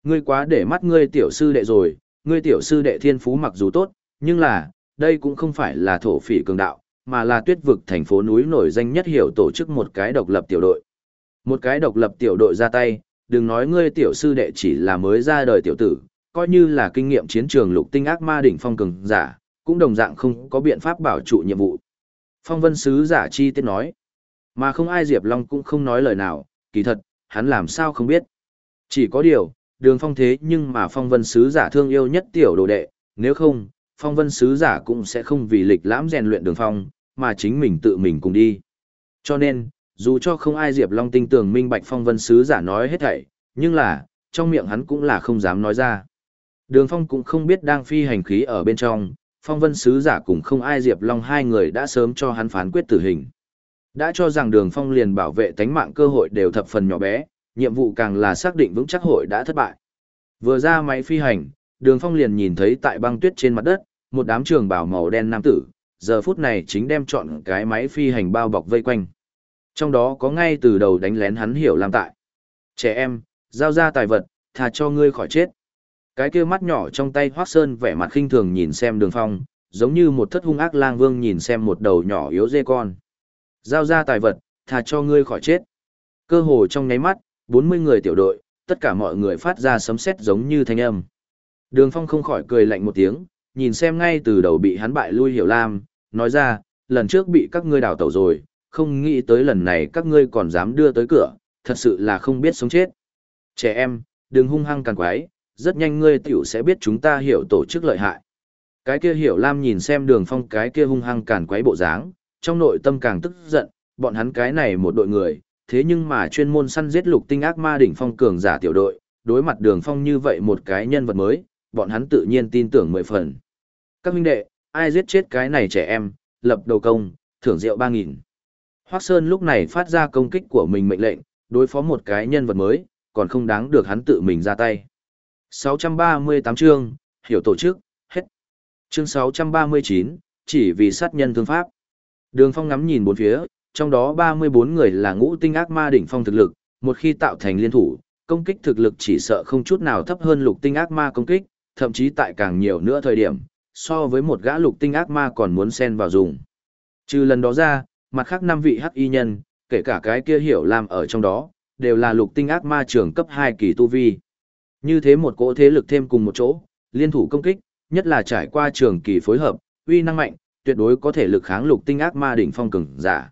Ngươi quá để mắt ngươi tiểu sư đệ rồi, ngươi tiểu sư đệ thiên phú mặc dù tốt, nhưng là, đây cũng không phải là thổ phỉ cường đạo, mà là tuyết vực thành phố núi nổi danh nhất hiểu tổ chức một cái độc lập tiểu đội. Một cái độc lập tiểu đội ra tay, đừng nói ngươi tiểu sư đệ chỉ là mới ra đời tiểu tử, coi như là kinh nghiệm chiến trường lục tinh ác ma đỉnh phong cường giả, cũng đồng dạng không có biện pháp bảo trụ nhiệm vụ. Phong vân sứ giả chi tiết nói, mà không ai Diệp Long cũng không nói lời nào, kỳ thật, hắn làm sao không biết. Chỉ có điều, đường phong thế nhưng mà phong vân sứ giả thương yêu nhất tiểu đồ đệ, nếu không, phong vân sứ giả cũng sẽ không vì lịch lãm rèn luyện đường phong, mà chính mình tự mình cùng đi. Cho nên, dù cho không ai Diệp Long tinh tường minh bạch phong vân sứ giả nói hết thảy, nhưng là, trong miệng hắn cũng là không dám nói ra. Đường phong cũng không biết đang phi hành khí ở bên trong, phong vân sứ giả cùng không ai Diệp Long hai người đã sớm cho hắn phán quyết tử hình. Đã cho rằng đường phong liền bảo vệ tánh mạng cơ hội đều thập phần nhỏ bé, nhiệm vụ càng là xác định vững chắc hội đã thất bại. Vừa ra máy phi hành, đường phong liền nhìn thấy tại băng tuyết trên mặt đất, một đám trường bảo màu đen nam tử, giờ phút này chính đem chọn cái máy phi hành bao bọc vây quanh. Trong đó có ngay từ đầu đánh lén hắn hiểu làm tại. Trẻ em, giao ra tài vật, thà cho ngươi khỏi chết. Cái kia mắt nhỏ trong tay Hoắc Sơn vẻ mặt khinh thường nhìn xem Đường Phong, giống như một thất hung ác lang vương nhìn xem một đầu nhỏ yếu dê con. Giao ra tài vật, thà cho ngươi khỏi chết. Cơ hồ trong nháy mắt, 40 người tiểu đội, tất cả mọi người phát ra sấm sét giống như thanh âm. Đường Phong không khỏi cười lạnh một tiếng, nhìn xem ngay từ đầu bị hắn bại lui hiểu lam, nói ra, lần trước bị các ngươi đào tẩu rồi, không nghĩ tới lần này các ngươi còn dám đưa tới cửa, thật sự là không biết sống chết. Trẻ em, đừng hung hăng càng quái, rất nhanh ngươi tiểu sẽ biết chúng ta hiểu tổ chức lợi hại. Cái kia hiểu lam nhìn xem đường phong cái kia hung hăng càn quấy bộ dáng, trong nội tâm càng tức giận, bọn hắn cái này một đội người, thế nhưng mà chuyên môn săn giết lục tinh ác ma đỉnh phong cường giả tiểu đội, đối mặt đường phong như vậy một cái nhân vật mới, bọn hắn tự nhiên tin tưởng mười phần. Các huynh đệ, ai giết chết cái này trẻ em, lập đầu công, thưởng rượu ba nghìn. Hoác Sơn lúc này phát ra công kích của mình mệnh lệnh, đối phó một cái nhân vật mới, còn không đáng được hắn tự mình ra tay. 638 chương, hiểu tổ chức, hết. Chương 639, chỉ vì sát nhân thương pháp. Đường Phong ngắm nhìn bốn phía, trong đó 34 người là ngũ tinh ác ma đỉnh phong thực lực, một khi tạo thành liên thủ, công kích thực lực chỉ sợ không chút nào thấp hơn lục tinh ác ma công kích, thậm chí tại càng nhiều nữa thời điểm, so với một gã lục tinh ác ma còn muốn xen vào dùng. Trừ lần đó ra, mặt khác năm vị hắc y nhân, kể cả cái kia hiểu làm ở trong đó, đều là lục tinh ác ma trưởng cấp 2 kỳ tu vi. Như thế một cỗ thế lực thêm cùng một chỗ, liên thủ công kích, nhất là trải qua trường kỳ phối hợp, uy năng mạnh, tuyệt đối có thể lực kháng lục tinh ác ma đỉnh phong cường giả.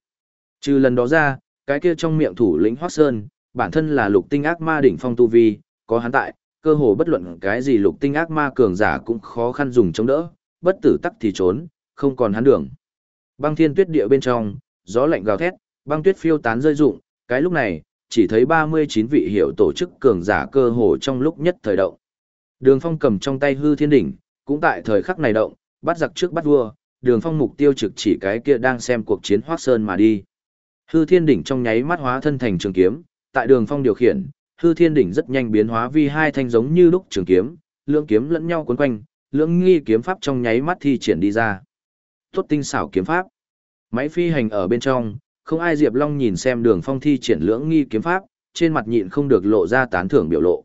Trừ lần đó ra, cái kia trong miệng thủ lĩnh Hoắc Sơn, bản thân là lục tinh ác ma đỉnh phong tu vi, có hắn tại, cơ hồ bất luận cái gì lục tinh ác ma cường giả cũng khó khăn dùng chống đỡ, bất tử tắc thì trốn, không còn hắn đường. Băng thiên tuyết địa bên trong, gió lạnh gào thét, băng tuyết phiêu tán rơi rụng, cái lúc này, chỉ thấy 39 vị hiệu tổ chức cường giả cơ hồ trong lúc nhất thời động. Đường Phong cầm trong tay hư thiên đỉnh, cũng tại thời khắc này động, bắt giặc trước bắt vua, Đường Phong mục tiêu trực chỉ cái kia đang xem cuộc chiến Hoắc Sơn mà đi. Hư thiên đỉnh trong nháy mắt hóa thân thành trường kiếm, tại Đường Phong điều khiển, hư thiên đỉnh rất nhanh biến hóa vi hai thanh giống như lúc trường kiếm, lưỡng kiếm lẫn nhau cuốn quanh, lưỡng nghi kiếm pháp trong nháy mắt thi triển đi ra. Tốt tinh xảo kiếm pháp. Máy phi hành ở bên trong, không ai Diệp Long nhìn xem đường phong thi triển lưỡng nghi kiếm pháp, trên mặt nhịn không được lộ ra tán thưởng biểu lộ.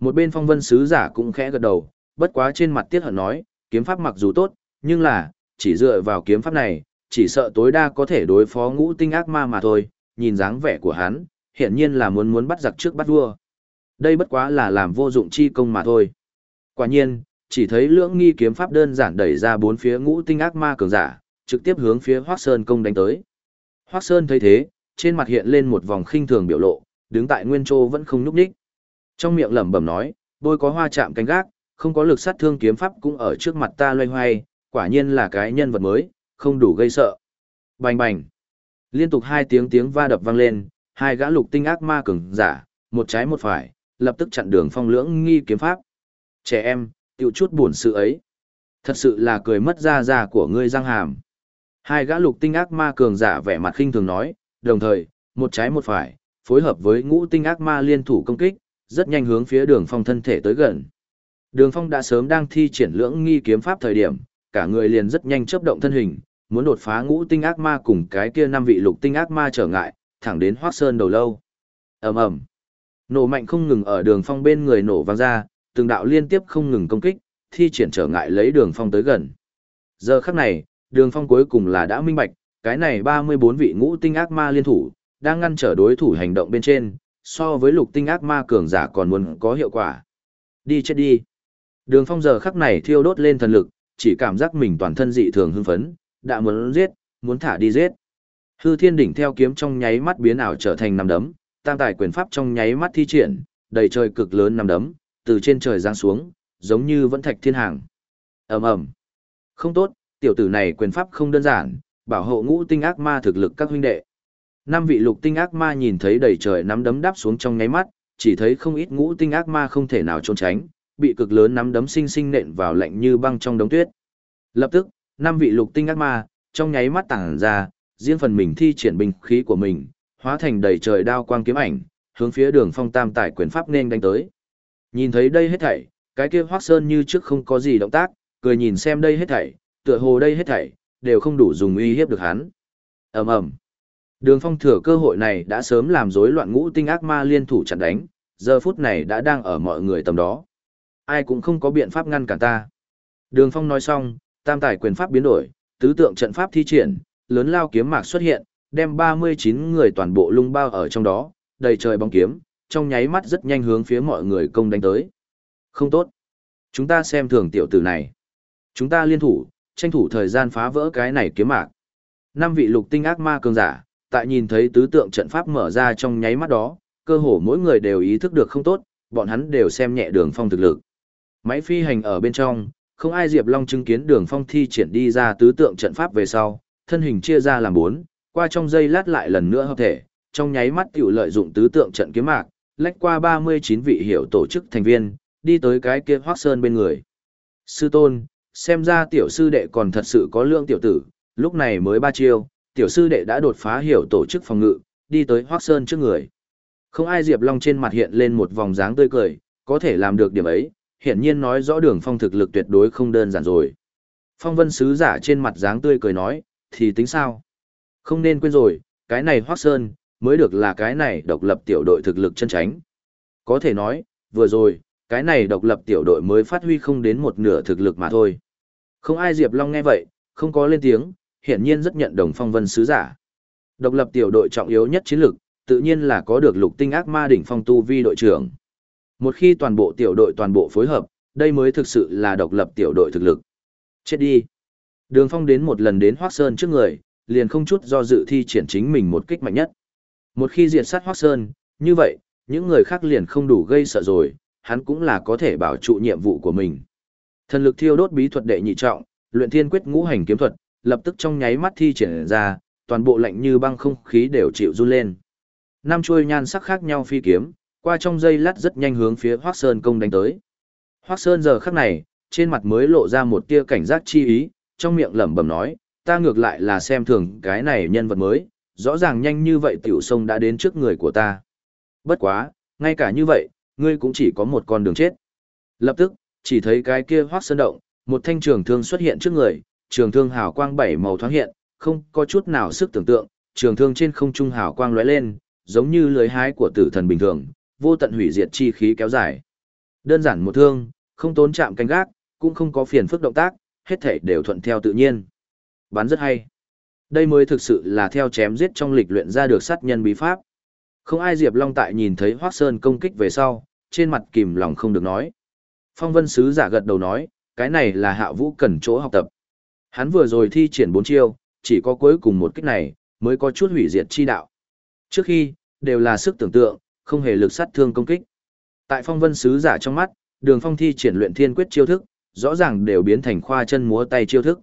Một bên phong vân sứ giả cũng khẽ gật đầu, bất quá trên mặt tiết hận nói, kiếm pháp mặc dù tốt, nhưng là, chỉ dựa vào kiếm pháp này, chỉ sợ tối đa có thể đối phó ngũ tinh ác ma mà thôi, nhìn dáng vẻ của hắn, hiện nhiên là muốn muốn bắt giặc trước bắt vua. Đây bất quá là làm vô dụng chi công mà thôi. Quả nhiên, chỉ thấy lưỡng nghi kiếm pháp đơn giản đẩy ra bốn phía ngũ tinh ác ma cường giả, trực tiếp hướng phía Hoắc Sơn công đánh tới. Hoác Sơn thấy thế, trên mặt hiện lên một vòng khinh thường biểu lộ, đứng tại nguyên chỗ vẫn không nhúc nhích. Trong miệng lẩm bẩm nói, bôi có hoa chạm cánh gác, không có lực sát thương kiếm pháp cũng ở trước mặt ta loay hoay, quả nhiên là cái nhân vật mới, không đủ gây sợ. Bành bành. Liên tục hai tiếng tiếng va đập vang lên, hai gã lục tinh ác ma cường giả, một trái một phải, lập tức chặn đường phong lưỡng nghi kiếm pháp. Trẻ em, tiêu chút buồn sự ấy. Thật sự là cười mất da da của ngươi răng hàm. Hai gã lục tinh ác ma cường giả vẻ mặt khinh thường nói, đồng thời, một trái một phải, phối hợp với ngũ tinh ác ma liên thủ công kích, rất nhanh hướng phía đường phong thân thể tới gần. Đường phong đã sớm đang thi triển lưỡng nghi kiếm pháp thời điểm, cả người liền rất nhanh chấp động thân hình, muốn đột phá ngũ tinh ác ma cùng cái kia năm vị lục tinh ác ma trở ngại, thẳng đến hoác sơn đầu lâu. ầm ầm Nổ mạnh không ngừng ở đường phong bên người nổ vang ra, từng đạo liên tiếp không ngừng công kích, thi triển trở ngại lấy đường phong tới gần. Giờ khắc này, đường phong cuối cùng là đã minh bạch, cái này 34 vị ngũ tinh ác ma liên thủ, đang ngăn trở đối thủ hành động bên trên, so với lục tinh ác ma cường giả còn muốn có hiệu quả. Đi chết đi. Đường phong giờ khắc này thiêu đốt lên thần lực, chỉ cảm giác mình toàn thân dị thường hưng phấn, đã muốn giết, muốn thả đi giết. Hư thiên đỉnh theo kiếm trong nháy mắt biến ảo trở thành năm đấm, tam tài quyền pháp trong nháy mắt thi triển, đầy trời cực lớn năm đấm, từ trên trời giáng xuống, giống như vẫn thạch thiên hàng. ầm ầm Không tốt, tiểu tử này quyền pháp không đơn giản, bảo hộ ngũ tinh ác ma thực lực các huynh đệ. Năm vị lục tinh ác ma nhìn thấy đầy trời nắm đấm đáp xuống trong nháy mắt, chỉ thấy không ít ngũ tinh ác ma không thể nào trốn tránh, bị cực lớn nắm đấm sinh sinh nện vào lạnh như băng trong đống tuyết. Lập tức, năm vị lục tinh ác ma, trong nháy mắt tàng ra, riêng phần mình thi triển binh khí của mình, hóa thành đầy trời đao quang kiếm ảnh, hướng phía đường phong tam tài quyền pháp nên đánh tới. Nhìn thấy đây hết thảy, cái kia Hoắc Sơn như trước không có gì động tác, cười nhìn xem đây hết thảy, tựa hồ đây hết thảy đều không đủ dùng uy hiếp được hắn. Ầm ầm. Đường Phong thừa cơ hội này đã sớm làm rối loạn ngũ tinh ác ma liên thủ chặn đánh, giờ phút này đã đang ở mọi người tầm đó. Ai cũng không có biện pháp ngăn cản ta. Đường Phong nói xong, tam tài quyền pháp biến đổi, tứ tượng trận pháp thi triển, lớn lao kiếm mạc xuất hiện, đem 39 người toàn bộ lung bao ở trong đó, đầy trời bóng kiếm, trong nháy mắt rất nhanh hướng phía mọi người công đánh tới. Không tốt. Chúng ta xem thường tiểu tử này. Chúng ta liên thủ, tranh thủ thời gian phá vỡ cái này kiếm mạc. Năm vị lục tinh ác ma cường giả, tại nhìn thấy tứ tượng trận pháp mở ra trong nháy mắt đó, cơ hồ mỗi người đều ý thức được không tốt, bọn hắn đều xem nhẹ đường phong thực lực. Máy phi hành ở bên trong, không ai Diệp Long chứng kiến đường phong thi triển đi ra tứ tượng trận pháp về sau, thân hình chia ra làm bốn, qua trong giây lát lại lần nữa hợp thể, trong nháy mắt tiểu lợi dụng tứ tượng trận kiếm mạc, lách qua 39 vị hiệu tổ chức thành viên, đi tới cái kia Hoắc Sơn bên người. Sư tôn, xem ra tiểu sư đệ còn thật sự có lượng tiểu tử, lúc này mới ba chiêu, tiểu sư đệ đã đột phá hiểu tổ chức phòng ngự, đi tới Hoắc Sơn trước người. Không ai Diệp Long trên mặt hiện lên một vòng dáng tươi cười, có thể làm được điểm ấy, hiển nhiên nói rõ đường phong thực lực tuyệt đối không đơn giản rồi. Phong vân sứ giả trên mặt dáng tươi cười nói, thì tính sao? Không nên quên rồi, cái này Hoắc Sơn, mới được là cái này độc lập tiểu đội thực lực chân tránh. Có thể nói, vừa rồi, cái này độc lập tiểu đội mới phát huy không đến một nửa thực lực mà thôi. Không ai Diệp Long nghe vậy, không có lên tiếng, hiển nhiên rất nhận đồng phong vân sứ giả. Độc lập tiểu đội trọng yếu nhất chiến lực, tự nhiên là có được lục tinh ác ma đỉnh phong tu vi đội trưởng. Một khi toàn bộ tiểu đội toàn bộ phối hợp, đây mới thực sự là độc lập tiểu đội thực lực. Chết đi. Đường phong đến một lần đến Hoác Sơn trước người, liền không chút do dự thi triển chính mình một kích mạnh nhất. Một khi diệt sát Hoác Sơn, như vậy, những người khác liền không đủ gây sợ rồi, hắn cũng là có thể bảo trụ nhiệm vụ của mình. Thần lực thiêu đốt bí thuật đệ nhị trọng, luyện thiên quyết ngũ hành kiếm thuật, lập tức trong nháy mắt thi triển ra, toàn bộ lạnh như băng không khí đều chịu run lên. Năm chuôi nhan sắc khác nhau phi kiếm, qua trong dây lát rất nhanh hướng phía Hoắc Sơn công đánh tới. Hoắc Sơn giờ khắc này, trên mặt mới lộ ra một tia cảnh giác chi ý, trong miệng lẩm bẩm nói, ta ngược lại là xem thường cái này nhân vật mới, rõ ràng nhanh như vậy tiểu sông đã đến trước người của ta. Bất quá, ngay cả như vậy, ngươi cũng chỉ có một con đường chết. Lập tức, chỉ thấy cái kia Hoắc Sơn động, một thanh trường thương xuất hiện trước người, trường thương hào quang bảy màu thoáng hiện, không có chút nào sức tưởng tượng, trường thương trên không trung hào quang lóe lên, giống như lưới hái của tử thần bình thường, vô tận hủy diệt chi khí kéo dài. Đơn giản một thương, không tốn chạm canh gác, cũng không có phiền phức động tác, hết thảy đều thuận theo tự nhiên. Bắn rất hay. Đây mới thực sự là theo chém giết trong lịch luyện ra được sát nhân bí pháp. Không ai Diệp Long tại nhìn thấy Hoắc Sơn công kích về sau, trên mặt kìm lòng không được nói. Phong Vân Sứ giả gật đầu nói, cái này là Hạ Vũ cần chỗ học tập. Hắn vừa rồi thi triển bốn chiêu, chỉ có cuối cùng một kích này, mới có chút hủy diệt chi đạo. Trước khi, đều là sức tưởng tượng, không hề lực sát thương công kích. Tại phong vân sứ giả trong mắt, đường phong thi triển luyện thiên quyết chiêu thức, rõ ràng đều biến thành khoa chân múa tay chiêu thức.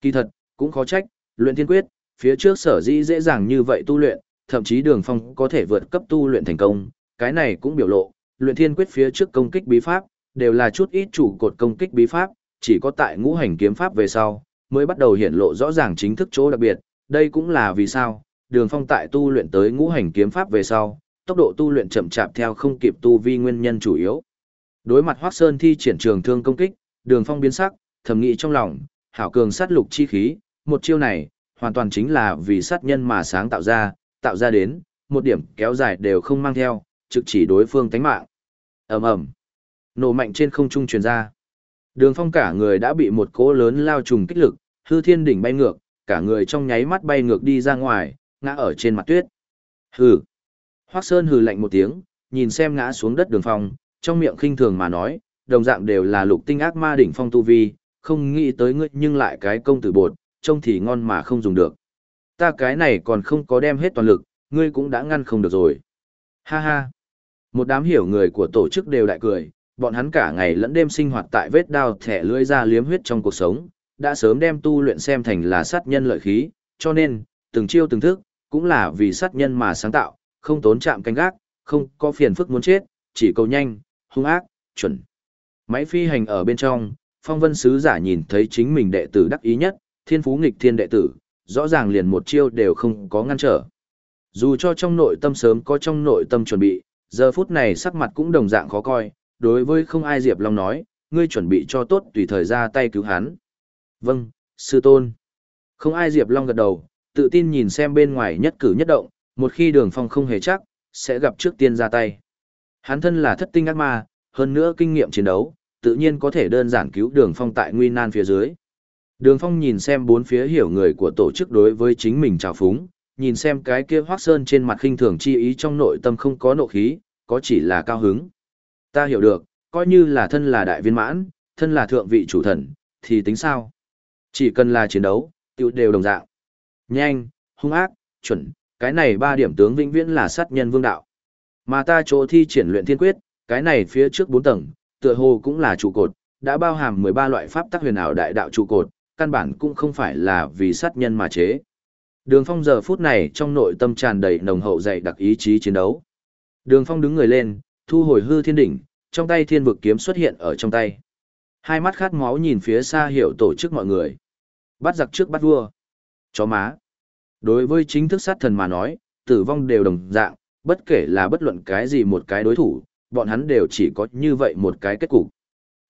Kỳ thật, cũng khó trách, luyện thiên quyết, phía trước sở dĩ dễ dàng như vậy tu luyện, thậm chí đường phong có thể vượt cấp tu luyện thành công, cái này cũng biểu lộ, luyện thiên quyết phía trước công kích bí pháp, đều là chút ít chủ cột công kích bí pháp, chỉ có tại ngũ hành kiếm pháp về sau, mới bắt đầu hiện lộ rõ ràng chính thức chỗ đặc biệt, đây cũng là vì sao, đường phong tại tu luyện tới ngũ hành kiếm pháp về sau, tốc độ tu luyện chậm chạp theo không kịp tu vi nguyên nhân chủ yếu. Đối mặt Hoắc Sơn thi triển trường thương công kích, đường phong biến sắc, thầm nghĩ trong lòng, hảo cường sát lục chi khí, một chiêu này, hoàn toàn chính là vì sát nhân mà sáng tạo ra, tạo ra đến, một điểm kéo dài đều không mang theo, trực chỉ đối phương tánh mạng. ầm ầm nổ mạnh trên không trung truyền ra. Đường phong cả người đã bị một cỗ lớn lao trùng kích lực, hư thiên đỉnh bay ngược, cả người trong nháy mắt bay ngược đi ra ngoài, ngã ở trên mặt tuyết. Hừ. Hoắc Sơn hừ lạnh một tiếng, nhìn xem ngã xuống đất đường phong, trong miệng khinh thường mà nói, đồng dạng đều là lục tinh ác ma đỉnh phong tu vi, không nghĩ tới ngươi nhưng lại cái công tử bột, trông thì ngon mà không dùng được. Ta cái này còn không có đem hết toàn lực, ngươi cũng đã ngăn không được rồi. Ha ha. Một đám hiểu người của tổ chức đều đại cười, bọn hắn cả ngày lẫn đêm sinh hoạt tại vết đao thẻ lưỡi ra liếm huyết trong cuộc sống, đã sớm đem tu luyện xem thành là sát nhân lợi khí, cho nên, từng chiêu từng thức, cũng là vì sát nhân mà sáng tạo, không tốn chạm canh gác, không có phiền phức muốn chết, chỉ cầu nhanh, hung ác, chuẩn. Máy phi hành ở bên trong, phong vân sứ giả nhìn thấy chính mình đệ tử đắc ý nhất, thiên phú nghịch thiên đệ tử, rõ ràng liền một chiêu đều không có ngăn trở. Dù cho trong nội tâm sớm có trong nội tâm chuẩn bị, giờ phút này sắc mặt cũng đồng dạng khó coi, đối với không ai Diệp Long nói, ngươi chuẩn bị cho tốt tùy thời ra tay cứu hắn. Vâng, sư tôn. Không ai Diệp Long gật đầu, tự tin nhìn xem bên ngoài nhất cử nhất động, một khi đường phong không hề chắc, sẽ gặp trước tiên ra tay. Hắn thân là thất tinh ác ma, hơn nữa kinh nghiệm chiến đấu, tự nhiên có thể đơn giản cứu đường phong tại nguy nan phía dưới. Đường phong nhìn xem bốn phía hiểu người của tổ chức đối với chính mình trào phúng, nhìn xem cái kia hoắc sơn trên mặt khinh thường chi ý trong nội tâm không có nộ khí, có chỉ là cao hứng. Ta hiểu được, coi như là thân là đại viên mãn, thân là thượng vị chủ thần, thì tính sao? Chỉ cần là chiến đấu, tiêu đều đồng dạng. Nhanh, hung ác, chuẩn, cái này ba điểm tướng vĩnh viễn là sát nhân vương đạo. Mà ta chỗ thi triển luyện thiên quyết, cái này phía trước bốn tầng, tựa hồ cũng là trụ cột, đã bao hàm 13 loại pháp tắc huyền ảo đại đạo trụ cột, căn bản cũng không phải là vì sát nhân mà chế. Đường Phong giờ phút này trong nội tâm tràn đầy nồng hậu dày đặc ý chí chiến đấu. Đường Phong đứng người lên, thu hồi hư thiên đỉnh, trong tay thiên vực kiếm xuất hiện ở trong tay. Hai mắt khát máu nhìn phía xa hiểu tổ chức mọi người. Bắt giặc trước bắt vua. Chó má. Đối với chính thức sát thần mà nói, tử vong đều đồng dạng, bất kể là bất luận cái gì một cái đối thủ, bọn hắn đều chỉ có như vậy một cái kết cục.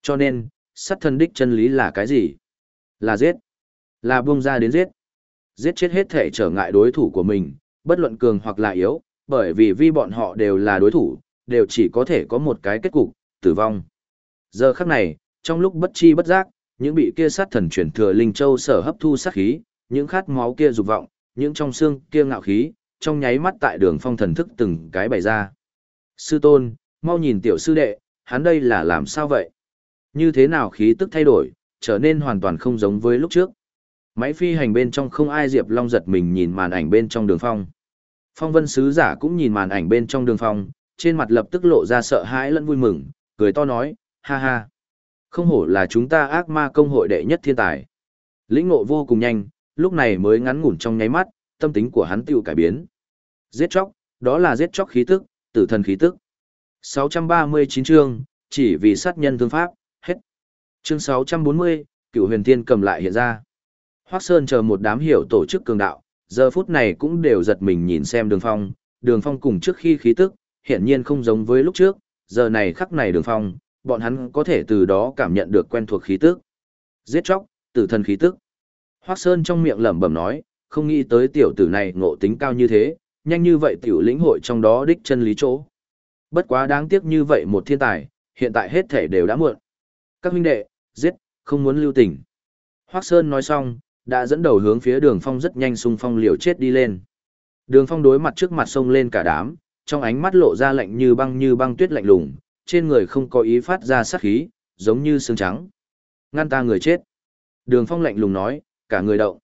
Cho nên, sát thần đích chân lý là cái gì? Là giết. Là buông ra đến giết. Giết chết hết thể trở ngại đối thủ của mình, bất luận cường hoặc là yếu, bởi vì vi bọn họ đều là đối thủ, đều chỉ có thể có một cái kết cục, tử vong. Giờ khắc này, trong lúc bất chi bất giác, những bị kia sát thần chuyển thừa linh châu sở hấp thu sát khí, những khát máu kia dục vọng, những trong xương kia ngạo khí, trong nháy mắt tại đường phong thần thức từng cái bày ra. Sư tôn, mau nhìn tiểu sư đệ, hắn đây là làm sao vậy? Như thế nào khí tức thay đổi, trở nên hoàn toàn không giống với lúc trước. Máy phi hành bên trong không ai Diệp Long giật mình nhìn màn ảnh bên trong đường phong. Phong vân sứ giả cũng nhìn màn ảnh bên trong đường phong, trên mặt lập tức lộ ra sợ hãi lẫn vui mừng, cười to nói, ha ha. Không hổ là chúng ta ác ma công hội đệ nhất thiên tài. Lĩnh ngộ vô cùng nhanh, lúc này mới ngắn ngủn trong nháy mắt, tâm tính của hắn tiêu cải biến. Giết chóc, đó là giết chóc khí tức, tử thần khí tức. 639 chương, chỉ vì sát nhân thương pháp. Chương 640, cựu huyền thiên cầm lại hiện ra. Hoác Sơn chờ một đám hiểu tổ chức cường đạo, giờ phút này cũng đều giật mình nhìn xem đường phong, đường phong cùng trước khi khí tức, hiện nhiên không giống với lúc trước, giờ này khắc này đường phong, bọn hắn có thể từ đó cảm nhận được quen thuộc khí tức. Giết chóc, tử thần khí tức. Hoác Sơn trong miệng lẩm bẩm nói, không nghĩ tới tiểu tử này ngộ tính cao như thế, nhanh như vậy tiểu lĩnh hội trong đó đích chân lý chỗ. Bất quá đáng tiếc như vậy một thiên tài, hiện tại hết thể đều đã muộn. Các huynh đệ, giết, không muốn lưu tình. Hoác Sơn nói xong, đã dẫn đầu hướng phía đường phong rất nhanh xung phong liều chết đi lên. Đường phong đối mặt trước mặt sông lên cả đám, trong ánh mắt lộ ra lạnh như băng như băng tuyết lạnh lùng, trên người không có ý phát ra sát khí, giống như xương trắng. Ngăn ta người chết. Đường phong lạnh lùng nói, cả người động.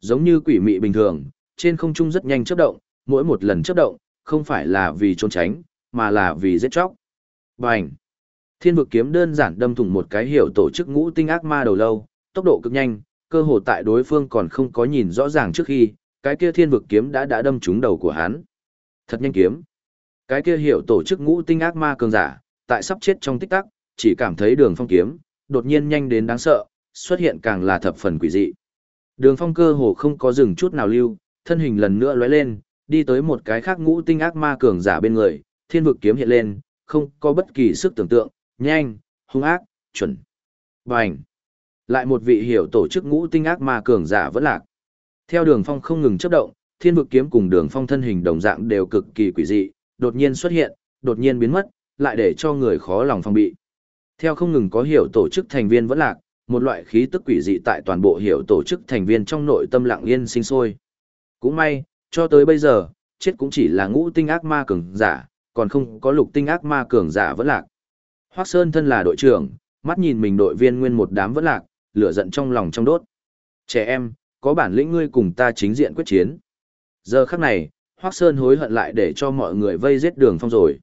Giống như quỷ mị bình thường, trên không trung rất nhanh chớp động, mỗi một lần chớp động, không phải là vì trốn tránh, mà là vì giết chóc. Bành! Thiên vực kiếm đơn giản đâm thủng một cái hiểu tổ chức ngũ tinh ác ma đầu lâu, tốc độ cực nhanh, cơ hồ tại đối phương còn không có nhìn rõ ràng trước khi, cái kia thiên vực kiếm đã đã đâm trúng đầu của hắn. Thật nhanh kiếm. Cái kia hiểu tổ chức ngũ tinh ác ma cường giả, tại sắp chết trong tích tắc, chỉ cảm thấy đường phong kiếm, đột nhiên nhanh đến đáng sợ, xuất hiện càng là thập phần quỷ dị. Đường phong cơ hồ không có dừng chút nào lưu, thân hình lần nữa lóe lên, đi tới một cái khác ngũ tinh ác ma cường giả bên người, thiên vực kiếm hiện lên, không có bất kỳ sức tưởng tượng, nhanh, hung ác, chuẩn. Bành! Lại một vị hiểu tổ chức ngũ tinh ác ma cường giả vẫn lạc. Theo đường phong không ngừng chấp động, thiên vực kiếm cùng đường phong thân hình đồng dạng đều cực kỳ quỷ dị, đột nhiên xuất hiện, đột nhiên biến mất, lại để cho người khó lòng phong bị. Theo không ngừng có hiểu tổ chức thành viên vẫn lạc, một loại khí tức quỷ dị tại toàn bộ hiểu tổ chức thành viên trong nội tâm lặng yên sinh sôi. Cũng may, cho tới bây giờ, chết cũng chỉ là ngũ tinh ác ma cường giả, còn không có lục tinh ác ma cường giả vẫn lạc. Hoắc Sơn thân là đội trưởng, mắt nhìn mình đội viên nguyên một đám vẫn lạc, lửa giận trong lòng trong đốt. Trẻ em, có bản lĩnh ngươi cùng ta chính diện quyết chiến. Giờ khắc này, Hoắc Sơn hối hận lại để cho mọi người vây giết đường phong rồi.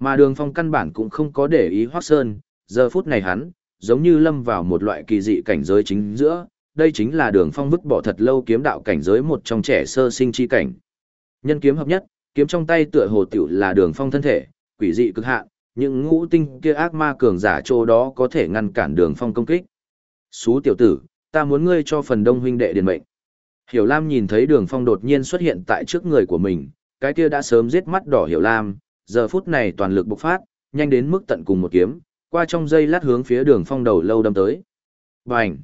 Mà đường phong căn bản cũng không có để ý Hoắc Sơn, giờ phút này hắn, giống như lâm vào một loại kỳ dị cảnh giới chính giữa, đây chính là đường phong vứt bỏ thật lâu kiếm đạo cảnh giới một trong trẻ sơ sinh chi cảnh. Nhân kiếm hợp nhất, kiếm trong tay tựa hồ tiểu là đường phong thân thể, quỷ dị cực hạn, những ngũ tinh kia ác ma cường giả chỗ đó có thể ngăn cản đường phong công kích. Xú tiểu tử, ta muốn ngươi cho phần đông huynh đệ điền mệnh. Hiểu Lam nhìn thấy đường phong đột nhiên xuất hiện tại trước người của mình, cái kia đã sớm giết mắt đỏ Hiểu Lam, giờ phút này toàn lực bộc phát, nhanh đến mức tận cùng một kiếm, qua trong dây lát hướng phía đường phong đầu lâu đâm tới. Bành!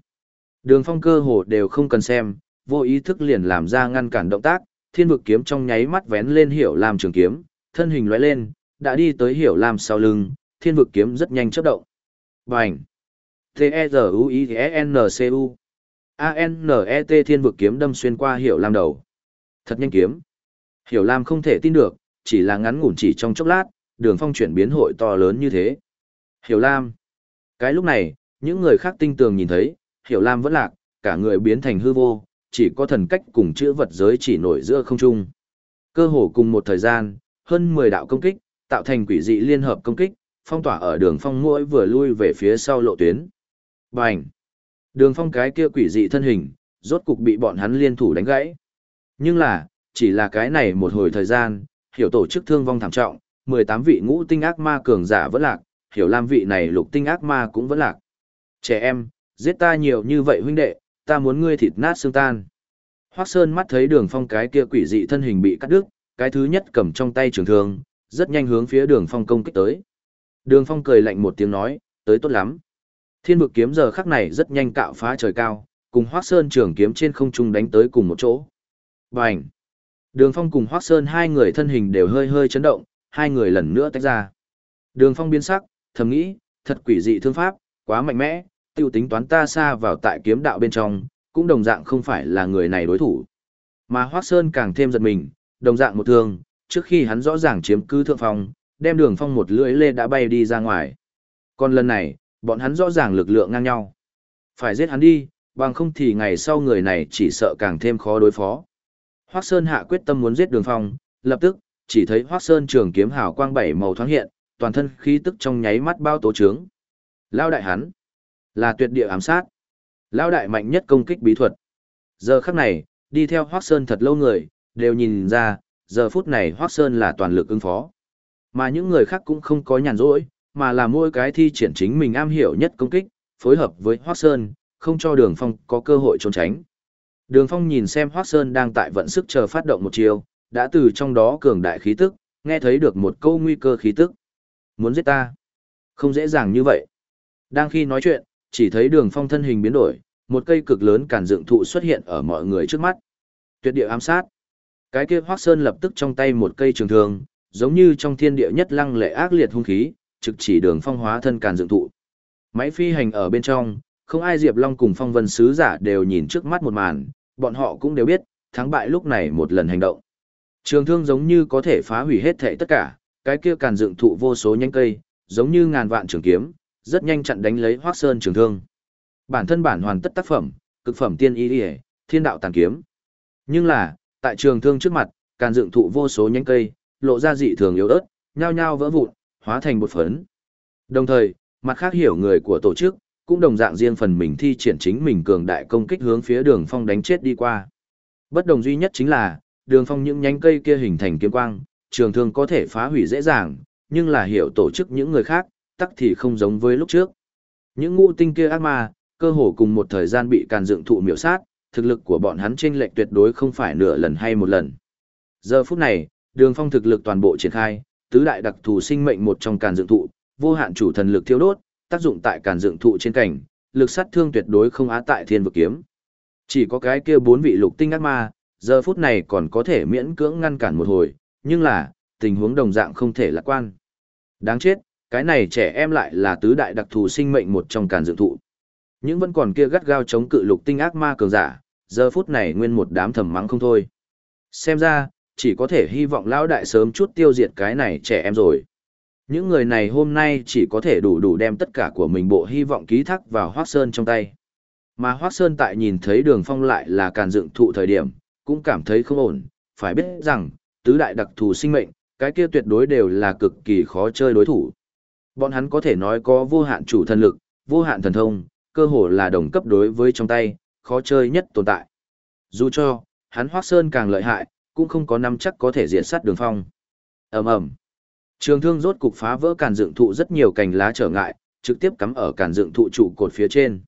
Đường phong cơ hồ đều không cần xem, vô ý thức liền làm ra ngăn cản động tác, thiên vực kiếm trong nháy mắt vén lên Hiểu Lam trường kiếm, thân hình lóe lên, đã đi tới hiểu lam sau lưng, thiên vực kiếm rất nhanh chớp động. Bành! T-E-Z-U-I-E-N-C-U A-N-E-T thiên vực kiếm đâm xuyên qua hiểu lam đầu. Thật nhanh kiếm. Hiểu lam không thể tin được, chỉ là ngắn ngủn chỉ trong chốc lát, đường phong chuyển biến hội to lớn như thế. Hiểu lam. Cái lúc này, những người khác tinh tường nhìn thấy, hiểu lam vẫn lạc, cả người biến thành hư vô, chỉ có thần cách cùng chữ vật giới chỉ nổi giữa không trung. Cơ hồ cùng một thời gian, hơn 10 đạo công kích, tạo thành quỷ dị liên hợp công kích, phong tỏa ở đường phong mỗi vừa lui về phía sau lộ tuyến. Bành! Đường phong cái kia quỷ dị thân hình, rốt cục bị bọn hắn liên thủ đánh gãy. Nhưng là, chỉ là cái này một hồi thời gian, hiểu tổ chức thương vong thảm trọng, 18 vị ngũ tinh ác ma cường giả vẫn lạc, hiểu lam vị này lục tinh ác ma cũng vẫn lạc. Trẻ em, giết ta nhiều như vậy huynh đệ, ta muốn ngươi thịt nát xương tan. Hoắc Sơn mắt thấy đường phong cái kia quỷ dị thân hình bị cắt đứt, cái thứ nhất cầm trong tay trường thương, rất nhanh hướng phía đường phong công kích tới. Đường phong cười lạnh một tiếng nói, tới tốt lắm. Thiên vực kiếm giờ khắc này rất nhanh cạo phá trời cao, cùng Hoắc Sơn trường kiếm trên không trung đánh tới cùng một chỗ. Bành! Đường phong cùng Hoắc Sơn hai người thân hình đều hơi hơi chấn động, hai người lần nữa tách ra. Đường phong biến sắc, thầm nghĩ, thật quỷ dị thương pháp, quá mạnh mẽ, tiêu tính toán ta xa vào tại kiếm đạo bên trong, cũng đồng dạng không phải là người này đối thủ. Mà Hoác Sơn càng thêm giật mình, đồng dạng một thương, trước khi hắn rõ ràng chiếm cứ thượng phong, đem đường phong một lưỡi lê đã bay đi ra ngoài. Còn lần này, bọn hắn rõ ràng lực lượng ngang nhau. Phải giết hắn đi, bằng không thì ngày sau người này chỉ sợ càng thêm khó đối phó. Hoác Sơn hạ quyết tâm muốn giết đường phong, lập tức, chỉ thấy Hoác Sơn trường kiếm hào quang bảy màu thoáng hiện, toàn thân khí tức trong nháy mắt bao tố trướng. Lao đại hắn, là tuyệt địa ám sát. Lao đại mạnh nhất công kích bí thuật. Giờ khắc này, đi theo Hoác Sơn thật lâu người, đều nhìn ra, giờ phút này Hoác Sơn là toàn lực ứng phó. Mà những người khác cũng không có nhàn rỗi, mà là mỗi cái thi triển chính mình am hiểu nhất công kích, phối hợp với Hoác Sơn, không cho Đường Phong có cơ hội trốn tránh. Đường Phong nhìn xem Hoác Sơn đang tại vận sức chờ phát động một chiều, đã từ trong đó cường đại khí tức, nghe thấy được một câu nguy cơ khí tức. Muốn giết ta? Không dễ dàng như vậy. Đang khi nói chuyện, chỉ thấy đường phong thân hình biến đổi, một cây cực lớn cản dựng thụ xuất hiện ở mọi người trước mắt. Tuyệt địa ám sát. Cái kia Hoắc Sơn lập tức trong tay một cây trường thương, giống như trong thiên địa nhất lăng lệ ác liệt hung khí, trực chỉ đường phong hóa thân càn dựng thụ. Máy phi hành ở bên trong, không ai Diệp Long cùng phong vân sứ giả đều nhìn trước mắt một màn, bọn họ cũng đều biết, thắng bại lúc này một lần hành động. Trường thương giống như có thể phá hủy hết thảy tất cả, cái kia càn dựng thụ vô số nhánh cây, giống như ngàn vạn trường kiếm, rất nhanh chặn đánh lấy Hoắc Sơn trường thương. Bản thân bản hoàn tất tác phẩm, cực phẩm tiên y y, thiên đạo tàn kiếm. Nhưng là, tại trường thương trước mặt, càn dựng thụ vô số nhánh cây, lộ ra dị thường yếu ớt, nhao nhao vỡ vụn, hóa thành một phấn. Đồng thời, mặt khác hiểu người của tổ chức, cũng đồng dạng riêng phần mình thi triển chính mình cường đại công kích hướng phía đường phong đánh chết đi qua. Bất đồng duy nhất chính là, đường phong những nhánh cây kia hình thành kiếm quang, trường thương có thể phá hủy dễ dàng, nhưng là hiểu tổ chức những người khác, tắc thì không giống với lúc trước. Những ngũ tinh kia ác ma, cơ hồ cùng một thời gian bị càn dựng thụ miểu sát, thực lực của bọn hắn chênh lệch tuyệt đối không phải nửa lần hay một lần. Giờ phút này, đường phong thực lực toàn bộ triển khai, tứ đại đặc thù sinh mệnh một trong càn dựng thụ, vô hạn chủ thần lực thiêu đốt, tác dụng tại càn dựng thụ trên cảnh, lực sát thương tuyệt đối không á tại thiên vực kiếm. Chỉ có cái kia bốn vị lục tinh ác ma, giờ phút này còn có thể miễn cưỡng ngăn cản một hồi, nhưng là, tình huống đồng dạng không thể lạc quan. Đáng chết, cái này trẻ em lại là tứ đại đặc thù sinh mệnh một trong càn dựng thụ. Những vẫn còn kia gắt gao chống cự lục tinh ác ma cường giả, giờ phút này nguyên một đám thầm mắng không thôi. Xem ra, chỉ có thể hy vọng lão đại sớm chút tiêu diệt cái này trẻ em rồi. Những người này hôm nay chỉ có thể đủ đủ đem tất cả của mình bộ hy vọng ký thác vào Hoác Sơn trong tay. Mà Hoác Sơn tại nhìn thấy đường phong lại là càn dựng thụ thời điểm, cũng cảm thấy không ổn, phải biết rằng, tứ đại đặc thù sinh mệnh, cái kia tuyệt đối đều là cực kỳ khó chơi đối thủ. Bọn hắn có thể nói có vô hạn chủ thần lực, vô hạn thần thông, cơ hồ là đồng cấp đối với trong tay, khó chơi nhất tồn tại. Dù cho, hắn Hoắc Sơn càng lợi hại, cũng không có nắm chắc có thể diệt sát đường phong. ầm ầm Trường thương rốt cục phá vỡ càn dựng thụ rất nhiều cành lá trở ngại, trực tiếp cắm ở càn dựng thụ trụ cột phía trên.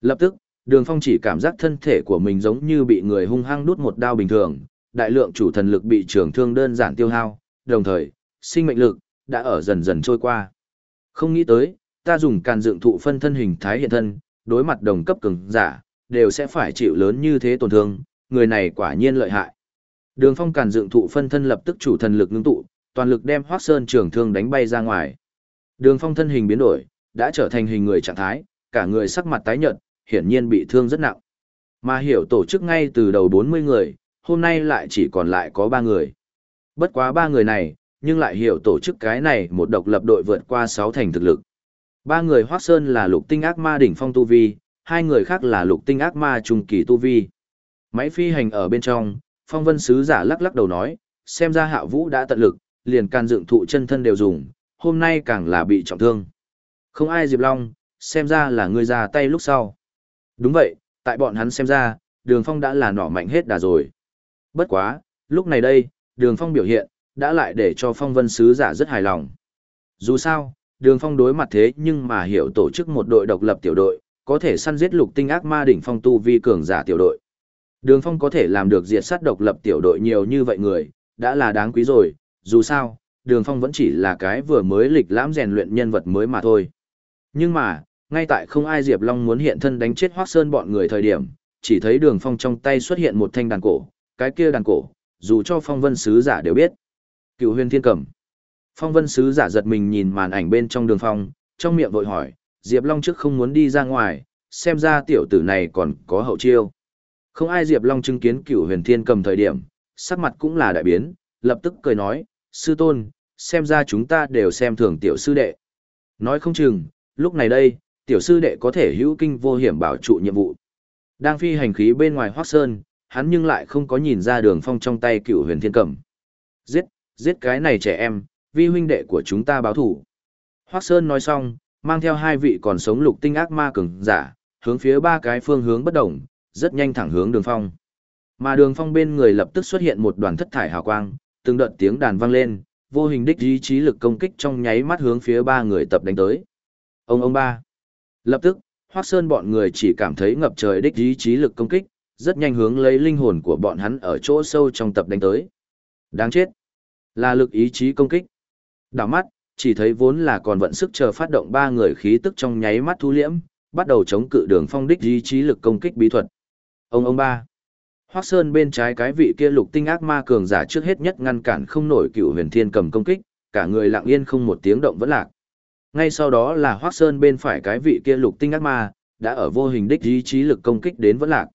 Lập tức, đường phong chỉ cảm giác thân thể của mình giống như bị người hung hăng đút một đao bình thường, đại lượng chủ thần lực bị trường thương đơn giản tiêu hao, đồng thời, sinh mệnh lực, đã ở dần dần trôi qua. Không nghĩ tới, ta dùng càn dựng thụ phân thân hình thái hiện thân, đối mặt đồng cấp cường giả, đều sẽ phải chịu lớn như thế tổn thương, người này quả nhiên lợi hại. Đường phong càn dựng thụ phân thân lập tức chủ thần lực ngưng tụ, toàn lực đem Hoắc Sơn trưởng thương đánh bay ra ngoài. Đường Phong thân hình biến đổi, đã trở thành hình người trạng thái, cả người sắc mặt tái nhợt, hiển nhiên bị thương rất nặng. Mà hiểu tổ chức ngay từ đầu 40 người, hôm nay lại chỉ còn lại có 3 người. Bất quá 3 người này, nhưng lại hiểu tổ chức cái này một độc lập đội vượt qua 6 thành thực lực. Ba người Hoác Sơn là lục tinh ác ma đỉnh phong tu vi, hai người khác là lục tinh ác ma trung kỳ tu vi. Máy phi hành ở bên trong, phong vân sứ giả lắc lắc đầu nói, xem ra hạ vũ đã tận lực, liền can dựng thụ chân thân đều dùng, hôm nay càng là bị trọng thương. Không ai Diệp Long, xem ra là người ra tay lúc sau. Đúng vậy, tại bọn hắn xem ra, đường phong đã là nỏ mạnh hết đà rồi. Bất quá, lúc này đây, đường phong biểu hiện, đã lại để cho phong vân sứ giả rất hài lòng. Dù sao, đường phong đối mặt thế nhưng mà hiểu tổ chức một đội độc lập tiểu đội, có thể săn giết lục tinh ác ma đỉnh phong tu vi cường giả tiểu đội. Đường phong có thể làm được diệt sát độc lập tiểu đội nhiều như vậy người, đã là đáng quý rồi, dù sao, đường phong vẫn chỉ là cái vừa mới lịch lãm rèn luyện nhân vật mới mà thôi. Nhưng mà, ngay tại không ai Diệp Long muốn hiện thân đánh chết Hoác Sơn bọn người thời điểm, chỉ thấy đường phong trong tay xuất hiện một thanh đàn cổ, cái kia đàn cổ, dù cho phong vân sứ giả đều biết. Cựu huyền thiên cầm. Phong vân sứ giả giật mình nhìn màn ảnh bên trong đường phong, trong miệng vội hỏi, Diệp Long trước không muốn đi ra ngoài, xem ra tiểu tử này còn có hậu chiêu. Không ai Diệp Long chứng kiến cựu huyền thiên cầm thời điểm, sắc mặt cũng là đại biến, lập tức cười nói, sư tôn, xem ra chúng ta đều xem thường tiểu sư đệ. Nói không chừng, lúc này đây, tiểu sư đệ có thể hữu kinh vô hiểm bảo trụ nhiệm vụ. Đang phi hành khí bên ngoài Hoác Sơn, hắn nhưng lại không có nhìn ra đường phong trong tay cựu huyền thiên cầm. Giết, giết cái này trẻ em, vi huynh đệ của chúng ta báo thủ. Hoác Sơn nói xong, mang theo hai vị còn sống lục tinh ác ma cường giả, hướng phía ba cái phương hướng bất động, rất nhanh thẳng hướng đường phong. Mà đường phong bên người lập tức xuất hiện một đoàn thất thải hào quang, từng đợt tiếng đàn vang lên, vô hình đích ý chí lực công kích trong nháy mắt hướng phía ba người tập đánh tới. Ông ông ba. Lập tức, Hoắc Sơn bọn người chỉ cảm thấy ngập trời đích ý chí lực công kích, rất nhanh hướng lấy linh hồn của bọn hắn ở chỗ sâu trong tập đánh tới. Đáng chết. Là lực ý chí công kích. Đảo mắt, chỉ thấy vốn là còn vận sức chờ phát động ba người khí tức trong nháy mắt thu liễm, bắt đầu chống cự đường phong đích ý chí lực công kích bí thuật. Ông ông ba. Hoắc Sơn bên trái cái vị kia lục tinh ác ma cường giả trước hết nhất ngăn cản không nổi cựu huyền thiên cầm công kích, cả người lặng yên không một tiếng động vẫn lạc. Ngay sau đó là Hoắc Sơn bên phải cái vị kia lục tinh ác ma, đã ở vô hình đích ý chí lực công kích đến vẫn lạc.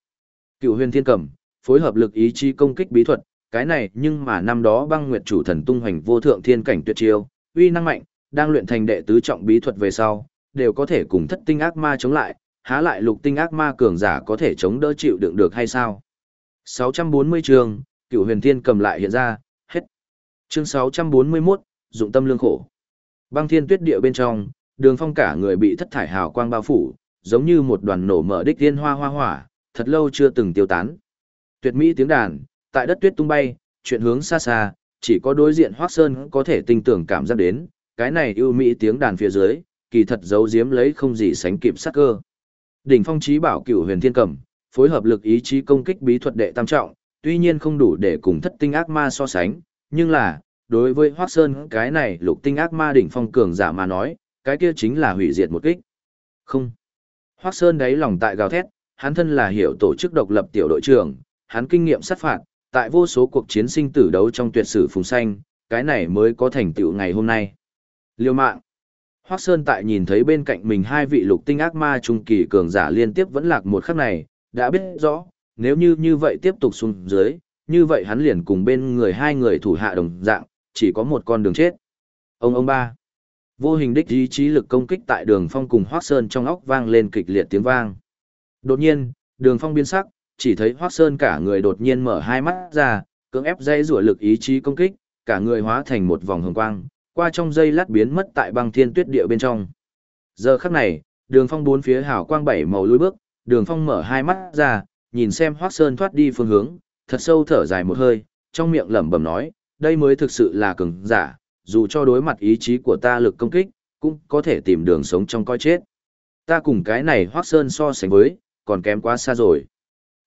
Cựu huyền thiên cầm, phối hợp lực ý chí công kích bí thuật, cái này nhưng mà năm đó băng nguyệt chủ thần tung hoành vô thượng thiên cảnh tuyệt chiêu, uy năng mạnh, đang luyện thành đệ tứ trọng bí thuật về sau, đều có thể cùng thất tinh ác ma chống lại, há lại lục tinh ác ma cường giả có thể chống đỡ chịu đựng được hay sao? 640 chương, cựu huyền thiên cầm lại hiện ra, hết. Chương 641, dụng tâm lương khổ. Băng thiên tuyết địa bên trong, đường phong cả người bị thất thải hào quang bao phủ, giống như một đoàn nổ mở đích tiên hoa hoa hỏa, thật lâu chưa từng tiêu tán. Tuyệt mỹ tiếng đàn, tại đất tuyết tung bay, chuyện hướng xa xa, chỉ có đối diện Hoắc Sơn có thể tinh tưởng cảm giác đến, cái này ưu mỹ tiếng đàn phía dưới, kỳ thật giấu giếm lấy không gì sánh kịp sắc cơ. Đỉnh phong chí bảo cửu huyền thiên cầm, phối hợp lực ý chí công kích bí thuật đệ tam trọng, tuy nhiên không đủ để cùng thất tinh ác ma so sánh, nhưng là, đối với Hoắc Sơn cái này lục tinh ác ma đỉnh phong cường giả mà nói, cái kia chính là hủy diệt một kích. Không. Hoắc Sơn đáy lòng tại gào thét, hắn thân là hiểu tổ chức độc lập tiểu đội trưởng, hắn kinh nghiệm sát phạt, tại vô số cuộc chiến sinh tử đấu trong tuyệt sử phùng xanh, cái này mới có thành tựu ngày hôm nay. Liêu mạng. Hoác Sơn tại nhìn thấy bên cạnh mình hai vị lục tinh ác ma trung kỳ cường giả liên tiếp vẫn lạc một khắc này, đã biết rõ, nếu như như vậy tiếp tục xuống dưới, như vậy hắn liền cùng bên người hai người thủ hạ đồng dạng, chỉ có một con đường chết. Ông ông ba. Vô hình đích ý chí lực công kích tại đường phong cùng Hoác Sơn trong óc vang lên kịch liệt tiếng vang. Đột nhiên, đường phong biến sắc, chỉ thấy Hoác Sơn cả người đột nhiên mở hai mắt ra, cưỡng ép dây rủa lực ý chí công kích, cả người hóa thành một vòng hồng quang, qua trong dây lát biến mất tại băng thiên tuyết địa bên trong. Giờ khắc này, đường phong bốn phía hào quang bảy màu lùi bước, đường phong mở hai mắt ra, nhìn xem Hoác Sơn thoát đi phương hướng, thật sâu thở dài một hơi, trong miệng lẩm bẩm nói, đây mới thực sự là cường giả, dù cho đối mặt ý chí của ta lực công kích, cũng có thể tìm đường sống trong coi chết. Ta cùng cái này Hoác Sơn so sánh với, còn kém quá xa rồi.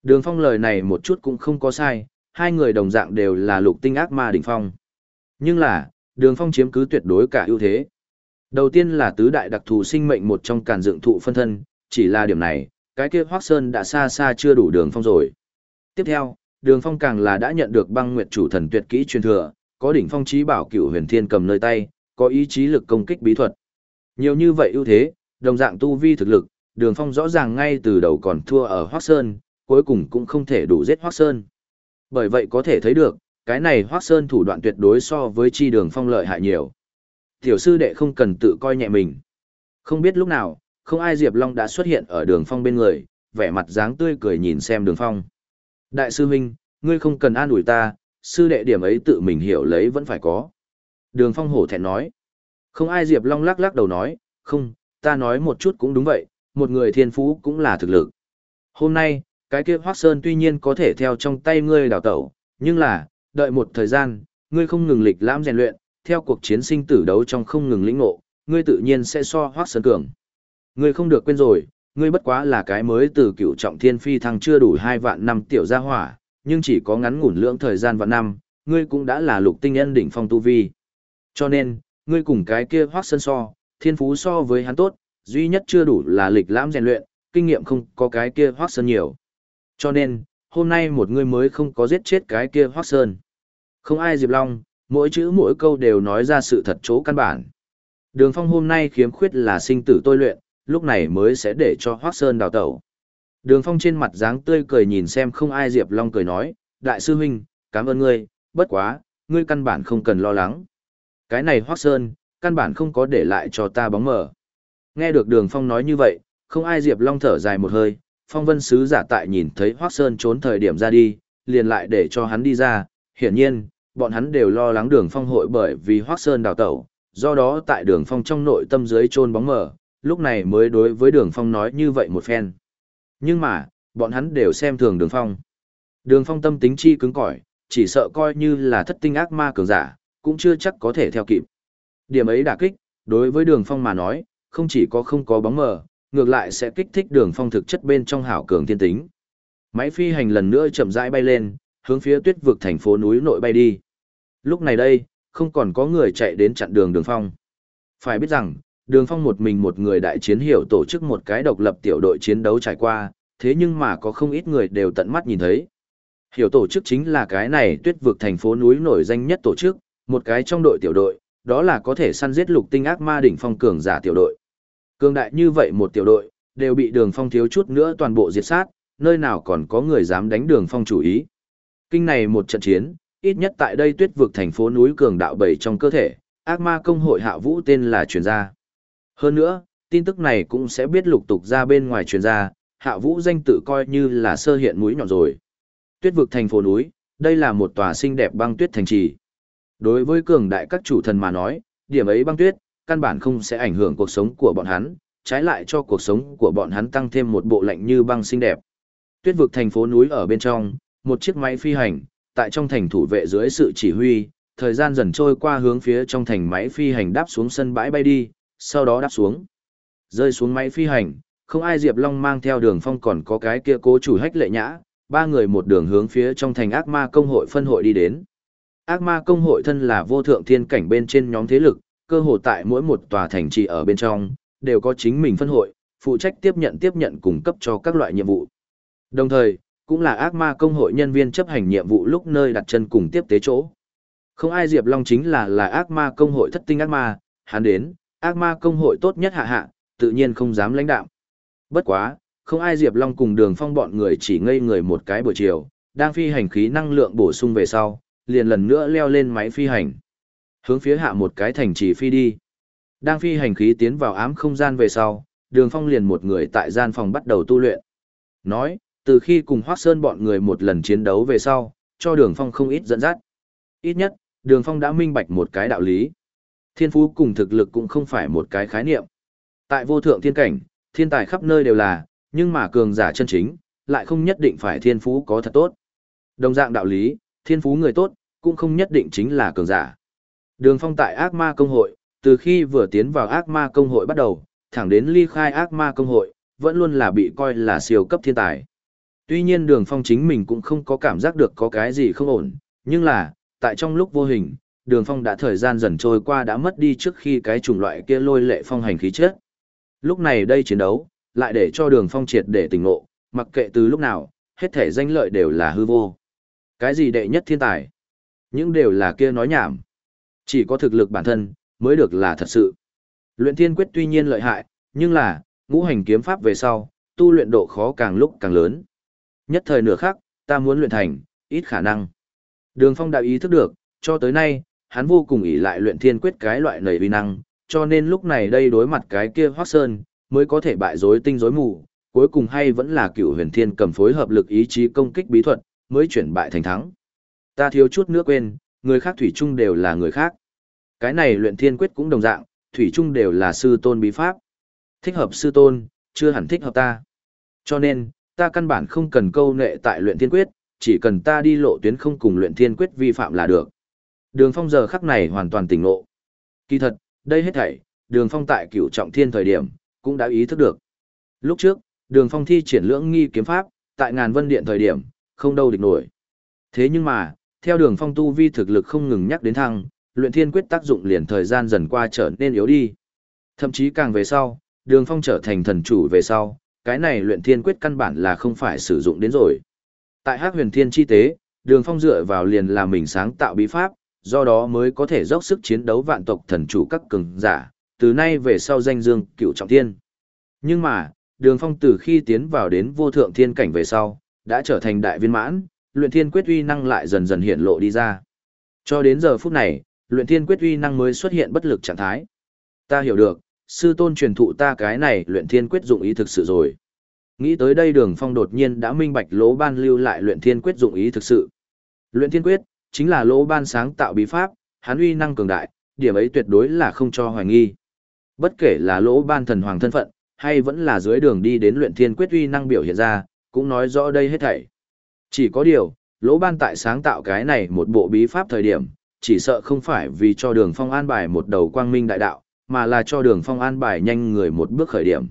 Đường phong lời này một chút cũng không có sai, hai người đồng dạng đều là lục tinh ác ma đỉnh phong. Nhưng là, đường phong chiếm cứ tuyệt đối cả ưu thế. Đầu tiên là tứ đại đặc thù sinh mệnh một trong càn dựng thụ phân thân, chỉ là điểm này, cái kia Hoác Sơn đã xa xa chưa đủ đường phong rồi. Tiếp theo, đường phong càng là đã nhận được băng nguyệt chủ thần tuyệt kỹ truyền thừa, có đỉnh phong trí bảo cửu huyền thiên cầm nơi tay, có ý chí lực công kích bí thuật. Nhiều như vậy ưu thế, đồng dạng tu vi thực lực, đường phong rõ ràng ngay từ đầu còn thua ở Hoác Sơn, cuối cùng cũng không thể đủ giết Hoác Sơn. Bởi vậy có thể thấy được, cái này Hoác Sơn thủ đoạn tuyệt đối so với chi đường phong lợi hại nhiều. Tiểu sư đệ không cần tự coi nhẹ mình. Không biết lúc nào, không ai Diệp Long đã xuất hiện ở đường phong bên người, vẻ mặt dáng tươi cười nhìn xem đường phong. Đại sư huynh, ngươi không cần an ủi ta, sư đệ điểm ấy tự mình hiểu lấy vẫn phải có. Đường phong hổ thẹn nói. Không ai Diệp Long lắc lắc đầu nói, không, ta nói một chút cũng đúng vậy, một người thiên phú cũng là thực lực. Hôm nay, cái kia Hoác Sơn tuy nhiên có thể theo trong tay ngươi đào tẩu, nhưng là, đợi một thời gian, ngươi không ngừng lịch lãm rèn luyện, theo cuộc chiến sinh tử đấu trong không ngừng lĩnh ngộ, ngươi tự nhiên sẽ so Hoác Sơn cường. Ngươi không được quên rồi, ngươi bất quá là cái mới từ cựu trọng thiên phi thăng chưa đủ hai vạn năm tiểu gia hỏa, nhưng chỉ có ngắn ngủn lượng thời gian vạn năm, ngươi cũng đã là lục tinh nhân đỉnh phong tu vi. Cho nên, ngươi cùng cái kia Hoác Sơn so, thiên phú so với hắn tốt, duy nhất chưa đủ là lịch lãm rèn luyện, kinh nghiệm không có cái kia Hoác Sơn nhiều. Cho nên, hôm nay một ngươi mới không có giết chết cái kia Hoác Sơn. Không ai Diệp Long, mỗi chữ mỗi câu đều nói ra sự thật chỗ căn bản. Đường phong hôm nay khiếm khuyết là sinh tử tôi luyện, lúc này mới sẽ để cho Hoác Sơn đào tẩu. Đường phong trên mặt dáng tươi cười nhìn xem không ai Diệp Long cười nói, Đại sư huynh, cảm ơn ngươi, bất quá, ngươi căn bản không cần lo lắng. Cái này Hoác Sơn, căn bản không có để lại cho ta bóng mờ. Nghe được đường phong nói như vậy, không ai Diệp Long thở dài một hơi, phong vân sứ giả tại nhìn thấy Hoác Sơn trốn thời điểm ra đi, liền lại để cho hắn đi ra, hiển nhiên, bọn hắn đều lo lắng đường phong hội bởi vì Hoác Sơn đào tẩu, do đó tại đường phong trong nội tâm dưới trôn bóng mở, lúc này mới đối với đường phong nói như vậy một phen. Nhưng mà, bọn hắn đều xem thường đường phong. Đường phong tâm tính chi cứng cỏi, chỉ sợ coi như là thất tinh ác ma cường giả, cũng chưa chắc có thể theo kịp. Điểm ấy đả kích, đối với đường phong mà nói, không chỉ có không có bóng mờ, ngược lại sẽ kích thích đường phong thực chất bên trong hảo cường thiên tính. Máy phi hành lần nữa chậm rãi bay lên, hướng phía tuyết vực thành phố núi nội bay đi. Lúc này đây, không còn có người chạy đến chặn đường đường phong. Phải biết rằng, đường phong một mình một người đại chiến hiểu tổ chức một cái độc lập tiểu đội chiến đấu trải qua, thế nhưng mà có không ít người đều tận mắt nhìn thấy. Hiểu tổ chức chính là cái này tuyết vực thành phố núi nổi danh nhất tổ chức, một cái trong đội tiểu đội, đó là có thể săn giết lục tinh ác ma đỉnh phong cường giả tiểu đội. Cường đại như vậy một tiểu đội, đều bị đường phong thiếu chút nữa toàn bộ diệt sát, nơi nào còn có người dám đánh đường phong chủ ý. Kinh này một trận chiến, ít nhất tại đây tuyết vực thành phố núi cường đạo bảy trong cơ thể, ác ma công hội hạ vũ tên là truyền gia. Hơn nữa, tin tức này cũng sẽ biết lục tục ra bên ngoài truyền gia, hạ vũ danh tự coi như là sơ hiện núi nhỏ rồi. Tuyết vực thành phố núi, đây là một tòa xinh đẹp băng tuyết thành trì. Đối với cường đại các chủ thần mà nói, điểm ấy băng tuyết, căn bản không sẽ ảnh hưởng cuộc sống của bọn hắn, trái lại cho cuộc sống của bọn hắn tăng thêm một bộ lạnh như băng xinh đẹp. Tuyết vực thành phố núi ở bên trong, một chiếc máy phi hành, tại trong thành thủ vệ dưới sự chỉ huy, thời gian dần trôi qua hướng phía trong thành máy phi hành đáp xuống sân bãi bay đi, sau đó đáp xuống. Rơi xuống máy phi hành, không ai Diệp Long mang theo đường phong còn có cái kia cố chủ hách lệ nhã, ba người một đường hướng phía trong thành ác ma công hội phân hội đi đến. Ác ma công hội thân là vô thượng thiên cảnh bên trên nhóm thế lực, cơ hồ tại mỗi một tòa thành trì ở bên trong, đều có chính mình phân hội, phụ trách tiếp nhận tiếp nhận cung cấp cho các loại nhiệm vụ. Đồng thời, cũng là ác ma công hội nhân viên chấp hành nhiệm vụ lúc nơi đặt chân cùng tiếp tế chỗ. Không ai Diệp Long chính là là ác ma công hội thất tinh ác ma, hắn đến, ác ma công hội tốt nhất hạ hạ, tự nhiên không dám lãnh đạo. Bất quá, không ai Diệp Long cùng đường phong bọn người chỉ ngây người một cái buổi chiều, đang phi hành khí năng lượng bổ sung về sau, liền lần nữa leo lên máy phi hành. Hướng phía hạ một cái thành trì phi đi. Đang phi hành khí tiến vào ám không gian về sau, đường phong liền một người tại gian phòng bắt đầu tu luyện. Nói, từ khi cùng Hoác Sơn bọn người một lần chiến đấu về sau, cho đường phong không ít dẫn dắt. Ít nhất, đường phong đã minh bạch một cái đạo lý. Thiên phú cùng thực lực cũng không phải một cái khái niệm. Tại vô thượng thiên cảnh, thiên tài khắp nơi đều là, nhưng mà cường giả chân chính, lại không nhất định phải thiên phú có thật tốt. Đồng dạng đạo lý, thiên phú người tốt, cũng không nhất định chính là cường giả. Đường phong tại ác ma công hội, từ khi vừa tiến vào ác ma công hội bắt đầu, thẳng đến ly khai ác ma công hội, vẫn luôn là bị coi là siêu cấp thiên tài. Tuy nhiên đường phong chính mình cũng không có cảm giác được có cái gì không ổn, nhưng là, tại trong lúc vô hình, đường phong đã thời gian dần trôi qua đã mất đi trước khi cái chủng loại kia lôi lệ phong hành khí chết. Lúc này đây chiến đấu, lại để cho đường phong triệt để tỉnh ngộ, mặc kệ từ lúc nào, hết thể danh lợi đều là hư vô. Cái gì đệ nhất thiên tài? Những đều là kia nói nhảm. Chỉ có thực lực bản thân, mới được là thật sự. Luyện thiên quyết tuy nhiên lợi hại, nhưng là, ngũ hành kiếm pháp về sau, tu luyện độ khó càng lúc càng lớn. Nhất thời nửa khắc, ta muốn luyện thành, ít khả năng. Đường Phong đã ý thức được, cho tới nay, hắn vô cùng ỷ lại luyện thiên quyết cái loại nầy uy năng, cho nên lúc này đây đối mặt cái kia Hoắc Sơn, mới có thể bại rối tinh rối mù, cuối cùng hay vẫn là cựu huyền thiên cầm phối hợp lực ý chí công kích bí thuật, mới chuyển bại thành thắng. Ta thiếu chút nữa quên, người khác thủy chung đều là người khác. Cái này luyện thiên quyết cũng đồng dạng, thủy chung đều là sư tôn bí pháp. Thích hợp sư tôn, chưa hẳn thích hợp ta. Cho nên, ta căn bản không cần câu nệ tại luyện thiên quyết, chỉ cần ta đi lộ tuyến không cùng luyện thiên quyết vi phạm là được. Đường phong giờ khắc này hoàn toàn tỉnh ngộ. Kỳ thật, đây hết thảy, đường phong tại cửu trọng thiên thời điểm, cũng đã ý thức được. Lúc trước, đường phong thi triển lưỡng nghi kiếm pháp, tại ngàn vân điện thời điểm, không đâu địch nổi. Thế nhưng mà, theo đường phong tu vi thực lực không ngừng nhắc đến thăng, luyện thiên quyết tác dụng liền thời gian dần qua trở nên yếu đi. Thậm chí càng về sau, đường phong trở thành thần chủ về sau, cái này luyện thiên quyết căn bản là không phải sử dụng đến rồi. Tại hắc huyền thiên chi tế, đường phong dựa vào liền là mình sáng tạo bí pháp, do đó mới có thể dốc sức chiến đấu vạn tộc thần chủ các cường giả, từ nay về sau danh dương cựu trọng thiên. Nhưng mà, đường phong từ khi tiến vào đến vô thượng thiên cảnh về sau, đã trở thành đại viên mãn, luyện thiên quyết uy năng lại dần dần hiện lộ đi ra. Cho đến giờ phút này, luyện thiên quyết uy năng mới xuất hiện bất lực trạng thái. Ta hiểu được, sư tôn truyền thụ ta cái này luyện thiên quyết dụng ý thực sự rồi. Nghĩ tới đây đường phong đột nhiên đã minh bạch lỗ ban lưu lại luyện thiên quyết dụng ý thực sự. Luyện thiên quyết, chính là lỗ ban sáng tạo bí pháp, hắn uy năng cường đại, điểm ấy tuyệt đối là không cho hoài nghi. Bất kể là lỗ ban thần hoàng thân phận, hay vẫn là dưới đường đi đến luyện thiên quyết uy năng biểu hiện ra, cũng nói rõ đây hết thảy. Chỉ có điều, lỗ ban tại sáng tạo cái này một bộ bí pháp thời điểm, chỉ sợ không phải vì cho đường phong an bài một đầu quang minh đại đạo, mà là cho đường phong an bài nhanh người một bước khởi điểm.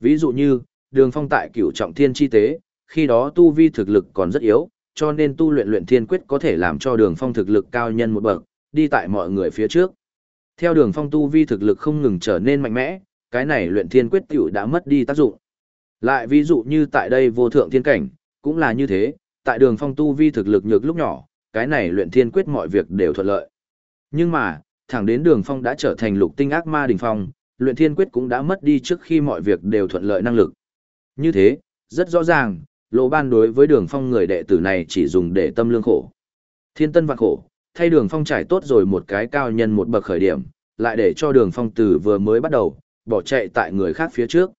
Ví dụ như, đường phong tại cửu trọng thiên chi tế, khi đó tu vi thực lực còn rất yếu, cho nên tu luyện luyện thiên quyết có thể làm cho đường phong thực lực cao nhân một bậc, đi tại mọi người phía trước. Theo đường phong tu vi thực lực không ngừng trở nên mạnh mẽ, cái này luyện thiên quyết tiểu đã mất đi tác dụng. Lại ví dụ như tại đây vô thượng thiên cảnh, cũng là như thế, tại đường phong tu vi thực lực nhược lúc nhỏ, cái này luyện thiên quyết mọi việc đều thuận lợi. Nhưng mà, thẳng đến đường phong đã trở thành lục tinh ác ma đỉnh phong, luyện thiên quyết cũng đã mất đi trước khi mọi việc đều thuận lợi năng lực. Như thế, rất rõ ràng, lỗ ban đối với đường phong người đệ tử này chỉ dùng để tâm lương khổ. Thiên tân vạn khổ, thay đường phong trải tốt rồi một cái cao nhân một bậc khởi điểm, lại để cho đường phong từ vừa mới bắt đầu, bỏ chạy tại người khác phía trước.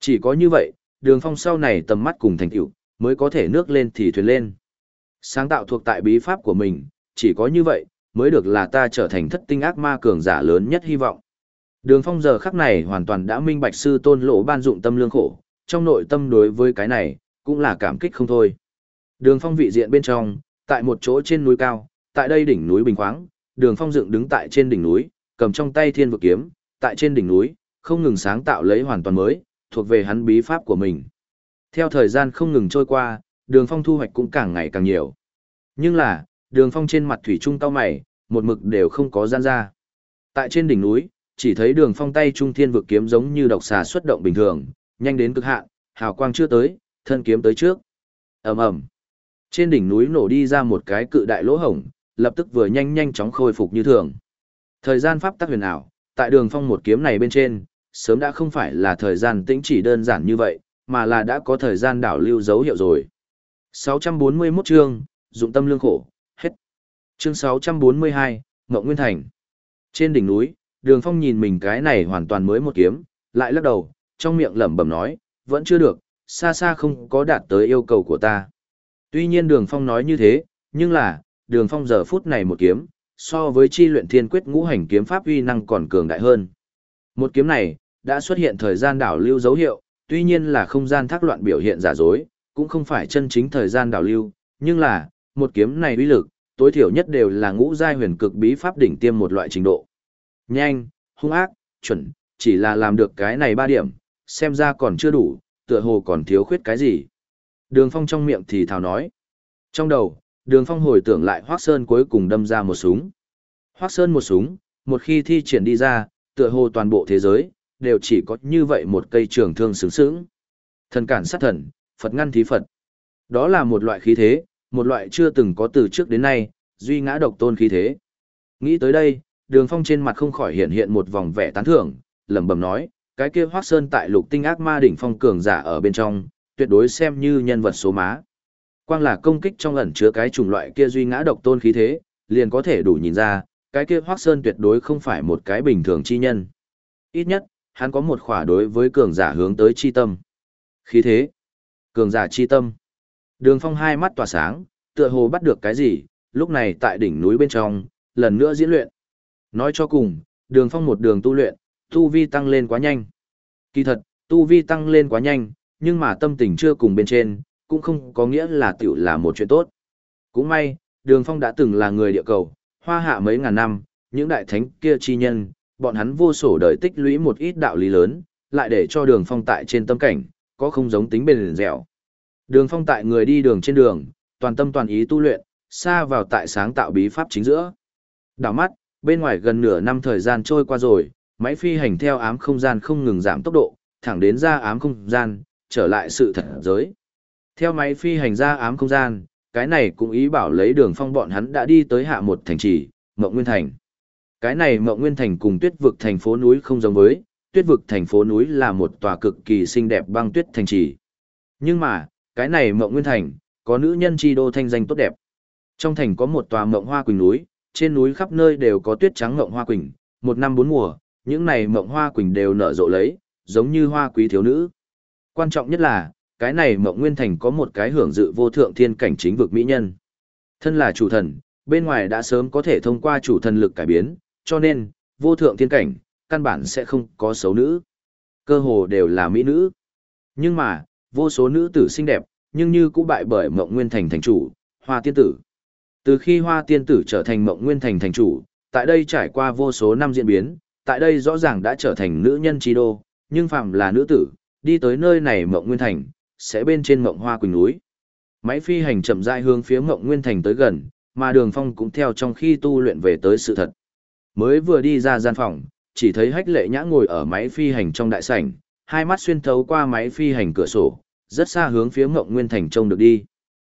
Chỉ có như vậy, đường phong sau này tầm mắt cùng thành tựu mới có thể nước lên thì thuyền lên. Sáng tạo thuộc tại bí pháp của mình, chỉ có như vậy, mới được là ta trở thành thất tinh ác ma cường giả lớn nhất hy vọng. Đường phong giờ khắc này hoàn toàn đã minh bạch sư tôn lỗ ban dụng tâm lương khổ, trong nội tâm đối với cái này, cũng là cảm kích không thôi. Đường phong vị diện bên trong, tại một chỗ trên núi cao, tại đây đỉnh núi bình khoáng, đường phong dựng đứng tại trên đỉnh núi, cầm trong tay thiên vực kiếm, tại trên đỉnh núi, không ngừng sáng tạo lấy hoàn toàn mới, thuộc về hắn bí pháp của mình. Theo thời gian không ngừng trôi qua, đường phong thu hoạch cũng càng ngày càng nhiều. Nhưng là, đường phong trên mặt thủy trung tao mày, một mực đều không có gian ra. Tại trên đỉnh núi, chỉ thấy đường phong tay trung thiên vực kiếm giống như độc xà xuất động bình thường, nhanh đến cực hạn, hào quang chưa tới, thân kiếm tới trước. ầm ầm Trên đỉnh núi nổ đi ra một cái cự đại lỗ hổng, lập tức vừa nhanh nhanh chóng khôi phục như thường. Thời gian pháp tắc huyền ảo, tại đường phong một kiếm này bên trên, sớm đã không phải là thời gian tĩnh chỉ đơn giản như vậy, mà là đã có thời gian đảo lưu dấu hiệu rồi. 641 chương, dụng tâm lương khổ, hết. Chương 642, Ngọc Nguyên Thành. Trên đỉnh núi, đường phong nhìn mình cái này hoàn toàn mới một kiếm, lại lắc đầu, trong miệng lẩm bẩm nói, vẫn chưa được, xa xa không có đạt tới yêu cầu của ta. Tuy nhiên đường phong nói như thế, nhưng là, đường phong giờ phút này một kiếm, so với chi luyện thiên quyết ngũ hành kiếm pháp uy năng còn cường đại hơn. Một kiếm này, đã xuất hiện thời gian đảo lưu dấu hiệu, tuy nhiên là không gian thác loạn biểu hiện giả dối, cũng không phải chân chính thời gian đảo lưu, nhưng là, một kiếm này uy lực, tối thiểu nhất đều là ngũ giai huyền cực bí pháp đỉnh tiêm một loại trình độ. Nhanh, hung ác, chuẩn, chỉ là làm được cái này ba điểm, xem ra còn chưa đủ, tựa hồ còn thiếu khuyết cái gì. Đường Phong trong miệng thì thào nói. Trong đầu, Đường Phong hồi tưởng lại Hoắc Sơn cuối cùng đâm ra một súng. Hoắc Sơn một súng, một khi thi triển đi ra, tựa hồ toàn bộ thế giới, đều chỉ có như vậy một cây trường thương sướng sướng. Thần cản sát thần, Phật ngăn thí Phật. Đó là một loại khí thế, một loại chưa từng có từ trước đến nay, duy ngã độc tôn khí thế. Nghĩ tới đây, đường phong trên mặt không khỏi hiện hiện một vòng vẻ tán thưởng, lẩm bẩm nói, cái kia hoác sơn tại lục tinh ác ma đỉnh phong cường giả ở bên trong, tuyệt đối xem như nhân vật số má. Quang là công kích trong ẩn chứa cái chủng loại kia duy ngã độc tôn khí thế, liền có thể đủ nhìn ra, cái kia hoác sơn tuyệt đối không phải một cái bình thường chi nhân. Ít nhất, hắn có một khỏa đối với cường giả hướng tới chi tâm. Khí thế, cường giả chi tâm. Đường phong hai mắt tỏa sáng, tựa hồ bắt được cái gì, lúc này tại đỉnh núi bên trong, lần nữa diễn luyện. Nói cho cùng, đường phong một đường tu luyện, tu vi tăng lên quá nhanh. Kỳ thật, tu vi tăng lên quá nhanh, nhưng mà tâm tình chưa cùng bên trên, cũng không có nghĩa là tiểu là một chuyện tốt. Cũng may, đường phong đã từng là người địa cầu, hoa hạ mấy ngàn năm, những đại thánh kia chi nhân, bọn hắn vô sổ đời tích lũy một ít đạo lý lớn, lại để cho đường phong tại trên tâm cảnh, có không giống tính bền dẻo. Đường phong tại người đi đường trên đường, toàn tâm toàn ý tu luyện, xa vào tại sáng tạo bí pháp chính giữa. Đảo mắt, bên ngoài gần nửa năm thời gian trôi qua rồi, máy phi hành theo ám không gian không ngừng giảm tốc độ, thẳng đến ra ám không gian, trở lại sự thật giới. Theo máy phi hành ra ám không gian, cái này cũng ý bảo lấy đường phong bọn hắn đã đi tới hạ một thành trì, Mộng Nguyên Thành. Cái này Mộng Nguyên Thành cùng tuyết vực thành phố núi không giống với, tuyết vực thành phố núi là một tòa cực kỳ xinh đẹp băng tuyết thành trì. Nhưng mà, cái này Mộng Nguyên Thành, có nữ nhân chi đô thanh danh tốt đẹp. Trong thành có một tòa mộng hoa quỳnh núi, trên núi khắp nơi đều có tuyết trắng mộng hoa quỳnh, một năm bốn mùa, những này mộng hoa quỳnh đều nở rộ lấy, giống như hoa quý thiếu nữ. Quan trọng nhất là, cái này mộng nguyên thành có một cái hưởng dự vô thượng thiên cảnh chính vực mỹ nhân. Thân là chủ thần, bên ngoài đã sớm có thể thông qua chủ thần lực cải biến, cho nên, vô thượng thiên cảnh, căn bản sẽ không có xấu nữ. Cơ hồ đều là mỹ nữ. Nhưng mà, vô số nữ tử xinh đẹp, nhưng như cũng bại bởi mộng nguyên thành thành chủ, hoa tiên tử. Từ khi hoa tiên tử trở thành mộng nguyên thành thành chủ, tại đây trải qua vô số năm diễn biến, tại đây rõ ràng đã trở thành nữ nhân trí đô, nhưng phạm là nữ tử, đi tới nơi này mộng nguyên thành, sẽ bên trên mộng hoa quỳnh núi. Máy phi hành chậm rãi hướng phía mộng nguyên thành tới gần, mà đường phong cũng theo trong khi tu luyện về tới sự thật. Mới vừa đi ra gian phòng, chỉ thấy hách lệ nhã ngồi ở máy phi hành trong đại sảnh, hai mắt xuyên thấu qua máy phi hành cửa sổ, rất xa hướng phía mộng nguyên thành trông được đi.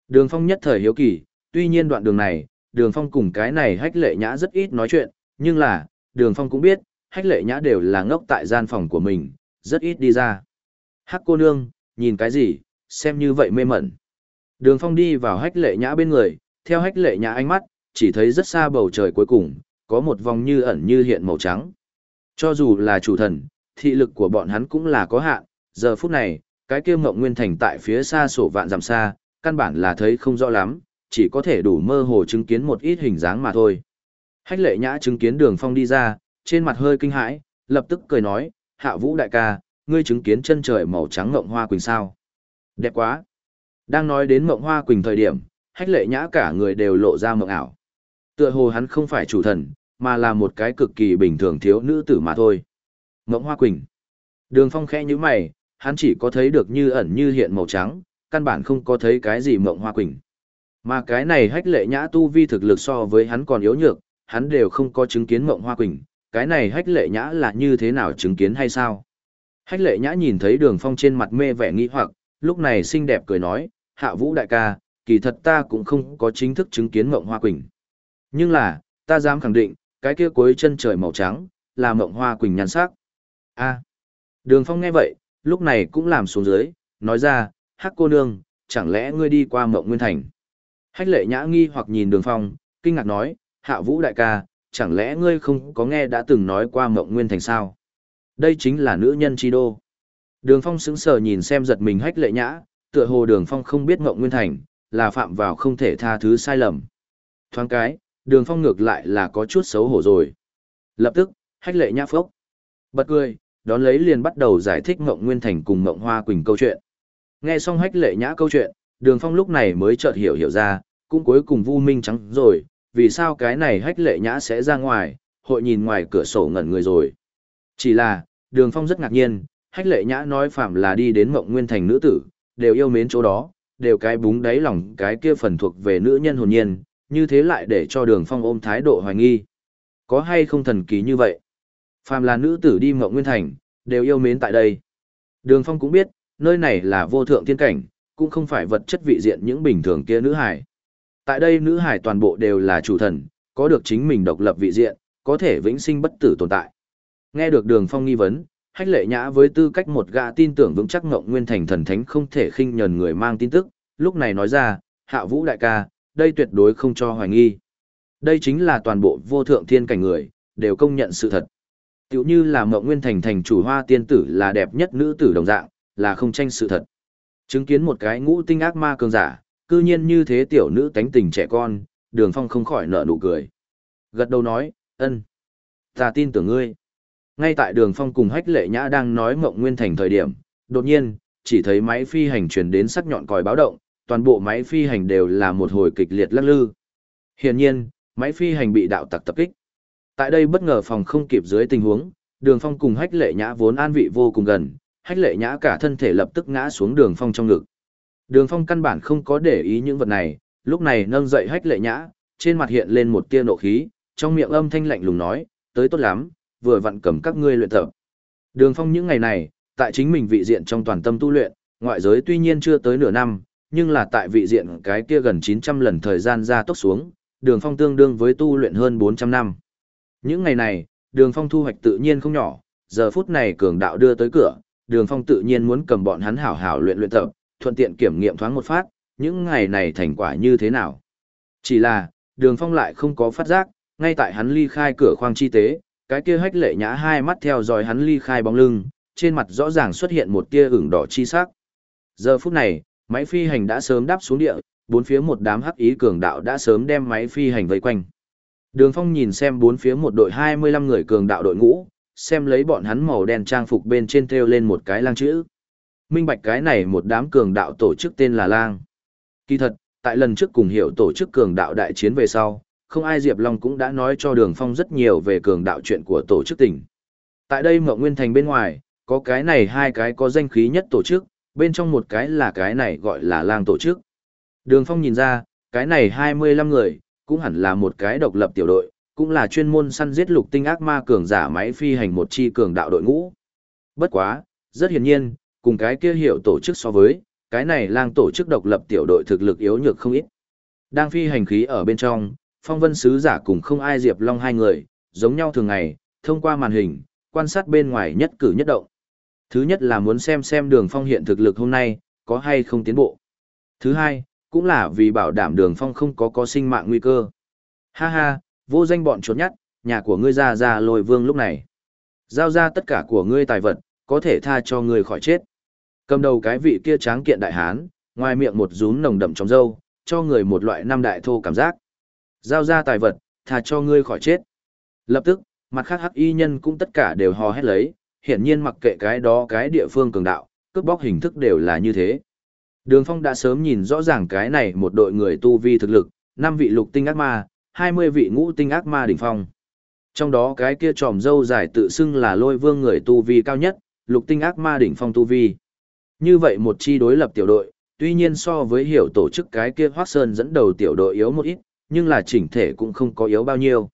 Đường phong nhất thời hiếu kỳ, tuy nhiên đoạn đường này, đường phong cùng cái này hách lệ nhã rất ít nói chuyện, nhưng là, đường phong cũng biết, hách lệ nhã đều là ngốc tại gian phòng của mình, rất ít đi ra. Hắc cô nương, nhìn cái gì, xem như vậy mê mẩn. Đường phong đi vào hách lệ nhã bên người, theo hách lệ nhã ánh mắt, chỉ thấy rất xa bầu trời cuối cùng, có một vòng như ẩn như hiện màu trắng. Cho dù là chủ thần, thị lực của bọn hắn cũng là có hạn, giờ phút này, cái kia mộng nguyên thành tại phía xa sổ vạn dặm xa, căn bản là thấy không rõ lắm, chỉ có thể đủ mơ hồ chứng kiến một ít hình dáng mà thôi. Hách lệ nhã chứng kiến đường phong đi ra, trên mặt hơi kinh hãi, lập tức cười nói, hạ vũ đại ca, ngươi chứng kiến chân trời màu trắng mộng hoa quỳnh sao. Đẹp quá. Đang nói đến mộng hoa quỳnh thời điểm, hách lệ nhã cả người đều lộ ra mộng ảo. Tựa hồ hắn không phải chủ thần, mà là một cái cực kỳ bình thường thiếu nữ tử mà thôi. Ngỗng hoa quỳnh. Đường phong khẽ như mày, hắn chỉ có thấy được như ẩn như hiện màu trắng, căn bản không có thấy cái gì Ngỗng hoa quỳnh. Mà cái này hách lệ nhã tu vi thực lực so với hắn còn yếu nhược, hắn đều không có chứng kiến Ngỗng hoa quỳnh, cái này hách lệ nhã là như thế nào chứng kiến hay sao? Hách lệ nhã nhìn thấy đường phong trên mặt mê vẻ nghi hoặc, lúc này xinh đẹp cười nói, hạ vũ đại ca, kỳ thật ta cũng không có chính thức chứng kiến mộng hoa quỳnh. Nhưng là, ta dám khẳng định, cái kia cuối chân trời màu trắng, là mộng hoa quỳnh nhan sắc. a đường phong nghe vậy, lúc này cũng làm xuống dưới, nói ra, hắc cô nương, chẳng lẽ ngươi đi qua mộng nguyên thành. Hách lệ nhã nghi hoặc nhìn đường phong, kinh ngạc nói, hạ vũ đại ca, chẳng lẽ ngươi không có nghe đã từng nói qua mộng nguyên thành sao? Đây chính là nữ nhân chi đô. Đường phong sững sờ nhìn xem giật mình hách lệ nhã, tựa hồ đường phong không biết mộng nguyên thành, là phạm vào không thể tha thứ sai lầm. Thoáng cái, đường phong ngược lại là có chút xấu hổ rồi. Lập tức, hách lệ nhã phốc. Bật cười, đón lấy liền bắt đầu giải thích mộng nguyên thành cùng mộng hoa quỳnh câu chuyện. Nghe xong hách lệ nhã câu chuyện, đường phong lúc này mới chợt hiểu hiểu ra, cũng cuối cùng vu minh trắng rồi, vì sao cái này hách lệ nhã sẽ ra ngoài, hội nhìn ngoài cửa sổ ngẩn người rồi. Chỉ là, đường phong rất ngạc nhiên, hách lệ nhã nói phạm là đi đến mộng nguyên thành nữ tử, đều yêu mến chỗ đó, đều cái búng đáy lòng cái kia phần thuộc về nữ nhân hồn nhiên, như thế lại để cho đường phong ôm thái độ hoài nghi. Có hay không thần kỳ như vậy? Phàm là nữ tử đi mộng nguyên thành, đều yêu mến tại đây. Đường phong cũng biết, nơi này là vô thượng thiên cảnh, cũng không phải vật chất vị diện những bình thường kia nữ hải. Tại đây nữ hải toàn bộ đều là chủ thần, có được chính mình độc lập vị diện, có thể vĩnh sinh bất tử tồn tại. Nghe được đường phong nghi vấn, hách lệ nhã với tư cách một gã tin tưởng vững chắc ngộng nguyên thành thần thánh không thể khinh nhờn người mang tin tức, lúc này nói ra, hạ vũ đại ca, đây tuyệt đối không cho hoài nghi. Đây chính là toàn bộ vô thượng thiên cảnh người, đều công nhận sự thật. Tiểu như là mộng nguyên thành thành chủ hoa tiên tử là đẹp nhất nữ tử đồng dạng, là không tranh sự thật. Chứng kiến một cái ngũ tinh ác ma cường giả, cư nhiên như thế tiểu nữ tánh tình trẻ con, đường phong không khỏi nở nụ cười. Gật đầu nói, ân, ta tin tưởng ngươi. Ngay tại đường phong cùng hách lệ nhã đang nói mộng nguyên thành thời điểm, đột nhiên, chỉ thấy máy phi hành truyền đến sắc nhọn còi báo động, toàn bộ máy phi hành đều là một hồi kịch liệt lắc lư. Hiển nhiên, máy phi hành bị đạo tặc tập kích. Tại đây bất ngờ phòng không kịp dưới tình huống, đường phong cùng hách lệ nhã vốn an vị vô cùng gần, hách lệ nhã cả thân thể lập tức ngã xuống đường phong trong ngực. Đường phong căn bản không có để ý những vật này, lúc này nâng dậy hách lệ nhã, trên mặt hiện lên một tia nộ khí, trong miệng âm thanh lạnh lùng nói, tới tốt lắm, vừa vặn cầm các ngươi luyện tập. Đường phong những ngày này, tại chính mình vị diện trong toàn tâm tu luyện, ngoại giới tuy nhiên chưa tới nửa năm, nhưng là tại vị diện cái kia gần 900 lần thời gian ra tốc xuống, đường phong tương đương với tu luyện hơn 400 năm. Những ngày này, đường phong thu hoạch tự nhiên không nhỏ, giờ phút này cường đạo đưa tới cửa, đường phong tự nhiên muốn cầm bọn hắn hảo hảo luyện luyện tập, thuận tiện kiểm nghiệm thoáng một phát, những ngày này thành quả như thế nào. Chỉ là, đường phong lại không có phát giác, ngay tại hắn ly khai cửa khoang chi tế, cái kia hách lệ nhã hai mắt theo dõi hắn ly khai bóng lưng, trên mặt rõ ràng xuất hiện một tia ửng đỏ chi sắc. Giờ phút này, máy phi hành đã sớm đáp xuống địa, bốn phía một đám hắc ý cường đạo đã sớm đem máy phi hành vây quanh. Đường Phong nhìn xem bốn phía một đội 25 người cường đạo đội ngũ, xem lấy bọn hắn màu đen trang phục bên trên treo lên một cái lang chữ. Minh bạch cái này một đám cường đạo tổ chức tên là lang. Kỳ thật, tại lần trước cùng hiểu tổ chức cường đạo đại chiến về sau, không ai Diệp Long cũng đã nói cho Đường Phong rất nhiều về cường đạo chuyện của tổ chức tỉnh. Tại đây Mộng Nguyên Thành bên ngoài, có cái này hai cái có danh khí nhất tổ chức, bên trong một cái là cái này gọi là lang tổ chức. Đường Phong nhìn ra, cái này 25 người, cũng hẳn là một cái độc lập tiểu đội, cũng là chuyên môn săn giết lục tinh ác ma cường giả máy phi hành một chi cường đạo đội ngũ. Bất quá, rất hiển nhiên, cùng cái kia hiệu tổ chức so với, cái này lang tổ chức độc lập tiểu đội thực lực yếu nhược không ít. Đang phi hành khí ở bên trong, phong vân sứ giả cùng không ai diệp long hai người, giống nhau thường ngày, thông qua màn hình, quan sát bên ngoài nhất cử nhất động. Thứ nhất là muốn xem xem đường phong hiện thực lực hôm nay, có hay không tiến bộ. Thứ hai, cũng là vì bảo đảm đường phong không có có sinh mạng nguy cơ. Ha ha, vô danh bọn trốn nhắt nhà của ngươi ra ra lôi vương lúc này. Giao ra tất cả của ngươi tài vật, có thể tha cho ngươi khỏi chết. Cầm đầu cái vị kia tráng kiện đại hán, ngoài miệng một rún nồng đậm trong dâu, cho người một loại năm đại thô cảm giác. Giao ra tài vật, tha cho ngươi khỏi chết. Lập tức, mặt khác hắc y nhân cũng tất cả đều hò hét lấy, hiển nhiên mặc kệ cái đó cái địa phương cường đạo, cướp bóc hình thức đều là như thế. Đường Phong đã sớm nhìn rõ ràng cái này một đội người tu vi thực lực, 5 vị lục tinh ác ma, 20 vị ngũ tinh ác ma đỉnh phong. Trong đó cái kia tròm dâu dài tự xưng là lôi vương người tu vi cao nhất, lục tinh ác ma đỉnh phong tu vi. Như vậy một chi đối lập tiểu đội, tuy nhiên so với hiểu tổ chức cái kia Hoác Sơn dẫn đầu tiểu đội yếu một ít, nhưng là chỉnh thể cũng không có yếu bao nhiêu.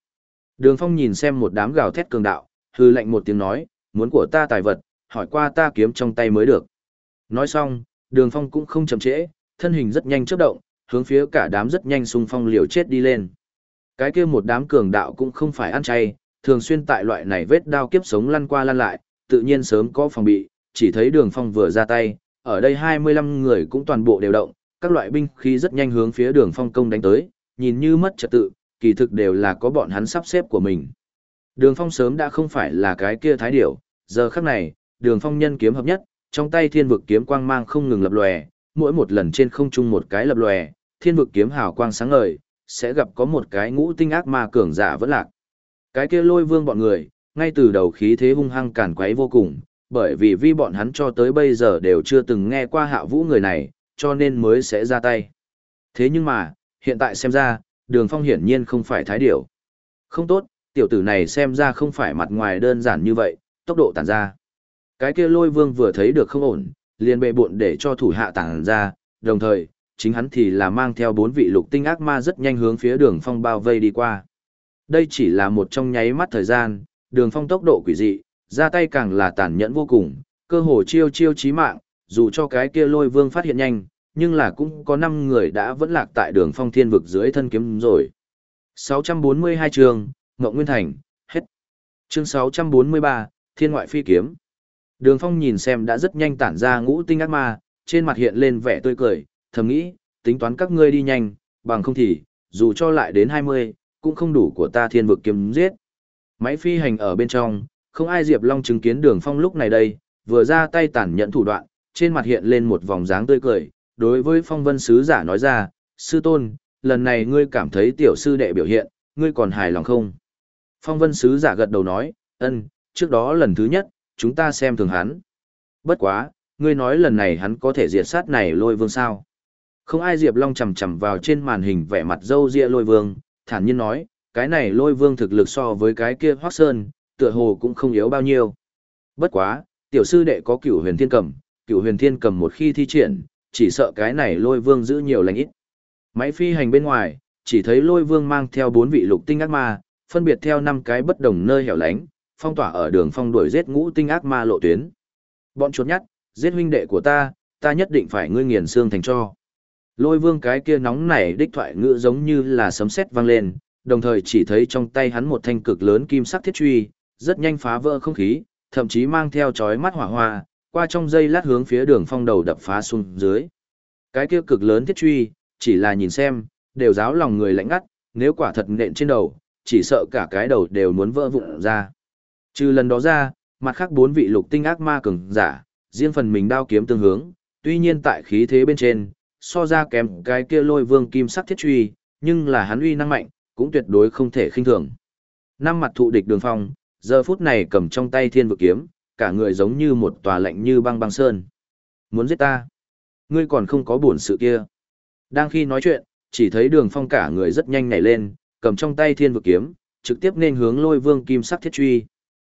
Đường Phong nhìn xem một đám gào thét cường đạo, hư lạnh một tiếng nói, muốn của ta tài vật, hỏi qua ta kiếm trong tay mới được. Nói xong, Đường Phong cũng không chậm trễ, thân hình rất nhanh chớp động, hướng phía cả đám rất nhanh xung phong liều chết đi lên. Cái kia một đám cường đạo cũng không phải ăn chay, thường xuyên tại loại này vết đao kiếp sống lăn qua lăn lại, tự nhiên sớm có phòng bị, chỉ thấy Đường Phong vừa ra tay, ở đây 25 người cũng toàn bộ đều động, các loại binh khí rất nhanh hướng phía Đường Phong công đánh tới, nhìn như mất trật tự, kỳ thực đều là có bọn hắn sắp xếp của mình. Đường Phong sớm đã không phải là cái kia thái điểu, giờ khắc này, Đường Phong nhân kiếm hợp nhất, trong tay thiên vực kiếm quang mang không ngừng lập lòe, mỗi một lần trên không trung một cái lập lòe, thiên vực kiếm hào quang sáng ngời, sẽ gặp có một cái ngũ tinh ác ma cường giả vẫn lạc. Cái kia lôi vương bọn người, ngay từ đầu khí thế hung hăng càn quấy vô cùng, bởi vì vi bọn hắn cho tới bây giờ đều chưa từng nghe qua hạ vũ người này, cho nên mới sẽ ra tay. Thế nhưng mà, hiện tại xem ra, đường phong hiển nhiên không phải thái điểu. Không tốt, tiểu tử này xem ra không phải mặt ngoài đơn giản như vậy, tốc độ tản ra. Cái kia lôi vương vừa thấy được không ổn, liền bệ buộn để cho thủ hạ tản ra, đồng thời, chính hắn thì là mang theo bốn vị lục tinh ác ma rất nhanh hướng phía đường phong bao vây đi qua. Đây chỉ là một trong nháy mắt thời gian, đường phong tốc độ quỷ dị, ra tay càng là tàn nhẫn vô cùng, cơ hồ chiêu chiêu chí mạng, dù cho cái kia lôi vương phát hiện nhanh, nhưng là cũng có 5 người đã vẫn lạc tại đường phong thiên vực dưới thân kiếm rồi. 642 chương, Ngộng Nguyên Thành, hết. Chương 643, Thiên ngoại phi kiếm. Đường phong nhìn xem đã rất nhanh tản ra ngũ tinh ác ma, trên mặt hiện lên vẻ tươi cười, thầm nghĩ, tính toán các ngươi đi nhanh, bằng không thì, dù cho lại đến 20, cũng không đủ của ta thiên vực kiếm giết. Máy phi hành ở bên trong, không ai Diệp Long chứng kiến đường phong lúc này đây, vừa ra tay tản nhận thủ đoạn, trên mặt hiện lên một vòng dáng tươi cười, đối với phong vân sứ giả nói ra, sư tôn, lần này ngươi cảm thấy tiểu sư đệ biểu hiện, ngươi còn hài lòng không? Phong vân sứ giả gật đầu nói, ân, trước đó lần thứ nhất, chúng ta xem thường hắn. Bất quá, ngươi nói lần này hắn có thể diệt sát này lôi vương sao? Không ai Diệp Long chầm chầm vào trên màn hình vẻ mặt dâu ria lôi vương, thản nhiên nói, cái này lôi vương thực lực so với cái kia hoác sơn, tựa hồ cũng không yếu bao nhiêu. Bất quá, tiểu sư đệ có cửu huyền thiên cầm, cửu huyền thiên cầm một khi thi triển, chỉ sợ cái này lôi vương giữ nhiều lành ít. Máy phi hành bên ngoài, chỉ thấy lôi vương mang theo bốn vị lục tinh ác ma, phân biệt theo năm cái bất đồng nơi hẻo lánh, phong tỏa ở đường phong đuổi giết ngũ tinh ác ma lộ tuyến. Bọn chuột nhắt, giết huynh đệ của ta, ta nhất định phải ngươi nghiền xương thành cho. Lôi vương cái kia nóng nảy đích thoại ngữ giống như là sấm sét vang lên, đồng thời chỉ thấy trong tay hắn một thanh cực lớn kim sắc thiết truy, rất nhanh phá vỡ không khí, thậm chí mang theo chói mắt hỏa hoa, qua trong dây lát hướng phía đường phong đầu đập phá xuống dưới. Cái kia cực lớn thiết truy, chỉ là nhìn xem, đều giáo lòng người lạnh ngắt, nếu quả thật nện trên đầu, chỉ sợ cả cái đầu đều muốn vỡ vụn ra. Trừ lần đó ra, mặt khác bốn vị lục tinh ác ma cường giả, riêng phần mình đao kiếm tương hướng, tuy nhiên tại khí thế bên trên, so ra kém cái kia lôi vương kim sắc thiết truy, nhưng là hắn uy năng mạnh, cũng tuyệt đối không thể khinh thường. Năm mặt thụ địch đường phong, giờ phút này cầm trong tay thiên vực kiếm, cả người giống như một tòa lạnh như băng băng sơn. Muốn giết ta? Ngươi còn không có buồn sự kia. Đang khi nói chuyện, chỉ thấy đường phong cả người rất nhanh nhảy lên, cầm trong tay thiên vực kiếm, trực tiếp nên hướng lôi vương kim sắc thiết truy.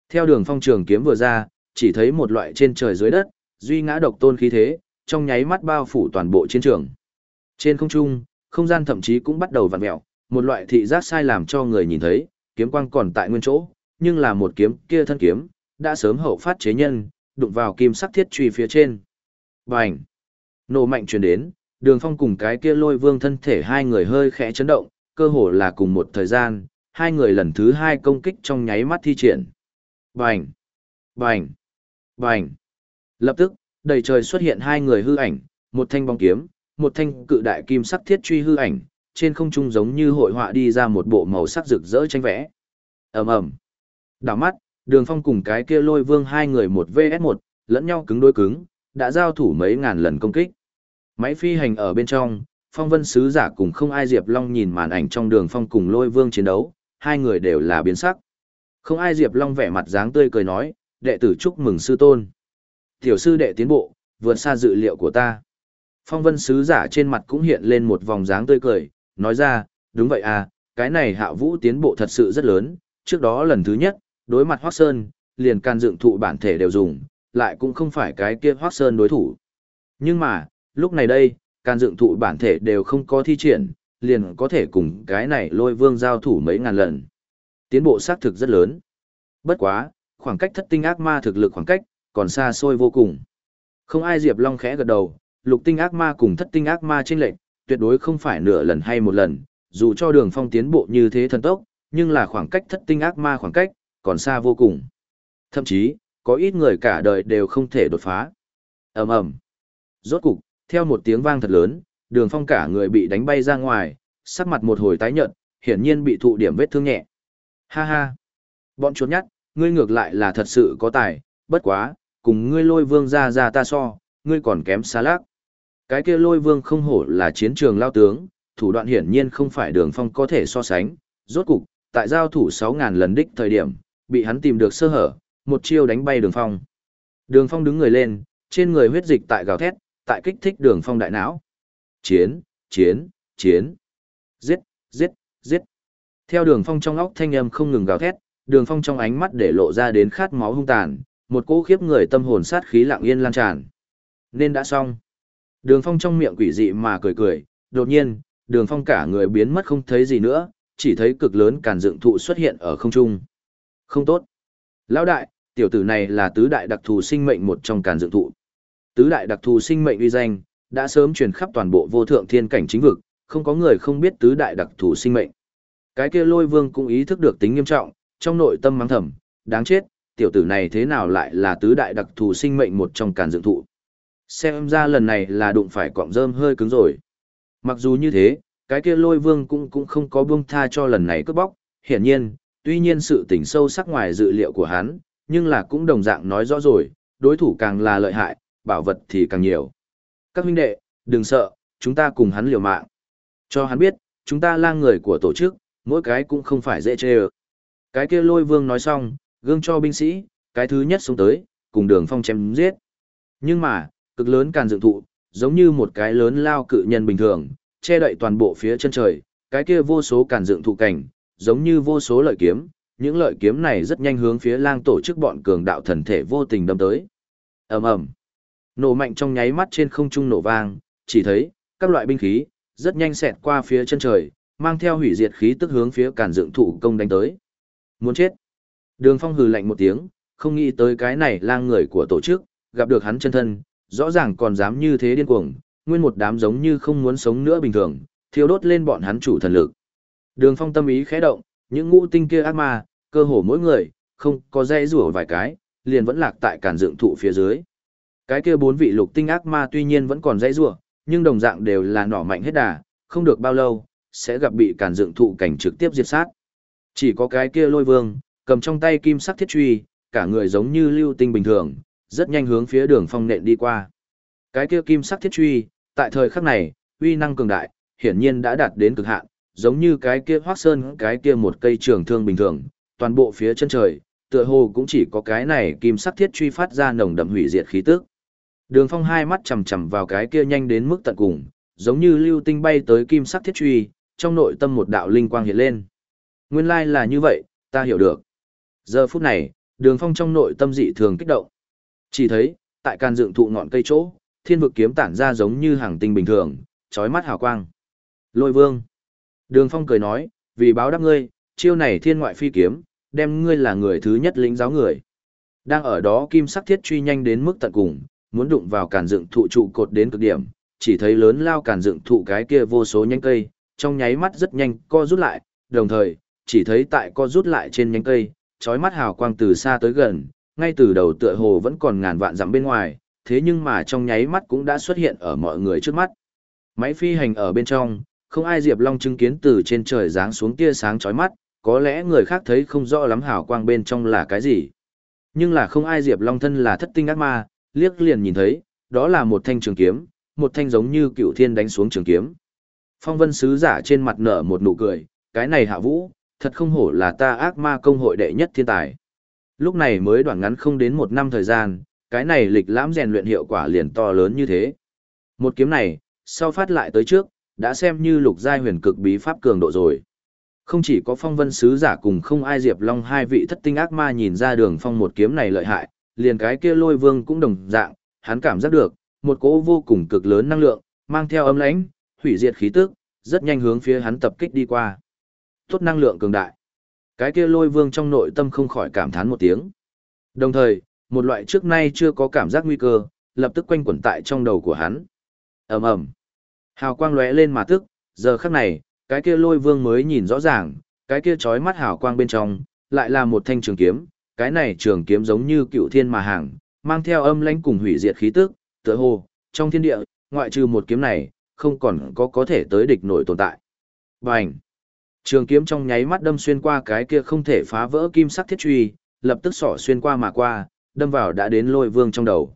Theo đường phong trường kiếm vừa ra, chỉ thấy một loại trên trời dưới đất, duy ngã độc tôn khí thế, trong nháy mắt bao phủ toàn bộ chiến trường. Trên không trung, không gian thậm chí cũng bắt đầu vặn mẹo, một loại thị giác sai làm cho người nhìn thấy, kiếm quang còn tại nguyên chỗ, nhưng là một kiếm kia thân kiếm, đã sớm hậu phát chế nhân, đụng vào kim sắc thiết truy phía trên. Bành! Nổ mạnh truyền đến, đường phong cùng cái kia lôi vương thân thể hai người hơi khẽ chấn động, cơ hồ là cùng một thời gian, hai người lần thứ hai công kích trong nháy mắt thi triển. Bành! Bành! Bành! Lập tức, đầy trời xuất hiện hai người hư ảnh, một thanh bóng kiếm, một thanh cự đại kim sắc thiết truy hư ảnh, trên không trung giống như hội họa đi ra một bộ màu sắc rực rỡ tranh vẽ. Ầm ầm. Đảo mắt, Đường Phong cùng cái kia Lôi Vương hai người một vs một, lẫn nhau cứng đối cứng, đã giao thủ mấy ngàn lần công kích. Máy phi hành ở bên trong, Phong Vân sứ giả cùng không ai Diệp Long nhìn màn ảnh trong Đường Phong cùng Lôi Vương chiến đấu, hai người đều là biến sắc. Không ai Diệp Long vẻ mặt dáng tươi cười nói, đệ tử chúc mừng sư tôn. Tiểu sư đệ tiến bộ, vượt xa dự liệu của ta. Phong vân sứ giả trên mặt cũng hiện lên một vòng dáng tươi cười, nói ra, đúng vậy à, cái này hạ vũ tiến bộ thật sự rất lớn, trước đó lần thứ nhất, đối mặt Hoác Sơn, liền can dựng thụ bản thể đều dùng, lại cũng không phải cái kia Hoác Sơn đối thủ. Nhưng mà, lúc này đây, can dựng thụ bản thể đều không có thi triển, liền có thể cùng cái này lôi vương giao thủ mấy ngàn lần. Tiến bộ xác thực rất lớn. Bất quá, khoảng cách thất tinh ác ma thực lực khoảng cách, còn xa xôi vô cùng. Không ai Diệp Long khẽ gật đầu, lục tinh ác ma cùng thất tinh ác ma trên lệnh, tuyệt đối không phải nửa lần hay một lần, dù cho đường phong tiến bộ như thế thần tốc, nhưng là khoảng cách thất tinh ác ma khoảng cách, còn xa vô cùng. Thậm chí, có ít người cả đời đều không thể đột phá. ầm ầm Rốt cục, theo một tiếng vang thật lớn, đường phong cả người bị đánh bay ra ngoài, sắc mặt một hồi tái nhợt, hiển nhiên bị thụ điểm vết thương nhẹ. Ha ha! Bọn chuột nhắt, ngươi ngược lại là thật sự có tài, bất quá, cùng ngươi lôi vương ra ra ta so, ngươi còn kém xa lác. Cái kia lôi vương không hổ là chiến trường lao tướng, thủ đoạn hiển nhiên không phải đường phong có thể so sánh, rốt cục, tại giao thủ 6.000 lần đích thời điểm, bị hắn tìm được sơ hở, một chiêu đánh bay đường phong. Đường phong đứng người lên, trên người huyết dịch tại gào thét, tại kích thích đường phong đại não. Chiến, chiến, chiến. Giết, giết, giết. Theo đường phong trong óc thanh âm không ngừng gào thét, đường phong trong ánh mắt để lộ ra đến khát máu hung tàn, một cỗ khiếp người tâm hồn sát khí lặng yên lan tràn. Nên đã xong. Đường phong trong miệng quỷ dị mà cười cười, đột nhiên, đường phong cả người biến mất không thấy gì nữa, chỉ thấy cực lớn càn dựng thụ xuất hiện ở không trung. Không tốt. Lão đại, tiểu tử này là tứ đại đặc thù sinh mệnh một trong càn dựng thụ. Tứ đại đặc thù sinh mệnh uy danh, đã sớm truyền khắp toàn bộ vô thượng thiên cảnh chính vực, không có người không biết tứ đại đặc thù sinh mệnh. Cái kia lôi vương cũng ý thức được tính nghiêm trọng, trong nội tâm mắng thầm, đáng chết, tiểu tử này thế nào lại là tứ đại đặc thù sinh mệnh một trong càn dựng thụ. Xem ra lần này là đụng phải cọng rơm hơi cứng rồi. Mặc dù như thế, cái kia lôi vương cũng cũng không có buông tha cho lần này cướp bóc, hiển nhiên, tuy nhiên sự tỉnh sâu sắc ngoài dự liệu của hắn, nhưng là cũng đồng dạng nói rõ rồi, đối thủ càng là lợi hại, bảo vật thì càng nhiều. Các huynh đệ, đừng sợ, chúng ta cùng hắn liều mạng. Cho hắn biết, chúng ta là người của tổ chức, mỗi cái cũng không phải dễ chê ơ. Cái kia lôi vương nói xong, gương cho binh sĩ, cái thứ nhất xuống tới, cùng đường phong chém giết. Nhưng mà, cực lớn càn dựng thụ, giống như một cái lớn lao cự nhân bình thường, che đậy toàn bộ phía chân trời, cái kia vô số càn dựng thụ cảnh, giống như vô số lợi kiếm, những lợi kiếm này rất nhanh hướng phía lang tổ chức bọn cường đạo thần thể vô tình đâm tới. ầm ầm, nổ mạnh trong nháy mắt trên không trung nổ vang, chỉ thấy các loại binh khí rất nhanh xẹt qua phía chân trời, mang theo hủy diệt khí tức hướng phía cản dựng thụ công đánh tới. Muốn chết. Đường Phong hừ lạnh một tiếng, không nghĩ tới cái này lang người của tổ chức, gặp được hắn chân thân, rõ ràng còn dám như thế điên cuồng, nguyên một đám giống như không muốn sống nữa bình thường, thiêu đốt lên bọn hắn chủ thần lực. Đường Phong tâm ý khẽ động, những ngũ tinh kia ác ma, cơ hồ mỗi người, không có dây rủa vài cái, liền vẫn lạc tại cản dựng thụ phía dưới. Cái kia bốn vị lục tinh ác ma tuy nhiên vẫn còn dây rủa, nhưng đồng dạng đều là nỏ mạnh hết đà, không được bao lâu, sẽ gặp bị cản dựng thụ cảnh trực tiếp diệt sát. Chỉ có cái kia lôi vương, cầm trong tay kim sắc thiết truy, cả người giống như lưu tinh bình thường, rất nhanh hướng phía đường phong nện đi qua. Cái kia kim sắc thiết truy, tại thời khắc này, uy năng cường đại, hiển nhiên đã đạt đến cực hạn, giống như cái kia hoác sơn cái kia một cây trường thương bình thường, toàn bộ phía chân trời, tựa hồ cũng chỉ có cái này kim sắc thiết truy phát ra nồng đậm hủy diệt khí tức. Đường Phong hai mắt chầm chầm vào cái kia nhanh đến mức tận cùng, giống như lưu tinh bay tới kim sắc thiết truy, trong nội tâm một đạo linh quang hiện lên. Nguyên lai là như vậy, ta hiểu được. Giờ phút này, Đường Phong trong nội tâm dị thường kích động. Chỉ thấy, tại can dựng thụ ngọn cây chỗ, thiên vực kiếm tản ra giống như hàng tinh bình thường, chói mắt hào quang. Lôi Vương. Đường Phong cười nói, vì báo đáp ngươi, chiêu này thiên ngoại phi kiếm, đem ngươi là người thứ nhất lĩnh giáo người. Đang ở đó kim sắc thiết truy nhanh đến mức tận cùng, muốn đụng vào càn dựng thụ trụ cột đến cực điểm, chỉ thấy lớn lao càn dựng thụ cái kia vô số nhánh cây, trong nháy mắt rất nhanh co rút lại, đồng thời, chỉ thấy tại co rút lại trên nhánh cây, chói mắt hào quang từ xa tới gần, ngay từ đầu tựa hồ vẫn còn ngàn vạn dặm bên ngoài, thế nhưng mà trong nháy mắt cũng đã xuất hiện ở mọi người trước mắt. Máy phi hành ở bên trong, không ai Diệp Long chứng kiến từ trên trời giáng xuống tia sáng chói mắt, có lẽ người khác thấy không rõ lắm hào quang bên trong là cái gì. Nhưng là không ai Diệp Long thân là thất tinh ác ma, liếc liền nhìn thấy, đó là một thanh trường kiếm, một thanh giống như cựu thiên đánh xuống trường kiếm. Phong vân sứ giả trên mặt nở một nụ cười, cái này hạ vũ, thật không hổ là ta ác ma công hội đệ nhất thiên tài. Lúc này mới đoạn ngắn không đến một năm thời gian, cái này lịch lãm rèn luyện hiệu quả liền to lớn như thế. Một kiếm này, sau phát lại tới trước, đã xem như lục giai huyền cực bí pháp cường độ rồi. Không chỉ có phong vân sứ giả cùng không ai diệp long hai vị thất tinh ác ma nhìn ra đường phong một kiếm này lợi hại, liền cái kia lôi vương cũng đồng dạng, hắn cảm giác được, một cỗ vô cùng cực lớn năng lượng, mang theo âm lãnh, hủy diệt khí tức, rất nhanh hướng phía hắn tập kích đi qua. Tốt năng lượng cường đại. Cái kia lôi vương trong nội tâm không khỏi cảm thán một tiếng. Đồng thời, một loại trước nay chưa có cảm giác nguy cơ, lập tức quanh quẩn tại trong đầu của hắn. ầm ầm, Hào quang lóe lên mà tức, giờ khắc này, cái kia lôi vương mới nhìn rõ ràng, cái kia chói mắt hào quang bên trong, lại là một thanh trường kiếm, cái này trường kiếm giống như cựu thiên mà hàng, mang theo âm lãnh cùng hủy diệt khí tức, tựa hồ, trong thiên địa, ngoại trừ một kiếm này, không còn có có thể tới địch nổi tồn tại. Bành! Trường kiếm trong nháy mắt đâm xuyên qua cái kia không thể phá vỡ kim sắc thiết truy, lập tức sỏ xuyên qua mà qua, đâm vào đã đến lôi vương trong đầu.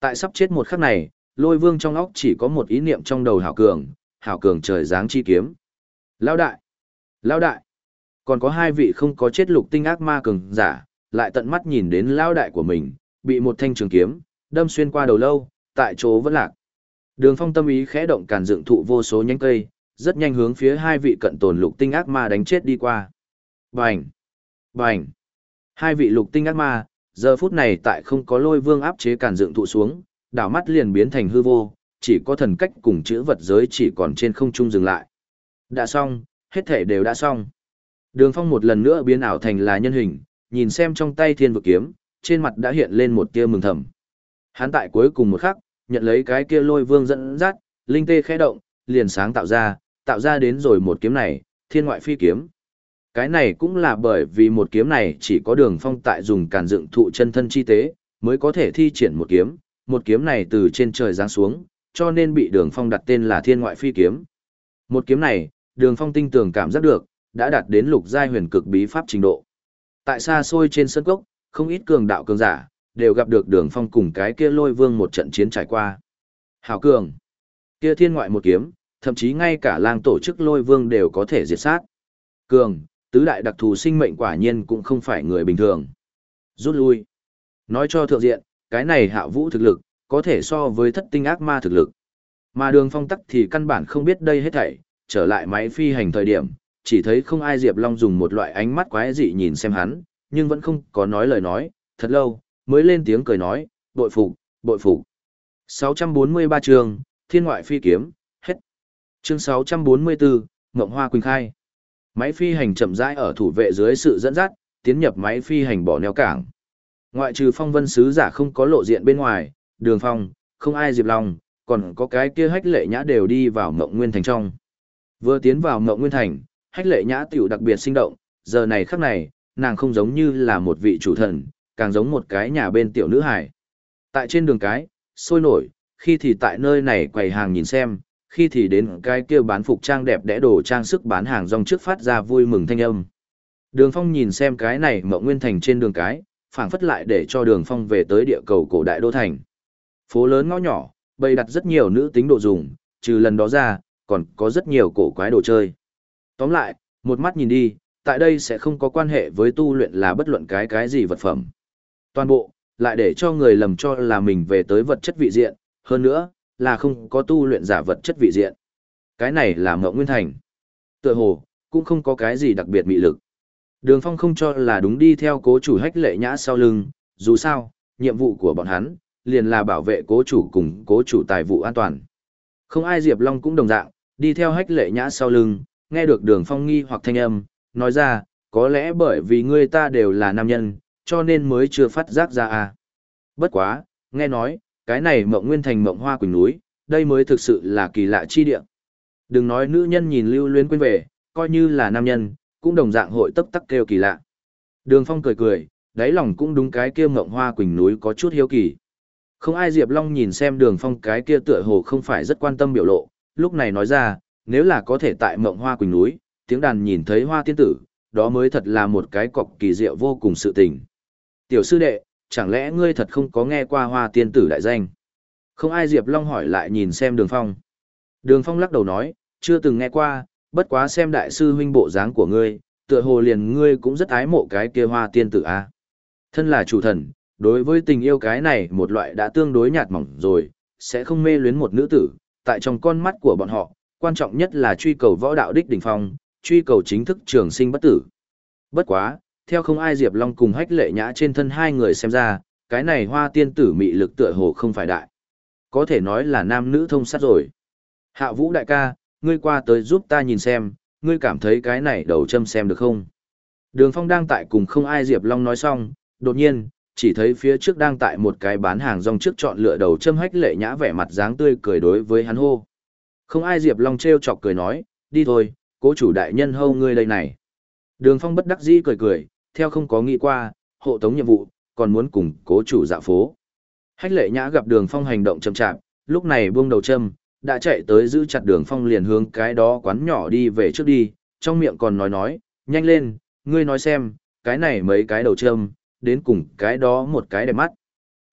Tại sắp chết một khắc này, lôi vương trong óc chỉ có một ý niệm trong đầu hảo cường, hảo cường trời dáng chi kiếm. Lao đại! Lao đại! Còn có hai vị không có chết lục tinh ác ma cường giả, lại tận mắt nhìn đến lao đại của mình, bị một thanh trường kiếm, đâm xuyên qua đầu lâu, tại chỗ vẫn lạc. Đường phong tâm ý khẽ động càn dựng thụ vô số nhánh cây, rất nhanh hướng phía hai vị cận tồn lục tinh ác ma đánh chết đi qua. Bành! Bành! Hai vị lục tinh ác ma, giờ phút này tại không có lôi vương áp chế càn dựng thụ xuống, đảo mắt liền biến thành hư vô, chỉ có thần cách cùng chữ vật giới chỉ còn trên không trung dừng lại. Đã xong, hết thể đều đã xong. Đường phong một lần nữa biến ảo thành là nhân hình, nhìn xem trong tay thiên vực kiếm, trên mặt đã hiện lên một tia mừng thầm. Hắn tại cuối cùng một khắc, nhận lấy cái kia lôi vương dẫn dắt, linh tê khẽ động, liền sáng tạo ra, tạo ra đến rồi một kiếm này, thiên ngoại phi kiếm. Cái này cũng là bởi vì một kiếm này chỉ có đường phong tại dùng càn dựng thụ chân thân chi tế, mới có thể thi triển một kiếm, một kiếm này từ trên trời giáng xuống, cho nên bị đường phong đặt tên là thiên ngoại phi kiếm. Một kiếm này, đường phong tinh tường cảm giác được, đã đạt đến lục giai huyền cực bí pháp trình độ. Tại xa xôi trên sân cốc, không ít cường đạo cường giả, đều gặp được đường phong cùng cái kia lôi vương một trận chiến trải qua. Hảo cường, kia thiên ngoại một kiếm, thậm chí ngay cả lang tổ chức lôi vương đều có thể diệt sát. Cường, tứ đại đặc thù sinh mệnh quả nhiên cũng không phải người bình thường. Rút lui. Nói cho thượng diện, cái này hạ vũ thực lực, có thể so với thất tinh ác ma thực lực. Mà đường phong tắc thì căn bản không biết đây hết thảy, trở lại máy phi hành thời điểm, chỉ thấy không ai Diệp Long dùng một loại ánh mắt quái dị nhìn xem hắn, nhưng vẫn không có nói lời nói, thật lâu, mới lên tiếng cười nói, bội phục, bội phục. 643 chương, Thiên ngoại phi kiếm, hết. Chương 644, Ngộng Hoa Quỳnh Khai. Máy phi hành chậm rãi ở thủ vệ dưới sự dẫn dắt, tiến nhập máy phi hành bỏ neo cảng. Ngoại trừ phong vân sứ giả không có lộ diện bên ngoài, đường phong, không ai Diệp lòng, còn có cái kia hách lệ nhã đều đi vào Ngộng Nguyên Thành trong. Vừa tiến vào Ngộng Nguyên Thành, hách lệ nhã tiểu đặc biệt sinh động, giờ này khắc này, nàng không giống như là một vị chủ thần, càng giống một cái nhà bên tiểu nữ hải. Tại trên đường cái, sôi nổi, khi thì tại nơi này quầy hàng nhìn xem, khi thì đến cái kia bán phục trang đẹp đẽ đồ trang sức bán hàng rong trước phát ra vui mừng thanh âm. Đường Phong nhìn xem cái này mộng nguyên thành trên đường cái, phảng phất lại để cho Đường Phong về tới địa cầu cổ đại đô thành. Phố lớn ngõ nhỏ, bày đặt rất nhiều nữ tính đồ dùng, trừ lần đó ra, còn có rất nhiều cổ quái đồ chơi. Tóm lại, một mắt nhìn đi, tại đây sẽ không có quan hệ với tu luyện là bất luận cái cái gì vật phẩm. Toàn bộ, lại để cho người lầm cho là mình về tới vật chất vị diện, hơn nữa, là không có tu luyện giả vật chất vị diện. Cái này là mộng nguyên thành. Tựa hồ, cũng không có cái gì đặc biệt mị lực. Đường Phong không cho là đúng đi theo cố chủ hách lệ nhã sau lưng, dù sao, nhiệm vụ của bọn hắn, liền là bảo vệ cố chủ cùng cố chủ tài vụ an toàn. Không ai Diệp Long cũng đồng dạng, đi theo hách lệ nhã sau lưng, nghe được đường Phong nghi hoặc thanh âm, nói ra, có lẽ bởi vì ngươi ta đều là nam nhân, cho nên mới chưa phát giác ra à. Bất quá, nghe nói, cái này mộng nguyên thành mộng hoa quỳnh núi, đây mới thực sự là kỳ lạ chi địa. Đừng nói nữ nhân nhìn lưu luyến quên về, coi như là nam nhân, cũng đồng dạng hội tấp tắc kêu kỳ lạ. Đường Phong cười cười, đáy lòng cũng đúng cái kia mộng hoa quỳnh núi có chút hiếu kỳ. Không ai Diệp Long nhìn xem đường Phong cái kia tựa hồ không phải rất quan tâm biểu lộ, lúc này nói ra, nếu là có thể tại mộng hoa quỳnh núi, tiếng đàn nhìn thấy hoa tiên tử, đó mới thật là một cái cọc kỳ diệu vô cùng sự tình. Tiểu sư đệ, chẳng lẽ ngươi thật không có nghe qua hoa tiên tử đại danh? Không ai Diệp Long hỏi lại nhìn xem đường phong. Đường phong lắc đầu nói, chưa từng nghe qua, bất quá xem đại sư huynh bộ dáng của ngươi, tựa hồ liền ngươi cũng rất ái mộ cái kia hoa tiên tử a. À? Thân là chủ thần, đối với tình yêu cái này một loại đã tương đối nhạt mỏng rồi, sẽ không mê luyến một nữ tử, tại trong con mắt của bọn họ, quan trọng nhất là truy cầu võ đạo đích đỉnh phong, truy cầu chính thức trường sinh bất tử. Bất quá, theo không ai Diệp Long cùng hách lệ nhã trên thân hai người xem ra, cái này hoa tiên tử mị lực tựa hồ không phải đại. Có thể nói là nam nữ thông sát rồi. Hạ vũ đại ca, ngươi qua tới giúp ta nhìn xem, ngươi cảm thấy cái này đầu châm xem được không? Đường phong đang tại cùng không ai Diệp Long nói xong, đột nhiên, chỉ thấy phía trước đang tại một cái bán hàng rong trước chọn lựa đầu châm hách lệ nhã vẻ mặt dáng tươi cười đối với hắn hô. Không ai Diệp Long treo chọc cười nói, đi thôi, cố chủ đại nhân hâu ngươi đây này. Đường phong bất đắc dĩ cười cười, theo không có nghĩ qua, hộ tống nhiệm vụ, còn muốn cùng cố chủ dạ phố. Hách lệ nhã gặp đường phong hành động chậm chạp, lúc này buông đầu châm, đã chạy tới giữ chặt đường phong liền hướng cái đó quán nhỏ đi về trước đi, trong miệng còn nói nói, nhanh lên, ngươi nói xem, cái này mấy cái đầu châm, đến cùng cái đó một cái đẹp mắt.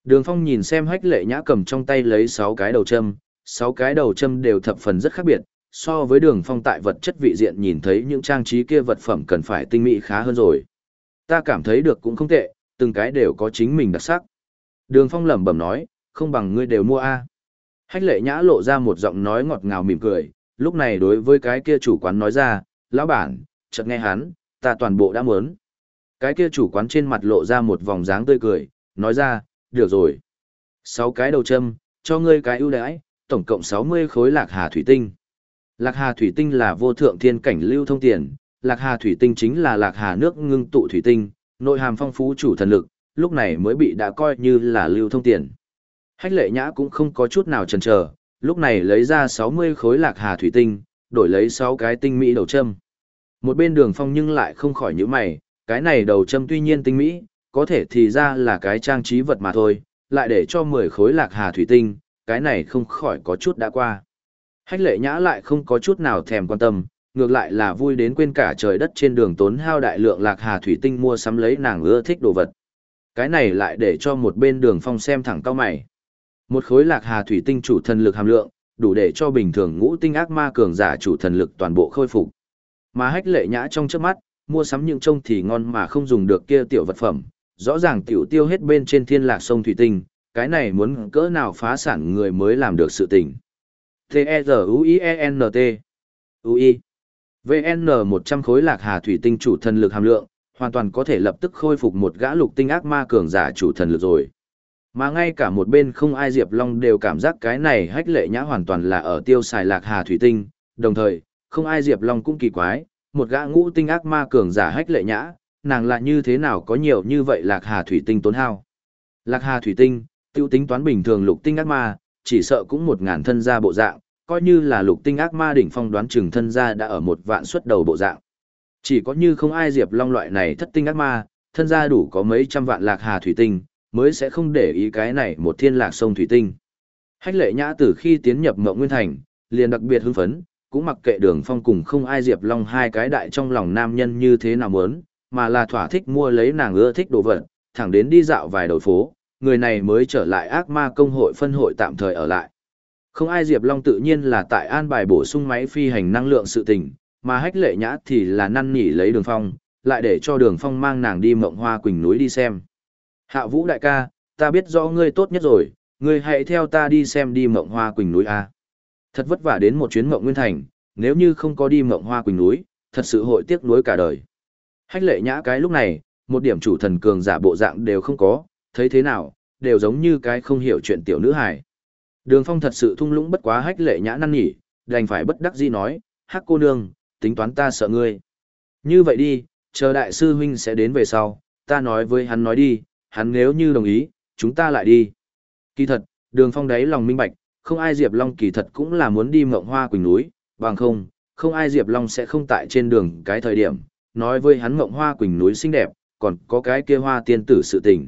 Đường phong nhìn xem hách lệ nhã cầm trong tay lấy 6 cái đầu châm, 6 cái đầu châm đều thập phần rất khác biệt, so với đường phong tại vật chất vị diện nhìn thấy những trang trí kia vật phẩm cần phải tinh mỹ khá hơn rồi. Ta cảm thấy được cũng không tệ, từng cái đều có chính mình đặc sắc. Đường phong lẩm bẩm nói, không bằng ngươi đều mua A. Hách lệ nhã lộ ra một giọng nói ngọt ngào mỉm cười, lúc này đối với cái kia chủ quán nói ra, lão bản, chợt nghe hắn, ta toàn bộ đã muốn. Cái kia chủ quán trên mặt lộ ra một vòng dáng tươi cười, nói ra, được rồi. Sáu cái đầu châm, cho ngươi cái ưu đãi, tổng cộng 60 khối lạc hà thủy tinh. Lạc hà thủy tinh là vô thượng thiên cảnh lưu thông tiền, lạc hà thủy tinh chính là lạc hà nước ngưng tụ thủy tinh, nội hàm phong phú chủ thần lực, lúc này mới bị đã coi như là lưu thông tiền. Hách lệ nhã cũng không có chút nào chần chờ, lúc này lấy ra 60 khối lạc hà thủy tinh, đổi lấy 6 cái tinh mỹ đầu châm. Một bên đường phong nhưng lại không khỏi những mày, cái này đầu châm tuy nhiên tinh mỹ, có thể thì ra là cái trang trí vật mà thôi, lại để cho 10 khối lạc hà thủy tinh, cái này không khỏi có chút đã qua. Hách lệ nhã lại không có chút nào thèm quan tâm, ngược lại là vui đến quên cả trời đất trên đường tốn hao đại lượng lạc hà thủy tinh mua sắm lấy nàng ưa thích đồ vật. Cái này lại để cho một bên đường phong xem thẳng cao mày. Một khối lạc hà thủy tinh chủ thần lực hàm lượng, đủ để cho bình thường ngũ tinh ác ma cường giả chủ thần lực toàn bộ khôi phục. Mà hách lệ nhã trong trước mắt, mua sắm những trông thì ngon mà không dùng được kia tiểu vật phẩm, rõ ràng tiểu tiêu hết bên trên thiên lạc sông thủy tinh, cái này muốn cỡ nào phá sản người mới làm được sự tình. T-E-Z-U-I-E-N-T U-I VN 100 khối lạc hà thủy tinh chủ thần lực hàm lượng, hoàn toàn có thể lập tức khôi phục một gã lục tinh ác ma cường giả chủ thần lực rồi. Mà ngay cả một bên không ai Diệp Long đều cảm giác cái này hách lệ nhã hoàn toàn là ở tiêu xài lạc hà thủy tinh, đồng thời, không ai Diệp Long cũng kỳ quái, một gã ngũ tinh ác ma cường giả hách lệ nhã, nàng là như thế nào có nhiều như vậy lạc hà thủy tinh tốn hao. Lạc hà thủy tinh, tiêu tính toán bình thường lục tinh ác ma, chỉ sợ cũng một ngàn thân gia bộ dạng, coi như là lục tinh ác ma đỉnh phong đoán chừng thân gia đã ở một vạn xuất đầu bộ dạng. Chỉ có như không ai Diệp Long loại này thất tinh ác ma, thân gia đủ có mấy trăm vạn lạc hà thủy tinh, mới sẽ không để ý cái này một thiên lạc sông thủy tinh. Hách lệ nhã từ khi tiến nhập mộng Nguyên Thành, liền đặc biệt hưng phấn, cũng mặc kệ đường phong cùng không ai Diệp Long hai cái đại trong lòng nam nhân như thế nào muốn, mà là thỏa thích mua lấy nàng ưa thích đồ vật, thẳng đến đi dạo vài đầu phố, người này mới trở lại ác ma công hội phân hội tạm thời ở lại. Không ai Diệp Long tự nhiên là tại an bài bổ sung máy phi hành năng lượng sự tình, mà hách lệ nhã thì là năn nỉ lấy đường phong, lại để cho đường phong mang nàng đi mộng hoa quỳnh núi đi xem. Hạ vũ đại ca, ta biết rõ ngươi tốt nhất rồi, ngươi hãy theo ta đi xem đi mộng hoa quỳnh núi A. Thật vất vả đến một chuyến mộng nguyên thành, nếu như không có đi mộng hoa quỳnh núi, thật sự hội tiếc nuối cả đời. Hách lệ nhã cái lúc này, một điểm chủ thần cường giả bộ dạng đều không có, thấy thế nào, đều giống như cái không hiểu chuyện tiểu nữ hài. Đường phong thật sự thung lũng bất quá hách lệ nhã năn nhỉ, đành phải bất đắc dĩ nói, hắc cô nương, tính toán ta sợ ngươi. Như vậy đi, chờ đại sư huynh sẽ đến về sau, ta nói với hắn nói đi, hắn nếu như đồng ý, chúng ta lại đi. Kỳ thật, đường phong đáy lòng minh bạch, không ai Diệp Long kỳ thật cũng là muốn đi mộng hoa quỳnh núi, bằng không, không ai Diệp Long sẽ không tại trên đường cái thời điểm, nói với hắn mộng hoa quỳnh núi xinh đẹp, còn có cái kia hoa tiên tử sự tình.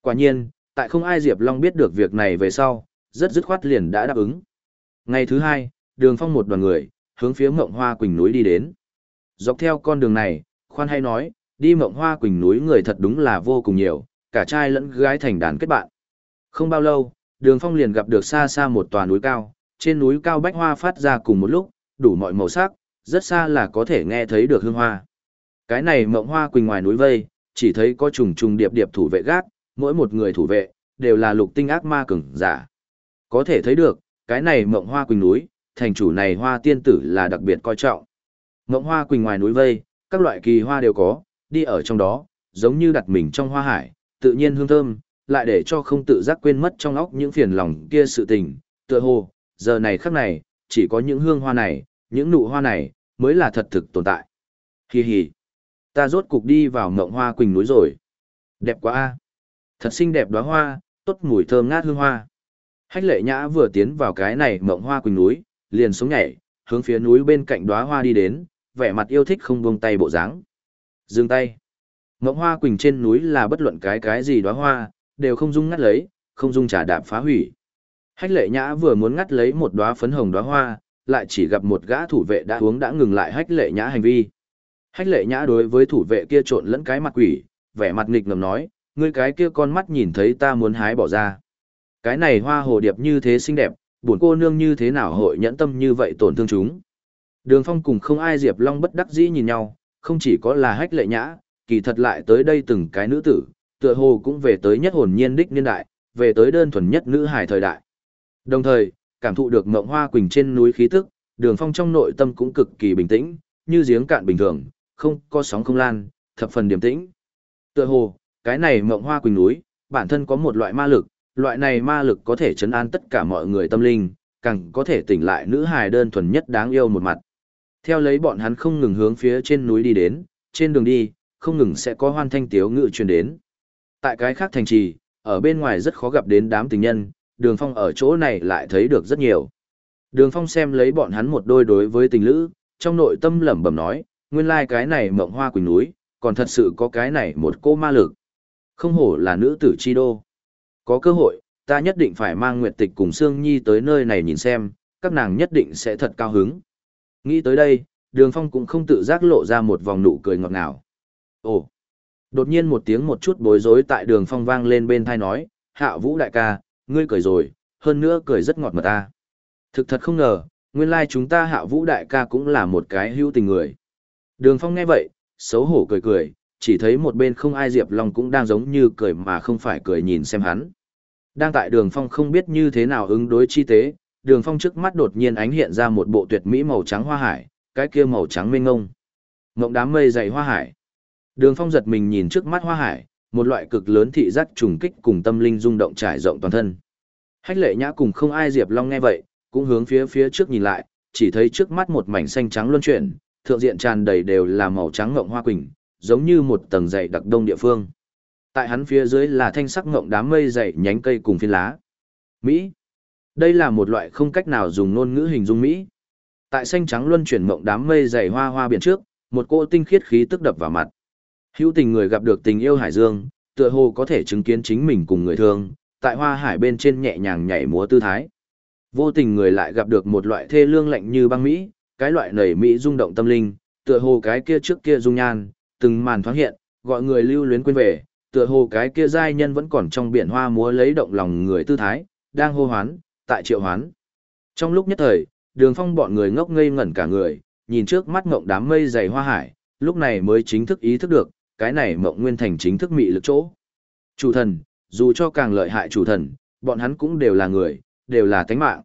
Quả nhiên, tại không ai Diệp Long biết được việc này về sau, rất dứt khoát liền đã đáp ứng. Ngày thứ hai, đường phong một đoàn người, hướng phía mộng hoa quỳnh núi đi đến. Dọc theo con đường này, khoan hay nói, đi mộng hoa quỳnh núi người thật đúng là vô cùng nhiều, cả trai lẫn gái thành đàn kết bạn. Không bao lâu, đường phong liền gặp được xa xa một tòa núi cao, trên núi cao bách hoa phát ra cùng một lúc, đủ mọi màu sắc, rất xa là có thể nghe thấy được hương hoa. Cái này mộng hoa quỳnh ngoài núi vây, chỉ thấy có trùng trùng điệp điệp thủ vệ gác, mỗi một người thủ vệ, đều là lục tinh ác ma cường giả. Có thể thấy được, cái này mộng hoa quỳnh núi, thành chủ này hoa tiên tử là đặc biệt coi trọng. Mộng hoa quỳnh ngoài núi vây, các loại kỳ hoa đều có, đi ở trong đó, giống như đặt mình trong hoa hải, tự nhiên hương thơm, lại để cho không tự giác quên mất trong óc những phiền lòng kia sự tình, tựa hồ, giờ này khắc này, chỉ có những hương hoa này, những nụ hoa này, mới là thật thực tồn tại. Hi hi, ta rốt cục đi vào mộng hoa quỳnh núi rồi. Đẹp quá a, Thật xinh đẹp đóa hoa, tốt mùi thơm ngát hương hoa. Hách lệ nhã vừa tiến vào cái này mộng hoa quỳnh núi, liền xuống nhảy, hướng phía núi bên cạnh đóa hoa đi đến, vẻ mặt yêu thích không buông tay bộ dáng. Dừng tay. Mộng hoa quỳnh trên núi là bất luận cái cái gì đóa hoa, đều không dung ngắt lấy, không dung trả đạp phá hủy. Hách lệ nhã vừa muốn ngắt lấy một đóa phấn hồng đóa hoa, lại chỉ gặp một gã thủ vệ đã uống đã ngừng lại hách lệ nhã hành vi. Hách lệ nhã đối với thủ vệ kia trộn lẫn cái mặt quỷ, vẻ mặt nghịch ngầm nói, ngươi cái kia con mắt nhìn thấy ta muốn hái bỏ ra. Cái này hoa hồ điệp như thế xinh đẹp, buồn cô nương như thế nào hội nhẫn tâm như vậy tổn thương chúng. Đường phong cùng không ai Diệp Long bất đắc dĩ nhìn nhau, không chỉ có là hách lệ nhã, kỳ thật lại tới đây từng cái nữ tử, tựa hồ cũng về tới nhất hồn nhiên đích niên đại, về tới đơn thuần nhất nữ hài thời đại. Đồng thời, cảm thụ được mộng hoa quỳnh trên núi khí tức, đường phong trong nội tâm cũng cực kỳ bình tĩnh, như giếng cạn bình thường, không có sóng không lan, thập phần điềm tĩnh. Tựa hồ, cái này mộng hoa quỳnh núi, bản thân có một loại ma lực, loại này ma lực có thể chấn an tất cả mọi người tâm linh, càng có thể tỉnh lại nữ hài đơn thuần nhất đáng yêu một mặt. Theo lấy bọn hắn không ngừng hướng phía trên núi đi đến, trên đường đi, không ngừng sẽ có hoan thanh tiếu ngự truyền đến. Tại cái khác thành trì, ở bên ngoài rất khó gặp đến đám tình nhân, đường phong ở chỗ này lại thấy được rất nhiều. Đường phong xem lấy bọn hắn một đôi đối với tình lữ, trong nội tâm lẩm bẩm nói, nguyên lai cái này mộng hoa quỳnh núi, còn thật sự có cái này một cô ma lực. Không hổ là nữ tử chi đô. Có cơ hội, ta nhất định phải mang Nguyệt Tịch cùng Sương Nhi tới nơi này nhìn xem, các nàng nhất định sẽ thật cao hứng. Nghĩ tới đây, Đường Phong cũng không tự giác lộ ra một vòng nụ cười ngọt ngào. Ồ! Đột nhiên một tiếng một chút bối rối tại Đường Phong vang lên bên thai nói, Hạ Vũ đại ca, ngươi cười rồi, hơn nữa cười rất ngọt mật ta. Thực thật không ngờ, nguyên lai chúng ta Hạ Vũ đại ca cũng là một cái hữu tình người. Đường Phong nghe vậy, xấu hổ cười cười, chỉ thấy một bên không ai Diệp Long cũng đang giống như cười mà không phải cười nhìn xem hắn. Đang tại đường phong không biết như thế nào ứng đối chi tế, đường phong trước mắt đột nhiên ánh hiện ra một bộ tuyệt mỹ màu trắng hoa hải, cái kia màu trắng mênh ngông. Ngộng đám mây dày hoa hải. Đường phong giật mình nhìn trước mắt hoa hải, một loại cực lớn thị giác trùng kích cùng tâm linh rung động trải rộng toàn thân. Hách lệ nhã cùng không ai Diệp Long nghe vậy, cũng hướng phía phía trước nhìn lại, chỉ thấy trước mắt một mảnh xanh trắng luân chuyển, thượng diện tràn đầy đều là màu trắng ngộng hoa quỳnh, giống như một tầng dày đặc đông địa phương. Tại hắn phía dưới là thanh sắc ngộng đám mây dày nhánh cây cùng phiến lá. Mỹ. Đây là một loại không cách nào dùng ngôn ngữ hình dung Mỹ. Tại xanh trắng luân chuyển mộng đám mây dày hoa hoa biển trước, một cô tinh khiết khí tức đập vào mặt. Hữu tình người gặp được tình yêu hải dương, tựa hồ có thể chứng kiến chính mình cùng người thương, tại hoa hải bên trên nhẹ nhàng nhảy múa tư thái. Vô tình người lại gặp được một loại thê lương lạnh như băng Mỹ, cái loại nảy Mỹ rung động tâm linh, tựa hồ cái kia trước kia dung nhan, từng màn thoáng hiện, gọi người lưu luyến quên về, tựa hồ cái kia giai nhân vẫn còn trong biển hoa múa lấy động lòng người tư thái, đang hô hoán, tại triệu hoán. Trong lúc nhất thời, đường phong bọn người ngốc ngây ngẩn cả người, nhìn trước mắt ngộng đám mây dày hoa hải, lúc này mới chính thức ý thức được, cái này mộng nguyên thành chính thức mị lực chỗ. Chủ thần, dù cho càng lợi hại chủ thần, bọn hắn cũng đều là người, đều là tánh mạng.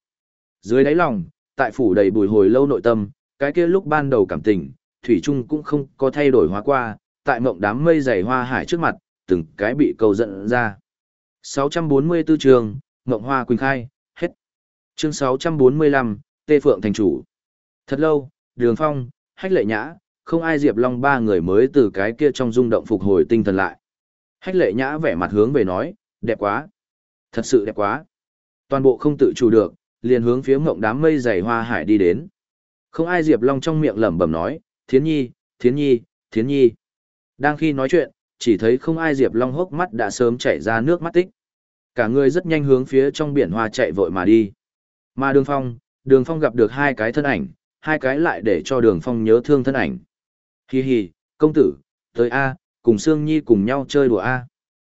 Dưới đáy lòng, tại phủ đầy bùi hồi lâu nội tâm, cái kia lúc ban đầu cảm tình, Thủy Trung cũng không có thay đổi hóa qua, tại mộng đám mây dày hoa hải trước mặt, từng cái bị câu dẫn ra. 644 trường, Ngộng Hoa Quỳnh Khai, hết. Chương 645, Tê Phượng thành chủ. Thật lâu, Đường Phong, Hách Lệ Nhã, không ai Diệp Long ba người mới từ cái kia trong rung động phục hồi tinh thần lại. Hách Lệ Nhã vẻ mặt hướng về nói, đẹp quá. Thật sự đẹp quá. Toàn bộ không tự chủ được, liền hướng phía ngộng đám mây dày hoa hải đi đến. Không ai Diệp Long trong miệng lẩm bẩm nói, Thiến Nhi, Thiến Nhi, Thiến Nhi. Đang khi nói chuyện, chỉ thấy không ai Diệp Long hốc mắt đã sớm chảy ra nước mắt tích. Cả người rất nhanh hướng phía trong biển hoa chạy vội mà đi. Mà đường phong, đường phong gặp được hai cái thân ảnh, hai cái lại để cho đường phong nhớ thương thân ảnh. Hi hi, công tử, tới A, cùng Sương Nhi cùng nhau chơi đùa A.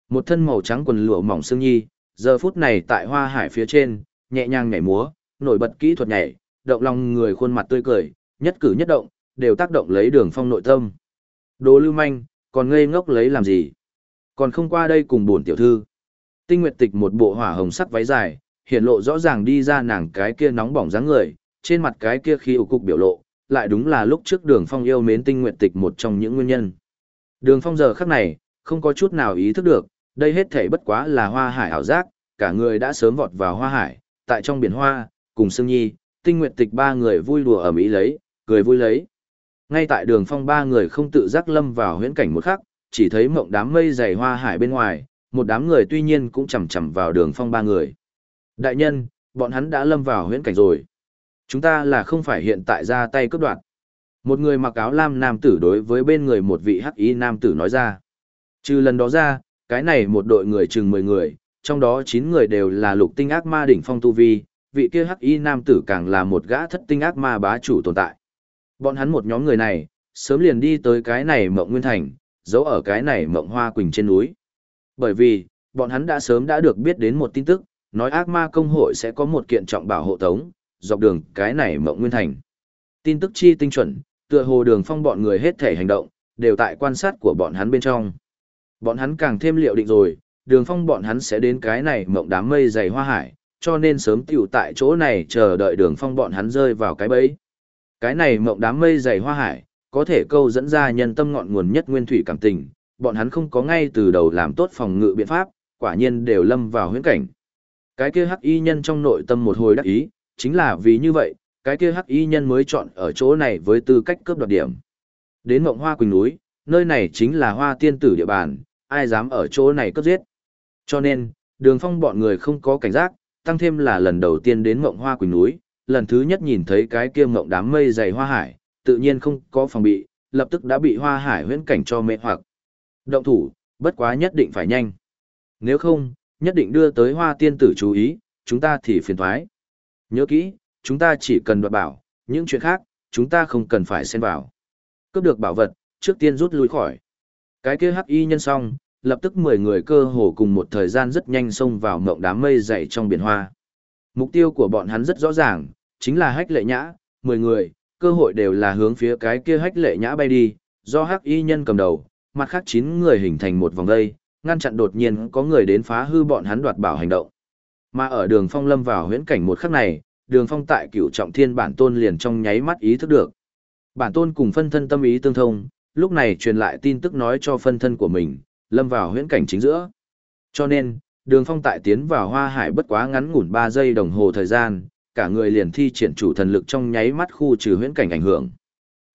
Một thân màu trắng quần lụa mỏng Sương Nhi, giờ phút này tại hoa hải phía trên, nhẹ nhàng nhảy múa, nổi bật kỹ thuật nhảy, động lòng người khuôn mặt tươi cười, nhất cử nhất động, đều tác động lấy đường phong nội tâm. Đồ lưu manh, còn ngây ngốc lấy làm gì? Còn không qua đây cùng buồn tiểu thư. Tinh Nguyệt Tịch một bộ hỏa hồng sắc váy dài, hiện lộ rõ ràng đi ra nàng cái kia nóng bỏng dáng người, trên mặt cái kia khí ủ cục biểu lộ, lại đúng là lúc trước Đường Phong yêu mến Tinh Nguyệt Tịch một trong những nguyên nhân. Đường Phong giờ khắc này, không có chút nào ý thức được, đây hết thảy bất quá là hoa hải ảo giác, cả người đã sớm vọt vào hoa hải, tại trong biển hoa, cùng Sương Nhi, Tinh Nguyệt Tịch ba người vui đùa ở mỹ lấy, cười vui lấy. Ngay tại đường phong ba người không tự giác lâm vào huyễn cảnh một khắc, chỉ thấy mộng đám mây dày hoa hải bên ngoài, một đám người tuy nhiên cũng chầm chầm vào đường phong ba người. Đại nhân, bọn hắn đã lâm vào huyễn cảnh rồi. Chúng ta là không phải hiện tại ra tay cướp đoạt. Một người mặc áo lam nam tử đối với bên người một vị hắc y nam tử nói ra. Trừ lần đó ra, cái này một đội người chừng mười người, trong đó chín người đều là lục tinh ác ma đỉnh phong tu vi, vị kia hắc y nam tử càng là một gã thất tinh ác ma bá chủ tồn tại. Bọn hắn một nhóm người này, sớm liền đi tới cái này mộng nguyên thành, giấu ở cái này mộng hoa quỳnh trên núi. Bởi vì, bọn hắn đã sớm đã được biết đến một tin tức, nói ác ma công hội sẽ có một kiện trọng bảo hộ tống, dọc đường cái này mộng nguyên thành. Tin tức chi tinh chuẩn, tựa hồ đường phong bọn người hết thể hành động, đều tại quan sát của bọn hắn bên trong. Bọn hắn càng thêm liệu định rồi, đường phong bọn hắn sẽ đến cái này mộng đám mây dày hoa hải, cho nên sớm tiểu tại chỗ này chờ đợi đường phong bọn hắn rơi vào cái bẫy. Cái này mộng đám mây dày hoa hải, có thể câu dẫn ra nhân tâm ngọn nguồn nhất nguyên thủy cảm tình, bọn hắn không có ngay từ đầu làm tốt phòng ngự biện pháp, quả nhiên đều lâm vào huyễn cảnh. Cái kia hắc y nhân trong nội tâm một hồi đắc ý, chính là vì như vậy, cái kia hắc y nhân mới chọn ở chỗ này với tư cách cướp đoạt điểm. Đến mộng hoa quỳnh núi, nơi này chính là hoa tiên tử địa bàn, ai dám ở chỗ này cướp giết. Cho nên, đường phong bọn người không có cảnh giác, tăng thêm là lần đầu tiên đến mộng hoa quỳnh núi, lần thứ nhất nhìn thấy cái kia mộng đám mây dày hoa hải, tự nhiên không có phòng bị, lập tức đã bị hoa hải huyễn cảnh cho mê hoặc. Động thủ, bất quá nhất định phải nhanh. Nếu không, nhất định đưa tới hoa tiên tử chú ý, chúng ta thì phiền thoái. Nhớ kỹ, chúng ta chỉ cần đoạt bảo, những chuyện khác, chúng ta không cần phải xen vào. Cướp được bảo vật, trước tiên rút lui khỏi. Cái kia hắc y nhân xong, lập tức 10 người cơ hồ cùng một thời gian rất nhanh xông vào mộng đám mây dày trong biển hoa. Mục tiêu của bọn hắn rất rõ ràng, chính là hách lệ nhã, 10 người, cơ hội đều là hướng phía cái kia hách lệ nhã bay đi, do hắc y nhân cầm đầu, mặt khác 9 người hình thành một vòng dây, ngăn chặn đột nhiên có người đến phá hư bọn hắn đoạt bảo hành động. Mà ở đường phong lâm vào huyễn cảnh một khắc này, đường phong tại cựu trọng thiên bản tôn liền trong nháy mắt ý thức được. Bản tôn cùng phân thân tâm ý tương thông, lúc này truyền lại tin tức nói cho phân thân của mình, lâm vào huyễn cảnh chính giữa. Cho nên, đường phong tại tiến vào hoa hải bất quá ngắn ngủn 3 giây đồng hồ thời gian, cả người liền thi triển chủ thần lực trong nháy mắt khu trừ huyễn cảnh ảnh hưởng.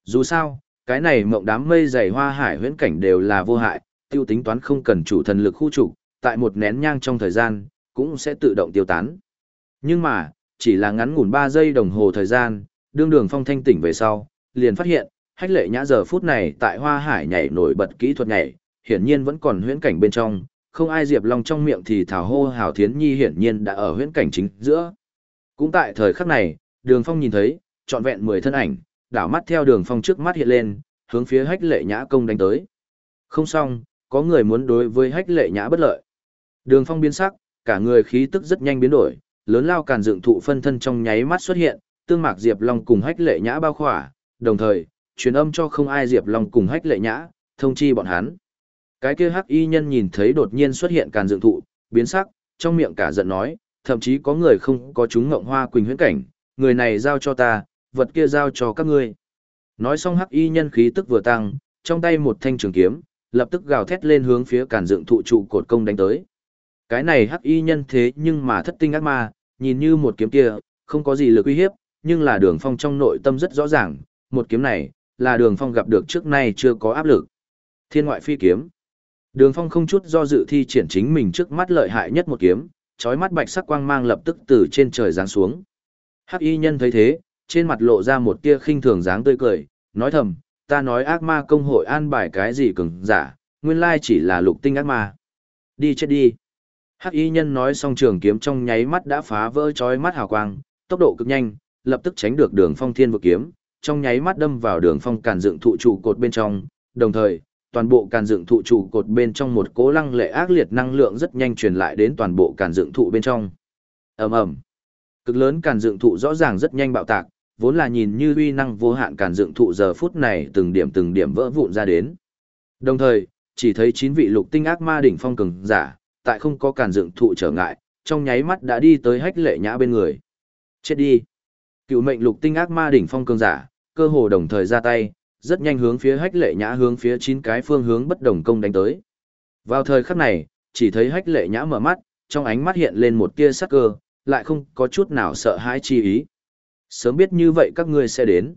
Dù sao, cái này mộng đám mây dày hoa hải huyễn cảnh đều là vô hại, tiêu tính toán không cần chủ thần lực khu trục, tại một nén nhang trong thời gian, cũng sẽ tự động tiêu tán. Nhưng mà, chỉ là ngắn ngủn 3 giây đồng hồ thời gian, đương đường phong thanh tỉnh về sau, liền phát hiện, hách lệ nhã giờ phút này tại hoa hải nhảy nổi bật kỹ thuật nhảy, hiển nhiên vẫn còn huyễn cảnh bên trong, không ai diệp long trong miệng thì thảo hô hào thiến nhi hiển nhiên đã ở huyễn cảnh chính giữa. Cũng tại thời khắc này, đường phong nhìn thấy, trọn vẹn 10 thân ảnh, đảo mắt theo đường phong trước mắt hiện lên, hướng phía hách lệ nhã công đánh tới. Không xong, có người muốn đối với hách lệ nhã bất lợi. Đường phong biến sắc, cả người khí tức rất nhanh biến đổi, lớn lao càn dựng thụ phân thân trong nháy mắt xuất hiện, tương mạc Diệp Long cùng hách lệ nhã bao khỏa, đồng thời, truyền âm cho không ai Diệp Long cùng hách lệ nhã, thông chi bọn hắn. Cái kia hắc y nhân nhìn thấy đột nhiên xuất hiện càn dựng thụ, biến sắc, trong miệng cả giận nói, thậm chí có người không có chúng ngộng hoa quỳnh huyễn cảnh, người này giao cho ta, vật kia giao cho các ngươi. Nói xong hắc y nhân khí tức vừa tăng, trong tay một thanh trường kiếm, lập tức gào thét lên hướng phía càn dựng thụ trụ cột công đánh tới. Cái này hắc y nhân thế nhưng mà thất tinh ác ma, nhìn như một kiếm kia, không có gì lực uy hiếp, nhưng là đường phong trong nội tâm rất rõ ràng, một kiếm này, là đường phong gặp được trước nay chưa có áp lực. Thiên ngoại phi kiếm. Đường phong không chút do dự thi triển chính mình trước mắt lợi hại nhất một kiếm, chói mắt bạch sắc quang mang lập tức từ trên trời giáng xuống. Hắc y nhân thấy thế, trên mặt lộ ra một tia khinh thường dáng tươi cười, nói thầm, ta nói ác ma công hội an bài cái gì cứng, giả, nguyên lai chỉ là lục tinh ác ma. Đi chết đi. Hắc y nhân nói xong trường kiếm trong nháy mắt đã phá vỡ chói mắt hào quang, tốc độ cực nhanh, lập tức tránh được đường phong thiên vực kiếm, trong nháy mắt đâm vào đường phong cản dựng thụ trụ cột bên trong, đồng thời, toàn bộ càn dựng thụ trụ cột bên trong một cố lăng lệ ác liệt năng lượng rất nhanh truyền lại đến toàn bộ càn dựng thụ bên trong. Ầm ầm. Cực lớn càn dựng thụ rõ ràng rất nhanh bạo tạc, vốn là nhìn như uy năng vô hạn càn dựng thụ giờ phút này từng điểm từng điểm vỡ vụn ra đến. Đồng thời, chỉ thấy chín vị lục tinh ác ma đỉnh phong cường giả, tại không có càn dựng thụ trở ngại, trong nháy mắt đã đi tới hách lệ nhã bên người. Chết đi! Cựu mệnh lục tinh ác ma đỉnh phong cường giả, cơ hồ đồng thời ra tay, rất nhanh hướng phía hách lệ nhã hướng phía chín cái phương hướng bất đồng công đánh tới. Vào thời khắc này, chỉ thấy hách lệ nhã mở mắt, trong ánh mắt hiện lên một tia sắc cơ, lại không có chút nào sợ hãi chi ý. Sớm biết như vậy các ngươi sẽ đến.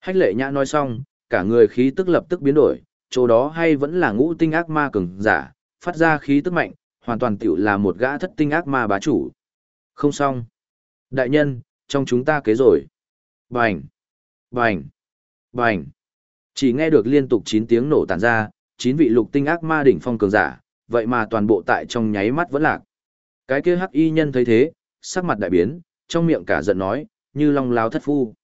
Hách lệ nhã nói xong, cả người khí tức lập tức biến đổi, chỗ đó hay vẫn là ngũ tinh ác ma cường giả, phát ra khí tức mạnh, hoàn toàn tiểu là một gã thất tinh ác ma bá chủ. Không xong. Đại nhân, trong chúng ta kế rồi. Bành! Bành! Bành! Chỉ nghe được liên tục 9 tiếng nổ tàn ra, 9 vị lục tinh ác ma đỉnh phong cường giả, vậy mà toàn bộ tại trong nháy mắt vẫn lạc. Cái kia hắc y nhân thấy thế, sắc mặt đại biến, trong miệng cả giận nói, như long lao thất phu.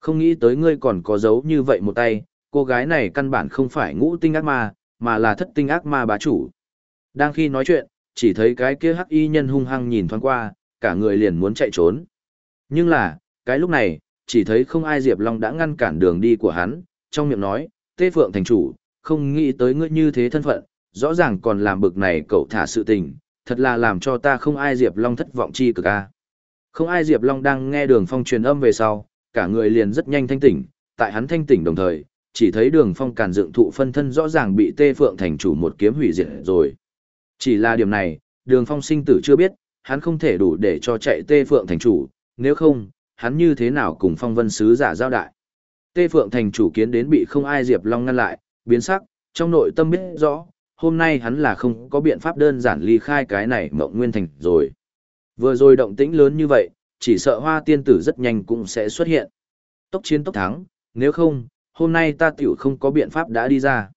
Không nghĩ tới ngươi còn có dấu như vậy một tay, cô gái này căn bản không phải ngũ tinh ác ma, mà là thất tinh ác ma bá chủ. Đang khi nói chuyện, chỉ thấy cái kia hắc y nhân hung hăng nhìn thoáng qua, cả người liền muốn chạy trốn. Nhưng là, cái lúc này, chỉ thấy không ai Diệp Long đã ngăn cản đường đi của hắn, trong miệng nói, Tê Phượng thành chủ, không nghĩ tới ngươi như thế thân phận, rõ ràng còn làm bực này cậu thả sự tình, thật là làm cho ta không ai Diệp Long thất vọng chi cực a. Không ai Diệp Long đang nghe đường phong truyền âm về sau, cả người liền rất nhanh thanh tỉnh, tại hắn thanh tỉnh đồng thời, chỉ thấy đường phong càn dựng thụ phân thân rõ ràng bị Tê Phượng thành chủ một kiếm hủy diệt rồi. Chỉ là điểm này, đường phong sinh tử chưa biết, hắn không thể đủ để cho chạy Tê Phượng thành chủ, nếu không, hắn như thế nào cùng phong vân sứ giả giao đại. Tê Phượng thành chủ kiến đến bị không ai Diệp Long ngăn lại, biến sắc, trong nội tâm biết rõ, hôm nay hắn là không có biện pháp đơn giản ly khai cái này mộng nguyên thành rồi. Vừa rồi động tĩnh lớn như vậy, chỉ sợ hoa tiên tử rất nhanh cũng sẽ xuất hiện. Tốc chiến tốc thắng, nếu không, hôm nay ta tiểu không có biện pháp đã đi ra.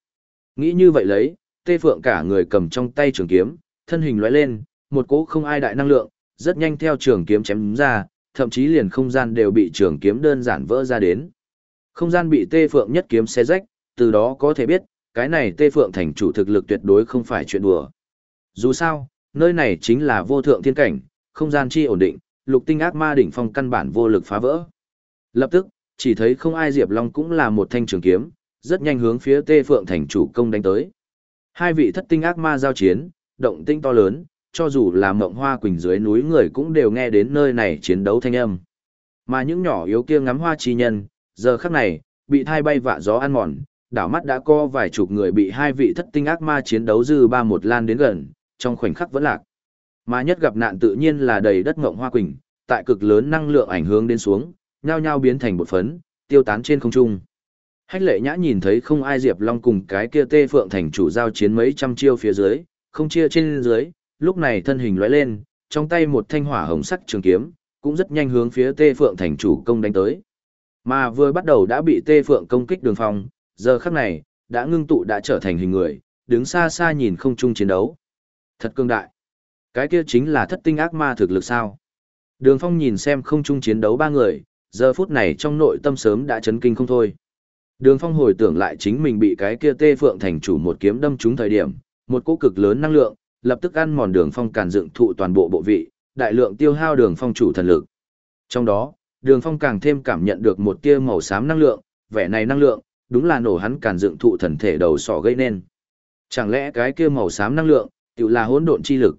Nghĩ như vậy lấy, tê phượng cả người cầm trong tay trường kiếm, thân hình lóe lên, một cỗ không ai đại năng lượng, rất nhanh theo trường kiếm chém ra, thậm chí liền không gian đều bị trường kiếm đơn giản vỡ ra đến. Không gian bị tê phượng nhất kiếm xé rách, từ đó có thể biết, cái này tê phượng thành chủ thực lực tuyệt đối không phải chuyện đùa. Dù sao, nơi này chính là vô thượng thiên cảnh, không gian chi ổn định, lục tinh ác ma đỉnh phong căn bản vô lực phá vỡ. Lập tức, chỉ thấy không ai Diệp Long cũng là một thanh trường kiếm, rất nhanh hướng phía Tê Phượng thành chủ công đánh tới. Hai vị thất tinh ác ma giao chiến, động tinh to lớn, cho dù là mộng hoa quỳnh dưới núi người cũng đều nghe đến nơi này chiến đấu thanh âm. Mà những nhỏ yếu kia ngắm hoa chi nhân, giờ khắc này, bị thai bay vạ gió ăn mòn, đảo mắt đã co vài chục người bị hai vị thất tinh ác ma chiến đấu dư ba một lan đến gần, trong khoảnh khắc vẫn lạc. Mà nhất gặp nạn tự nhiên là đầy đất ngộng hoa quỳnh, tại cực lớn năng lượng ảnh hưởng đến xuống, nhao nhao biến thành bột phấn, tiêu tán trên không trung. Hách lệ nhã nhìn thấy không ai Diệp Long cùng cái kia tê phượng thành chủ giao chiến mấy trăm chiêu phía dưới, không chia trên dưới, lúc này thân hình lóe lên, trong tay một thanh hỏa hồng sắc trường kiếm, cũng rất nhanh hướng phía tê phượng thành chủ công đánh tới. Mà vừa bắt đầu đã bị tê phượng công kích đường phong, giờ khắc này, đã ngưng tụ đã trở thành hình người, đứng xa xa nhìn không chung chiến đấu. Thật cương đại. Cái kia chính là thất tinh ác ma thực lực sao. Đường phong nhìn xem không chung chiến đấu ba người, giờ phút này trong nội tâm sớm đã chấn kinh không thôi. Đường phong hồi tưởng lại chính mình bị cái kia tê phượng thành chủ một kiếm đâm trúng thời điểm, một cỗ cực lớn năng lượng, lập tức ăn mòn đường phong càn dựng thụ toàn bộ bộ vị, đại lượng tiêu hao đường phong chủ thần lực. Trong đó, đường phong càng thêm cảm nhận được một tia màu xám năng lượng, vẻ này năng lượng, đúng là nổ hắn càn dựng thụ thần thể đầu sọ gây nên. Chẳng lẽ cái kia màu xám năng lượng, tự là hỗn độn chi lực?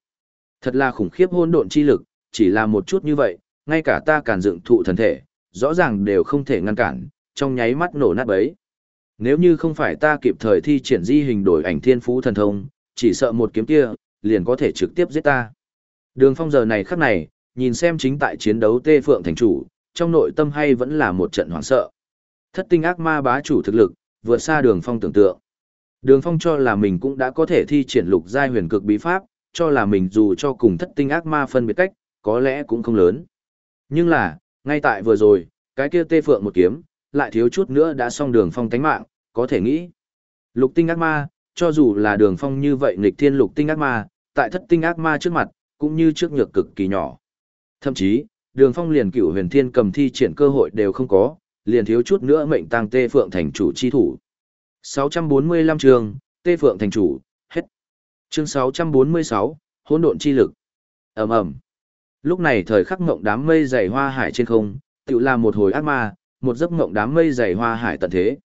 Thật là khủng khiếp hỗn độn chi lực, chỉ là một chút như vậy, ngay cả ta càn dựng thụ thần thể, rõ ràng đều không thể ngăn cản, trong nháy mắt nổ nát bấy. Nếu như không phải ta kịp thời thi triển di hình đổi ảnh thiên phú thần thông, chỉ sợ một kiếm kia, liền có thể trực tiếp giết ta. Đường phong giờ này khắc này, nhìn xem chính tại chiến đấu tê phượng thành chủ, trong nội tâm hay vẫn là một trận hoảng sợ. Thất tinh ác ma bá chủ thực lực, vượt xa đường phong tưởng tượng. Đường phong cho là mình cũng đã có thể thi triển lục giai huyền cực bí pháp, cho là mình dù cho cùng thất tinh ác ma phân biệt cách, có lẽ cũng không lớn. Nhưng là, ngay tại vừa rồi, cái kia tê phượng một kiếm, lại thiếu chút nữa đã xong đường phong tánh mạng, có thể nghĩ. Lục tinh ác ma, cho dù là đường phong như vậy nghịch thiên lục tinh ác ma, tại thất tinh ác ma trước mặt, cũng như trước nhược cực kỳ nhỏ. Thậm chí, đường phong liền cửu huyền thiên cầm thi triển cơ hội đều không có, liền thiếu chút nữa mệnh tăng tê phượng thành chủ chi thủ. 645 chương tê phượng thành chủ, hết. Chương 646, hỗn độn chi lực. ầm ầm Lúc này thời khắc mộng đám mây dày hoa hải trên không, tự là một hồi ác ma, một giấc mộng đám mây dày hoa hải tận thế.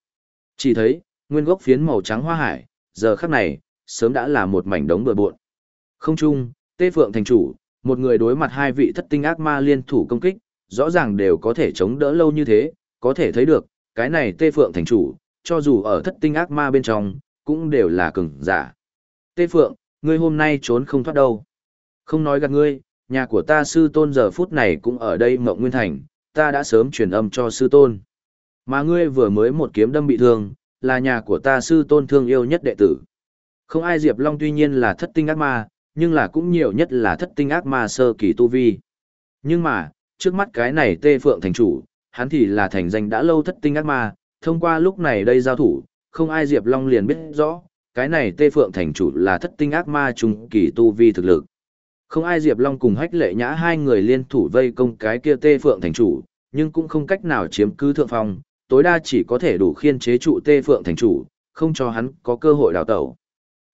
Chỉ thấy, nguyên gốc phiến màu trắng hoa hải, giờ khắc này, sớm đã là một mảnh đống bừa bộn. Không trung Tê Phượng thành chủ, một người đối mặt hai vị thất tinh ác ma liên thủ công kích, rõ ràng đều có thể chống đỡ lâu như thế, có thể thấy được, cái này Tê Phượng thành chủ, cho dù ở thất tinh ác ma bên trong, cũng đều là cường giả. Tê Phượng, ngươi hôm nay trốn không thoát đâu. Không nói gạt ngươi, nhà của ta sư tôn giờ phút này cũng ở đây mộng nguyên thành, ta đã sớm truyền âm cho sư tôn. Mà ngươi vừa mới một kiếm đâm bị thương, là nhà của ta sư tôn thương yêu nhất đệ tử. Không ai Diệp Long tuy nhiên là thất tinh ác ma, nhưng là cũng nhiều nhất là thất tinh ác ma sơ kỳ tu vi. Nhưng mà, trước mắt cái này tê phượng thành chủ, hắn thì là thành danh đã lâu thất tinh ác ma, thông qua lúc này đây giao thủ, không ai Diệp Long liền biết rõ, cái này tê phượng thành chủ là thất tinh ác ma trung kỳ tu vi thực lực. Không ai Diệp Long cùng hách lệ nhã hai người liên thủ vây công cái kia tê phượng thành chủ, nhưng cũng không cách nào chiếm cứ thượng phong, tối đa chỉ có thể đủ khiên chế trụ tê phượng thành chủ, không cho hắn có cơ hội đào tẩu.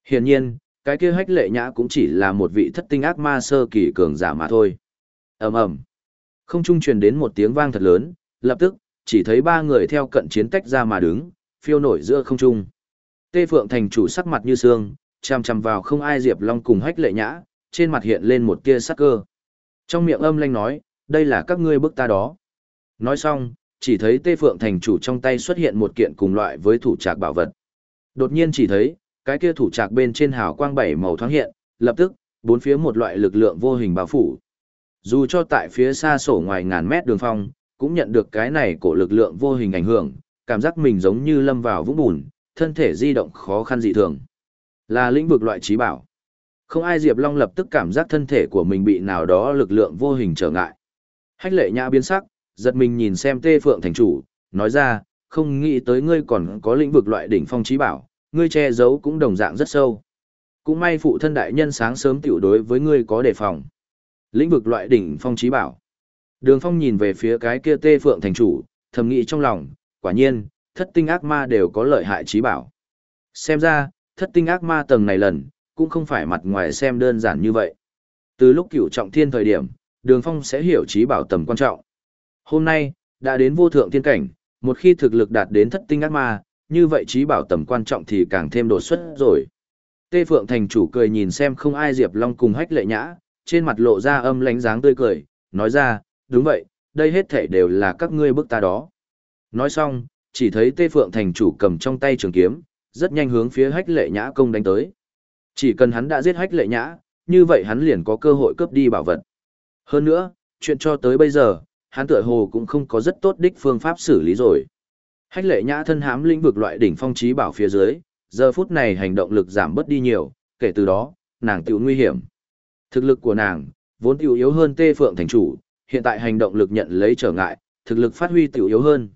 Hiển nhiên, cái kia hách lệ nhã cũng chỉ là một vị thất tinh ác ma sơ kỳ cường giả mà thôi. ầm ầm, Không trung truyền đến một tiếng vang thật lớn, lập tức, chỉ thấy ba người theo cận chiến tách ra mà đứng, phiêu nổi giữa không trung. Tê Phượng thành chủ sắc mặt như xương, chằm chằm vào không ai Diệp Long cùng hách lệ nhã, trên mặt hiện lên một tia sắc cơ. Trong miệng âm lanh nói, đây là các ngươi bức ta đó. Nói xong, chỉ thấy Tê Phượng thành chủ trong tay xuất hiện một kiện cùng loại với thủ trạc bảo vật. Đột nhiên chỉ thấy, cái kia thủ trạc bên trên hào quang bảy màu thoáng hiện, lập tức, bốn phía một loại lực lượng vô hình bao phủ. Dù cho tại phía xa sổ ngoài ngàn mét đường phong, cũng nhận được cái này của lực lượng vô hình ảnh hưởng, cảm giác mình giống như lâm vào vũng bùn, thân thể di động khó khăn dị thường. Là lĩnh vực loại trí bảo. Không ai Diệp Long lập tức cảm giác thân thể của mình bị nào đó lực lượng vô hình trở ngại. Hách lệ nhã biến sắc, giật mình nhìn xem tê phượng thành chủ, nói ra, không nghĩ tới ngươi còn có lĩnh vực loại đỉnh phong trí bảo, ngươi che giấu cũng đồng dạng rất sâu. Cũng may phụ thân đại nhân sáng sớm tiểu đối với ngươi có đề phòng. Lĩnh vực loại đỉnh phong trí bảo. Đường phong nhìn về phía cái kia tê phượng thành chủ, thầm nghĩ trong lòng, quả nhiên, thất tinh ác ma đều có lợi hại trí bảo. Xem ra, thất tinh ác ma tầng này lần, cũng không phải mặt ngoài xem đơn giản như vậy. Từ lúc cửu trọng thiên thời điểm, đường phong sẽ hiểu trí bảo tầm quan trọng. Hôm nay, đã đến vô thượng thiên cảnh, một khi thực lực đạt đến thất tinh ác ma, như vậy trí bảo tầm quan trọng thì càng thêm đột xuất rồi. Tê Phượng thành chủ cười nhìn xem không ai Diệp Long cùng hách lệ nhã, trên mặt lộ ra âm lánh dáng tươi cười, nói ra, đúng vậy, đây hết thể đều là các ngươi bức ta đó. Nói xong, chỉ thấy Tê Phượng thành chủ cầm trong tay trường kiếm, rất nhanh hướng phía hách lệ nhã công đánh tới. Chỉ cần hắn đã giết hách lệ nhã, như vậy hắn liền có cơ hội cướp đi bảo vật. Hơn nữa, chuyện cho tới bây giờ, hắn tựa hồ cũng không có rất tốt đích phương pháp xử lý rồi. Hách lệ nhã thân hám lĩnh vực loại đỉnh phong trí bảo phía dưới, giờ phút này hành động lực giảm bớt đi nhiều, kể từ đó, nàng tiểu nguy hiểm. Thực lực của nàng, vốn tiểu yếu hơn tê phượng thành chủ, hiện tại hành động lực nhận lấy trở ngại, thực lực phát huy tiểu yếu hơn.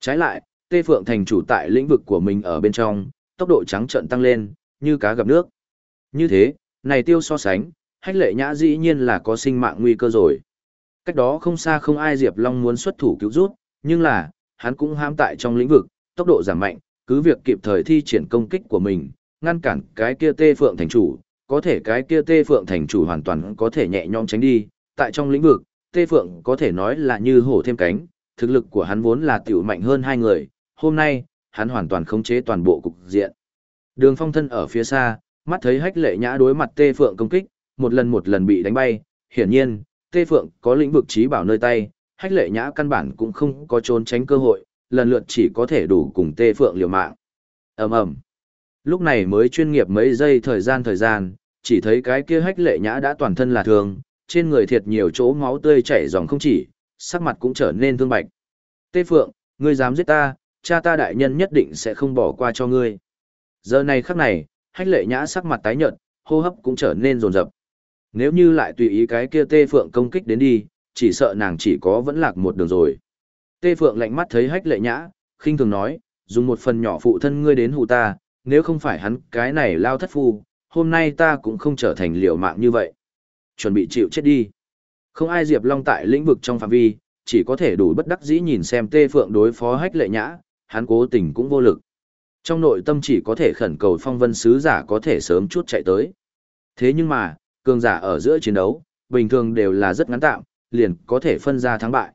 Trái lại, tê phượng thành chủ tại lĩnh vực của mình ở bên trong, tốc độ trắng trận tăng lên, như cá gặp nước. Như thế, này tiêu so sánh, hách lệ nhã dĩ nhiên là có sinh mạng nguy cơ rồi. Cách đó không xa không ai Diệp Long muốn xuất thủ cứu rút, nhưng là, hắn cũng ham tại trong lĩnh vực, tốc độ giảm mạnh, cứ việc kịp thời thi triển công kích của mình, ngăn cản cái kia tê phượng thành chủ, có thể cái kia tê phượng thành chủ hoàn toàn có thể nhẹ nhõm tránh đi, tại trong lĩnh vực, tê phượng có thể nói là như hổ thêm cánh, thực lực của hắn vốn là tiểu mạnh hơn hai người, hôm nay, hắn hoàn toàn khống chế toàn bộ cục diện. Đường phong thân ở phía xa, mắt thấy hách lệ nhã đối mặt tê phượng công kích, một lần một lần bị đánh bay, hiển nhiên, tê phượng có lĩnh vực trí bảo nơi tay, hách lệ nhã căn bản cũng không có trốn tránh cơ hội, lần lượt chỉ có thể đủ cùng tê phượng liều mạng. ầm ầm Lúc này mới chuyên nghiệp mấy giây thời gian thời gian, chỉ thấy cái kia hách lệ nhã đã toàn thân là thương, trên người thiệt nhiều chỗ máu tươi chảy dòng không chỉ, sắc mặt cũng trở nên thương bạch. Tê Phượng, ngươi dám giết ta, cha ta đại nhân nhất định sẽ không bỏ qua cho ngươi. Giờ này khắc này, hách lệ nhã sắc mặt tái nhợt, hô hấp cũng trở nên rồn rập. Nếu như lại tùy ý cái kia Tê Phượng công kích đến đi, chỉ sợ nàng chỉ có vẫn lạc một đường rồi. Tê Phượng lạnh mắt thấy hách lệ nhã, khinh thường nói, dùng một phần nhỏ phụ thân ngươi đến hù ta, nếu không phải hắn cái này lao thất phu, hôm nay ta cũng không trở thành liều mạng như vậy. Chuẩn bị chịu chết đi. Không ai Diệp Long tại lĩnh vực trong phạm vi, chỉ có thể đủ bất đắc dĩ nhìn xem Tê Phượng đối phó hách lệ nhã, hắn cố tình cũng vô lực. Trong nội tâm chỉ có thể khẩn cầu phong vân sứ giả có thể sớm chút chạy tới. Thế nhưng mà, cường giả ở giữa chiến đấu, bình thường đều là rất ngắn tạm, liền có thể phân ra thắng bại.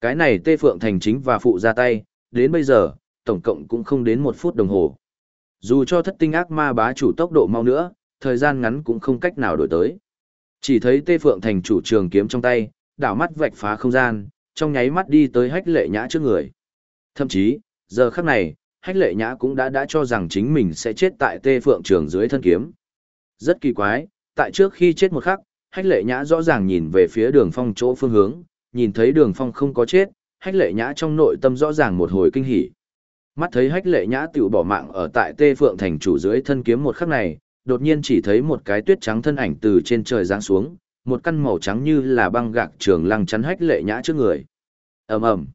Cái này Tê Phượng thành chính và phụ ra tay, đến bây giờ, tổng cộng cũng không đến một phút đồng hồ. Dù cho thất tinh ác ma bá chủ tốc độ mau nữa, thời gian ngắn cũng không cách nào đổi tới. Chỉ thấy Tê Phượng thành chủ trường kiếm trong tay, đảo mắt vạch phá không gian, trong nháy mắt đi tới hách lệ nhã trước người. Thậm chí, giờ khắc này, hách lệ nhã cũng đã đã cho rằng chính mình sẽ chết tại Tê Phượng trường dưới thân kiếm. Rất kỳ quái, tại trước khi chết một khắc, hách lệ nhã rõ ràng nhìn về phía đường phong chỗ phương hướng, nhìn thấy đường phong không có chết, hách lệ nhã trong nội tâm rõ ràng một hồi kinh hỉ. Mắt thấy hách lệ nhã tự bỏ mạng ở tại tê phượng thành chủ dưới thân kiếm một khắc này, đột nhiên chỉ thấy một cái tuyết trắng thân ảnh từ trên trời giáng xuống, một căn màu trắng như là băng gạc trường lăng chắn hách lệ nhã trước người. ầm ầm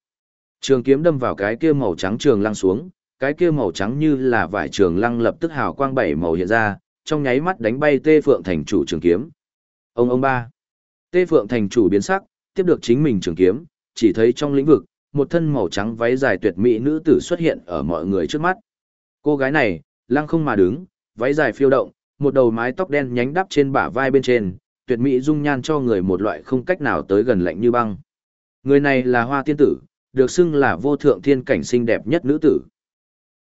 Trường kiếm đâm vào cái kia màu trắng trường lăng xuống, cái kia màu trắng như là vải trường lăng lập tức hào quang bảy màu hiện ra, trong nháy mắt đánh bay tê phượng thành chủ trường kiếm. Ông ông ba. Tê phượng thành chủ biến sắc, tiếp được chính mình trường kiếm, chỉ thấy trong lĩnh vực, một thân màu trắng váy dài tuyệt mỹ nữ tử xuất hiện ở mọi người trước mắt. Cô gái này, lăng không mà đứng, váy dài phiêu động, một đầu mái tóc đen nhánh đắp trên bả vai bên trên, tuyệt mỹ dung nhan cho người một loại không cách nào tới gần lạnh như băng. Người này là Hoa Tiên tử, được xưng là vô thượng thiên cảnh xinh đẹp nhất nữ tử.